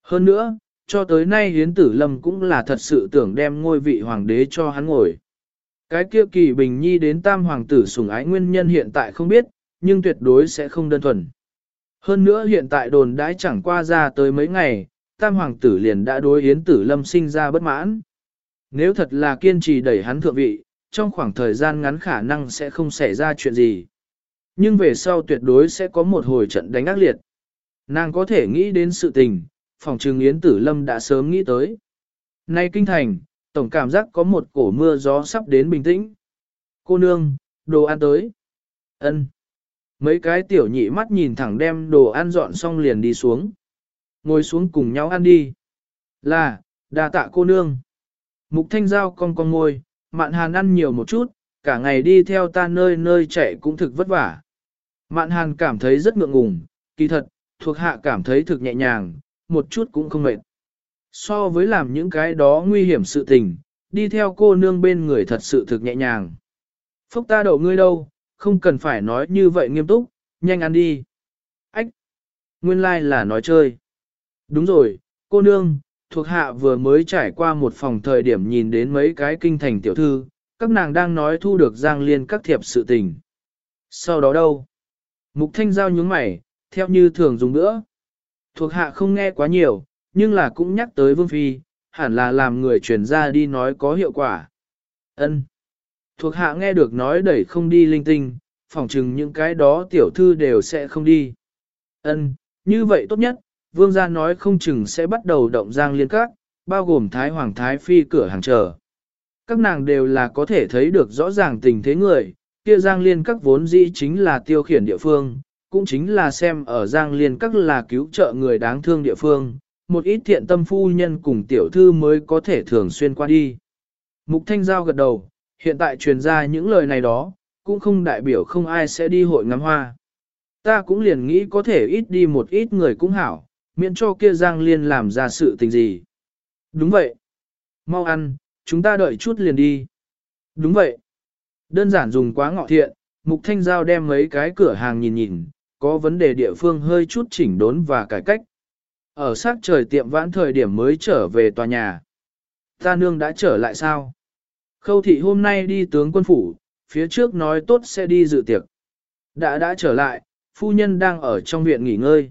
Hơn nữa, cho tới nay hiến tử lâm cũng là thật sự tưởng đem ngôi vị hoàng đế cho hắn ngồi. Cái kia kỳ bình nhi đến tam hoàng tử sủng ái nguyên nhân hiện tại không biết, nhưng tuyệt đối sẽ không đơn thuần. Hơn nữa hiện tại đồn đãi chẳng qua ra tới mấy ngày, tam hoàng tử liền đã đối yến tử lâm sinh ra bất mãn. Nếu thật là kiên trì đẩy hắn thượng vị, trong khoảng thời gian ngắn khả năng sẽ không xảy ra chuyện gì. Nhưng về sau tuyệt đối sẽ có một hồi trận đánh ác liệt. Nàng có thể nghĩ đến sự tình, phòng trường Yến Tử Lâm đã sớm nghĩ tới. Nay kinh thành, tổng cảm giác có một cổ mưa gió sắp đến bình tĩnh. Cô nương, đồ ăn tới. ân Mấy cái tiểu nhị mắt nhìn thẳng đem đồ ăn dọn xong liền đi xuống. Ngồi xuống cùng nhau ăn đi. Là, đà tạ cô nương. Mục thanh giao con con ngồi, mạn hàn ăn nhiều một chút, cả ngày đi theo ta nơi nơi chạy cũng thực vất vả. Mạn hàn cảm thấy rất ngượng ngùng, kỳ thật, thuộc hạ cảm thấy thực nhẹ nhàng, một chút cũng không mệt. So với làm những cái đó nguy hiểm sự tình, đi theo cô nương bên người thật sự thực nhẹ nhàng. Phúc ta đậu ngươi đâu, không cần phải nói như vậy nghiêm túc, nhanh ăn đi. Ách! Nguyên lai like là nói chơi. Đúng rồi, cô nương, thuộc hạ vừa mới trải qua một phòng thời điểm nhìn đến mấy cái kinh thành tiểu thư, các nàng đang nói thu được giang liên các thiệp sự tình. Sau đó đâu? Mục thanh giao nhướng mày, theo như thường dùng nữa. Thuộc hạ không nghe quá nhiều, nhưng là cũng nhắc tới Vương Phi, hẳn là làm người truyền ra đi nói có hiệu quả. Ân. Thuộc hạ nghe được nói đẩy không đi linh tinh, phỏng chừng những cái đó tiểu thư đều sẽ không đi. Ân, như vậy tốt nhất, Vương gia nói không chừng sẽ bắt đầu động giang liên các, bao gồm Thái Hoàng Thái Phi cửa hàng chờ. Các nàng đều là có thể thấy được rõ ràng tình thế người, kia giang liên các vốn dĩ chính là tiêu khiển địa phương, cũng chính là xem ở Giang Liên các là cứu trợ người đáng thương địa phương, một ít thiện tâm phu nhân cùng tiểu thư mới có thể thường xuyên qua đi. Mục Thanh Giao gật đầu, hiện tại truyền ra những lời này đó, cũng không đại biểu không ai sẽ đi hội ngắm hoa. Ta cũng liền nghĩ có thể ít đi một ít người cũng hảo, miễn cho kia Giang Liên làm ra sự tình gì. Đúng vậy. Mau ăn, chúng ta đợi chút liền đi. Đúng vậy. Đơn giản dùng quá ngọ thiện, Mục Thanh Giao đem mấy cái cửa hàng nhìn nhìn, có vấn đề địa phương hơi chút chỉnh đốn và cải cách. Ở sát trời tiệm vãn thời điểm mới trở về tòa nhà. Ta nương đã trở lại sao? Khâu thị hôm nay đi tướng quân phủ, phía trước nói tốt sẽ đi dự tiệc. Đã đã trở lại, phu nhân đang ở trong viện nghỉ ngơi.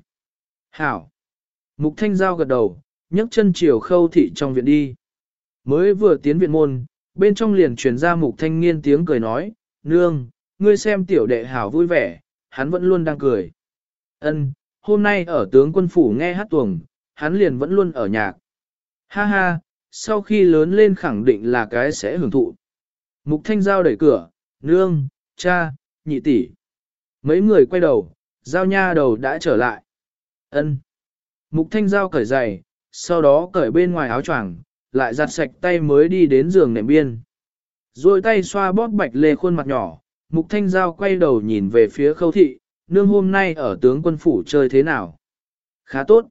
Hảo! Mục thanh giao gật đầu, nhấc chân chiều khâu thị trong viện đi. Mới vừa tiến viện môn, bên trong liền truyền ra mục thanh nghiên tiếng cười nói, Nương, ngươi xem tiểu đệ hảo vui vẻ, hắn vẫn luôn đang cười. Ân, hôm nay ở tướng quân phủ nghe hát tuồng, hắn liền vẫn luôn ở nhạc. Ha ha, sau khi lớn lên khẳng định là cái sẽ hưởng thụ. Mục Thanh Giao đẩy cửa, nương, cha, nhị tỷ. Mấy người quay đầu, Giao nha đầu đã trở lại. Ân. Mục Thanh Giao cởi giày, sau đó cởi bên ngoài áo choàng, lại giặt sạch tay mới đi đến giường nệm biên. Rồi tay xoa bóp bạch lê khuôn mặt nhỏ, Mục Thanh Giao quay đầu nhìn về phía khâu thị, nương hôm nay ở tướng quân phủ chơi thế nào? Khá tốt.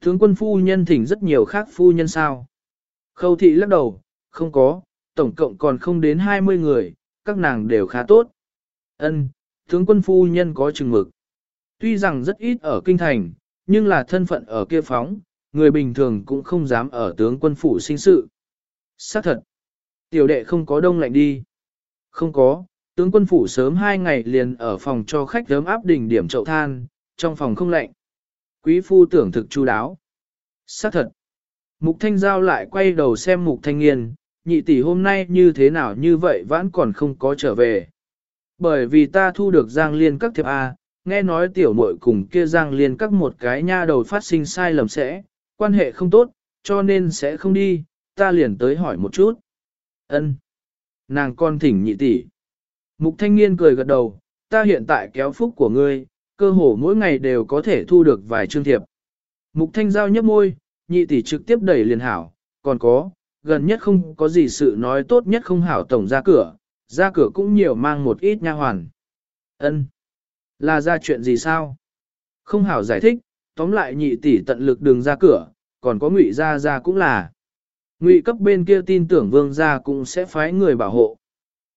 Tướng quân phu nhân thỉnh rất nhiều khác phu nhân sao? Khâu thị lắc đầu, không có, tổng cộng còn không đến 20 người, các nàng đều khá tốt. Ân, tướng quân phu nhân có chừng mực. Tuy rằng rất ít ở kinh thành, nhưng là thân phận ở kia phóng, người bình thường cũng không dám ở tướng quân phủ sinh sự. Xác thật. Tiểu đệ không có đông lạnh đi. Không có, tướng quân phủ sớm hai ngày liền ở phòng cho khách ấm áp đỉnh điểm chậu than, trong phòng không lạnh. Quý phu tưởng thực chu đáo. Xác thật. Mục thanh giao lại quay đầu xem mục thanh nghiên, nhị tỷ hôm nay như thế nào như vậy vẫn còn không có trở về. Bởi vì ta thu được giang liên các thiệp A, nghe nói tiểu muội cùng kia giang liên các một cái nha đầu phát sinh sai lầm sẽ, quan hệ không tốt, cho nên sẽ không đi, ta liền tới hỏi một chút. Ân, Nàng con thỉnh nhị tỷ. Mục thanh niên cười gật đầu, ta hiện tại kéo phúc của ngươi, cơ hồ mỗi ngày đều có thể thu được vài chương thiệp. Mục Thanh Giao nhấp môi, nhị tỷ trực tiếp đẩy liền hảo, còn có, gần nhất không có gì sự nói tốt nhất không hảo tổng ra cửa, ra cửa cũng nhiều mang một ít nha hoàn. Ân, Là ra chuyện gì sao? Không hảo giải thích, tóm lại nhị tỷ tận lực đường ra cửa, còn có ngụy ra ra cũng là. Ngụy cấp bên kia tin tưởng vương gia cũng sẽ phái người bảo hộ.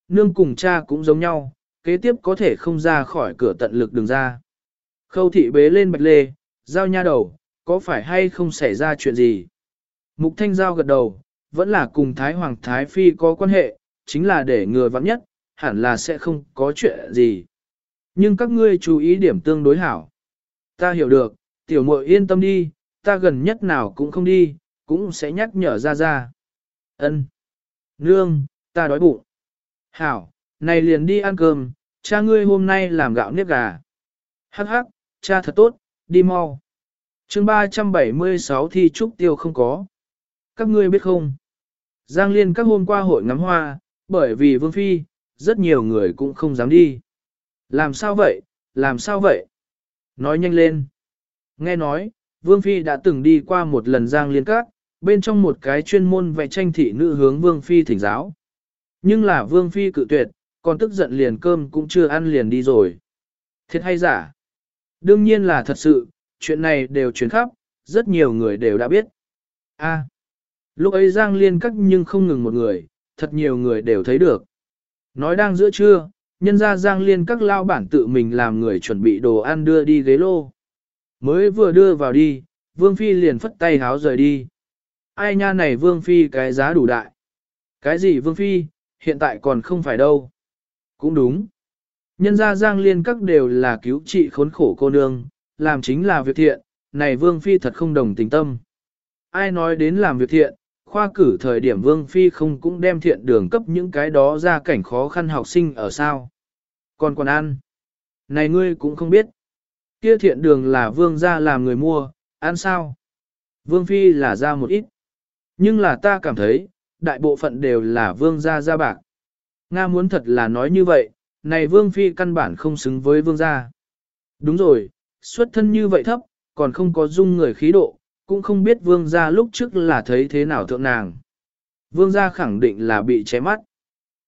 Nương cùng cha cũng giống nhau, kế tiếp có thể không ra khỏi cửa tận lực đường ra. Khâu thị bế lên bạch lê, giao nha đầu, có phải hay không xảy ra chuyện gì? Mục thanh giao gật đầu, vẫn là cùng Thái Hoàng Thái Phi có quan hệ, chính là để ngừa vắng nhất, hẳn là sẽ không có chuyện gì. Nhưng các ngươi chú ý điểm tương đối hảo. Ta hiểu được, tiểu muội yên tâm đi, ta gần nhất nào cũng không đi, cũng sẽ nhắc nhở ra ra. Ân, Nương, ta đói bụng. Hảo, này liền đi ăn cơm, cha ngươi hôm nay làm gạo nếp gà. Hắc hắc, cha thật tốt, đi mau chương 376 thi trúc tiêu không có. Các ngươi biết không? Giang Liên các hôm qua hội ngắm hoa, bởi vì Vương Phi, rất nhiều người cũng không dám đi. Làm sao vậy, làm sao vậy? Nói nhanh lên. Nghe nói, Vương Phi đã từng đi qua một lần Giang Liên các, bên trong một cái chuyên môn vẽ tranh thị nữ hướng Vương Phi thỉnh giáo. Nhưng là Vương Phi cự tuyệt, còn tức giận liền cơm cũng chưa ăn liền đi rồi. Thiệt hay giả? Đương nhiên là thật sự, chuyện này đều truyền khắp, rất nhiều người đều đã biết. A. À, lúc ấy Giang Liên cắt nhưng không ngừng một người, thật nhiều người đều thấy được. Nói đang giữa trưa, nhân ra Giang Liên các lao bản tự mình làm người chuẩn bị đồ ăn đưa đi ghế lô. Mới vừa đưa vào đi, Vương Phi liền phất tay háo rời đi. Ai nha này Vương Phi cái giá đủ đại. Cái gì Vương Phi, hiện tại còn không phải đâu. Cũng đúng. Nhân gia Giang Liên các đều là cứu trị khốn khổ cô nương, làm chính là việc thiện, này Vương Phi thật không đồng tình tâm. Ai nói đến làm việc thiện, khoa cử thời điểm Vương Phi không cũng đem thiện đường cấp những cái đó ra cảnh khó khăn học sinh ở sao. Còn còn ăn. Này ngươi cũng không biết. Kia thiện đường là Vương gia làm người mua, ăn sao? Vương Phi là ra một ít. Nhưng là ta cảm thấy, đại bộ phận đều là Vương gia ra bạc. Nga muốn thật là nói như vậy, này vương phi căn bản không xứng với vương gia. Đúng rồi, xuất thân như vậy thấp, còn không có dung người khí độ, cũng không biết vương gia lúc trước là thấy thế nào thượng nàng. Vương gia khẳng định là bị ché mắt.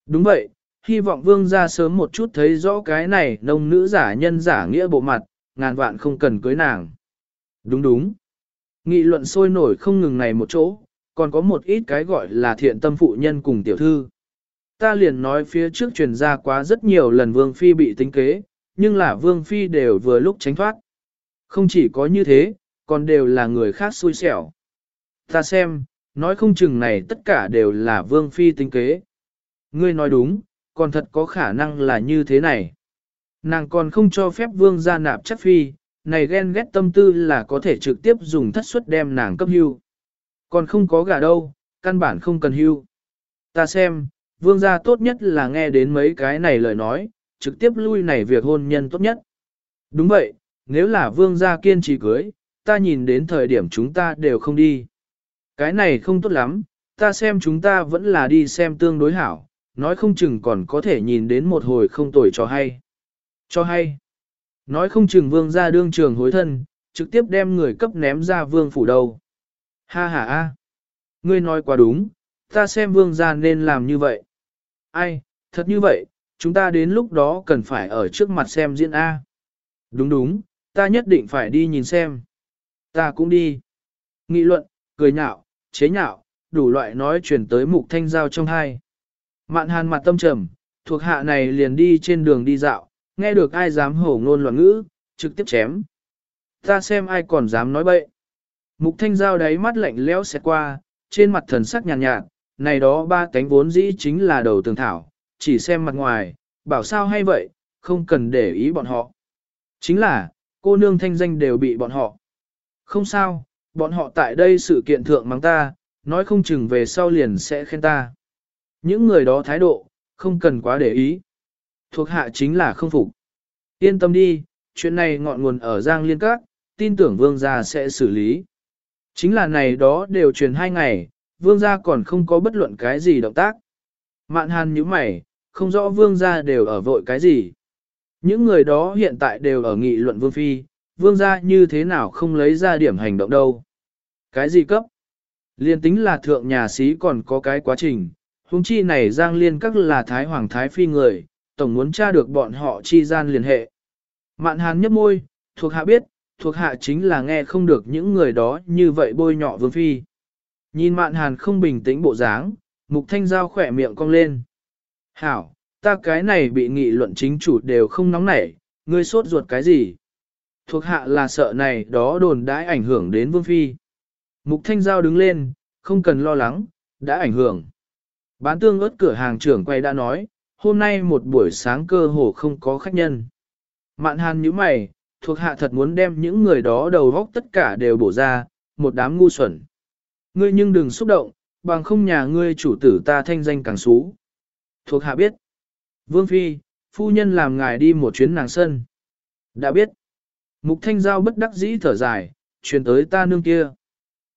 Đúng vậy, hy vọng vương gia sớm một chút thấy rõ cái này nông nữ giả nhân giả nghĩa bộ mặt, ngàn vạn không cần cưới nàng. Đúng đúng. Nghị luận sôi nổi không ngừng này một chỗ, còn có một ít cái gọi là thiện tâm phụ nhân cùng tiểu thư. Ta liền nói phía trước truyền ra quá rất nhiều lần Vương Phi bị tính kế, nhưng là Vương Phi đều vừa lúc tránh thoát. Không chỉ có như thế, còn đều là người khác xui xẻo. Ta xem, nói không chừng này tất cả đều là Vương Phi tính kế. Ngươi nói đúng, còn thật có khả năng là như thế này. Nàng còn không cho phép Vương gia nạp chắc Phi, này ghen ghét tâm tư là có thể trực tiếp dùng thất suất đem nàng cấp hưu. Còn không có gả đâu, căn bản không cần hưu. Ta xem, vương gia tốt nhất là nghe đến mấy cái này lời nói, trực tiếp lui này việc hôn nhân tốt nhất. Đúng vậy, nếu là vương gia kiên trì cưới, ta nhìn đến thời điểm chúng ta đều không đi. Cái này không tốt lắm, ta xem chúng ta vẫn là đi xem tương đối hảo, nói không chừng còn có thể nhìn đến một hồi không tuổi cho hay. Cho hay. Nói không chừng vương gia đương trường hối thân, trực tiếp đem người cấp ném ra vương phủ đầu. Ha ha a, Ngươi nói quá đúng, ta xem vương gia nên làm như vậy. Ai, thật như vậy, chúng ta đến lúc đó cần phải ở trước mặt xem diễn A. Đúng đúng, ta nhất định phải đi nhìn xem. Ta cũng đi. Nghị luận, cười nhạo, chế nhạo, đủ loại nói chuyển tới mục thanh giao trong hai. Mạn hàn mặt tâm trầm, thuộc hạ này liền đi trên đường đi dạo, nghe được ai dám hổ ngôn loạn ngữ, trực tiếp chém. Ta xem ai còn dám nói bậy. Mục thanh giao đáy mắt lạnh lẽo xẹt qua, trên mặt thần sắc nhàn nhạt, nhạt, này đó ba cánh vốn dĩ chính là đầu tường thảo, chỉ xem mặt ngoài, bảo sao hay vậy, không cần để ý bọn họ. Chính là, cô nương thanh danh đều bị bọn họ. Không sao, bọn họ tại đây sự kiện thượng mắng ta, nói không chừng về sau liền sẽ khen ta. Những người đó thái độ, không cần quá để ý. Thuộc hạ chính là không phục. Yên tâm đi, chuyện này ngọn nguồn ở Giang Liên Các, tin tưởng vương gia sẽ xử lý. Chính là này đó đều truyền hai ngày, vương gia còn không có bất luận cái gì động tác. Mạn hàn như mày, không rõ vương gia đều ở vội cái gì. Những người đó hiện tại đều ở nghị luận vương phi, vương gia như thế nào không lấy ra điểm hành động đâu. Cái gì cấp? Liên tính là thượng nhà sĩ còn có cái quá trình, huống chi này giang liên các là thái hoàng thái phi người, tổng muốn tra được bọn họ chi gian liên hệ. Mạn hàn nhấp môi, thuộc hạ biết, thuộc hạ chính là nghe không được những người đó như vậy bôi nhọ vương phi. Nhìn mạn hàn không bình tĩnh bộ dáng, mục thanh giao khỏe miệng cong lên. Hảo, ta cái này bị nghị luận chính chủ đều không nóng nảy, ngươi sốt ruột cái gì? Thuộc hạ là sợ này đó đồn đãi ảnh hưởng đến vương phi. Mục thanh giao đứng lên, không cần lo lắng, đã ảnh hưởng. Bán tương ớt cửa hàng trưởng quay đã nói, hôm nay một buổi sáng cơ hồ không có khách nhân. Mạn hàn như mày, thuộc hạ thật muốn đem những người đó đầu vóc tất cả đều bổ ra, một đám ngu xuẩn. Ngươi nhưng đừng xúc động, bằng không nhà ngươi chủ tử ta thanh danh càng xú. Thuộc hạ biết. Vương Phi, phu nhân làm ngài đi một chuyến nàng sân. Đã biết. Mục thanh giao bất đắc dĩ thở dài, truyền tới ta nương kia.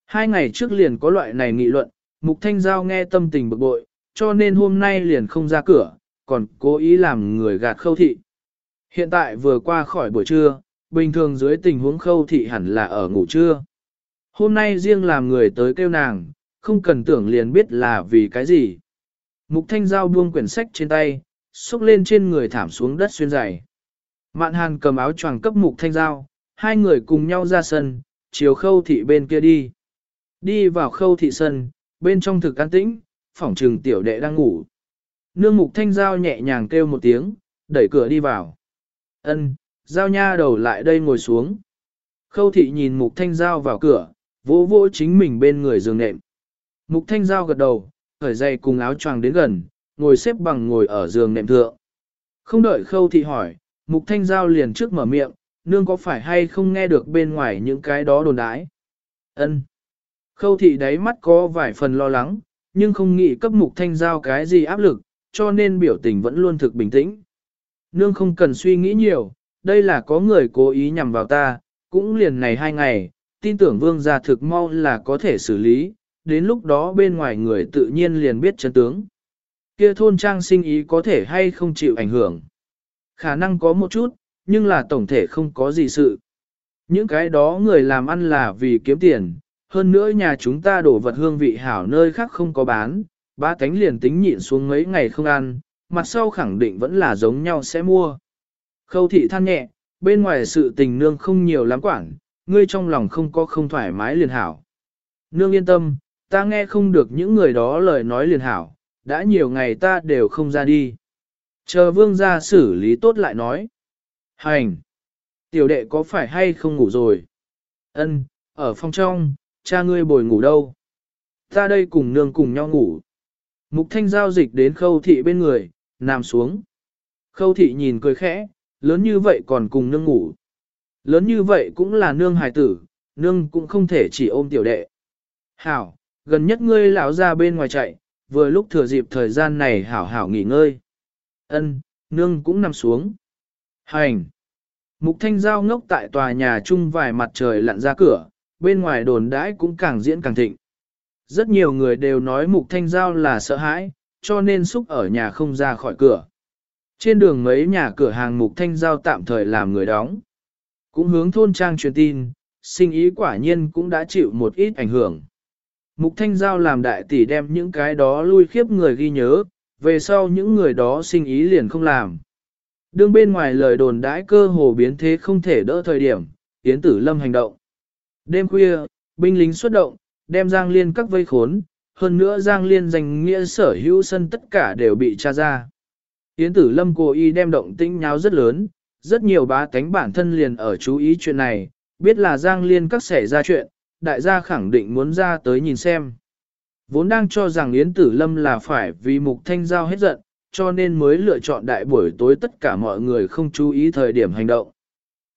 Hai ngày trước liền có loại này nghị luận, mục thanh giao nghe tâm tình bực bội, cho nên hôm nay liền không ra cửa, còn cố ý làm người gạt khâu thị. Hiện tại vừa qua khỏi buổi trưa, bình thường dưới tình huống khâu thị hẳn là ở ngủ trưa. Hôm nay riêng làm người tới kêu nàng, không cần tưởng liền biết là vì cái gì. Mục thanh giao buông quyển sách trên tay, xúc lên trên người thảm xuống đất xuyên dày. Mạn hàn cầm áo choàng cấp mục thanh giao, hai người cùng nhau ra sân, chiều khâu thị bên kia đi. Đi vào khâu thị sân, bên trong thực an tĩnh, phỏng trừng tiểu đệ đang ngủ. Nương mục thanh giao nhẹ nhàng kêu một tiếng, đẩy cửa đi vào. Ân, giao nha đầu lại đây ngồi xuống. Khâu thị nhìn mục thanh giao vào cửa, vỗ vỗ chính mình bên người giường nệm. Mục thanh giao gật đầu, khởi dây cùng áo choàng đến gần, ngồi xếp bằng ngồi ở giường nệm thượng. Không đợi khâu thị hỏi, mục thanh giao liền trước mở miệng, nương có phải hay không nghe được bên ngoài những cái đó đồn đãi? Ân. Khâu thị đáy mắt có vài phần lo lắng, nhưng không nghĩ cấp mục thanh giao cái gì áp lực, cho nên biểu tình vẫn luôn thực bình tĩnh. Nương không cần suy nghĩ nhiều, đây là có người cố ý nhằm vào ta, cũng liền này hai ngày, tin tưởng vương gia thực mau là có thể xử lý, đến lúc đó bên ngoài người tự nhiên liền biết chân tướng. Kia thôn trang sinh ý có thể hay không chịu ảnh hưởng. Khả năng có một chút, nhưng là tổng thể không có gì sự. Những cái đó người làm ăn là vì kiếm tiền, hơn nữa nhà chúng ta đổ vật hương vị hảo nơi khác không có bán, ba cánh liền tính nhịn xuống mấy ngày không ăn, mặt sau khẳng định vẫn là giống nhau sẽ mua. Khâu thị than nhẹ, bên ngoài sự tình nương không nhiều lắm quản, ngươi trong lòng không có không thoải mái liền hảo. Nương yên tâm, ta nghe không được những người đó lời nói liền hảo, đã nhiều ngày ta đều không ra đi. Chờ vương ra xử lý tốt lại nói. Hành! Tiểu đệ có phải hay không ngủ rồi? Ân, ở phòng trong, cha ngươi bồi ngủ đâu? Ta đây cùng nương cùng nhau ngủ. Mục thanh giao dịch đến khâu thị bên người, nằm xuống. Khâu thị nhìn cười khẽ, lớn như vậy còn cùng nương ngủ. Lớn như vậy cũng là nương hài tử, nương cũng không thể chỉ ôm tiểu đệ. Hảo, gần nhất ngươi lão ra bên ngoài chạy, vừa lúc thừa dịp thời gian này hảo hảo nghỉ ngơi. Ân, nương cũng nằm xuống. Hành. Mục thanh giao ngốc tại tòa nhà chung vài mặt trời lặn ra cửa, bên ngoài đồn đãi cũng càng diễn càng thịnh. Rất nhiều người đều nói mục thanh giao là sợ hãi, cho nên xúc ở nhà không ra khỏi cửa. Trên đường mấy nhà cửa hàng mục thanh giao tạm thời làm người đóng. Cũng hướng thôn trang truyền tin, sinh ý quả nhiên cũng đã chịu một ít ảnh hưởng. Mục thanh giao làm đại tỷ đem những cái đó lui khiếp người ghi nhớ, về sau những người đó sinh ý liền không làm. Đương bên ngoài lời đồn đãi cơ hồ biến thế không thể đỡ thời điểm, Yến Tử Lâm hành động. Đêm khuya, binh lính xuất động, đem Giang Liên các vây khốn, hơn nữa Giang Liên danh nghĩa sở hữu sân tất cả đều bị tra ra. Yến Tử Lâm cố ý đem động tĩnh nháo rất lớn, rất nhiều bá tánh bản thân liền ở chú ý chuyện này, biết là Giang Liên các xảy ra chuyện, đại gia khẳng định muốn ra tới nhìn xem. Vốn đang cho rằng Yến Tử Lâm là phải vì mục thanh giao hết giận, cho nên mới lựa chọn đại buổi tối tất cả mọi người không chú ý thời điểm hành động.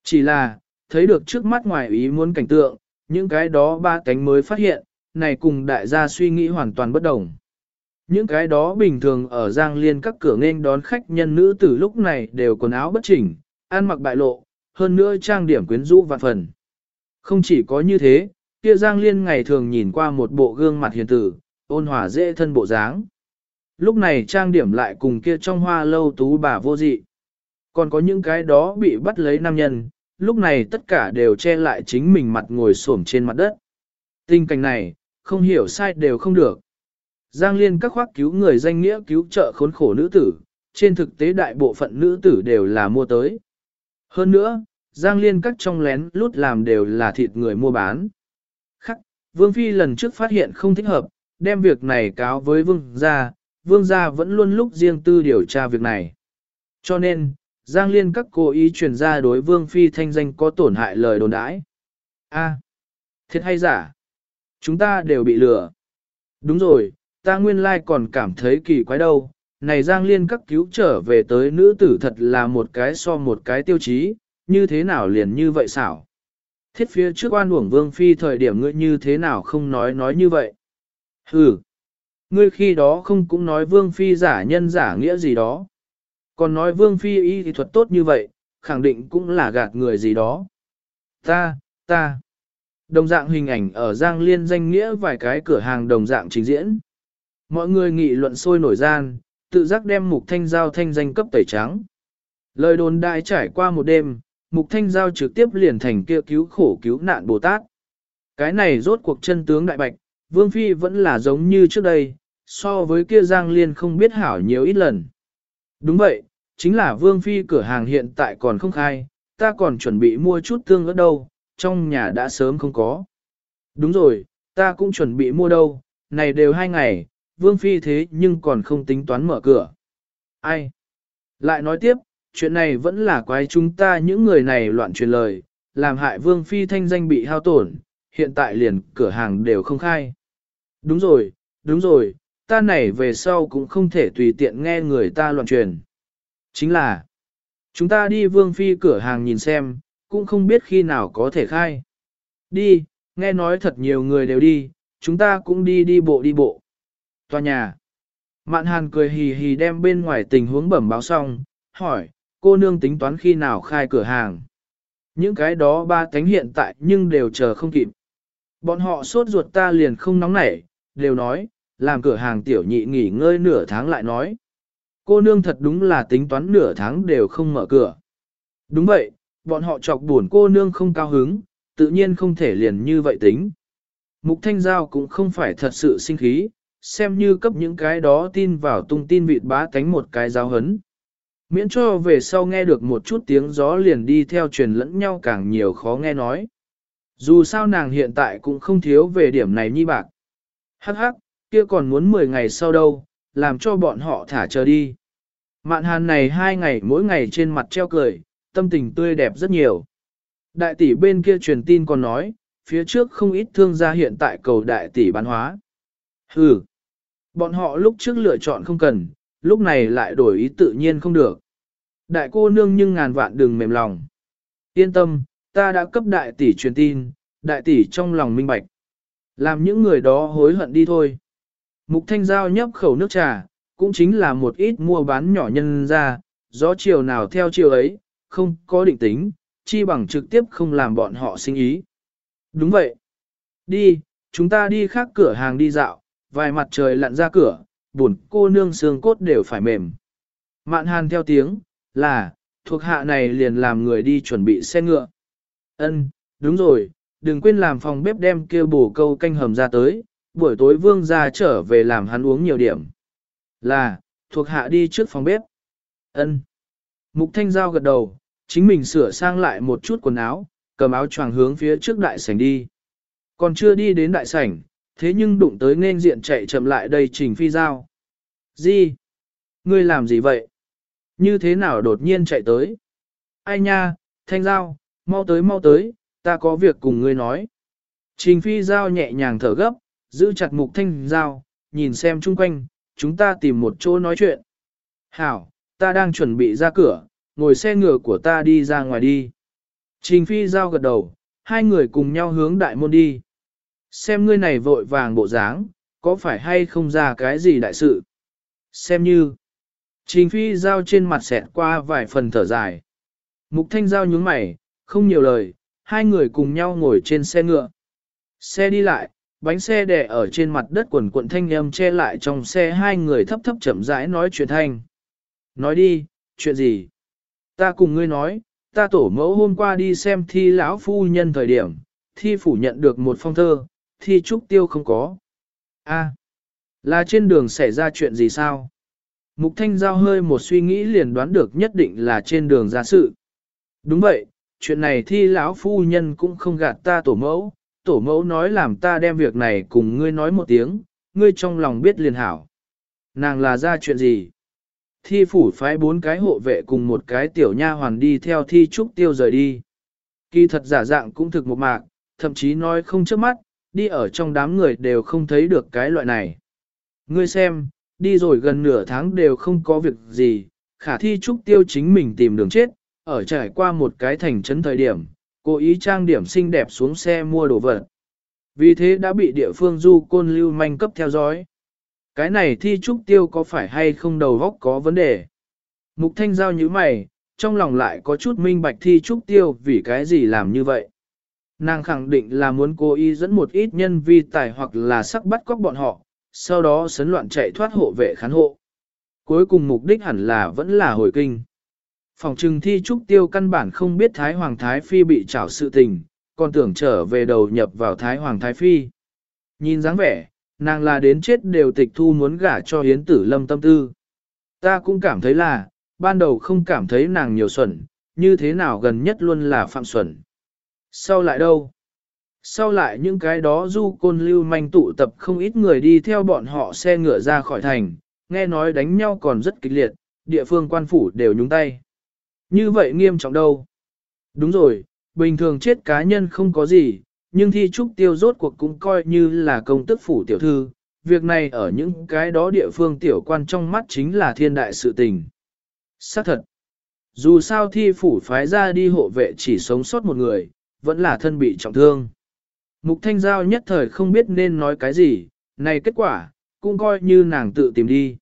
Chỉ là, thấy được trước mắt ngoài ý muốn cảnh tượng, những cái đó ba cánh mới phát hiện, này cùng đại gia suy nghĩ hoàn toàn bất đồng. Những cái đó bình thường ở Giang Liên các cửa nghênh đón khách nhân nữ từ lúc này đều quần áo bất chỉnh, ăn mặc bại lộ, hơn nữa trang điểm quyến rũ vạn phần. Không chỉ có như thế, kia Giang Liên ngày thường nhìn qua một bộ gương mặt hiền tử, ôn hòa dễ thân bộ dáng. Lúc này trang điểm lại cùng kia trong hoa lâu tú bà vô dị. Còn có những cái đó bị bắt lấy nam nhân, lúc này tất cả đều che lại chính mình mặt ngồi xổm trên mặt đất. Tình cảnh này, không hiểu sai đều không được. Giang Liên các khoác cứu người danh nghĩa cứu trợ khốn khổ nữ tử, trên thực tế đại bộ phận nữ tử đều là mua tới. Hơn nữa, Giang Liên các trong lén lút làm đều là thịt người mua bán. Vương Phi lần trước phát hiện không thích hợp, đem việc này cáo với Vương gia, Vương gia vẫn luôn lúc riêng tư điều tra việc này. Cho nên, Giang Liên các cố ý truyền ra đối Vương Phi thanh danh có tổn hại lời đồn đãi. A, thiệt hay giả? Chúng ta đều bị lừa. Đúng rồi, ta nguyên lai còn cảm thấy kỳ quái đâu. Này Giang Liên các cứu trở về tới nữ tử thật là một cái so một cái tiêu chí, như thế nào liền như vậy xảo. Thiết phía trước oan uổng Vương Phi thời điểm ngươi như thế nào không nói nói như vậy. ừ ngươi khi đó không cũng nói Vương Phi giả nhân giả nghĩa gì đó. Còn nói Vương Phi y thì thuật tốt như vậy, khẳng định cũng là gạt người gì đó. Ta, ta. Đồng dạng hình ảnh ở Giang Liên danh nghĩa vài cái cửa hàng đồng dạng trình diễn. Mọi người nghị luận sôi nổi gian, tự giác đem mục thanh giao thanh danh cấp tẩy trắng. Lời đồn đại trải qua một đêm, mục thanh giao trực tiếp liền thành kia cứu khổ cứu nạn Bồ Tát. Cái này rốt cuộc chân tướng đại bạch, Vương Phi vẫn là giống như trước đây, so với kia Giang Liên không biết hảo nhiều ít lần. Đúng vậy, chính là Vương Phi cửa hàng hiện tại còn không khai, ta còn chuẩn bị mua chút tương ở đâu, trong nhà đã sớm không có. Đúng rồi, ta cũng chuẩn bị mua đâu, này đều hai ngày, Vương Phi thế nhưng còn không tính toán mở cửa. Ai? Lại nói tiếp, chuyện này vẫn là quái chúng ta những người này loạn truyền lời, làm hại Vương Phi thanh danh bị hao tổn, hiện tại liền cửa hàng đều không khai. Đúng rồi, đúng rồi, ta này về sau cũng không thể tùy tiện nghe người ta loạn truyền. Chính là, chúng ta đi Vương Phi cửa hàng nhìn xem, cũng không biết khi nào có thể khai. Đi, nghe nói thật nhiều người đều đi, chúng ta cũng đi đi bộ đi bộ. Tòa nhà. Mạn hàn cười hì hì đem bên ngoài tình huống bẩm báo xong, hỏi, cô nương tính toán khi nào khai cửa hàng. Những cái đó ba cánh hiện tại nhưng đều chờ không kịp. Bọn họ sốt ruột ta liền không nóng nảy, đều nói, làm cửa hàng tiểu nhị nghỉ ngơi nửa tháng lại nói. Cô nương thật đúng là tính toán nửa tháng đều không mở cửa. Đúng vậy, bọn họ chọc buồn cô nương không cao hứng, tự nhiên không thể liền như vậy tính. Mục Thanh Giao cũng không phải thật sự sinh khí, xem như cấp những cái đó tin vào tung tin vịt bá cánh một cái giáo hấn. Miễn cho về sau nghe được một chút tiếng gió liền đi theo truyền lẫn nhau càng nhiều khó nghe nói. Dù sao nàng hiện tại cũng không thiếu về điểm này nhi bạc. Hắc hắc, kia còn muốn 10 ngày sau đâu, làm cho bọn họ thả chờ đi. Mạn hàn này hai ngày mỗi ngày trên mặt treo cười, tâm tình tươi đẹp rất nhiều. Đại tỷ bên kia truyền tin còn nói, phía trước không ít thương gia hiện tại cầu đại tỷ bán hóa. Hừ, bọn họ lúc trước lựa chọn không cần, lúc này lại đổi ý tự nhiên không được. Đại cô nương nhưng ngàn vạn đừng mềm lòng. Yên tâm, ta đã cấp đại tỷ truyền tin, đại tỷ trong lòng minh bạch. Làm những người đó hối hận đi thôi. Mục thanh giao nhấp khẩu nước trà, cũng chính là một ít mua bán nhỏ nhân ra, gió chiều nào theo chiều ấy, không có định tính, chi bằng trực tiếp không làm bọn họ sinh ý. Đúng vậy. Đi, chúng ta đi khác cửa hàng đi dạo, vài mặt trời lặn ra cửa, buồn cô nương xương cốt đều phải mềm. Mạn hàn theo tiếng, là, thuộc hạ này liền làm người đi chuẩn bị xe ngựa. Ân, đúng rồi, đừng quên làm phòng bếp đem kêu bổ câu canh hầm ra tới, buổi tối vương ra trở về làm hắn uống nhiều điểm. Là, thuộc hạ đi trước phòng bếp. Ân. Mục Thanh Giao gật đầu, chính mình sửa sang lại một chút quần áo, cầm áo choàng hướng phía trước đại sảnh đi. Còn chưa đi đến đại sảnh, thế nhưng đụng tới nên diện chạy chậm lại đây Trình Phi Giao. Gì? Ngươi làm gì vậy? Như thế nào đột nhiên chạy tới? Ai nha, Thanh Giao, mau tới mau tới, ta có việc cùng ngươi nói. Trình Phi Giao nhẹ nhàng thở gấp, giữ chặt Mục Thanh Giao, nhìn xem chung quanh, chúng ta tìm một chỗ nói chuyện. Hảo, ta đang chuẩn bị ra cửa, ngồi xe ngựa của ta đi ra ngoài đi. Trình phi giao gật đầu, hai người cùng nhau hướng đại môn đi. Xem ngươi này vội vàng bộ dáng, có phải hay không ra cái gì đại sự? Xem như, trình phi giao trên mặt xẹt qua vài phần thở dài. Mục thanh giao nhướng mày, không nhiều lời, hai người cùng nhau ngồi trên xe ngựa. Xe đi lại, bánh xe đè ở trên mặt đất quần cuộn thanh âm che lại trong xe hai người thấp thấp chậm rãi nói chuyện thanh. Nói đi, chuyện gì? Ta cùng ngươi nói, ta tổ mẫu hôm qua đi xem thi lão phu nhân thời điểm, thi phủ nhận được một phong thơ, thi trúc tiêu không có. A, là trên đường xảy ra chuyện gì sao? Mục Thanh Giao hơi một suy nghĩ liền đoán được nhất định là trên đường ra sự. Đúng vậy, chuyện này thi lão phu nhân cũng không gạt ta tổ mẫu, tổ mẫu nói làm ta đem việc này cùng ngươi nói một tiếng, ngươi trong lòng biết liền hảo. Nàng là ra chuyện gì? Thi phủ phái bốn cái hộ vệ cùng một cái tiểu nha hoàn đi theo thi trúc tiêu rời đi. Kỳ thật giả dạng cũng thực một mạc, thậm chí nói không trước mắt, đi ở trong đám người đều không thấy được cái loại này. Ngươi xem, đi rồi gần nửa tháng đều không có việc gì, khả thi trúc tiêu chính mình tìm đường chết, ở trải qua một cái thành trấn thời điểm, cố ý trang điểm xinh đẹp xuống xe mua đồ vật. Vì thế đã bị địa phương du côn lưu manh cấp theo dõi. Cái này thi trúc tiêu có phải hay không đầu góc có vấn đề? Mục thanh giao như mày, trong lòng lại có chút minh bạch thi trúc tiêu vì cái gì làm như vậy. Nàng khẳng định là muốn cố ý dẫn một ít nhân vi tài hoặc là sắc bắt cóc bọn họ, sau đó sấn loạn chạy thoát hộ vệ khán hộ. Cuối cùng mục đích hẳn là vẫn là hồi kinh. Phòng trừng thi trúc tiêu căn bản không biết Thái Hoàng Thái Phi bị trảo sự tình, còn tưởng trở về đầu nhập vào Thái Hoàng Thái Phi. Nhìn dáng vẻ, nàng là đến chết đều tịch thu muốn gả cho hiến tử lâm tâm tư. Ta cũng cảm thấy là, ban đầu không cảm thấy nàng nhiều xuẩn, như thế nào gần nhất luôn là phạm xuẩn. Sau lại đâu? Sau lại những cái đó du côn lưu manh tụ tập không ít người đi theo bọn họ xe ngựa ra khỏi thành, nghe nói đánh nhau còn rất kịch liệt, địa phương quan phủ đều nhúng tay. Như vậy nghiêm trọng đâu? Đúng rồi, bình thường chết cá nhân không có gì, nhưng thi trúc tiêu rốt cuộc cũng coi như là công tức phủ tiểu thư, việc này ở những cái đó địa phương tiểu quan trong mắt chính là thiên đại sự tình. Xác thật, dù sao thi phủ phái ra đi hộ vệ chỉ sống sót một người, vẫn là thân bị trọng thương. Mục thanh giao nhất thời không biết nên nói cái gì, này kết quả, cũng coi như nàng tự tìm đi.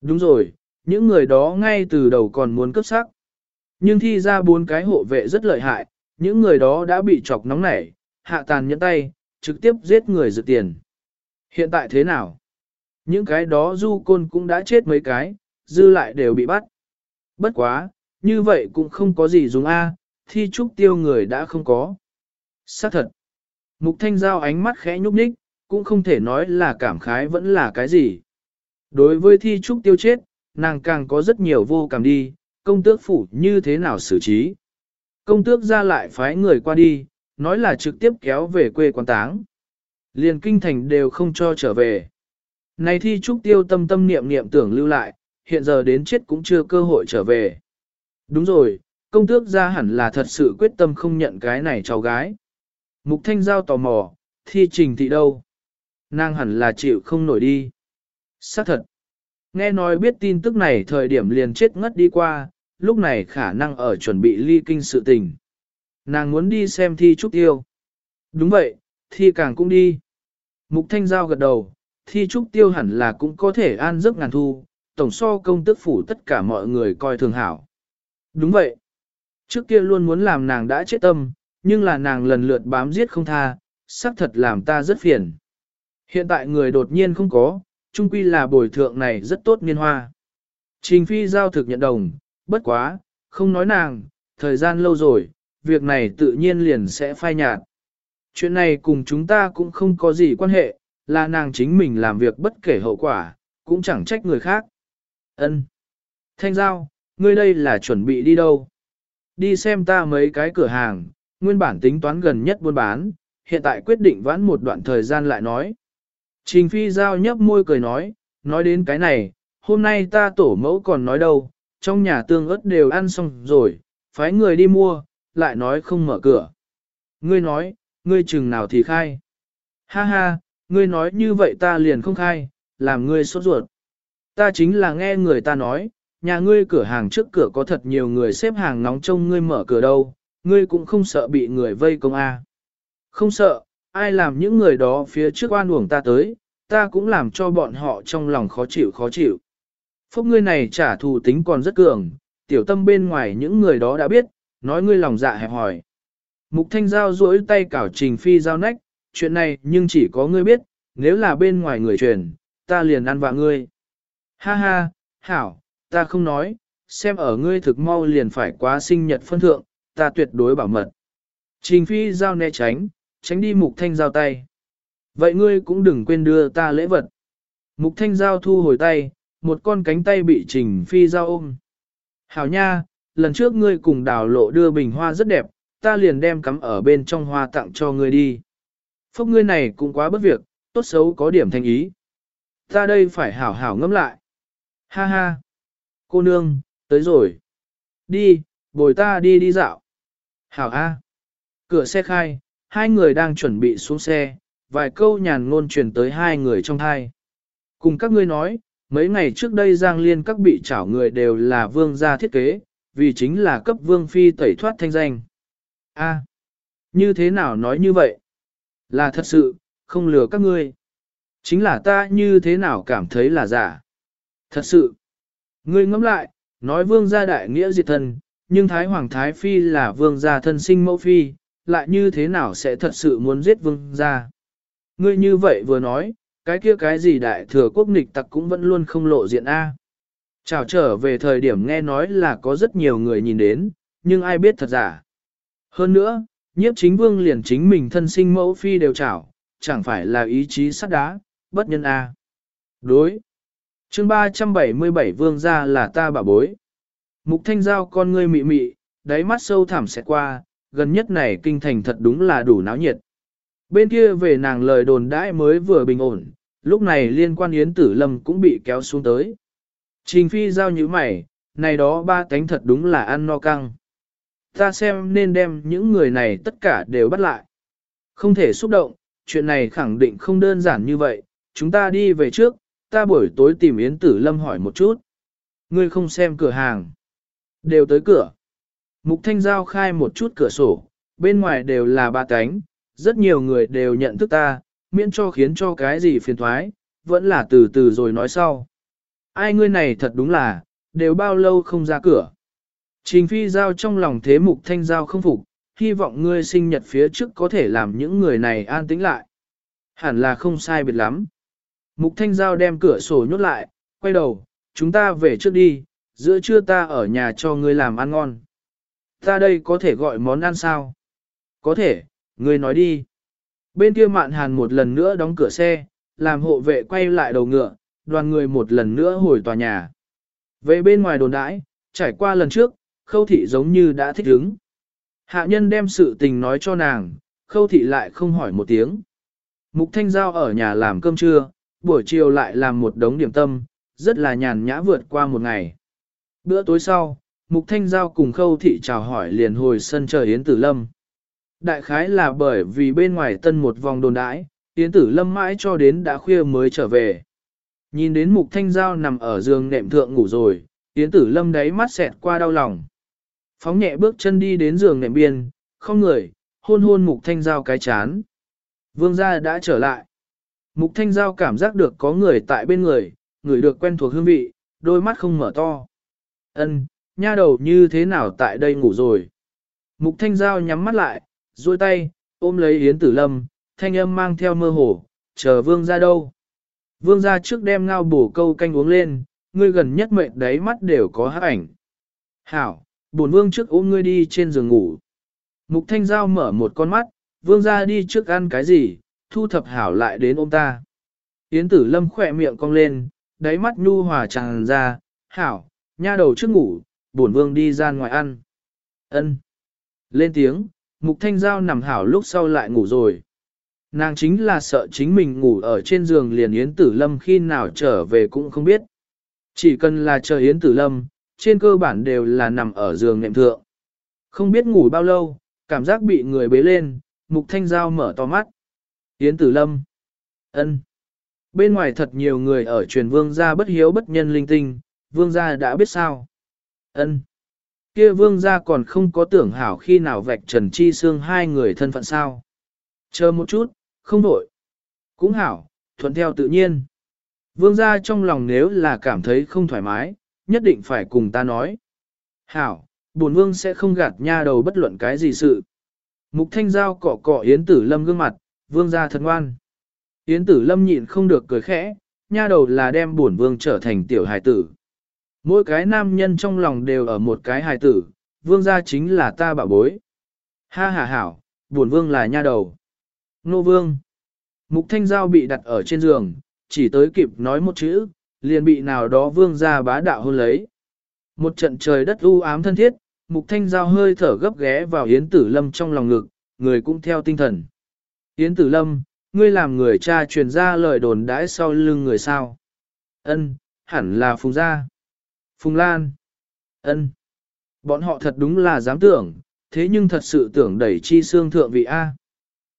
Đúng rồi, những người đó ngay từ đầu còn muốn cấp sắc. Nhưng thi ra bốn cái hộ vệ rất lợi hại, những người đó đã bị chọc nóng nảy, hạ tàn nhẫn tay, trực tiếp giết người dự tiền. Hiện tại thế nào? Những cái đó du côn cũng đã chết mấy cái, dư lại đều bị bắt. Bất quá, như vậy cũng không có gì dùng A, thi trúc tiêu người đã không có. Xác thật. Mục thanh giao ánh mắt khẽ nhúc nhích, cũng không thể nói là cảm khái vẫn là cái gì. Đối với thi trúc tiêu chết, nàng càng có rất nhiều vô cảm đi, công tước phủ như thế nào xử trí. Công tước ra lại phái người qua đi, nói là trực tiếp kéo về quê quan táng. Liền kinh thành đều không cho trở về. Này thi trúc tiêu tâm tâm niệm niệm tưởng lưu lại, hiện giờ đến chết cũng chưa cơ hội trở về. Đúng rồi, công tước ra hẳn là thật sự quyết tâm không nhận cái này cháu gái. Mục thanh giao tò mò, thi trình thị đâu? Nàng hẳn là chịu không nổi đi. Xác thật. Nghe nói biết tin tức này thời điểm liền chết ngất đi qua, lúc này khả năng ở chuẩn bị ly kinh sự tình. Nàng muốn đi xem thi trúc tiêu. Đúng vậy, thi càng cũng đi. Mục thanh giao gật đầu, thi trúc tiêu hẳn là cũng có thể an giấc ngàn thu, tổng so công tức phủ tất cả mọi người coi thường hảo. Đúng vậy. Trước kia luôn muốn làm nàng đã chết tâm, nhưng là nàng lần lượt bám giết không tha, xác thật làm ta rất phiền. Hiện tại người đột nhiên không có, chung quy là bồi thượng này rất tốt niên hoa. Trình phi giao thực nhận đồng, bất quá, không nói nàng, thời gian lâu rồi, việc này tự nhiên liền sẽ phai nhạt. Chuyện này cùng chúng ta cũng không có gì quan hệ, là nàng chính mình làm việc bất kể hậu quả, cũng chẳng trách người khác. Ân. Thanh giao, ngươi đây là chuẩn bị đi đâu? Đi xem ta mấy cái cửa hàng, nguyên bản tính toán gần nhất buôn bán, hiện tại quyết định vãn một đoạn thời gian lại nói. Trình phi giao nhấp môi cười nói, nói đến cái này, hôm nay ta tổ mẫu còn nói đâu, trong nhà tương ớt đều ăn xong rồi, phái người đi mua, lại nói không mở cửa. Ngươi nói, ngươi chừng nào thì khai. Ha ha, ngươi nói như vậy ta liền không khai, làm ngươi sốt ruột. Ta chính là nghe người ta nói, nhà ngươi cửa hàng trước cửa có thật nhiều người xếp hàng nóng trông ngươi mở cửa đâu, ngươi cũng không sợ bị người vây công a. À. Không sợ, ai làm những người đó phía trước oan uổng ta tới, ta cũng làm cho bọn họ trong lòng khó chịu khó chịu. Phúc ngươi này trả thù tính còn rất cường, tiểu tâm bên ngoài những người đó đã biết, nói ngươi lòng dạ hẹp hỏi. Mục thanh giao duỗi tay cảo trình phi giao nách, chuyện này nhưng chỉ có ngươi biết, nếu là bên ngoài người truyền, ta liền ăn vạ ngươi. Ha ha, hảo, ta không nói, xem ở ngươi thực mau liền phải quá sinh nhật phân thượng, ta tuyệt đối bảo mật. Trình phi giao né tránh, tránh đi mục thanh giao tay. Vậy ngươi cũng đừng quên đưa ta lễ vật. Mục thanh giao thu hồi tay, một con cánh tay bị trình phi giao ôm. Hảo nha, lần trước ngươi cùng đào lộ đưa bình hoa rất đẹp, ta liền đem cắm ở bên trong hoa tặng cho ngươi đi. Phúc ngươi này cũng quá bất việc, tốt xấu có điểm thành ý. Ta đây phải hảo hảo ngẫm lại. Ha ha. Cô nương, tới rồi. Đi, bồi ta đi đi dạo. Hảo A. Cửa xe khai, hai người đang chuẩn bị xuống xe, vài câu nhàn ngôn truyền tới hai người trong thai. Cùng các ngươi nói, mấy ngày trước đây Giang Liên các bị chảo người đều là vương gia thiết kế, vì chính là cấp vương phi tẩy thoát thanh danh. A, như thế nào nói như vậy? Là thật sự, không lừa các ngươi. Chính là ta như thế nào cảm thấy là giả. Thật sự, ngươi ngẫm lại, nói vương gia đại nghĩa diệt thân, nhưng Thái Hoàng Thái Phi là vương gia thân sinh mẫu phi, lại như thế nào sẽ thật sự muốn giết vương gia. Ngươi như vậy vừa nói, cái kia cái gì đại thừa quốc nịch tặc cũng vẫn luôn không lộ diện A. Chào trở về thời điểm nghe nói là có rất nhiều người nhìn đến, nhưng ai biết thật giả. Hơn nữa, nhiếp chính vương liền chính mình thân sinh mẫu phi đều chảo, chẳng phải là ý chí sắt đá, bất nhân A. Đối chương 377 vương gia là ta bà bối. Mục thanh giao con ngươi mị mị, đáy mắt sâu thẳm sẽ qua, gần nhất này kinh thành thật đúng là đủ náo nhiệt. Bên kia về nàng lời đồn đãi mới vừa bình ổn, lúc này liên quan Yến Tử Lâm cũng bị kéo xuống tới. Trình phi giao như mày, này đó ba cánh thật đúng là ăn no căng. Ta xem nên đem những người này tất cả đều bắt lại. Không thể xúc động, chuyện này khẳng định không đơn giản như vậy, chúng ta đi về trước, ta buổi tối tìm Yến Tử Lâm hỏi một chút. Ngươi không xem cửa hàng. Đều tới cửa. Mục Thanh Giao khai một chút cửa sổ, bên ngoài đều là ba cánh, rất nhiều người đều nhận thức ta, miễn cho khiến cho cái gì phiền thoái, vẫn là từ từ rồi nói sau. Ai ngươi này thật đúng là, đều bao lâu không ra cửa. Trình phi giao trong lòng thế mục thanh giao không phục, hy vọng ngươi sinh nhật phía trước có thể làm những người này an tĩnh lại. Hẳn là không sai biệt lắm. Mục thanh giao đem cửa sổ nhốt lại, quay đầu, chúng ta về trước đi, giữa trưa ta ở nhà cho ngươi làm ăn ngon. Ta đây có thể gọi món ăn sao? Có thể, ngươi nói đi. Bên kia mạn hàn một lần nữa đóng cửa xe, làm hộ vệ quay lại đầu ngựa, đoàn người một lần nữa hồi tòa nhà. Về bên ngoài đồn đãi, trải qua lần trước, khâu thị giống như đã thích ứng. Hạ nhân đem sự tình nói cho nàng, khâu thị lại không hỏi một tiếng. Mục Thanh Giao ở nhà làm cơm trưa, buổi chiều lại làm một đống điểm tâm, rất là nhàn nhã vượt qua một ngày. Bữa tối sau, Mục Thanh Giao cùng khâu thị chào hỏi liền hồi sân chờ Yến Tử Lâm. Đại khái là bởi vì bên ngoài tân một vòng đồn đãi, Yến Tử Lâm mãi cho đến đã khuya mới trở về. Nhìn đến Mục Thanh Giao nằm ở giường nệm thượng ngủ rồi, Yến Tử Lâm đáy mắt xẹt qua đau lòng. Phóng nhẹ bước chân đi đến giường nệm biên, không người, hôn hôn Mục Thanh Giao cái chán. Vương gia đã trở lại. Mục Thanh Giao cảm giác được có người tại bên người, người được quen thuộc hương vị, đôi mắt không mở to. Ân, nha đầu như thế nào tại đây ngủ rồi. Mục Thanh Giao nhắm mắt lại, duỗi tay, ôm lấy Yến Tử Lâm, thanh âm mang theo mơ hồ, chờ vương ra đâu. Vương ra trước đem ngao bổ câu canh uống lên, ngươi gần nhất mệnh đáy mắt đều có hát ảnh. Hảo, bổn vương trước ôm ngươi đi trên giường ngủ. Mục Thanh Giao mở một con mắt, vương ra đi trước ăn cái gì, thu thập hảo lại đến ôm ta. Yến Tử Lâm khỏe miệng cong lên, đáy mắt nhu hòa tràn ra, hảo, nha đầu trước ngủ, bổn vương đi ra ngoài ăn. Ân. Lên tiếng, Mục Thanh Giao nằm hảo lúc sau lại ngủ rồi. Nàng chính là sợ chính mình ngủ ở trên giường liền Yến Tử Lâm khi nào trở về cũng không biết. Chỉ cần là chờ Yến Tử Lâm, trên cơ bản đều là nằm ở giường nệm thượng. Không biết ngủ bao lâu, cảm giác bị người bế lên, Mục Thanh Giao mở to mắt. Yến Tử Lâm. ân. Bên ngoài thật nhiều người ở truyền vương gia bất hiếu bất nhân linh tinh, vương gia đã biết sao. ân. Kia vương gia còn không có tưởng hảo khi nào vạch trần chi xương hai người thân phận sao. Chờ một chút, không đổi. Cũng hảo, thuận theo tự nhiên. Vương gia trong lòng nếu là cảm thấy không thoải mái, nhất định phải cùng ta nói. Hảo, bổn vương sẽ không gạt nha đầu bất luận cái gì sự. Mục thanh giao cọ cọ Yến Tử Lâm gương mặt, vương gia thật ngoan. Yến Tử Lâm nhịn không được cười khẽ, nha đầu là đem bổn vương trở thành tiểu hài tử. Mỗi cái nam nhân trong lòng đều ở một cái hài tử, vương gia chính là ta bảo bối. Ha ha hảo, buồn vương là nha đầu. Nô vương. Mục thanh giao bị đặt ở trên giường, chỉ tới kịp nói một chữ, liền bị nào đó vương gia bá đạo hôn lấy. Một trận trời đất u ám thân thiết, mục thanh giao hơi thở gấp ghé vào Yến Tử Lâm trong lòng ngực, người cũng theo tinh thần. Yến Tử Lâm, ngươi làm người cha truyền ra lời đồn đãi sau lưng người sao? Ân, hẳn là Phùng gia. Phùng Lan. Ân. Bọn họ thật đúng là dám tưởng, thế nhưng thật sự tưởng đẩy chi xương thượng vị A.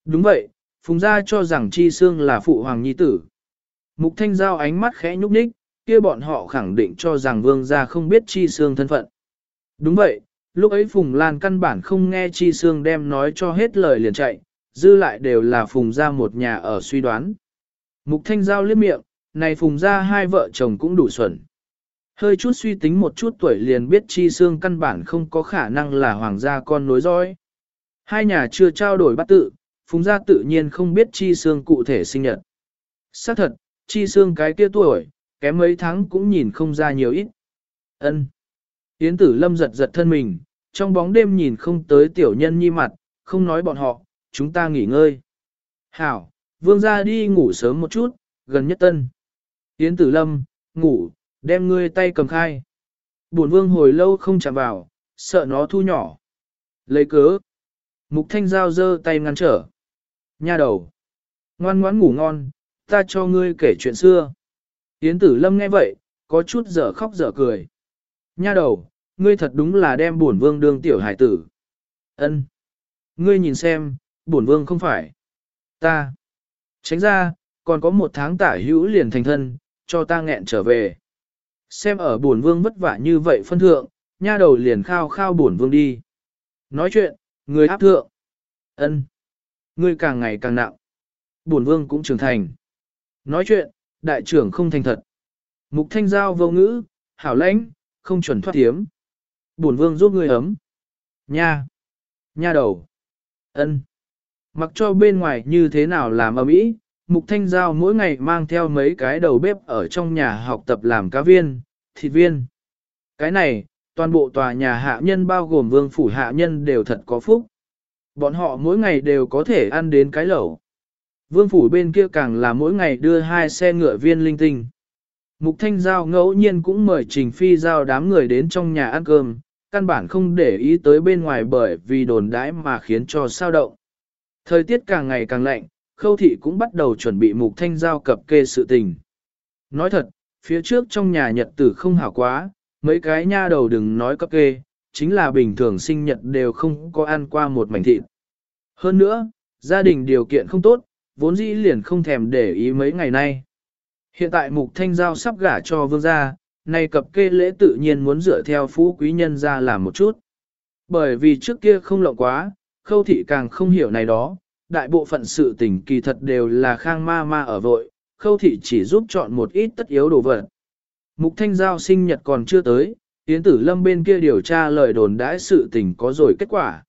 Đúng vậy, Phùng gia cho rằng chi xương là phụ hoàng nhi tử. Mục thanh giao ánh mắt khẽ nhúc nhích, kia bọn họ khẳng định cho rằng vương gia không biết chi xương thân phận. Đúng vậy, lúc ấy Phùng Lan căn bản không nghe chi xương đem nói cho hết lời liền chạy, dư lại đều là Phùng gia một nhà ở suy đoán. Mục thanh giao liếc miệng, này Phùng gia hai vợ chồng cũng đủ xuẩn. Hơi chút suy tính một chút tuổi liền biết chi xương căn bản không có khả năng là hoàng gia con nối dõi. Hai nhà chưa trao đổi bắt tự, Phùng gia tự nhiên không biết chi xương cụ thể sinh nhật. Xác thật, chi xương cái kia tuổi, kém mấy tháng cũng nhìn không ra nhiều ít. Ân. Yến tử lâm giật giật thân mình, trong bóng đêm nhìn không tới tiểu nhân nhi mặt, không nói bọn họ, chúng ta nghỉ ngơi. Hảo, vương gia đi ngủ sớm một chút, gần nhất tân. Yến tử lâm, ngủ, đem ngươi tay cầm khai. Bổn vương hồi lâu không chạm vào, sợ nó thu nhỏ. Lấy cớ. Mục thanh giao dơ tay ngăn trở. Nha đầu. Ngoan ngoãn ngủ ngon, ta cho ngươi kể chuyện xưa. Yến tử lâm nghe vậy, có chút dở khóc dở cười. Nha đầu, ngươi thật đúng là đem bổn vương đương tiểu hải tử. Ân, Ngươi nhìn xem, bổn vương không phải. Ta. Tránh ra, còn có một tháng tả hữu liền thành thân, cho ta nghẹn trở về. Xem ở bổn vương vất vả như vậy phân thượng, nha đầu liền khao khao bổn vương đi. Nói chuyện, người áp thượng. Ân, người càng ngày càng nặng. Bổn vương cũng trưởng thành. Nói chuyện, đại trưởng không thành thật. Mục thanh giao vô ngữ, hảo lãnh, không chuẩn thoát thiếm. Bổn vương giúp ngươi ấm. Nha. Nha đầu. ân Mặc cho bên ngoài như thế nào làm ầm ĩ, Mục Thanh Giao mỗi ngày mang theo mấy cái đầu bếp ở trong nhà học tập làm cá viên, thịt viên. Cái này, toàn bộ tòa nhà hạ nhân bao gồm vương phủ hạ nhân đều thật có phúc. Bọn họ mỗi ngày đều có thể ăn đến cái lẩu. Vương phủ bên kia càng là mỗi ngày đưa hai xe ngựa viên linh tinh. Mục Thanh Giao ngẫu nhiên cũng mời Trình Phi Giao đám người đến trong nhà ăn cơm, căn bản không để ý tới bên ngoài bởi vì đồn đãi mà khiến cho sao động. Thời tiết càng ngày càng lạnh, khâu thị cũng bắt đầu chuẩn bị Mục Thanh Giao cập kê sự tình. Nói thật, phía trước trong nhà nhật tử không hảo quá, mấy cái nha đầu đừng nói cập kê, chính là bình thường sinh nhật đều không có ăn qua một mảnh thịt. Hơn nữa, gia đình điều kiện không tốt, vốn dĩ liền không thèm để ý mấy ngày nay. Hiện tại mục thanh giao sắp gả cho vương gia, nay cập kê lễ tự nhiên muốn dựa theo phú quý nhân ra làm một chút. Bởi vì trước kia không lộng quá, khâu thị càng không hiểu này đó, đại bộ phận sự tình kỳ thật đều là khang ma ma ở vội, khâu thị chỉ giúp chọn một ít tất yếu đồ vật. Mục thanh giao sinh nhật còn chưa tới, Yến tử lâm bên kia điều tra lời đồn đãi sự tình có rồi kết quả.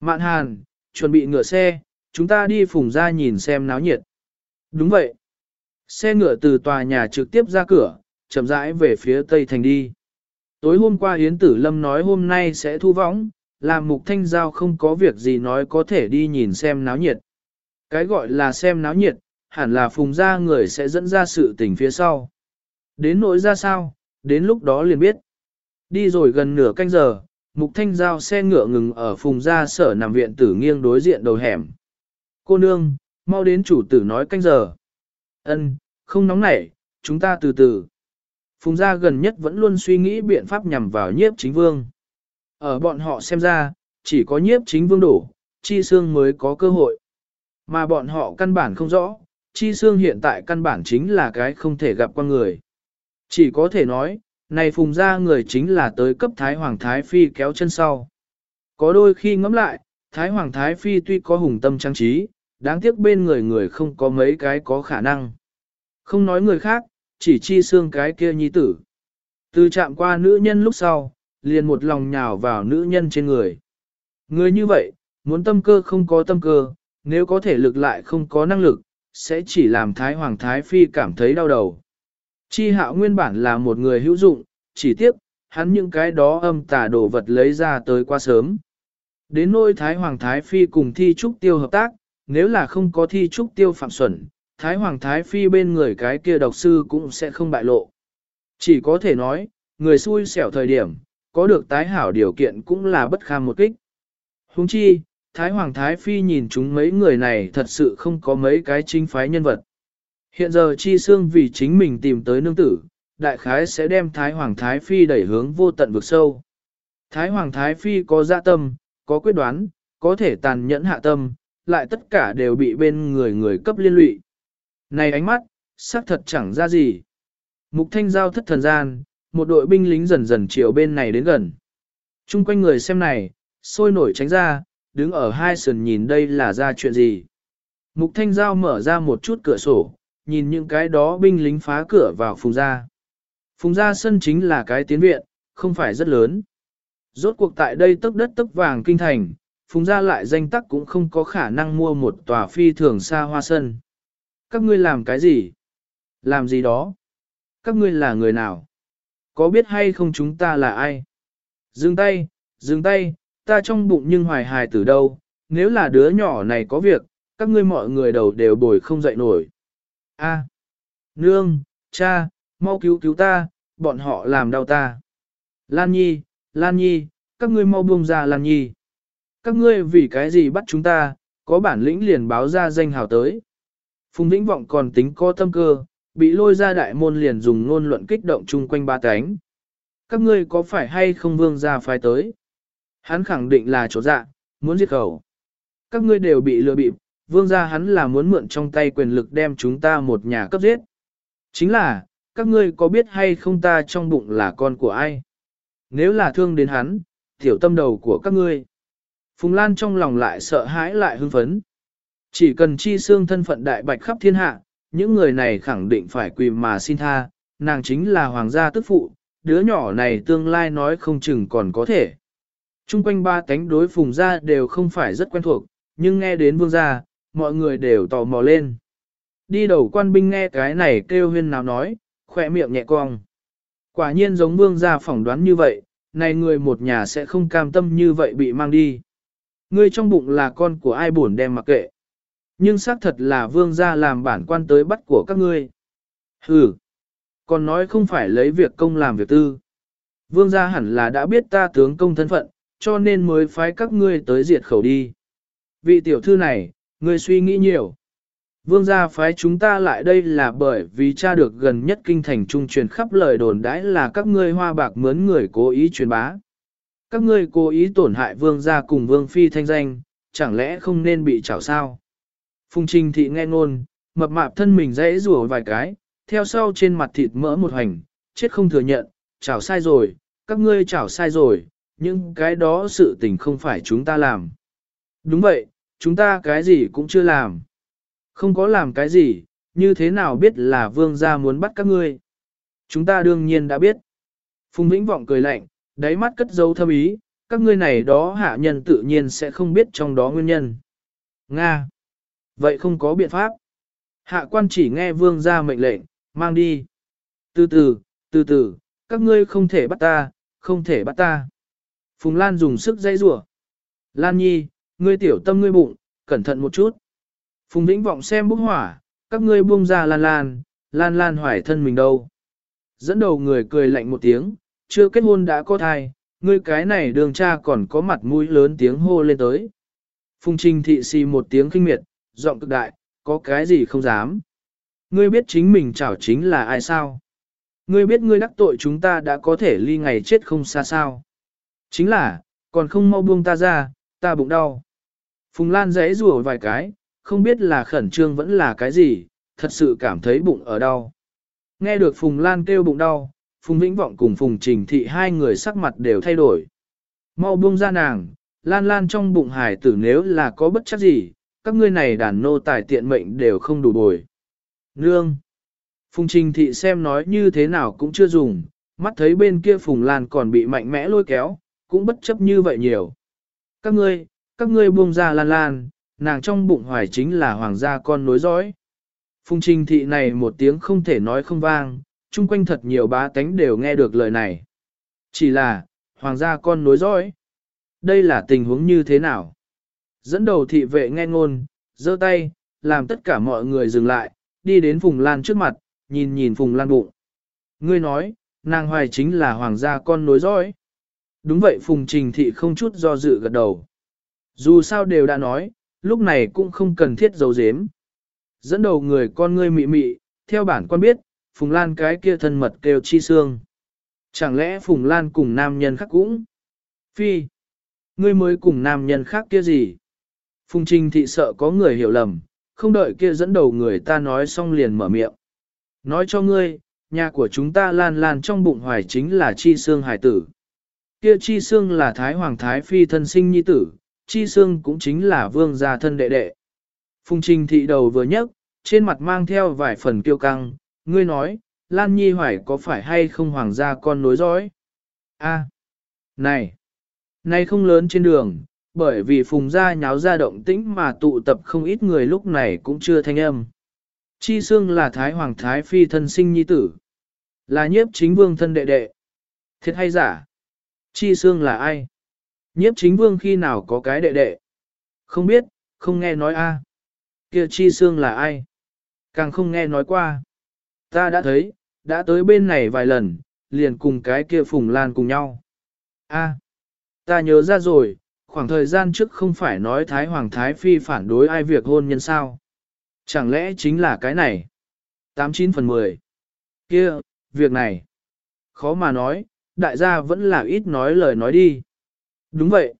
Mạn hàn, chuẩn bị ngựa xe, chúng ta đi phùng ra nhìn xem náo nhiệt. Đúng vậy. Xe ngựa từ tòa nhà trực tiếp ra cửa, chậm rãi về phía tây thành đi. Tối hôm qua Yến Tử Lâm nói hôm nay sẽ thu võng, làm mục thanh giao không có việc gì nói có thể đi nhìn xem náo nhiệt. Cái gọi là xem náo nhiệt, hẳn là phùng ra người sẽ dẫn ra sự tình phía sau. Đến nỗi ra sao, đến lúc đó liền biết. Đi rồi gần nửa canh giờ, mục thanh giao xe ngựa ngừng ở phùng ra sở nằm viện tử nghiêng đối diện đầu hẻm. Cô nương, mau đến chủ tử nói canh giờ. Ân, không nóng nảy, chúng ta từ từ. Phùng gia gần nhất vẫn luôn suy nghĩ biện pháp nhằm vào nhiếp chính vương. Ở bọn họ xem ra, chỉ có nhiếp chính vương đổ, chi xương mới có cơ hội. Mà bọn họ căn bản không rõ, chi xương hiện tại căn bản chính là cái không thể gặp con người. Chỉ có thể nói, này phùng gia người chính là tới cấp Thái Hoàng Thái Phi kéo chân sau. Có đôi khi ngẫm lại, Thái Hoàng Thái Phi tuy có hùng tâm trang trí, đáng tiếc bên người người không có mấy cái có khả năng. Không nói người khác, chỉ chi xương cái kia nhi tử. Từ chạm qua nữ nhân lúc sau, liền một lòng nhào vào nữ nhân trên người. Người như vậy, muốn tâm cơ không có tâm cơ, nếu có thể lực lại không có năng lực, sẽ chỉ làm Thái Hoàng Thái Phi cảm thấy đau đầu. Chi hạo nguyên bản là một người hữu dụng, chỉ tiếc, hắn những cái đó âm tà đồ vật lấy ra tới quá sớm. Đến nôi Thái Hoàng Thái Phi cùng thi trúc tiêu hợp tác, nếu là không có thi trúc tiêu phạm xuẩn, Thái Hoàng Thái Phi bên người cái kia độc sư cũng sẽ không bại lộ. Chỉ có thể nói, người xui xẻo thời điểm, có được tái hảo điều kiện cũng là bất kham một kích. Hùng chi, Thái Hoàng Thái Phi nhìn chúng mấy người này thật sự không có mấy cái chính phái nhân vật. Hiện giờ Chi Sương vì chính mình tìm tới nương tử, đại khái sẽ đem Thái Hoàng Thái Phi đẩy hướng vô tận vực sâu. Thái Hoàng Thái Phi có dạ tâm, có quyết đoán, có thể tàn nhẫn hạ tâm, lại tất cả đều bị bên người người cấp liên lụy. Này ánh mắt, xác thật chẳng ra gì. Mục thanh giao thất thần gian, một đội binh lính dần dần chiều bên này đến gần. Trung quanh người xem này, sôi nổi tránh ra, đứng ở hai sườn nhìn đây là ra chuyện gì. Mục thanh giao mở ra một chút cửa sổ, nhìn những cái đó binh lính phá cửa vào phùng ra. Phùng ra sân chính là cái tiến viện, không phải rất lớn. Rốt cuộc tại đây tức đất tức vàng kinh thành, phùng ra lại danh tắc cũng không có khả năng mua một tòa phi thường xa hoa sân. Các ngươi làm cái gì? Làm gì đó? Các ngươi là người nào? Có biết hay không chúng ta là ai? Dừng tay, dừng tay, ta trong bụng nhưng hoài hài từ đâu, nếu là đứa nhỏ này có việc, các ngươi mọi người đầu đều bồi không dậy nổi. A, nương, cha, mau cứu cứu ta, bọn họ làm đau ta. Lan Nhi, Lan Nhi, các ngươi mau buông ra Lan Nhi. Các ngươi vì cái gì bắt chúng ta, có bản lĩnh liền báo ra danh hào tới. Phùng Vĩnh Vọng còn tính có tâm cơ, bị lôi ra đại môn liền dùng ngôn luận kích động chung quanh ba cánh. Các ngươi có phải hay không vương ra phái tới? Hắn khẳng định là chỗ dạ, muốn giết khẩu. Các ngươi đều bị lừa bịp, vương gia hắn là muốn mượn trong tay quyền lực đem chúng ta một nhà cấp giết. Chính là, các ngươi có biết hay không ta trong bụng là con của ai? Nếu là thương đến hắn, tiểu tâm đầu của các ngươi. Phùng Lan trong lòng lại sợ hãi lại hưng phấn. Chỉ cần chi xương thân phận đại bạch khắp thiên hạ, những người này khẳng định phải quỳ mà xin tha, nàng chính là hoàng gia tức phụ, đứa nhỏ này tương lai nói không chừng còn có thể. Trung quanh ba cánh đối phùng gia đều không phải rất quen thuộc, nhưng nghe đến vương gia, mọi người đều tò mò lên. Đi đầu quan binh nghe cái này kêu huyên nào nói, khỏe miệng nhẹ cong. Quả nhiên giống vương gia phỏng đoán như vậy, này người một nhà sẽ không cam tâm như vậy bị mang đi. Ngươi trong bụng là con của ai buồn đem mặc kệ. Nhưng xác thật là vương gia làm bản quan tới bắt của các ngươi. Hừ, còn nói không phải lấy việc công làm việc tư. Vương gia hẳn là đã biết ta tướng công thân phận, cho nên mới phái các ngươi tới diệt khẩu đi. Vị tiểu thư này, ngươi suy nghĩ nhiều. Vương gia phái chúng ta lại đây là bởi vì cha được gần nhất kinh thành trung truyền khắp lời đồn đãi là các ngươi hoa bạc mướn người cố ý truyền bá. Các ngươi cố ý tổn hại vương gia cùng vương phi thanh danh, chẳng lẽ không nên bị trảo sao? Phùng Trình thị nghe ngôn, mập mạp thân mình dễ rủa vài cái, theo sau trên mặt thịt mỡ một hành, chết không thừa nhận, chảo sai rồi, các ngươi chảo sai rồi, nhưng cái đó sự tình không phải chúng ta làm. Đúng vậy, chúng ta cái gì cũng chưa làm. Không có làm cái gì, như thế nào biết là vương gia muốn bắt các ngươi. Chúng ta đương nhiên đã biết. Phùng Vĩnh Vọng cười lạnh, đáy mắt cất dấu thâm ý, các ngươi này đó hạ nhân tự nhiên sẽ không biết trong đó nguyên nhân. Nga. Vậy không có biện pháp. Hạ quan chỉ nghe vương gia mệnh lệnh, mang đi. Từ từ, từ từ, các ngươi không thể bắt ta, không thể bắt ta. Phùng Lan dùng sức dây rủa. Lan Nhi, ngươi tiểu tâm ngươi bụng, cẩn thận một chút. Phùng Vĩnh vọng xem bốc hỏa, các ngươi buông ra Lan Lan, Lan Lan hoài thân mình đâu. Dẫn đầu người cười lạnh một tiếng, chưa kết hôn đã có thai, ngươi cái này đường cha còn có mặt mũi lớn tiếng hô lên tới. Phùng trinh thị xì một tiếng kinh miệt, giọng cực đại, có cái gì không dám. Ngươi biết chính mình chảo chính là ai sao? Ngươi biết ngươi đắc tội chúng ta đã có thể ly ngày chết không xa sao? Chính là, còn không mau buông ta ra, ta bụng đau. Phùng Lan giấy rùa vài cái, không biết là khẩn trương vẫn là cái gì, thật sự cảm thấy bụng ở đau. Nghe được Phùng Lan kêu bụng đau, Phùng Vĩnh Vọng cùng Phùng Trình Thị hai người sắc mặt đều thay đổi. Mau buông ra nàng, Lan Lan trong bụng hải tử nếu là có bất chắc gì, các ngươi này đàn nô tài tiện mệnh đều không đủ bồi. Nương! Phùng Trình Thị xem nói như thế nào cũng chưa dùng, mắt thấy bên kia Phùng Lan còn bị mạnh mẽ lôi kéo, cũng bất chấp như vậy nhiều. Các ngươi, các ngươi buông ra Lan Lan, nàng trong bụng hoài chính là hoàng gia con nối dõi. Phùng Trình Thị này một tiếng không thể nói không vang, chung quanh thật nhiều bá tánh đều nghe được lời này. Chỉ là, hoàng gia con nối dõi. Đây là tình huống như thế nào? Dẫn đầu thị vệ nghe ngôn, giơ tay, làm tất cả mọi người dừng lại, đi đến Phùng Lan trước mặt, nhìn nhìn Phùng Lan bụng. Ngươi nói, nàng hoài chính là hoàng gia con nối dõi. Đúng vậy Phùng Trình Thị không chút do dự gật đầu. Dù sao đều đã nói, lúc này cũng không cần thiết giấu giếm. Dẫn đầu người con ngươi mị mị, theo bản con biết, Phùng Lan cái kia thân mật kêu chi xương. Chẳng lẽ Phùng Lan cùng nam nhân khác cũng? Phi, ngươi mới cùng nam nhân khác kia gì? Phùng Trình Thị sợ có người hiểu lầm, không đợi kia dẫn đầu người ta nói xong liền mở miệng. Nói cho ngươi, nhà của chúng ta lan lan trong bụng hoài chính là chi xương hải tử. Kia chi xương là Thái Hoàng Thái Phi thân sinh nhi tử, chi xương cũng chính là vương gia thân đệ đệ. Phùng trình thị đầu vừa nhấc, trên mặt mang theo vài phần kiêu căng, ngươi nói, Lan Nhi hoài có phải hay không hoàng gia con nối dõi? A, này, này không lớn trên đường, bởi vì phùng gia nháo ra động tĩnh mà tụ tập không ít người lúc này cũng chưa thanh âm. Chi xương là Thái Hoàng Thái Phi thân sinh nhi tử, là nhiếp chính vương thân đệ đệ. Thiệt hay giả? Chi xương là ai? Nhiếp chính vương khi nào có cái đệ đệ? Không biết, không nghe nói a. Kia chi xương là ai? Càng không nghe nói qua. Ta đã thấy, đã tới bên này vài lần, liền cùng cái kia phùng lan cùng nhau. A, ta nhớ ra rồi, khoảng thời gian trước không phải nói Thái Hoàng Thái Phi phản đối ai việc hôn nhân sao. Chẳng lẽ chính là cái này? 89 phần 10. Kia, việc này. Khó mà nói, đại gia vẫn là ít nói lời nói đi. Đúng vậy.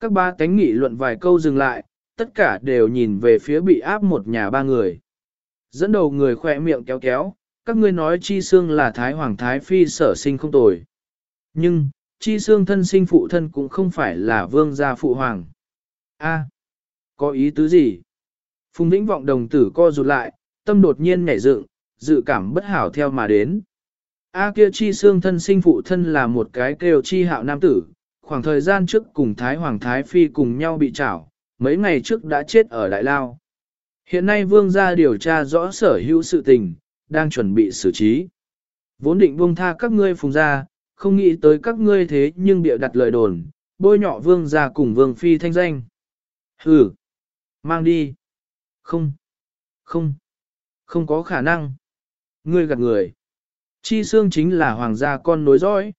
Các ba tánh nghị luận vài câu dừng lại, tất cả đều nhìn về phía bị áp một nhà ba người. Dẫn đầu người khỏe miệng kéo kéo, các ngươi nói chi xương là Thái Hoàng Thái Phi sở sinh không tồi. Nhưng, chi xương thân sinh phụ thân cũng không phải là vương gia phụ hoàng. A, có ý tứ gì? Phùng Vĩnh vọng đồng tử co rụt lại, tâm đột nhiên nhảy dựng, dự cảm bất hảo theo mà đến. A kia chi xương thân sinh phụ thân là một cái kêu chi hạo nam tử, khoảng thời gian trước cùng Thái Hoàng Thái Phi cùng nhau bị trảo, mấy ngày trước đã chết ở Đại Lao. Hiện nay vương gia điều tra rõ sở hữu sự tình, đang chuẩn bị xử trí. Vốn định buông tha các ngươi phùng gia, không nghĩ tới các ngươi thế nhưng bịa đặt lời đồn, bôi nhọ vương gia cùng vương phi thanh danh. Hừ, mang đi. Không, không, không có khả năng. Ngươi gạt người. Chi xương chính là hoàng gia con nối dõi.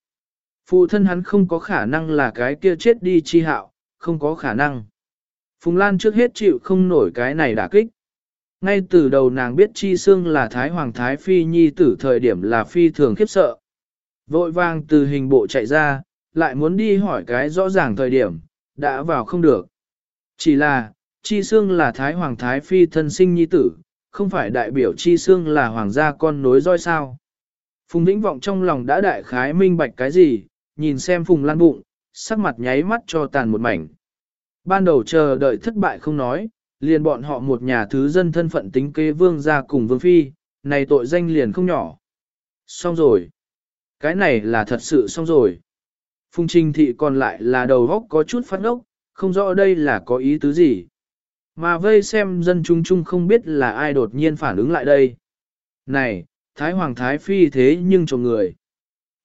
Phụ thân hắn không có khả năng là cái kia chết đi chi hạo, không có khả năng. Phùng Lan trước hết chịu không nổi cái này đả kích. Ngay từ đầu nàng biết chi xương là Thái Hoàng Thái Phi Nhi tử thời điểm là phi thường khiếp sợ. Vội vàng từ hình bộ chạy ra, lại muốn đi hỏi cái rõ ràng thời điểm, đã vào không được. Chỉ là, chi sương là Thái Hoàng Thái Phi thân sinh Nhi tử, không phải đại biểu chi sương là Hoàng gia con nối roi sao. Phùng Vĩnh Vọng trong lòng đã đại khái minh bạch cái gì, nhìn xem Phùng Lan bụng, sắc mặt nháy mắt cho tàn một mảnh. Ban đầu chờ đợi thất bại không nói, liền bọn họ một nhà thứ dân thân phận tính kế vương gia cùng vương phi, này tội danh liền không nhỏ. Xong rồi. Cái này là thật sự xong rồi. Phùng trinh Thị còn lại là đầu góc có chút phát ốc, không rõ đây là có ý tứ gì. Mà vây xem dân chúng chung không biết là ai đột nhiên phản ứng lại đây. Này, Thái Hoàng Thái Phi thế nhưng chồng người.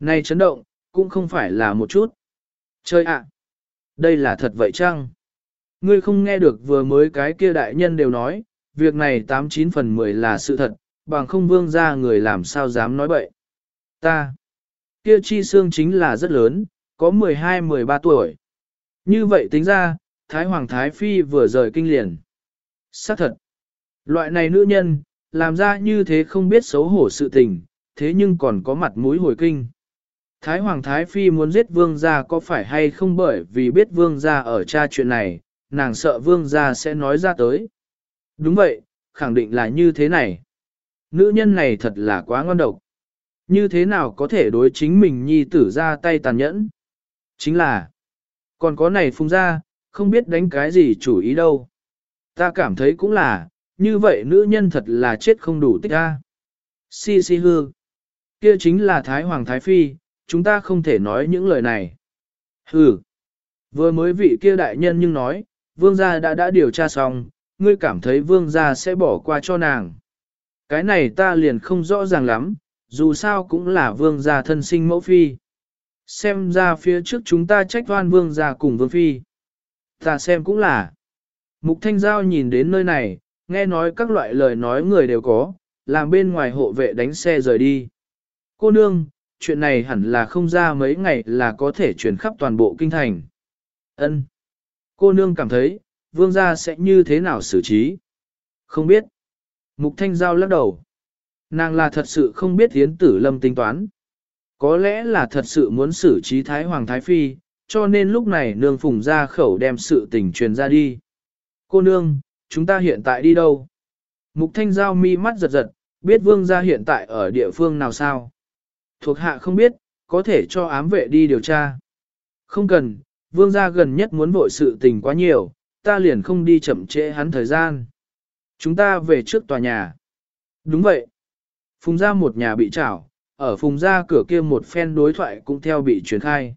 Này chấn động, cũng không phải là một chút. Chơi ạ! đây là thật vậy chăng? Ngươi không nghe được vừa mới cái kia đại nhân đều nói, việc này 89 phần 10 là sự thật, bằng không vương ra người làm sao dám nói bậy. Ta! Kia chi xương chính là rất lớn, có 12-13 tuổi. Như vậy tính ra, Thái Hoàng Thái Phi vừa rời kinh liền. Xác thật! Loại này nữ nhân, làm ra như thế không biết xấu hổ sự tình, thế nhưng còn có mặt mũi hồi kinh. Thái Hoàng Thái Phi muốn giết vương gia có phải hay không bởi vì biết vương gia ở cha chuyện này, nàng sợ vương gia sẽ nói ra tới. Đúng vậy, khẳng định là như thế này. Nữ nhân này thật là quá ngon độc. Như thế nào có thể đối chính mình nhi tử ra tay tàn nhẫn? Chính là, còn có này phung ra, không biết đánh cái gì chủ ý đâu. Ta cảm thấy cũng là, như vậy nữ nhân thật là chết không đủ tích a. Si si hư. Kia chính là Thái Hoàng Thái Phi, chúng ta không thể nói những lời này. Hừ. Vừa mới vị kia đại nhân nhưng nói, vương gia đã đã điều tra xong, ngươi cảm thấy vương gia sẽ bỏ qua cho nàng. Cái này ta liền không rõ ràng lắm, dù sao cũng là vương gia thân sinh mẫu phi. Xem ra phía trước chúng ta trách oan vương gia cùng vương phi. Ta xem cũng là. Mục Thanh Giao nhìn đến nơi này, nghe nói các loại lời nói người đều có, làm bên ngoài hộ vệ đánh xe rời đi. Cô nương, chuyện này hẳn là không ra mấy ngày là có thể chuyển khắp toàn bộ kinh thành. Ân. Cô nương cảm thấy, vương gia sẽ như thế nào xử trí? Không biết. Mục Thanh Giao lắc đầu. Nàng là thật sự không biết Yến Tử Lâm tính toán. Có lẽ là thật sự muốn xử trí Thái Hoàng Thái Phi, cho nên lúc này nương phùng ra khẩu đem sự tình truyền ra đi. Cô nương, chúng ta hiện tại đi đâu? Mục Thanh Giao mi mắt giật giật, biết vương gia hiện tại ở địa phương nào sao? Thuộc hạ không biết, có thể cho ám vệ đi điều tra. Không cần, vương gia gần nhất muốn vội sự tình quá nhiều, ta liền không đi chậm trễ hắn thời gian. Chúng ta về trước tòa nhà. Đúng vậy. Phùng ra một nhà bị trảo, ở phùng ra cửa kia một phen đối thoại cũng theo bị truyền khai.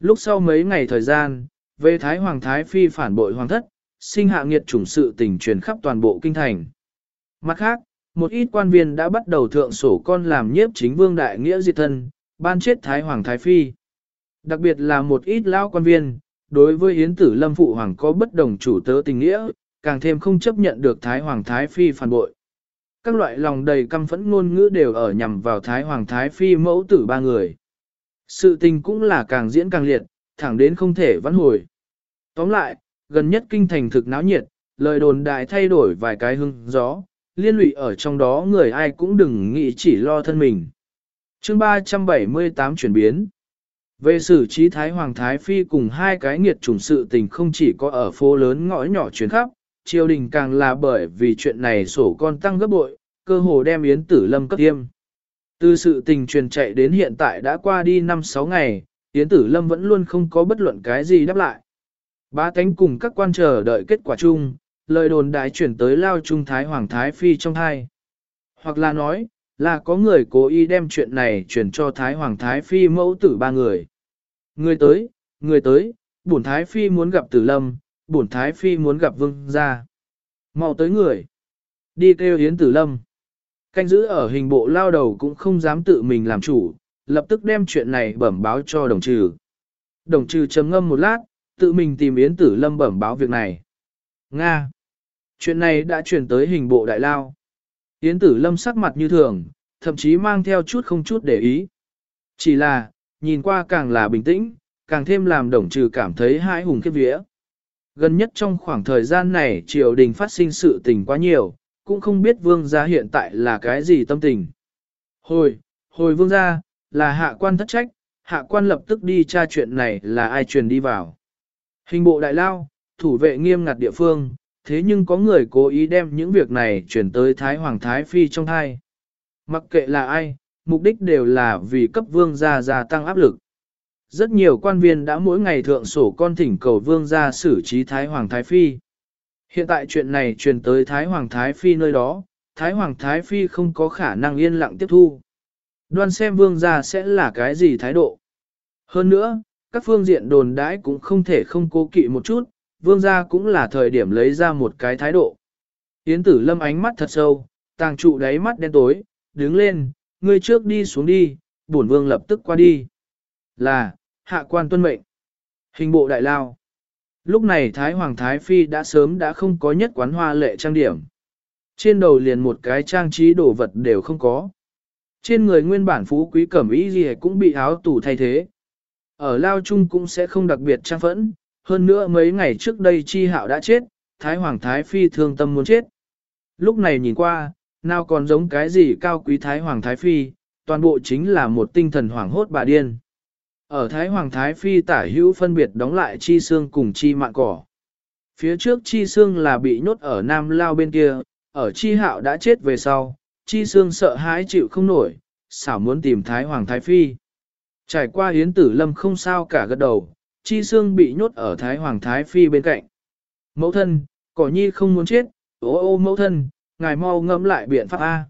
Lúc sau mấy ngày thời gian, về Thái Hoàng Thái Phi phản bội hoàng thất, sinh hạ nghiệt chủng sự tình truyền khắp toàn bộ kinh thành. Mặt khác, một ít quan viên đã bắt đầu thượng sổ con làm nhiếp chính vương đại nghĩa diệt thân, ban chết Thái Hoàng Thái Phi. Đặc biệt là một ít lao quan viên, đối với Yến Tử Lâm Phụ Hoàng có bất đồng chủ tớ tình nghĩa, càng thêm không chấp nhận được Thái Hoàng Thái Phi phản bội. Các loại lòng đầy căm phẫn ngôn ngữ đều ở nhằm vào Thái Hoàng Thái Phi mẫu tử ba người. Sự tình cũng là càng diễn càng liệt, thẳng đến không thể vãn hồi. Tóm lại, gần nhất kinh thành thực náo nhiệt, lời đồn đại thay đổi vài cái hưng gió, liên lụy ở trong đó người ai cũng đừng nghĩ chỉ lo thân mình. chương 378 chuyển biến Về xử trí Thái Hoàng Thái Phi cùng hai cái nghiệt chủng sự tình không chỉ có ở phố lớn ngõ nhỏ chuyến khắp, triều đình càng là bởi vì chuyện này sổ con tăng gấp bội, cơ hồ đem Yến Tử Lâm cấp tiêm. Từ sự tình truyền chạy đến hiện tại đã qua đi 5-6 ngày, Yến Tử Lâm vẫn luôn không có bất luận cái gì đáp lại. Ba cánh cùng các quan chờ đợi kết quả chung, lời đồn đại chuyển tới lao trung thái hoàng thái phi trong hai. Hoặc là nói, là có người cố ý đem chuyện này chuyển cho thái hoàng thái phi mẫu tử ba người. Người tới, người tới, bổn thái phi muốn gặp tử lâm, bổn thái phi muốn gặp vương gia. mau tới người. Đi kêu yến tử lâm. Canh giữ ở hình bộ lao đầu cũng không dám tự mình làm chủ, lập tức đem chuyện này bẩm báo cho đồng trừ. Đồng trừ trầm ngâm một lát, tự mình tìm Yến Tử Lâm bẩm báo việc này. Nga! Chuyện này đã chuyển tới hình bộ đại lao. Yến Tử Lâm sắc mặt như thường, thậm chí mang theo chút không chút để ý. Chỉ là, nhìn qua càng là bình tĩnh, càng thêm làm đồng trừ cảm thấy hai hùng khiếp vía. Gần nhất trong khoảng thời gian này triều đình phát sinh sự tình quá nhiều, cũng không biết vương gia hiện tại là cái gì tâm tình. Hồi, hồi vương gia, là hạ quan thất trách, hạ quan lập tức đi tra chuyện này là ai truyền đi vào. Hình bộ đại lao, thủ vệ nghiêm ngặt địa phương, thế nhưng có người cố ý đem những việc này chuyển tới Thái Hoàng Thái Phi trong thai. Mặc kệ là ai, mục đích đều là vì cấp vương gia gia tăng áp lực. Rất nhiều quan viên đã mỗi ngày thượng sổ con thỉnh cầu vương gia xử trí Thái Hoàng Thái Phi. Hiện tại chuyện này truyền tới Thái Hoàng Thái Phi nơi đó, Thái Hoàng Thái Phi không có khả năng yên lặng tiếp thu. Đoan xem vương gia sẽ là cái gì thái độ. Hơn nữa, các phương diện đồn đãi cũng không thể không cố kỵ một chút, vương gia cũng là thời điểm lấy ra một cái thái độ. Yến tử lâm ánh mắt thật sâu, tàng trụ đáy mắt đen tối, đứng lên, ngươi trước đi xuống đi, bổn vương lập tức qua đi. Là, hạ quan tuân mệnh. Hình bộ đại lao. Lúc này Thái Hoàng Thái Phi đã sớm đã không có nhất quán hoa lệ trang điểm. Trên đầu liền một cái trang trí đồ vật đều không có. Trên người nguyên bản phú quý cẩm ý gì cũng bị áo tủ thay thế. Ở Lao Trung cũng sẽ không đặc biệt trang phẫn, hơn nữa mấy ngày trước đây chi hạo đã chết, Thái Hoàng Thái Phi thương tâm muốn chết. Lúc này nhìn qua, nào còn giống cái gì cao quý Thái Hoàng Thái Phi, toàn bộ chính là một tinh thần hoảng hốt bà điên. Ở Thái Hoàng Thái Phi tả hữu phân biệt đóng lại chi xương cùng chi mạng cỏ. Phía trước chi xương là bị nhốt ở Nam Lao bên kia, ở chi hạo đã chết về sau, chi xương sợ hãi chịu không nổi, xảo muốn tìm Thái Hoàng Thái Phi. Trải qua hiến tử lâm không sao cả gật đầu, chi xương bị nhốt ở Thái Hoàng Thái Phi bên cạnh. Mẫu thân, cỏ nhi không muốn chết, ô ô mẫu thân, ngài mau ngẫm lại biện pháp A.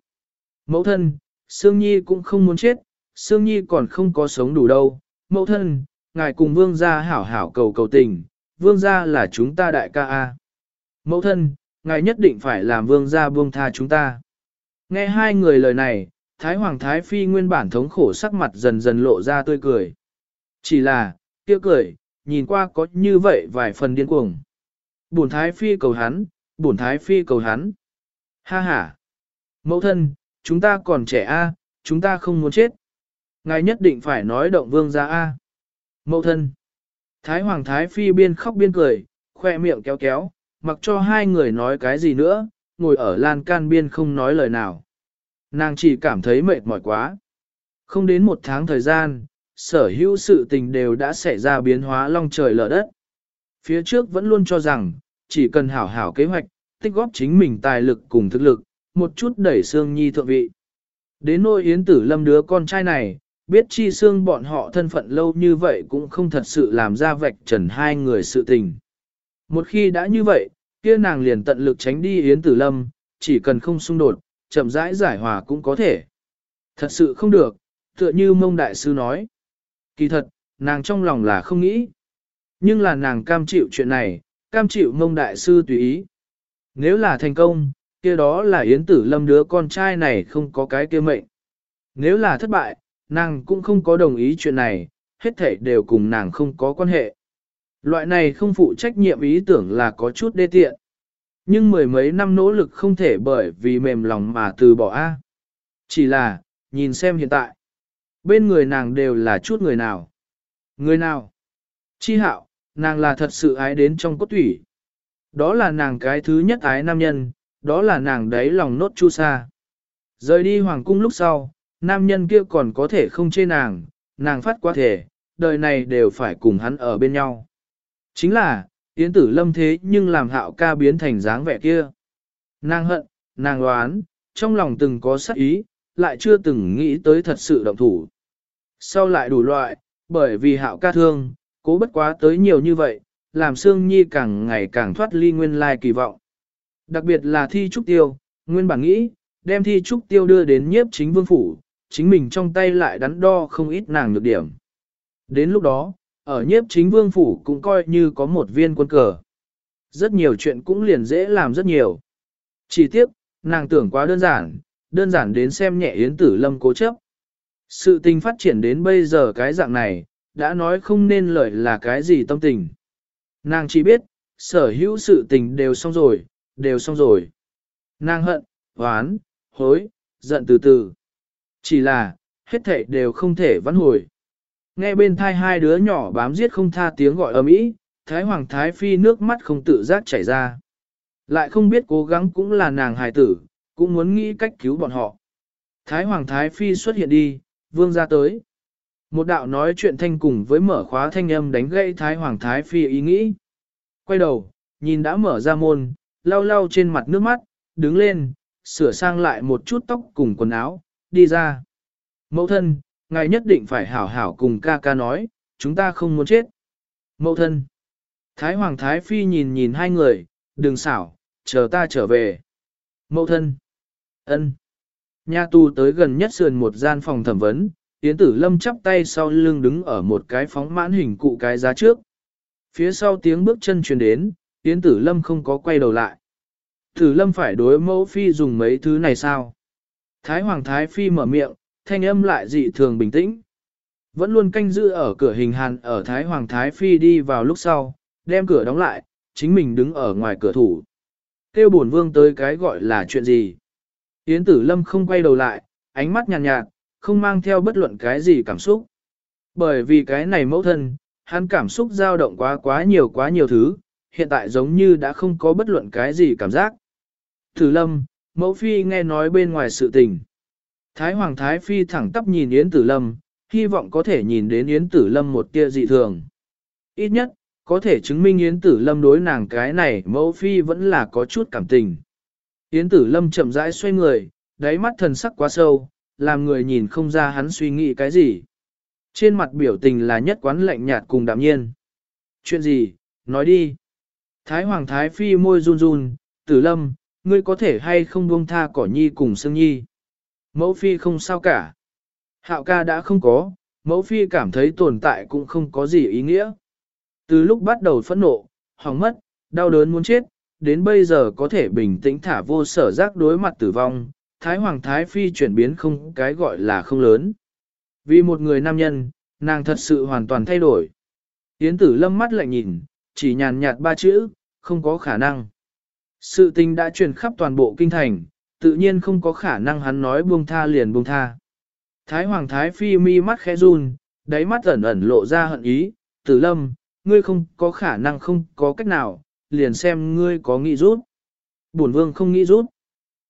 Mẫu thân, Sương Nhi cũng không muốn chết, Sương Nhi còn không có sống đủ đâu. Mẫu thân, ngài cùng vương gia hảo hảo cầu cầu tình, vương gia là chúng ta đại ca A. Mẫu thân, ngài nhất định phải làm vương gia buông tha chúng ta. Nghe hai người lời này, Thái Hoàng Thái Phi nguyên bản thống khổ sắc mặt dần dần lộ ra tươi cười. Chỉ là, kia cười, nhìn qua có như vậy vài phần điên cuồng. Bổn Thái Phi cầu hắn, bổn Thái Phi cầu hắn. Ha ha. Mẫu thân, chúng ta còn trẻ a, chúng ta không muốn chết. Ngài nhất định phải nói động vương ra a. Mẫu thân. Thái Hoàng Thái Phi biên khóc biên cười, khoe miệng kéo kéo, mặc cho hai người nói cái gì nữa, ngồi ở lan can biên không nói lời nào. Nàng chỉ cảm thấy mệt mỏi quá. Không đến một tháng thời gian, sở hữu sự tình đều đã xảy ra biến hóa long trời lở đất. Phía trước vẫn luôn cho rằng, chỉ cần hảo hảo kế hoạch, tích góp chính mình tài lực cùng thực lực, một chút đẩy xương nhi thượng vị. Đến nỗi yến tử lâm đứa con trai này, biết chi xương bọn họ thân phận lâu như vậy cũng không thật sự làm ra vạch trần hai người sự tình. Một khi đã như vậy, kia nàng liền tận lực tránh đi yến tử lâm, chỉ cần không xung đột, chậm rãi giải hòa cũng có thể. Thật sự không được, tựa như mông đại sư nói. Kỳ thật, nàng trong lòng là không nghĩ. Nhưng là nàng cam chịu chuyện này, cam chịu mông đại sư tùy ý. Nếu là thành công, kia đó là Yến Tử Lâm đứa con trai này không có cái kia mệnh. Nếu là thất bại, nàng cũng không có đồng ý chuyện này, hết thảy đều cùng nàng không có quan hệ. Loại này không phụ trách nhiệm ý tưởng là có chút đê tiện. Nhưng mười mấy năm nỗ lực không thể bởi vì mềm lòng mà từ bỏ A. Chỉ là, nhìn xem hiện tại. Bên người nàng đều là chút người nào. Người nào? Chi hạo, nàng là thật sự ái đến trong cốt thủy. Đó là nàng cái thứ nhất ái nam nhân, đó là nàng đấy lòng nốt chu sa. Rời đi hoàng cung lúc sau, nam nhân kia còn có thể không chê nàng, nàng phát quá thể, đời này đều phải cùng hắn ở bên nhau. Chính là, Yến tử lâm thế nhưng làm hạo ca biến thành dáng vẻ kia. Nàng hận, nàng đoán, trong lòng từng có sắc ý, lại chưa từng nghĩ tới thật sự động thủ. Sau lại đủ loại, bởi vì hạo ca thương, cố bất quá tới nhiều như vậy, làm Sương Nhi càng ngày càng thoát ly nguyên lai kỳ vọng. Đặc biệt là thi trúc tiêu, nguyên bản nghĩ, đem thi trúc tiêu đưa đến nhiếp chính vương phủ, chính mình trong tay lại đắn đo không ít nàng nhược điểm. Đến lúc đó, ở nhiếp chính vương phủ cũng coi như có một viên quân cờ. Rất nhiều chuyện cũng liền dễ làm rất nhiều. Chỉ tiếc, nàng tưởng quá đơn giản, đơn giản đến xem nhẹ Yến Tử Lâm cố chấp. Sự tình phát triển đến bây giờ cái dạng này, đã nói không nên lời là cái gì tâm tình. Nàng chỉ biết, sở hữu sự tình đều xong rồi, đều xong rồi. Nàng hận, oán, hối, giận từ từ. Chỉ là, hết thảy đều không thể vãn hồi. Nghe bên thai hai đứa nhỏ bám giết không tha tiếng gọi ầm ĩ, Thái Hoàng Thái Phi nước mắt không tự giác chảy ra. Lại không biết cố gắng cũng là nàng hài tử, cũng muốn nghĩ cách cứu bọn họ. Thái Hoàng Thái Phi xuất hiện đi, vương ra tới. Một đạo nói chuyện thanh cùng với mở khóa thanh âm đánh gãy Thái Hoàng Thái Phi ý nghĩ. Quay đầu, nhìn đã mở ra môn, lau lau trên mặt nước mắt, đứng lên, sửa sang lại một chút tóc cùng quần áo, đi ra. Mẫu thân, ngài nhất định phải hảo hảo cùng ca ca nói, chúng ta không muốn chết. Mẫu thân. Thái Hoàng Thái Phi nhìn nhìn hai người, đừng xảo, chờ ta trở về. Mẫu thân. ân. Nhà tù tới gần nhất sườn một gian phòng thẩm vấn, Yến Tử Lâm chắp tay sau lưng đứng ở một cái phóng mãn hình cụ cái giá trước. Phía sau tiếng bước chân truyền đến, Yến Tử Lâm không có quay đầu lại. Tử Lâm phải đối mẫu phi dùng mấy thứ này sao? Thái Hoàng Thái Phi mở miệng, thanh âm lại dị thường bình tĩnh. Vẫn luôn canh giữ ở cửa hình hàn ở Thái Hoàng Thái Phi đi vào lúc sau, đem cửa đóng lại, chính mình đứng ở ngoài cửa thủ. Kêu bổn vương tới cái gọi là chuyện gì? Yến Tử Lâm không quay đầu lại, ánh mắt nhàn nhạt, nhạt, không mang theo bất luận cái gì cảm xúc. Bởi vì cái này mẫu thân, hắn cảm xúc dao động quá quá nhiều quá nhiều thứ, hiện tại giống như đã không có bất luận cái gì cảm giác. Tử lâm, mẫu phi nghe nói bên ngoài sự tình. Thái Hoàng Thái Phi thẳng tắp nhìn Yến Tử Lâm, hy vọng có thể nhìn đến Yến Tử Lâm một tia dị thường. Ít nhất, có thể chứng minh Yến Tử Lâm đối nàng cái này mẫu phi vẫn là có chút cảm tình. Yến Tử Lâm chậm rãi xoay người, đáy mắt thần sắc quá sâu, làm người nhìn không ra hắn suy nghĩ cái gì. Trên mặt biểu tình là nhất quán lạnh nhạt cùng đạm nhiên. Chuyện gì, nói đi. Thái Hoàng Thái Phi môi run run, Tử Lâm, ngươi có thể hay không buông tha cỏ nhi cùng Sương Nhi. Mẫu Phi không sao cả. Hạo ca đã không có, mẫu Phi cảm thấy tồn tại cũng không có gì ý nghĩa. Từ lúc bắt đầu phẫn nộ, hỏng mất, đau đớn muốn chết, đến bây giờ có thể bình tĩnh thả vô sở giác đối mặt tử vong, Thái Hoàng Thái Phi chuyển biến không cái gọi là không lớn. Vì một người nam nhân, nàng thật sự hoàn toàn thay đổi. Yến tử lâm mắt lạnh nhìn, chỉ nhàn nhạt ba chữ, không có khả năng. Sự tình đã truyền khắp toàn bộ kinh thành, tự nhiên không có khả năng hắn nói buông tha liền buông tha. Thái Hoàng Thái Phi mi mắt khẽ run, đáy mắt ẩn ẩn lộ ra hận ý, tử lâm, ngươi không có khả năng không có cách nào, liền xem ngươi có nghĩ rút. Bổn vương không nghĩ rút.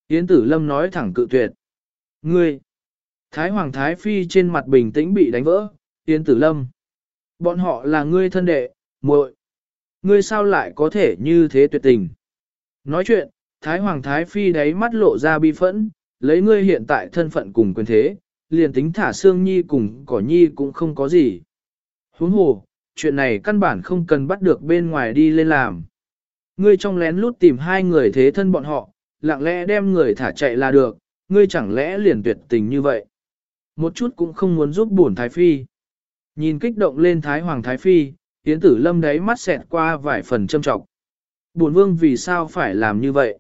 Yến tử lâm nói thẳng cự tuyệt. Ngươi! Thái Hoàng Thái Phi trên mặt bình tĩnh bị đánh vỡ, Yến tử lâm. Bọn họ là ngươi thân đệ, muội. Ngươi sao lại có thể như thế tuyệt tình? Nói chuyện, Thái Hoàng Thái Phi đáy mắt lộ ra bi phẫn, lấy ngươi hiện tại thân phận cùng quyền thế, liền tính thả Sương Nhi cùng Cỏ Nhi cũng không có gì. Huống hồ, chuyện này căn bản không cần bắt được bên ngoài đi lên làm. Ngươi trong lén lút tìm hai người thế thân bọn họ, lặng lẽ đem người thả chạy là được, ngươi chẳng lẽ liền tuyệt tình như vậy. Một chút cũng không muốn giúp bổn Thái Phi. Nhìn kích động lên Thái Hoàng Thái Phi, Yến Tử Lâm đáy mắt xẹt qua vài phần châm trọng. Bổn vương vì sao phải làm như vậy?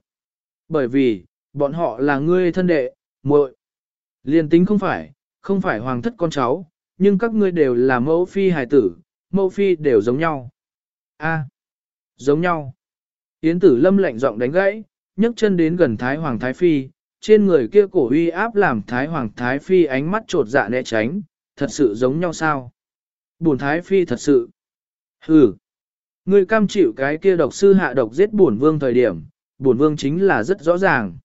Bởi vì, bọn họ là ngươi thân đệ, muội. Liên tính không phải, không phải hoàng thất con cháu, nhưng các ngươi đều là mẫu phi hài tử, mẫu phi đều giống nhau. A, giống nhau. Yến tử lâm lạnh giọng đánh gãy, nhấc chân đến gần Thái Hoàng Thái Phi, trên người kia cổ uy áp làm Thái Hoàng Thái Phi ánh mắt trột dạ né tránh, thật sự giống nhau sao? Bổn Thái Phi thật sự. Hừ. Ngươi cam chịu cái kia độc sư hạ độc giết bổn vương thời điểm, bổn vương chính là rất rõ ràng.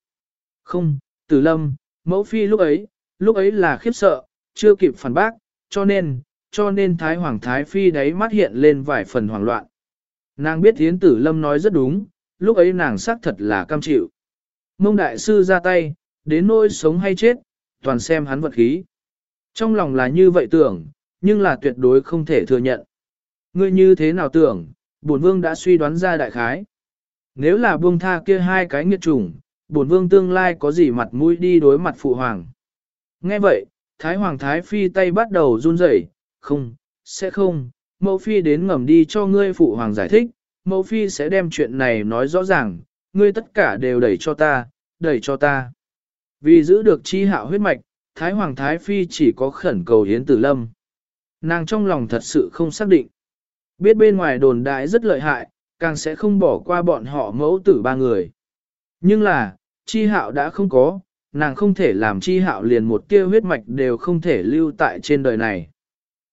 Không, Tử Lâm, mẫu phi lúc ấy, lúc ấy là khiếp sợ, chưa kịp phản bác, cho nên, cho nên Thái Hoàng Thái Phi đấy mắt hiện lên vài phần hoảng loạn. Nàng biết Yến Tử Lâm nói rất đúng, lúc ấy nàng xác thật là cam chịu. Mông đại sư ra tay, đến nỗi sống hay chết, toàn xem hắn vật khí. Trong lòng là như vậy tưởng, nhưng là tuyệt đối không thể thừa nhận. Ngươi như thế nào tưởng, bổn vương đã suy đoán ra đại khái. Nếu là buông tha kia hai cái nghiệt chủng, bổn vương tương lai có gì mặt mũi đi đối mặt phụ hoàng. Nghe vậy, Thái Hoàng Thái Phi tay bắt đầu run rẩy, không, sẽ không, mẫu phi đến ngầm đi cho ngươi phụ hoàng giải thích, mẫu phi sẽ đem chuyện này nói rõ ràng, ngươi tất cả đều đẩy cho ta, đẩy cho ta. Vì giữ được chi hạo huyết mạch, Thái Hoàng Thái Phi chỉ có khẩn cầu Yến Tử Lâm. Nàng trong lòng thật sự không xác định. Biết bên ngoài đồn đại rất lợi hại, càng sẽ không bỏ qua bọn họ mẫu tử ba người. Nhưng là, chi hạo đã không có, nàng không thể làm chi hạo liền một tia huyết mạch đều không thể lưu tại trên đời này.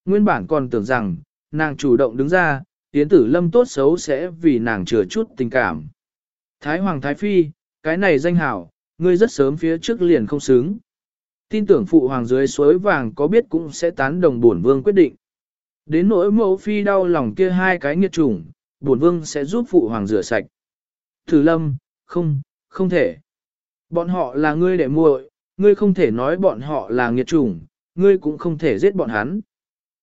Nguyên bản còn tưởng rằng, nàng chủ động đứng ra, tiến tử lâm tốt xấu sẽ vì nàng chừa chút tình cảm. Thái Hoàng Thái Phi, cái này danh hảo, ngươi rất sớm phía trước liền không xứng. Tin tưởng phụ hoàng dưới suối vàng có biết cũng sẽ tán đồng bổn vương quyết định. Đến nỗi mẫu phi đau lòng kia hai cái nghiệt chủng, bổn vương sẽ giúp phụ hoàng rửa sạch. Thử lâm, không, không thể. Bọn họ là ngươi đệ muội, ngươi không thể nói bọn họ là nghiệt chủng, ngươi cũng không thể giết bọn hắn.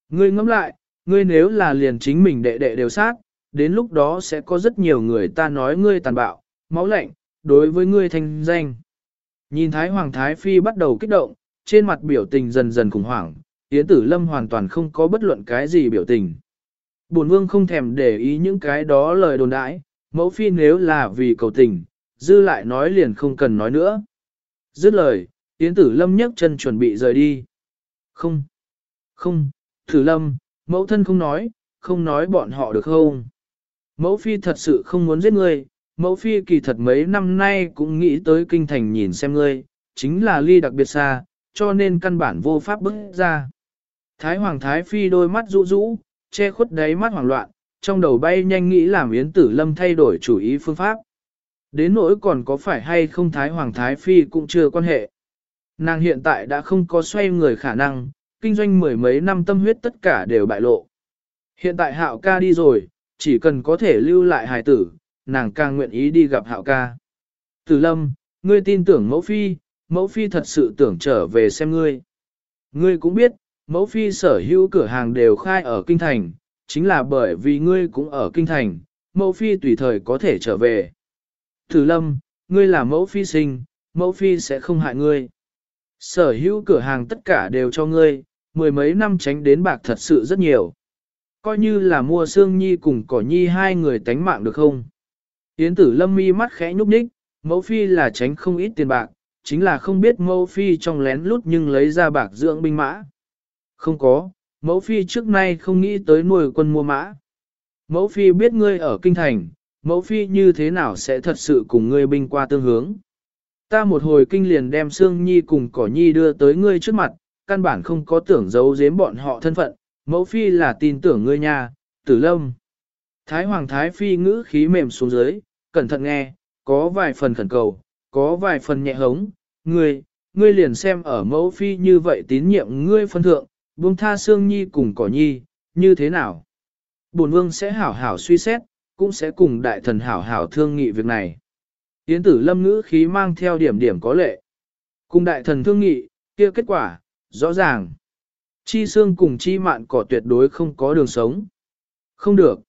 Ngươi ngẫm lại, ngươi nếu là liền chính mình đệ đệ đều sát, đến lúc đó sẽ có rất nhiều người ta nói ngươi tàn bạo, máu lạnh, đối với ngươi thanh danh. Nhìn Thái Hoàng Thái Phi bắt đầu kích động, trên mặt biểu tình dần dần khủng hoảng, Yến Tử Lâm hoàn toàn không có bất luận cái gì biểu tình. Bổn vương không thèm để ý những cái đó lời đồn đãi, mẫu phi nếu là vì cầu tình, dư lại nói liền không cần nói nữa. Dứt lời, Yến Tử Lâm nhấc chân chuẩn bị rời đi. Không, không, Tử Lâm, mẫu thân không nói, không nói bọn họ được không? Mẫu phi thật sự không muốn giết ngươi, mẫu phi kỳ thật mấy năm nay cũng nghĩ tới kinh thành nhìn xem ngươi, chính là ly đặc biệt xa, cho nên căn bản vô pháp bước ra. Thái Hoàng Thái Phi đôi mắt rũ rũ, che khuất đáy mắt hoảng loạn, trong đầu bay nhanh nghĩ làm Yến Tử Lâm thay đổi chủ ý phương pháp. Đến nỗi còn có phải hay không Thái Hoàng Thái Phi cũng chưa quan hệ. Nàng hiện tại đã không có xoay người khả năng, kinh doanh mười mấy năm tâm huyết tất cả đều bại lộ. Hiện tại hạo ca đi rồi, chỉ cần có thể lưu lại hài tử, nàng càng nguyện ý đi gặp hạo ca. Tử lâm, ngươi tin tưởng mẫu phi, mẫu phi thật sự tưởng trở về xem ngươi. Ngươi cũng biết, mẫu phi sở hữu cửa hàng đều khai ở kinh thành, chính là bởi vì ngươi cũng ở kinh thành, mẫu phi tùy thời có thể trở về. Tử lâm, ngươi là mẫu phi sinh, mẫu phi sẽ không hại ngươi. Sở hữu cửa hàng tất cả đều cho ngươi, mười mấy năm tránh đến bạc thật sự rất nhiều. Coi như là mua xương nhi cùng cỏ nhi hai người tánh mạng được không? Yến tử lâm mi mắt khẽ nhúc nhích, mẫu phi là tránh không ít tiền bạc, chính là không biết mẫu phi trong lén lút nhưng lấy ra bạc dưỡng binh mã. Không có, mẫu phi trước nay không nghĩ tới nuôi quân mua mã. Mẫu phi biết ngươi ở kinh thành, mẫu phi như thế nào sẽ thật sự cùng ngươi binh qua tương hướng. Ta một hồi kinh liền đem Sương Nhi cùng Cỏ Nhi đưa tới ngươi trước mặt, căn bản không có tưởng giấu giếm bọn họ thân phận, mẫu phi là tin tưởng ngươi nha, tử lâm. Thái Hoàng Thái Phi ngữ khí mềm xuống dưới, cẩn thận nghe, có vài phần khẩn cầu, có vài phần nhẹ hống, ngươi, ngươi liền xem ở mẫu phi như vậy tín nhiệm ngươi phân thượng, buông tha Sương Nhi cùng Cỏ Nhi, như thế nào? Bổn vương sẽ hảo hảo suy xét, cũng sẽ cùng đại thần hảo hảo thương nghị việc này. Yến tử lâm ngữ khí mang theo điểm điểm có lệ. Cùng đại thần thương nghị, kia kết quả, rõ ràng. Chi xương cùng chi mạn cỏ tuyệt đối không có đường sống. Không được.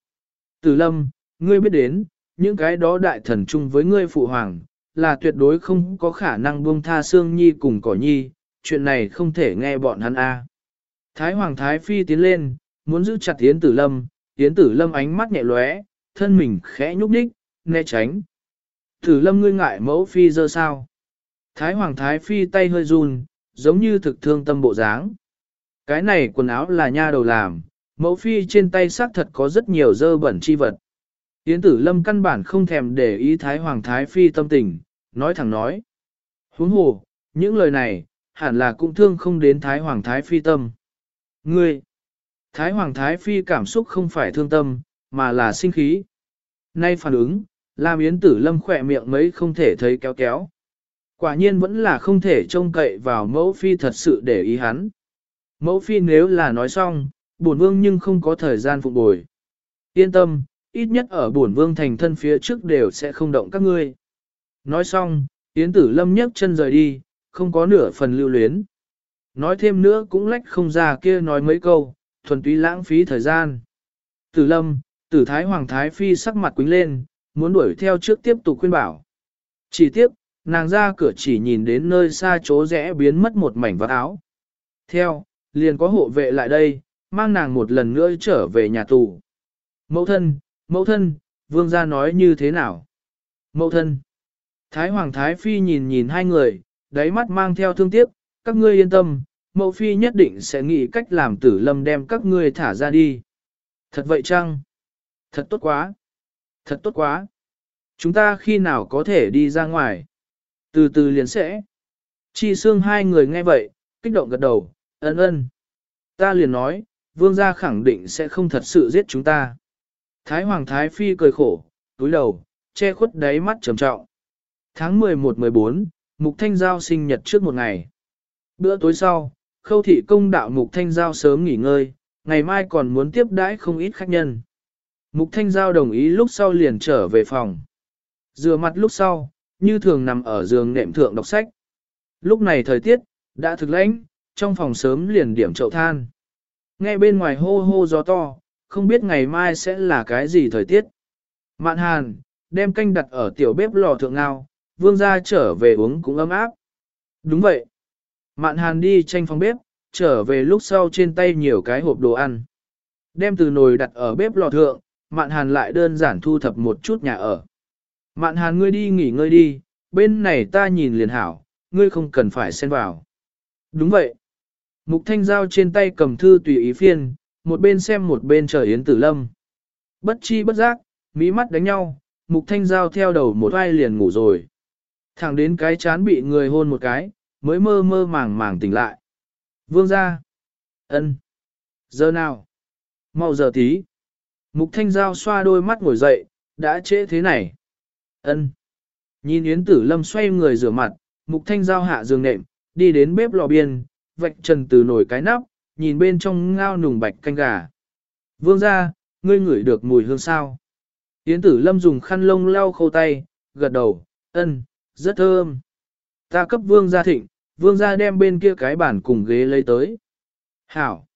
Tử lâm, ngươi biết đến, những cái đó đại thần chung với ngươi phụ hoàng, là tuyệt đối không có khả năng buông tha xương nhi cùng cỏ nhi, chuyện này không thể nghe bọn hắn a. Thái hoàng thái phi tiến lên, muốn giữ chặt Yến tử lâm, Yến tử lâm ánh mắt nhẹ lóe, thân mình khẽ nhúc nhích, né tránh. Tử lâm ngươi ngại mẫu phi dơ sao. Thái hoàng thái phi tay hơi run, giống như thực thương tâm bộ dáng. Cái này quần áo là nha đầu làm, mẫu phi trên tay xác thật có rất nhiều dơ bẩn chi vật. Yến tử lâm căn bản không thèm để ý Thái Hoàng Thái Phi tâm tình, nói thẳng nói. Huống hồ, những lời này, hẳn là cũng thương không đến Thái Hoàng Thái Phi tâm. Ngươi, Thái Hoàng Thái Phi cảm xúc không phải thương tâm, mà là sinh khí. Nay phản ứng, làm Yến Tử Lâm khỏe miệng mấy không thể thấy kéo kéo. Quả nhiên vẫn là không thể trông cậy vào mẫu phi thật sự để ý hắn. Mẫu phi nếu là nói xong, bổn vương nhưng không có thời gian phục bồi. Yên tâm, ít nhất ở bổn vương thành thân phía trước đều sẽ không động các ngươi. Nói xong, Yến Tử Lâm nhấc chân rời đi, không có nửa phần lưu luyến. Nói thêm nữa cũng lách không ra kia nói mấy câu, thuần túy lãng phí thời gian. Tử Lâm, Tử Thái Hoàng Thái Phi sắc mặt quính lên, muốn đuổi theo trước tiếp tục khuyên bảo. Chỉ tiếp, nàng ra cửa chỉ nhìn đến nơi xa chỗ rẽ biến mất một mảnh vạt áo. Theo, liền có hộ vệ lại đây, mang nàng một lần nữa trở về nhà tù. Mẫu thân, mẫu thân, vương gia nói như thế nào? Mẫu thân. Thái Hoàng Thái Phi nhìn nhìn hai người, đáy mắt mang theo thương tiếc, các ngươi yên tâm, mẫu phi nhất định sẽ nghĩ cách làm tử lâm đem các ngươi thả ra đi. Thật vậy chăng? Thật tốt quá. Thật tốt quá. Chúng ta khi nào có thể đi ra ngoài? Từ từ liền sẽ. Chi xương hai người nghe vậy, kích động gật đầu, ân ân. Ta liền nói, vương gia khẳng định sẽ không thật sự giết chúng ta. Thái Hoàng Thái Phi cười khổ, túi đầu, che khuất đáy mắt trầm trọng. Tháng 11-14, Mục Thanh Giao sinh nhật trước một ngày. Bữa tối sau, khâu thị công đạo Mục Thanh Giao sớm nghỉ ngơi, ngày mai còn muốn tiếp đãi không ít khách nhân. Mục Thanh Giao đồng ý lúc sau liền trở về phòng. Rửa mặt lúc sau, như thường nằm ở giường nệm thượng đọc sách. Lúc này thời tiết, đã thực lãnh, trong phòng sớm liền điểm chậu than. Nghe bên ngoài hô hô gió to, không biết ngày mai sẽ là cái gì thời tiết. Mạn hàn, đem canh đặt ở tiểu bếp lò thượng ngao, vương gia trở về uống cũng ấm áp. Đúng vậy. Mạn hàn đi tranh phòng bếp, trở về lúc sau trên tay nhiều cái hộp đồ ăn. Đem từ nồi đặt ở bếp lò thượng, mạn hàn lại đơn giản thu thập một chút nhà ở. Mạn hàn ngươi đi nghỉ ngơi đi, bên này ta nhìn liền hảo, ngươi không cần phải xen vào. Đúng vậy. Mục thanh giao trên tay cầm thư tùy ý phiên, một bên xem một bên chờ Yến Tử Lâm. Bất chi bất giác, mỹ mắt đánh nhau, mục thanh giao theo đầu một vai liền ngủ rồi. Thẳng đến cái chán bị người hôn một cái, mới mơ mơ màng màng tỉnh lại. Vương ra. ân, Giờ nào? Mau giờ tí. Mục thanh giao xoa đôi mắt ngồi dậy, đã trễ thế này. ân. Nhìn Yến Tử Lâm xoay người rửa mặt, mục thanh giao hạ giường nệm, đi đến bếp lò biên, vạch trần từ nồi cái nắp, nhìn bên trong ngao nùng bạch canh gà. Vương ra, ngươi ngửi được mùi hương sao? Yến tử lâm dùng khăn lông lau khô tay, gật đầu, ân, rất thơm. Ta cấp vương gia thịnh, vương gia đem bên kia cái bàn cùng ghế lấy tới. Hảo.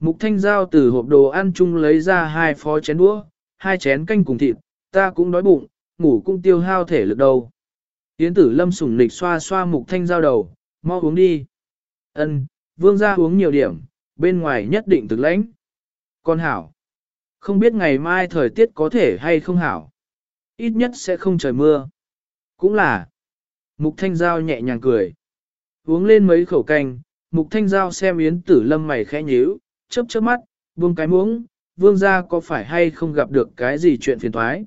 Mục thanh giao từ hộp đồ ăn chung lấy ra hai phó chén đũa, hai chén canh cùng thịt, ta cũng đói bụng, ngủ cũng tiêu hao thể lực đâu. Yến tử lâm sủng nịch xoa xoa mục thanh giao đầu, mau uống đi. Ân, vương gia uống nhiều điểm, bên ngoài nhất định thực lãnh. Con hảo, không biết ngày mai thời tiết có thể hay không hảo. Ít nhất sẽ không trời mưa. Cũng là, Mục Thanh Giao nhẹ nhàng cười. Uống lên mấy khẩu canh, Mục Thanh Giao xem Yến Tử Lâm mày khẽ nhíu, chớp chớp mắt, buông cái muỗng, vương gia có phải hay không gặp được cái gì chuyện phiền toái.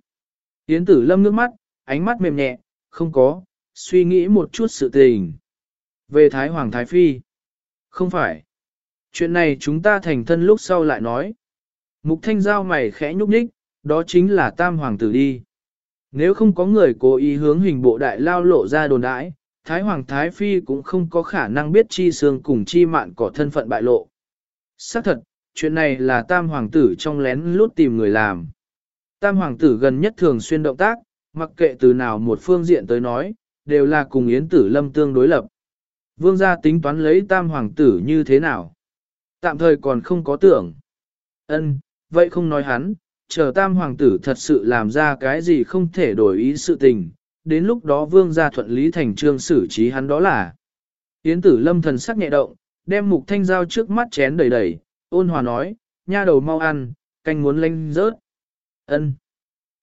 Yến Tử Lâm nước mắt, ánh mắt mềm nhẹ, không có, suy nghĩ một chút sự tình. Về Thái Hoàng Thái Phi. Không phải. Chuyện này chúng ta thành thân lúc sau lại nói. Mục Thanh Giao mày khẽ nhúc nhích, đó chính là Tam Hoàng tử đi. Nếu không có người cố ý hướng hình bộ đại lao lộ ra đồn đãi, Thái Hoàng Thái Phi cũng không có khả năng biết chi xương cùng chi mạn có thân phận bại lộ. Xác thật, chuyện này là Tam Hoàng tử trong lén lút tìm người làm. Tam Hoàng tử gần nhất thường xuyên động tác, mặc kệ từ nào một phương diện tới nói, đều là cùng Yến Tử Lâm tương đối lập. Vương gia tính toán lấy Tam Hoàng tử như thế nào? Tạm thời còn không có tưởng. Ân, vậy không nói hắn, chờ tam hoàng tử thật sự làm ra cái gì không thể đổi ý sự tình, đến lúc đó vương gia thuận lý thành trương xử trí hắn đó là. Yến tử lâm thần sắc nhẹ động, đem mục thanh dao trước mắt chén đầy đầy, ôn hòa nói, nha đầu mau ăn, canh muốn lanh rớt. ân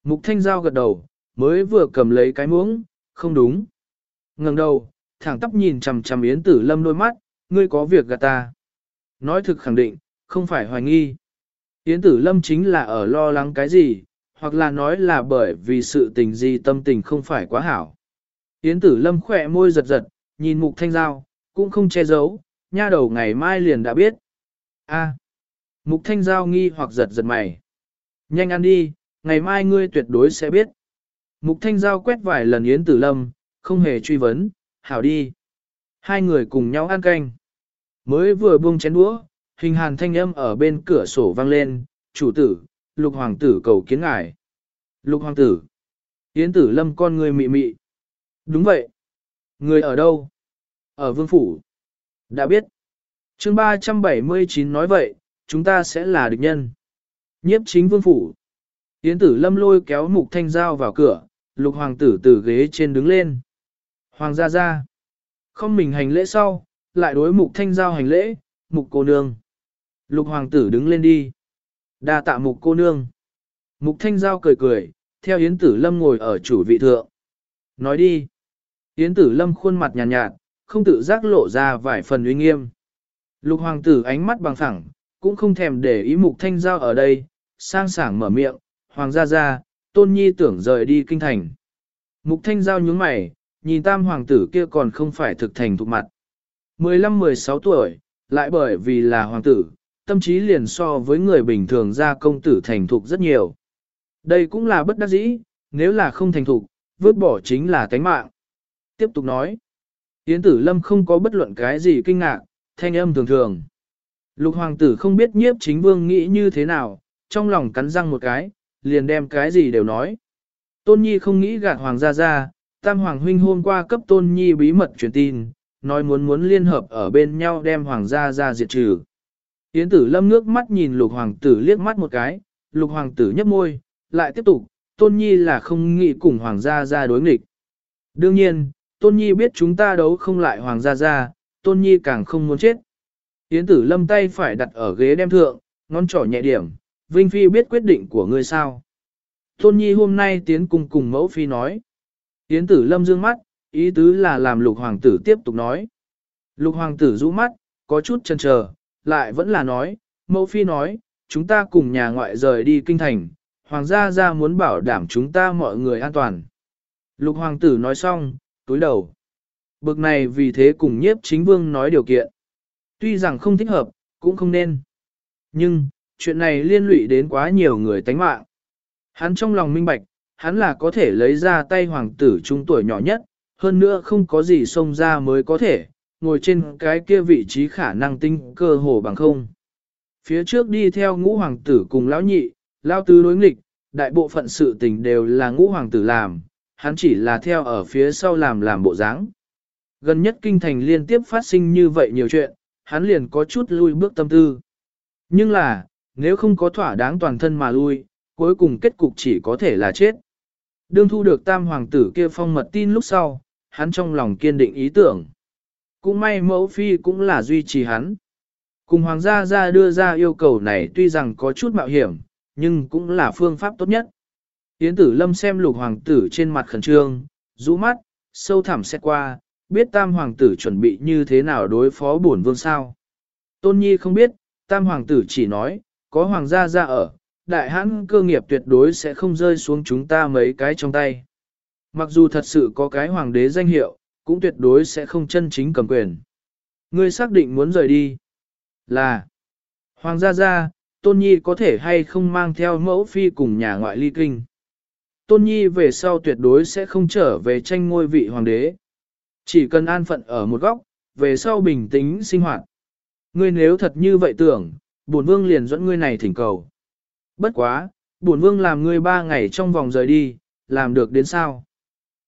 Mục thanh dao gật đầu, mới vừa cầm lấy cái muỗng, không đúng. ngẩng đầu, thẳng tắp nhìn chằm chằm Yến tử lâm đôi mắt, ngươi có việc gạt ta. Nói thực khẳng định, không phải hoài nghi. Yến tử lâm chính là ở lo lắng cái gì, hoặc là nói là bởi vì sự tình gì tâm tình không phải quá hảo. Yến tử lâm khỏe môi giật giật, nhìn mục thanh giao, cũng không che giấu, nha đầu ngày mai liền đã biết. A. mục thanh giao nghi hoặc giật giật mày. Nhanh ăn đi, ngày mai ngươi tuyệt đối sẽ biết. Mục thanh giao quét vài lần Yến tử lâm, không hề truy vấn, hảo đi. Hai người cùng nhau ăn canh. Mới vừa buông chén đũa, hình hàn thanh âm ở bên cửa sổ vang lên, chủ tử, lục hoàng tử cầu kiến ngài. Lục hoàng tử, yến tử lâm con người mị mị. Đúng vậy. Người ở đâu? Ở vương phủ. Đã biết. chương 379 nói vậy, chúng ta sẽ là địch nhân. Nhiếp chính vương phủ. Yến tử lâm lôi kéo mục thanh dao vào cửa, lục hoàng tử từ ghế trên đứng lên. Hoàng gia gia. Không mình hành lễ sau, lại đối mục thanh giao hành lễ, mục cô nương. Lục hoàng tử đứng lên đi. đa tạ mục cô nương. Mục thanh giao cười cười, theo Yến tử lâm ngồi ở chủ vị thượng. Nói đi. Yến tử lâm khuôn mặt nhàn nhạt, nhạt, không tự giác lộ ra vài phần uy nghiêm. Lục hoàng tử ánh mắt bằng thẳng, cũng không thèm để ý mục thanh giao ở đây, sang sảng mở miệng, hoàng gia gia, tôn nhi tưởng rời đi kinh thành. Mục thanh giao nhướng mày, nhìn tam hoàng tử kia còn không phải thực thành thục mặt. 15-16 tuổi, lại bởi vì là hoàng tử, tâm trí liền so với người bình thường ra công tử thành thục rất nhiều. Đây cũng là bất đắc dĩ, nếu là không thành thục, vứt bỏ chính là cánh mạng. Tiếp tục nói, Yến tử lâm không có bất luận cái gì kinh ngạc, thanh âm thường thường. Lục hoàng tử không biết nhiếp chính vương nghĩ như thế nào, trong lòng cắn răng một cái, liền đem cái gì đều nói. Tôn Nhi không nghĩ gạt hoàng gia ra, tam hoàng huynh hôm qua cấp Tôn Nhi bí mật truyền tin, nói muốn muốn liên hợp ở bên nhau đem hoàng gia ra diệt trừ. Yến tử lâm nước mắt nhìn lục hoàng tử liếc mắt một cái, lục hoàng tử nhấp môi, lại tiếp tục, tôn nhi là không nghĩ cùng hoàng gia ra đối nghịch. Đương nhiên, tôn nhi biết chúng ta đấu không lại hoàng gia ra, tôn nhi càng không muốn chết. Yến tử lâm tay phải đặt ở ghế đem thượng, ngón trỏ nhẹ điểm, Vinh Phi biết quyết định của ngươi sao. Tôn nhi hôm nay tiến cùng cùng mẫu Phi nói. Yến tử lâm dương mắt, ý tứ là làm lục hoàng tử tiếp tục nói. Lục hoàng tử rũ mắt, có chút chần chờ, lại vẫn là nói, mẫu phi nói, chúng ta cùng nhà ngoại rời đi kinh thành, hoàng gia ra muốn bảo đảm chúng ta mọi người an toàn. Lục hoàng tử nói xong, túi đầu. Bực này vì thế cùng nhiếp chính vương nói điều kiện. Tuy rằng không thích hợp, cũng không nên. Nhưng, chuyện này liên lụy đến quá nhiều người tánh mạng. Hắn trong lòng minh bạch, hắn là có thể lấy ra tay hoàng tử trung tuổi nhỏ nhất, hơn nữa không có gì xông ra mới có thể, ngồi trên cái kia vị trí khả năng tinh cơ hồ bằng không. Phía trước đi theo ngũ hoàng tử cùng lão nhị, lão tứ đối nghịch, đại bộ phận sự tình đều là ngũ hoàng tử làm, hắn chỉ là theo ở phía sau làm làm bộ dáng. Gần nhất kinh thành liên tiếp phát sinh như vậy nhiều chuyện, hắn liền có chút lui bước tâm tư. Nhưng là, nếu không có thỏa đáng toàn thân mà lui, cuối cùng kết cục chỉ có thể là chết. Đương thu được tam hoàng tử kia phong mật tin lúc sau, hắn trong lòng kiên định ý tưởng. Cũng may mẫu phi cũng là duy trì hắn. Cùng hoàng gia ra đưa ra yêu cầu này tuy rằng có chút mạo hiểm, nhưng cũng là phương pháp tốt nhất. Yến tử lâm xem lục hoàng tử trên mặt khẩn trương, rũ mắt, sâu thẳm xét qua, biết tam hoàng tử chuẩn bị như thế nào đối phó bổn vương sao. Tôn Nhi không biết, tam hoàng tử chỉ nói, có hoàng gia ra ở, đại hãn cơ nghiệp tuyệt đối sẽ không rơi xuống chúng ta mấy cái trong tay. Mặc dù thật sự có cái hoàng đế danh hiệu, cũng tuyệt đối sẽ không chân chính cầm quyền. Ngươi xác định muốn rời đi. Là, hoàng gia gia, Tôn Nhi có thể hay không mang theo mẫu phi cùng nhà ngoại ly kinh. Tôn Nhi về sau tuyệt đối sẽ không trở về tranh ngôi vị hoàng đế. Chỉ cần an phận ở một góc, về sau bình tĩnh sinh hoạt. Ngươi nếu thật như vậy tưởng, bổn vương liền dẫn ngươi này thỉnh cầu. Bất quá, bổn vương làm ngươi ba ngày trong vòng rời đi, làm được đến sao?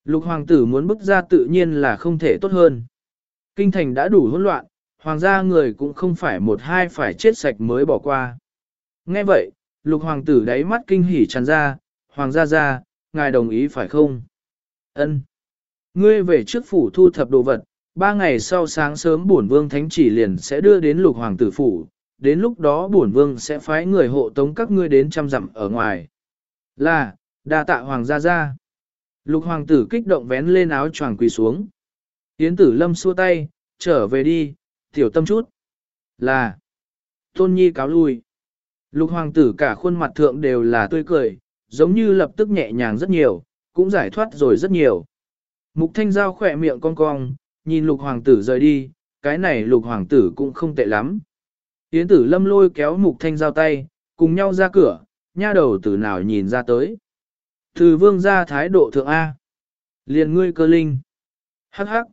Lục hoàng tử muốn bức ra tự nhiên là không thể tốt hơn. Kinh thành đã đủ hỗn loạn, hoàng gia người cũng không phải một hai phải chết sạch mới bỏ qua. Nghe vậy, lục hoàng tử đáy mắt kinh hỉ tràn ra, hoàng gia gia, ngài đồng ý phải không? Ân. Ngươi về trước phủ thu thập đồ vật, ba ngày sau sáng sớm bổn vương thánh chỉ liền sẽ đưa đến lục hoàng tử phủ, đến lúc đó bổn vương sẽ phái người hộ tống các ngươi đến trăm dặm ở ngoài. Là, đa tạ hoàng gia gia. Lục hoàng tử kích động vén lên áo choàng quỳ xuống. Yến tử lâm xua tay, trở về đi, tiểu tâm chút. Là, tôn nhi cáo lui. Lục hoàng tử cả khuôn mặt thượng đều là tươi cười, giống như lập tức nhẹ nhàng rất nhiều, cũng giải thoát rồi rất nhiều. Mục thanh giao khỏe miệng cong cong, nhìn lục hoàng tử rời đi, cái này lục hoàng tử cũng không tệ lắm. Yến tử lâm lôi kéo mục thanh giao tay, cùng nhau ra cửa, nha đầu tử nào nhìn ra tới. Từ vương ra thái độ thượng A. Liền ngươi cơ linh. Hắc hắc.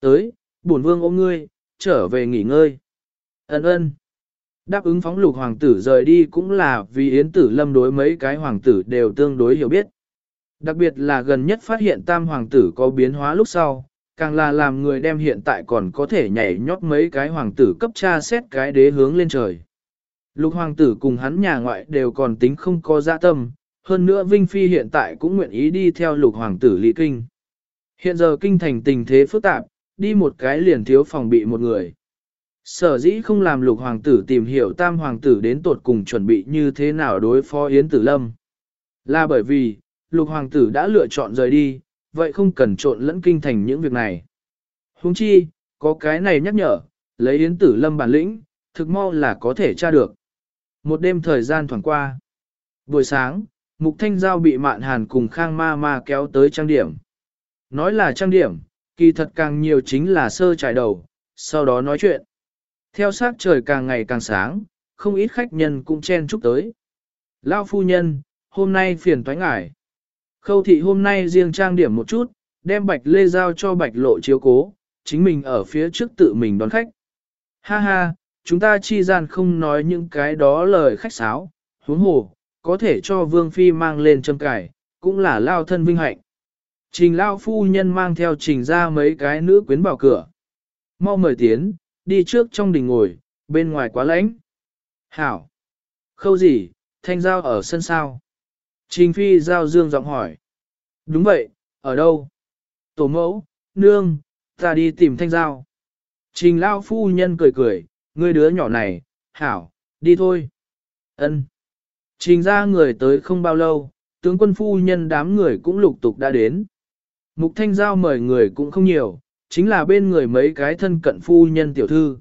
Tới, bổn vương ôm ngươi, trở về nghỉ ngơi. Ấn ơn. Đáp ứng phóng lục hoàng tử rời đi cũng là vì Yến tử lâm đối mấy cái hoàng tử đều tương đối hiểu biết. Đặc biệt là gần nhất phát hiện tam hoàng tử có biến hóa lúc sau, càng là làm người đem hiện tại còn có thể nhảy nhót mấy cái hoàng tử cấp tra xét cái đế hướng lên trời. Lục hoàng tử cùng hắn nhà ngoại đều còn tính không có dạ tâm, hơn nữa Vinh Phi hiện tại cũng nguyện ý đi theo lục hoàng tử Lý Kinh. Hiện giờ kinh thành tình thế phức tạp, đi một cái liền thiếu phòng bị một người. Sở dĩ không làm lục hoàng tử tìm hiểu tam hoàng tử đến tột cùng chuẩn bị như thế nào đối phó Yến Tử Lâm. Là bởi vì, lục hoàng tử đã lựa chọn rời đi, vậy không cần trộn lẫn kinh thành những việc này. Huống chi, có cái này nhắc nhở, lấy Yến Tử Lâm bản lĩnh, thực mau là có thể tra được. Một đêm thời gian thoảng qua. Buổi sáng, Mục Thanh Giao bị Mạn Hàn cùng Khang Ma Ma kéo tới trang điểm. Nói là trang điểm, kỳ thật càng nhiều chính là sơ trải đầu, sau đó nói chuyện. Theo sát trời càng ngày càng sáng, không ít khách nhân cũng chen chúc tới. Lao phu nhân, hôm nay phiền toái ngải. Khâu thị hôm nay riêng trang điểm một chút, đem bạch lê giao cho bạch lộ chiếu cố, chính mình ở phía trước tự mình đón khách. Ha ha, chúng ta chi gian không nói những cái đó lời khách sáo, huống hồ, có thể cho vương phi mang lên châm cải, cũng là lao thân vinh hạnh. Trình lao phu nhân mang theo trình ra mấy cái nữ quyến vào cửa. Mau mời tiến, đi trước trong đình ngồi, bên ngoài quá lạnh. Hảo! Khâu gì, thanh giao ở sân sao? Trình phi giao dương giọng hỏi. Đúng vậy, ở đâu? Tổ mẫu, nương, ta đi tìm thanh giao. Trình lao phu nhân cười cười, ngươi đứa nhỏ này, hảo, đi thôi. Ân. Trình ra người tới không bao lâu, tướng quân phu nhân đám người cũng lục tục đã đến. Mục thanh giao mời người cũng không nhiều, chính là bên người mấy cái thân cận phu nhân tiểu thư.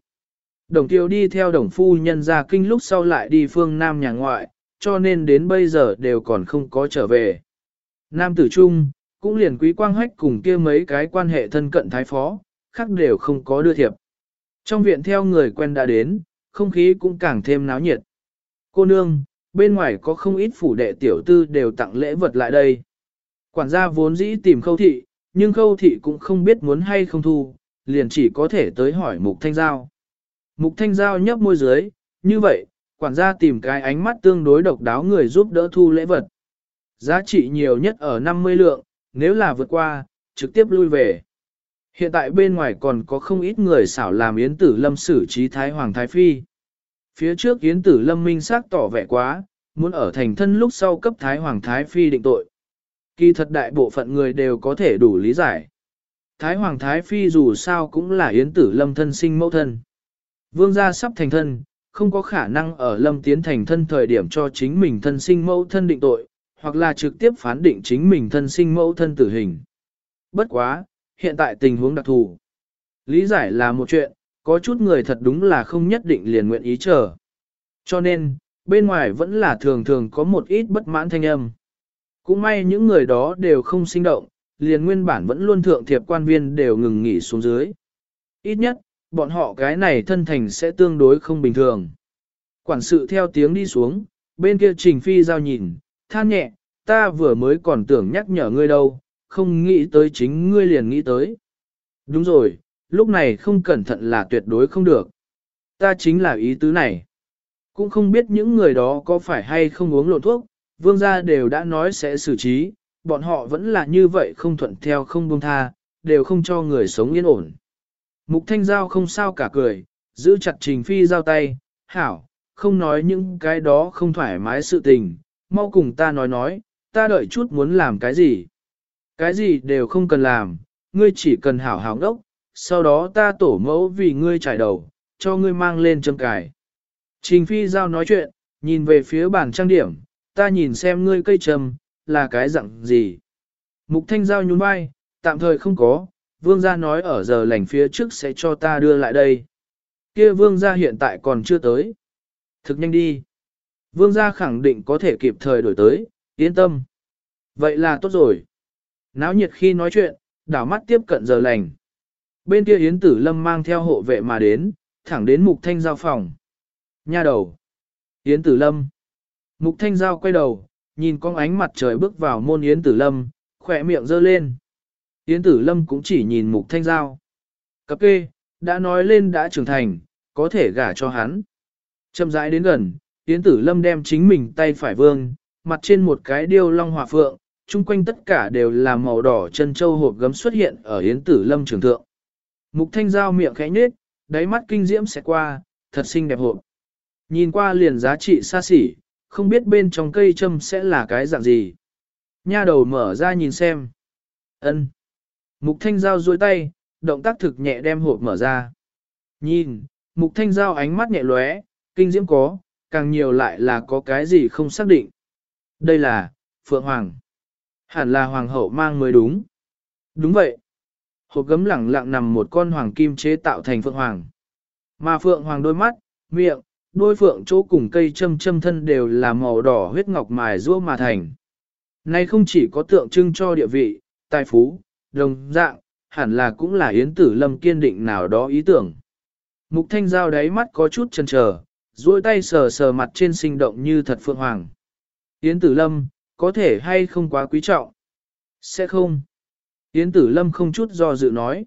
Đồng tiêu đi theo đồng phu nhân ra kinh lúc sau lại đi phương Nam nhà ngoại, cho nên đến bây giờ đều còn không có trở về. Nam tử trung, cũng liền quý quang hách cùng kia mấy cái quan hệ thân cận thái phó, khác đều không có đưa thiệp. Trong viện theo người quen đã đến, không khí cũng càng thêm náo nhiệt. Cô nương, bên ngoài có không ít phủ đệ tiểu tư đều tặng lễ vật lại đây. Quản gia vốn dĩ tìm khâu thị, nhưng khâu thị cũng không biết muốn hay không thu, liền chỉ có thể tới hỏi mục thanh giao. Mục thanh giao nhấp môi dưới, như vậy, quản gia tìm cái ánh mắt tương đối độc đáo người giúp đỡ thu lễ vật. Giá trị nhiều nhất ở 50 lượng, nếu là vượt qua, trực tiếp lui về. Hiện tại bên ngoài còn có không ít người xảo làm yến tử lâm xử trí thái hoàng thái phi. Phía trước yến tử lâm minh xác tỏ vẻ quá, muốn ở thành thân lúc sau cấp thái hoàng thái phi định tội. Kỳ thật đại bộ phận người đều có thể đủ lý giải. Thái hoàng thái phi dù sao cũng là yến tử lâm thân sinh mẫu thân. Vương gia sắp thành thân, không có khả năng ở lâm tiến thành thân thời điểm cho chính mình thân sinh mẫu thân định tội, hoặc là trực tiếp phán định chính mình thân sinh mẫu thân tử hình. Bất quá, hiện tại tình huống đặc thù. Lý giải là một chuyện, có chút người thật đúng là không nhất định liền nguyện ý chờ. Cho nên, bên ngoài vẫn là thường thường có một ít bất mãn thanh âm. Cũng may những người đó đều không sinh động, liền nguyên bản vẫn luôn thượng thiệp quan viên đều ngừng nghỉ xuống dưới. Ít nhất, bọn họ cái này thân thành sẽ tương đối không bình thường. Quản sự theo tiếng đi xuống, bên kia Trình Phi giao nhìn, than nhẹ, ta vừa mới còn tưởng nhắc nhở ngươi đâu, không nghĩ tới chính ngươi liền nghĩ tới. Đúng rồi, lúc này không cẩn thận là tuyệt đối không được. Ta chính là ý tứ này. Cũng không biết những người đó có phải hay không uống lộn thuốc, vương gia đều đã nói sẽ xử trí, bọn họ vẫn là như vậy không thuận theo không buông tha, đều không cho người sống yên ổn. Mục Thanh Giao không sao cả cười, giữ chặt Trình Phi giao tay, hảo, không nói những cái đó không thoải mái sự tình, mau cùng ta nói nói, ta đợi chút muốn làm cái gì. Cái gì đều không cần làm, ngươi chỉ cần hảo hảo đốc, sau đó ta tổ mẫu vì ngươi trải đầu, cho ngươi mang lên châm cài. Trình Phi Giao nói chuyện, nhìn về phía bàn trang điểm, ta nhìn xem ngươi cây trầm, là cái dạng gì. Mục Thanh Giao nhún vai, tạm thời không có, vương gia nói ở giờ lành phía trước sẽ cho ta đưa lại đây. Kia vương gia hiện tại còn chưa tới. Thực nhanh đi. Vương gia khẳng định có thể kịp thời đổi tới, yên tâm. Vậy là tốt rồi. Náo nhiệt khi nói chuyện, đảo mắt tiếp cận giờ lành. Bên kia Yến Tử Lâm mang theo hộ vệ mà đến, thẳng đến Mục Thanh Giao phòng. Nha đầu. Yến Tử Lâm. Mục Thanh Giao quay đầu, nhìn con ánh mặt trời bước vào môn Yến Tử Lâm, khỏe miệng giơ lên. Yến Tử Lâm cũng chỉ nhìn Mục Thanh Giao. Cập kê, đã nói lên đã trưởng thành, có thể gả cho hắn. Chậm rãi đến gần, Yến Tử Lâm đem chính mình tay phải vương, mặt trên một cái điêu long hòa phượng, chung quanh tất cả đều là màu đỏ chân châu hộp gấm xuất hiện ở Yến Tử Lâm trường thượng. Mục Thanh Giao miệng khẽ nhếch, đáy mắt kinh diễm sẽ qua, thật xinh đẹp hộp. Nhìn qua liền giá trị xa xỉ, không biết bên trong cây châm sẽ là cái dạng gì. Nha đầu mở ra nhìn xem. Ân. Mục Thanh Giao duỗi tay, động tác thực nhẹ đem hộp mở ra. Nhìn, Mục Thanh Giao ánh mắt nhẹ lóe, kinh diễm có, càng nhiều lại là có cái gì không xác định. Đây là, Phượng Hoàng. Hẳn là Hoàng hậu mang mới đúng. Đúng vậy. Hộp gấm lẳng lặng nằm một con hoàng kim chế tạo thành Phượng Hoàng. Mà Phượng Hoàng đôi mắt, miệng, đôi phượng chỗ cùng cây châm châm thân đều là màu đỏ huyết ngọc mài rua mà thành. Này không chỉ có tượng trưng cho địa vị, tài phú, đồng dạng, hẳn là cũng là Yến Tử Lâm kiên định nào đó ý tưởng. Mục Thanh Giao đáy mắt có chút chần chờ, duỗi tay sờ sờ mặt trên sinh động như thật phượng hoàng. Yến Tử Lâm, có thể hay không quá quý trọng? Sẽ không. Yến Tử Lâm không chút do dự nói.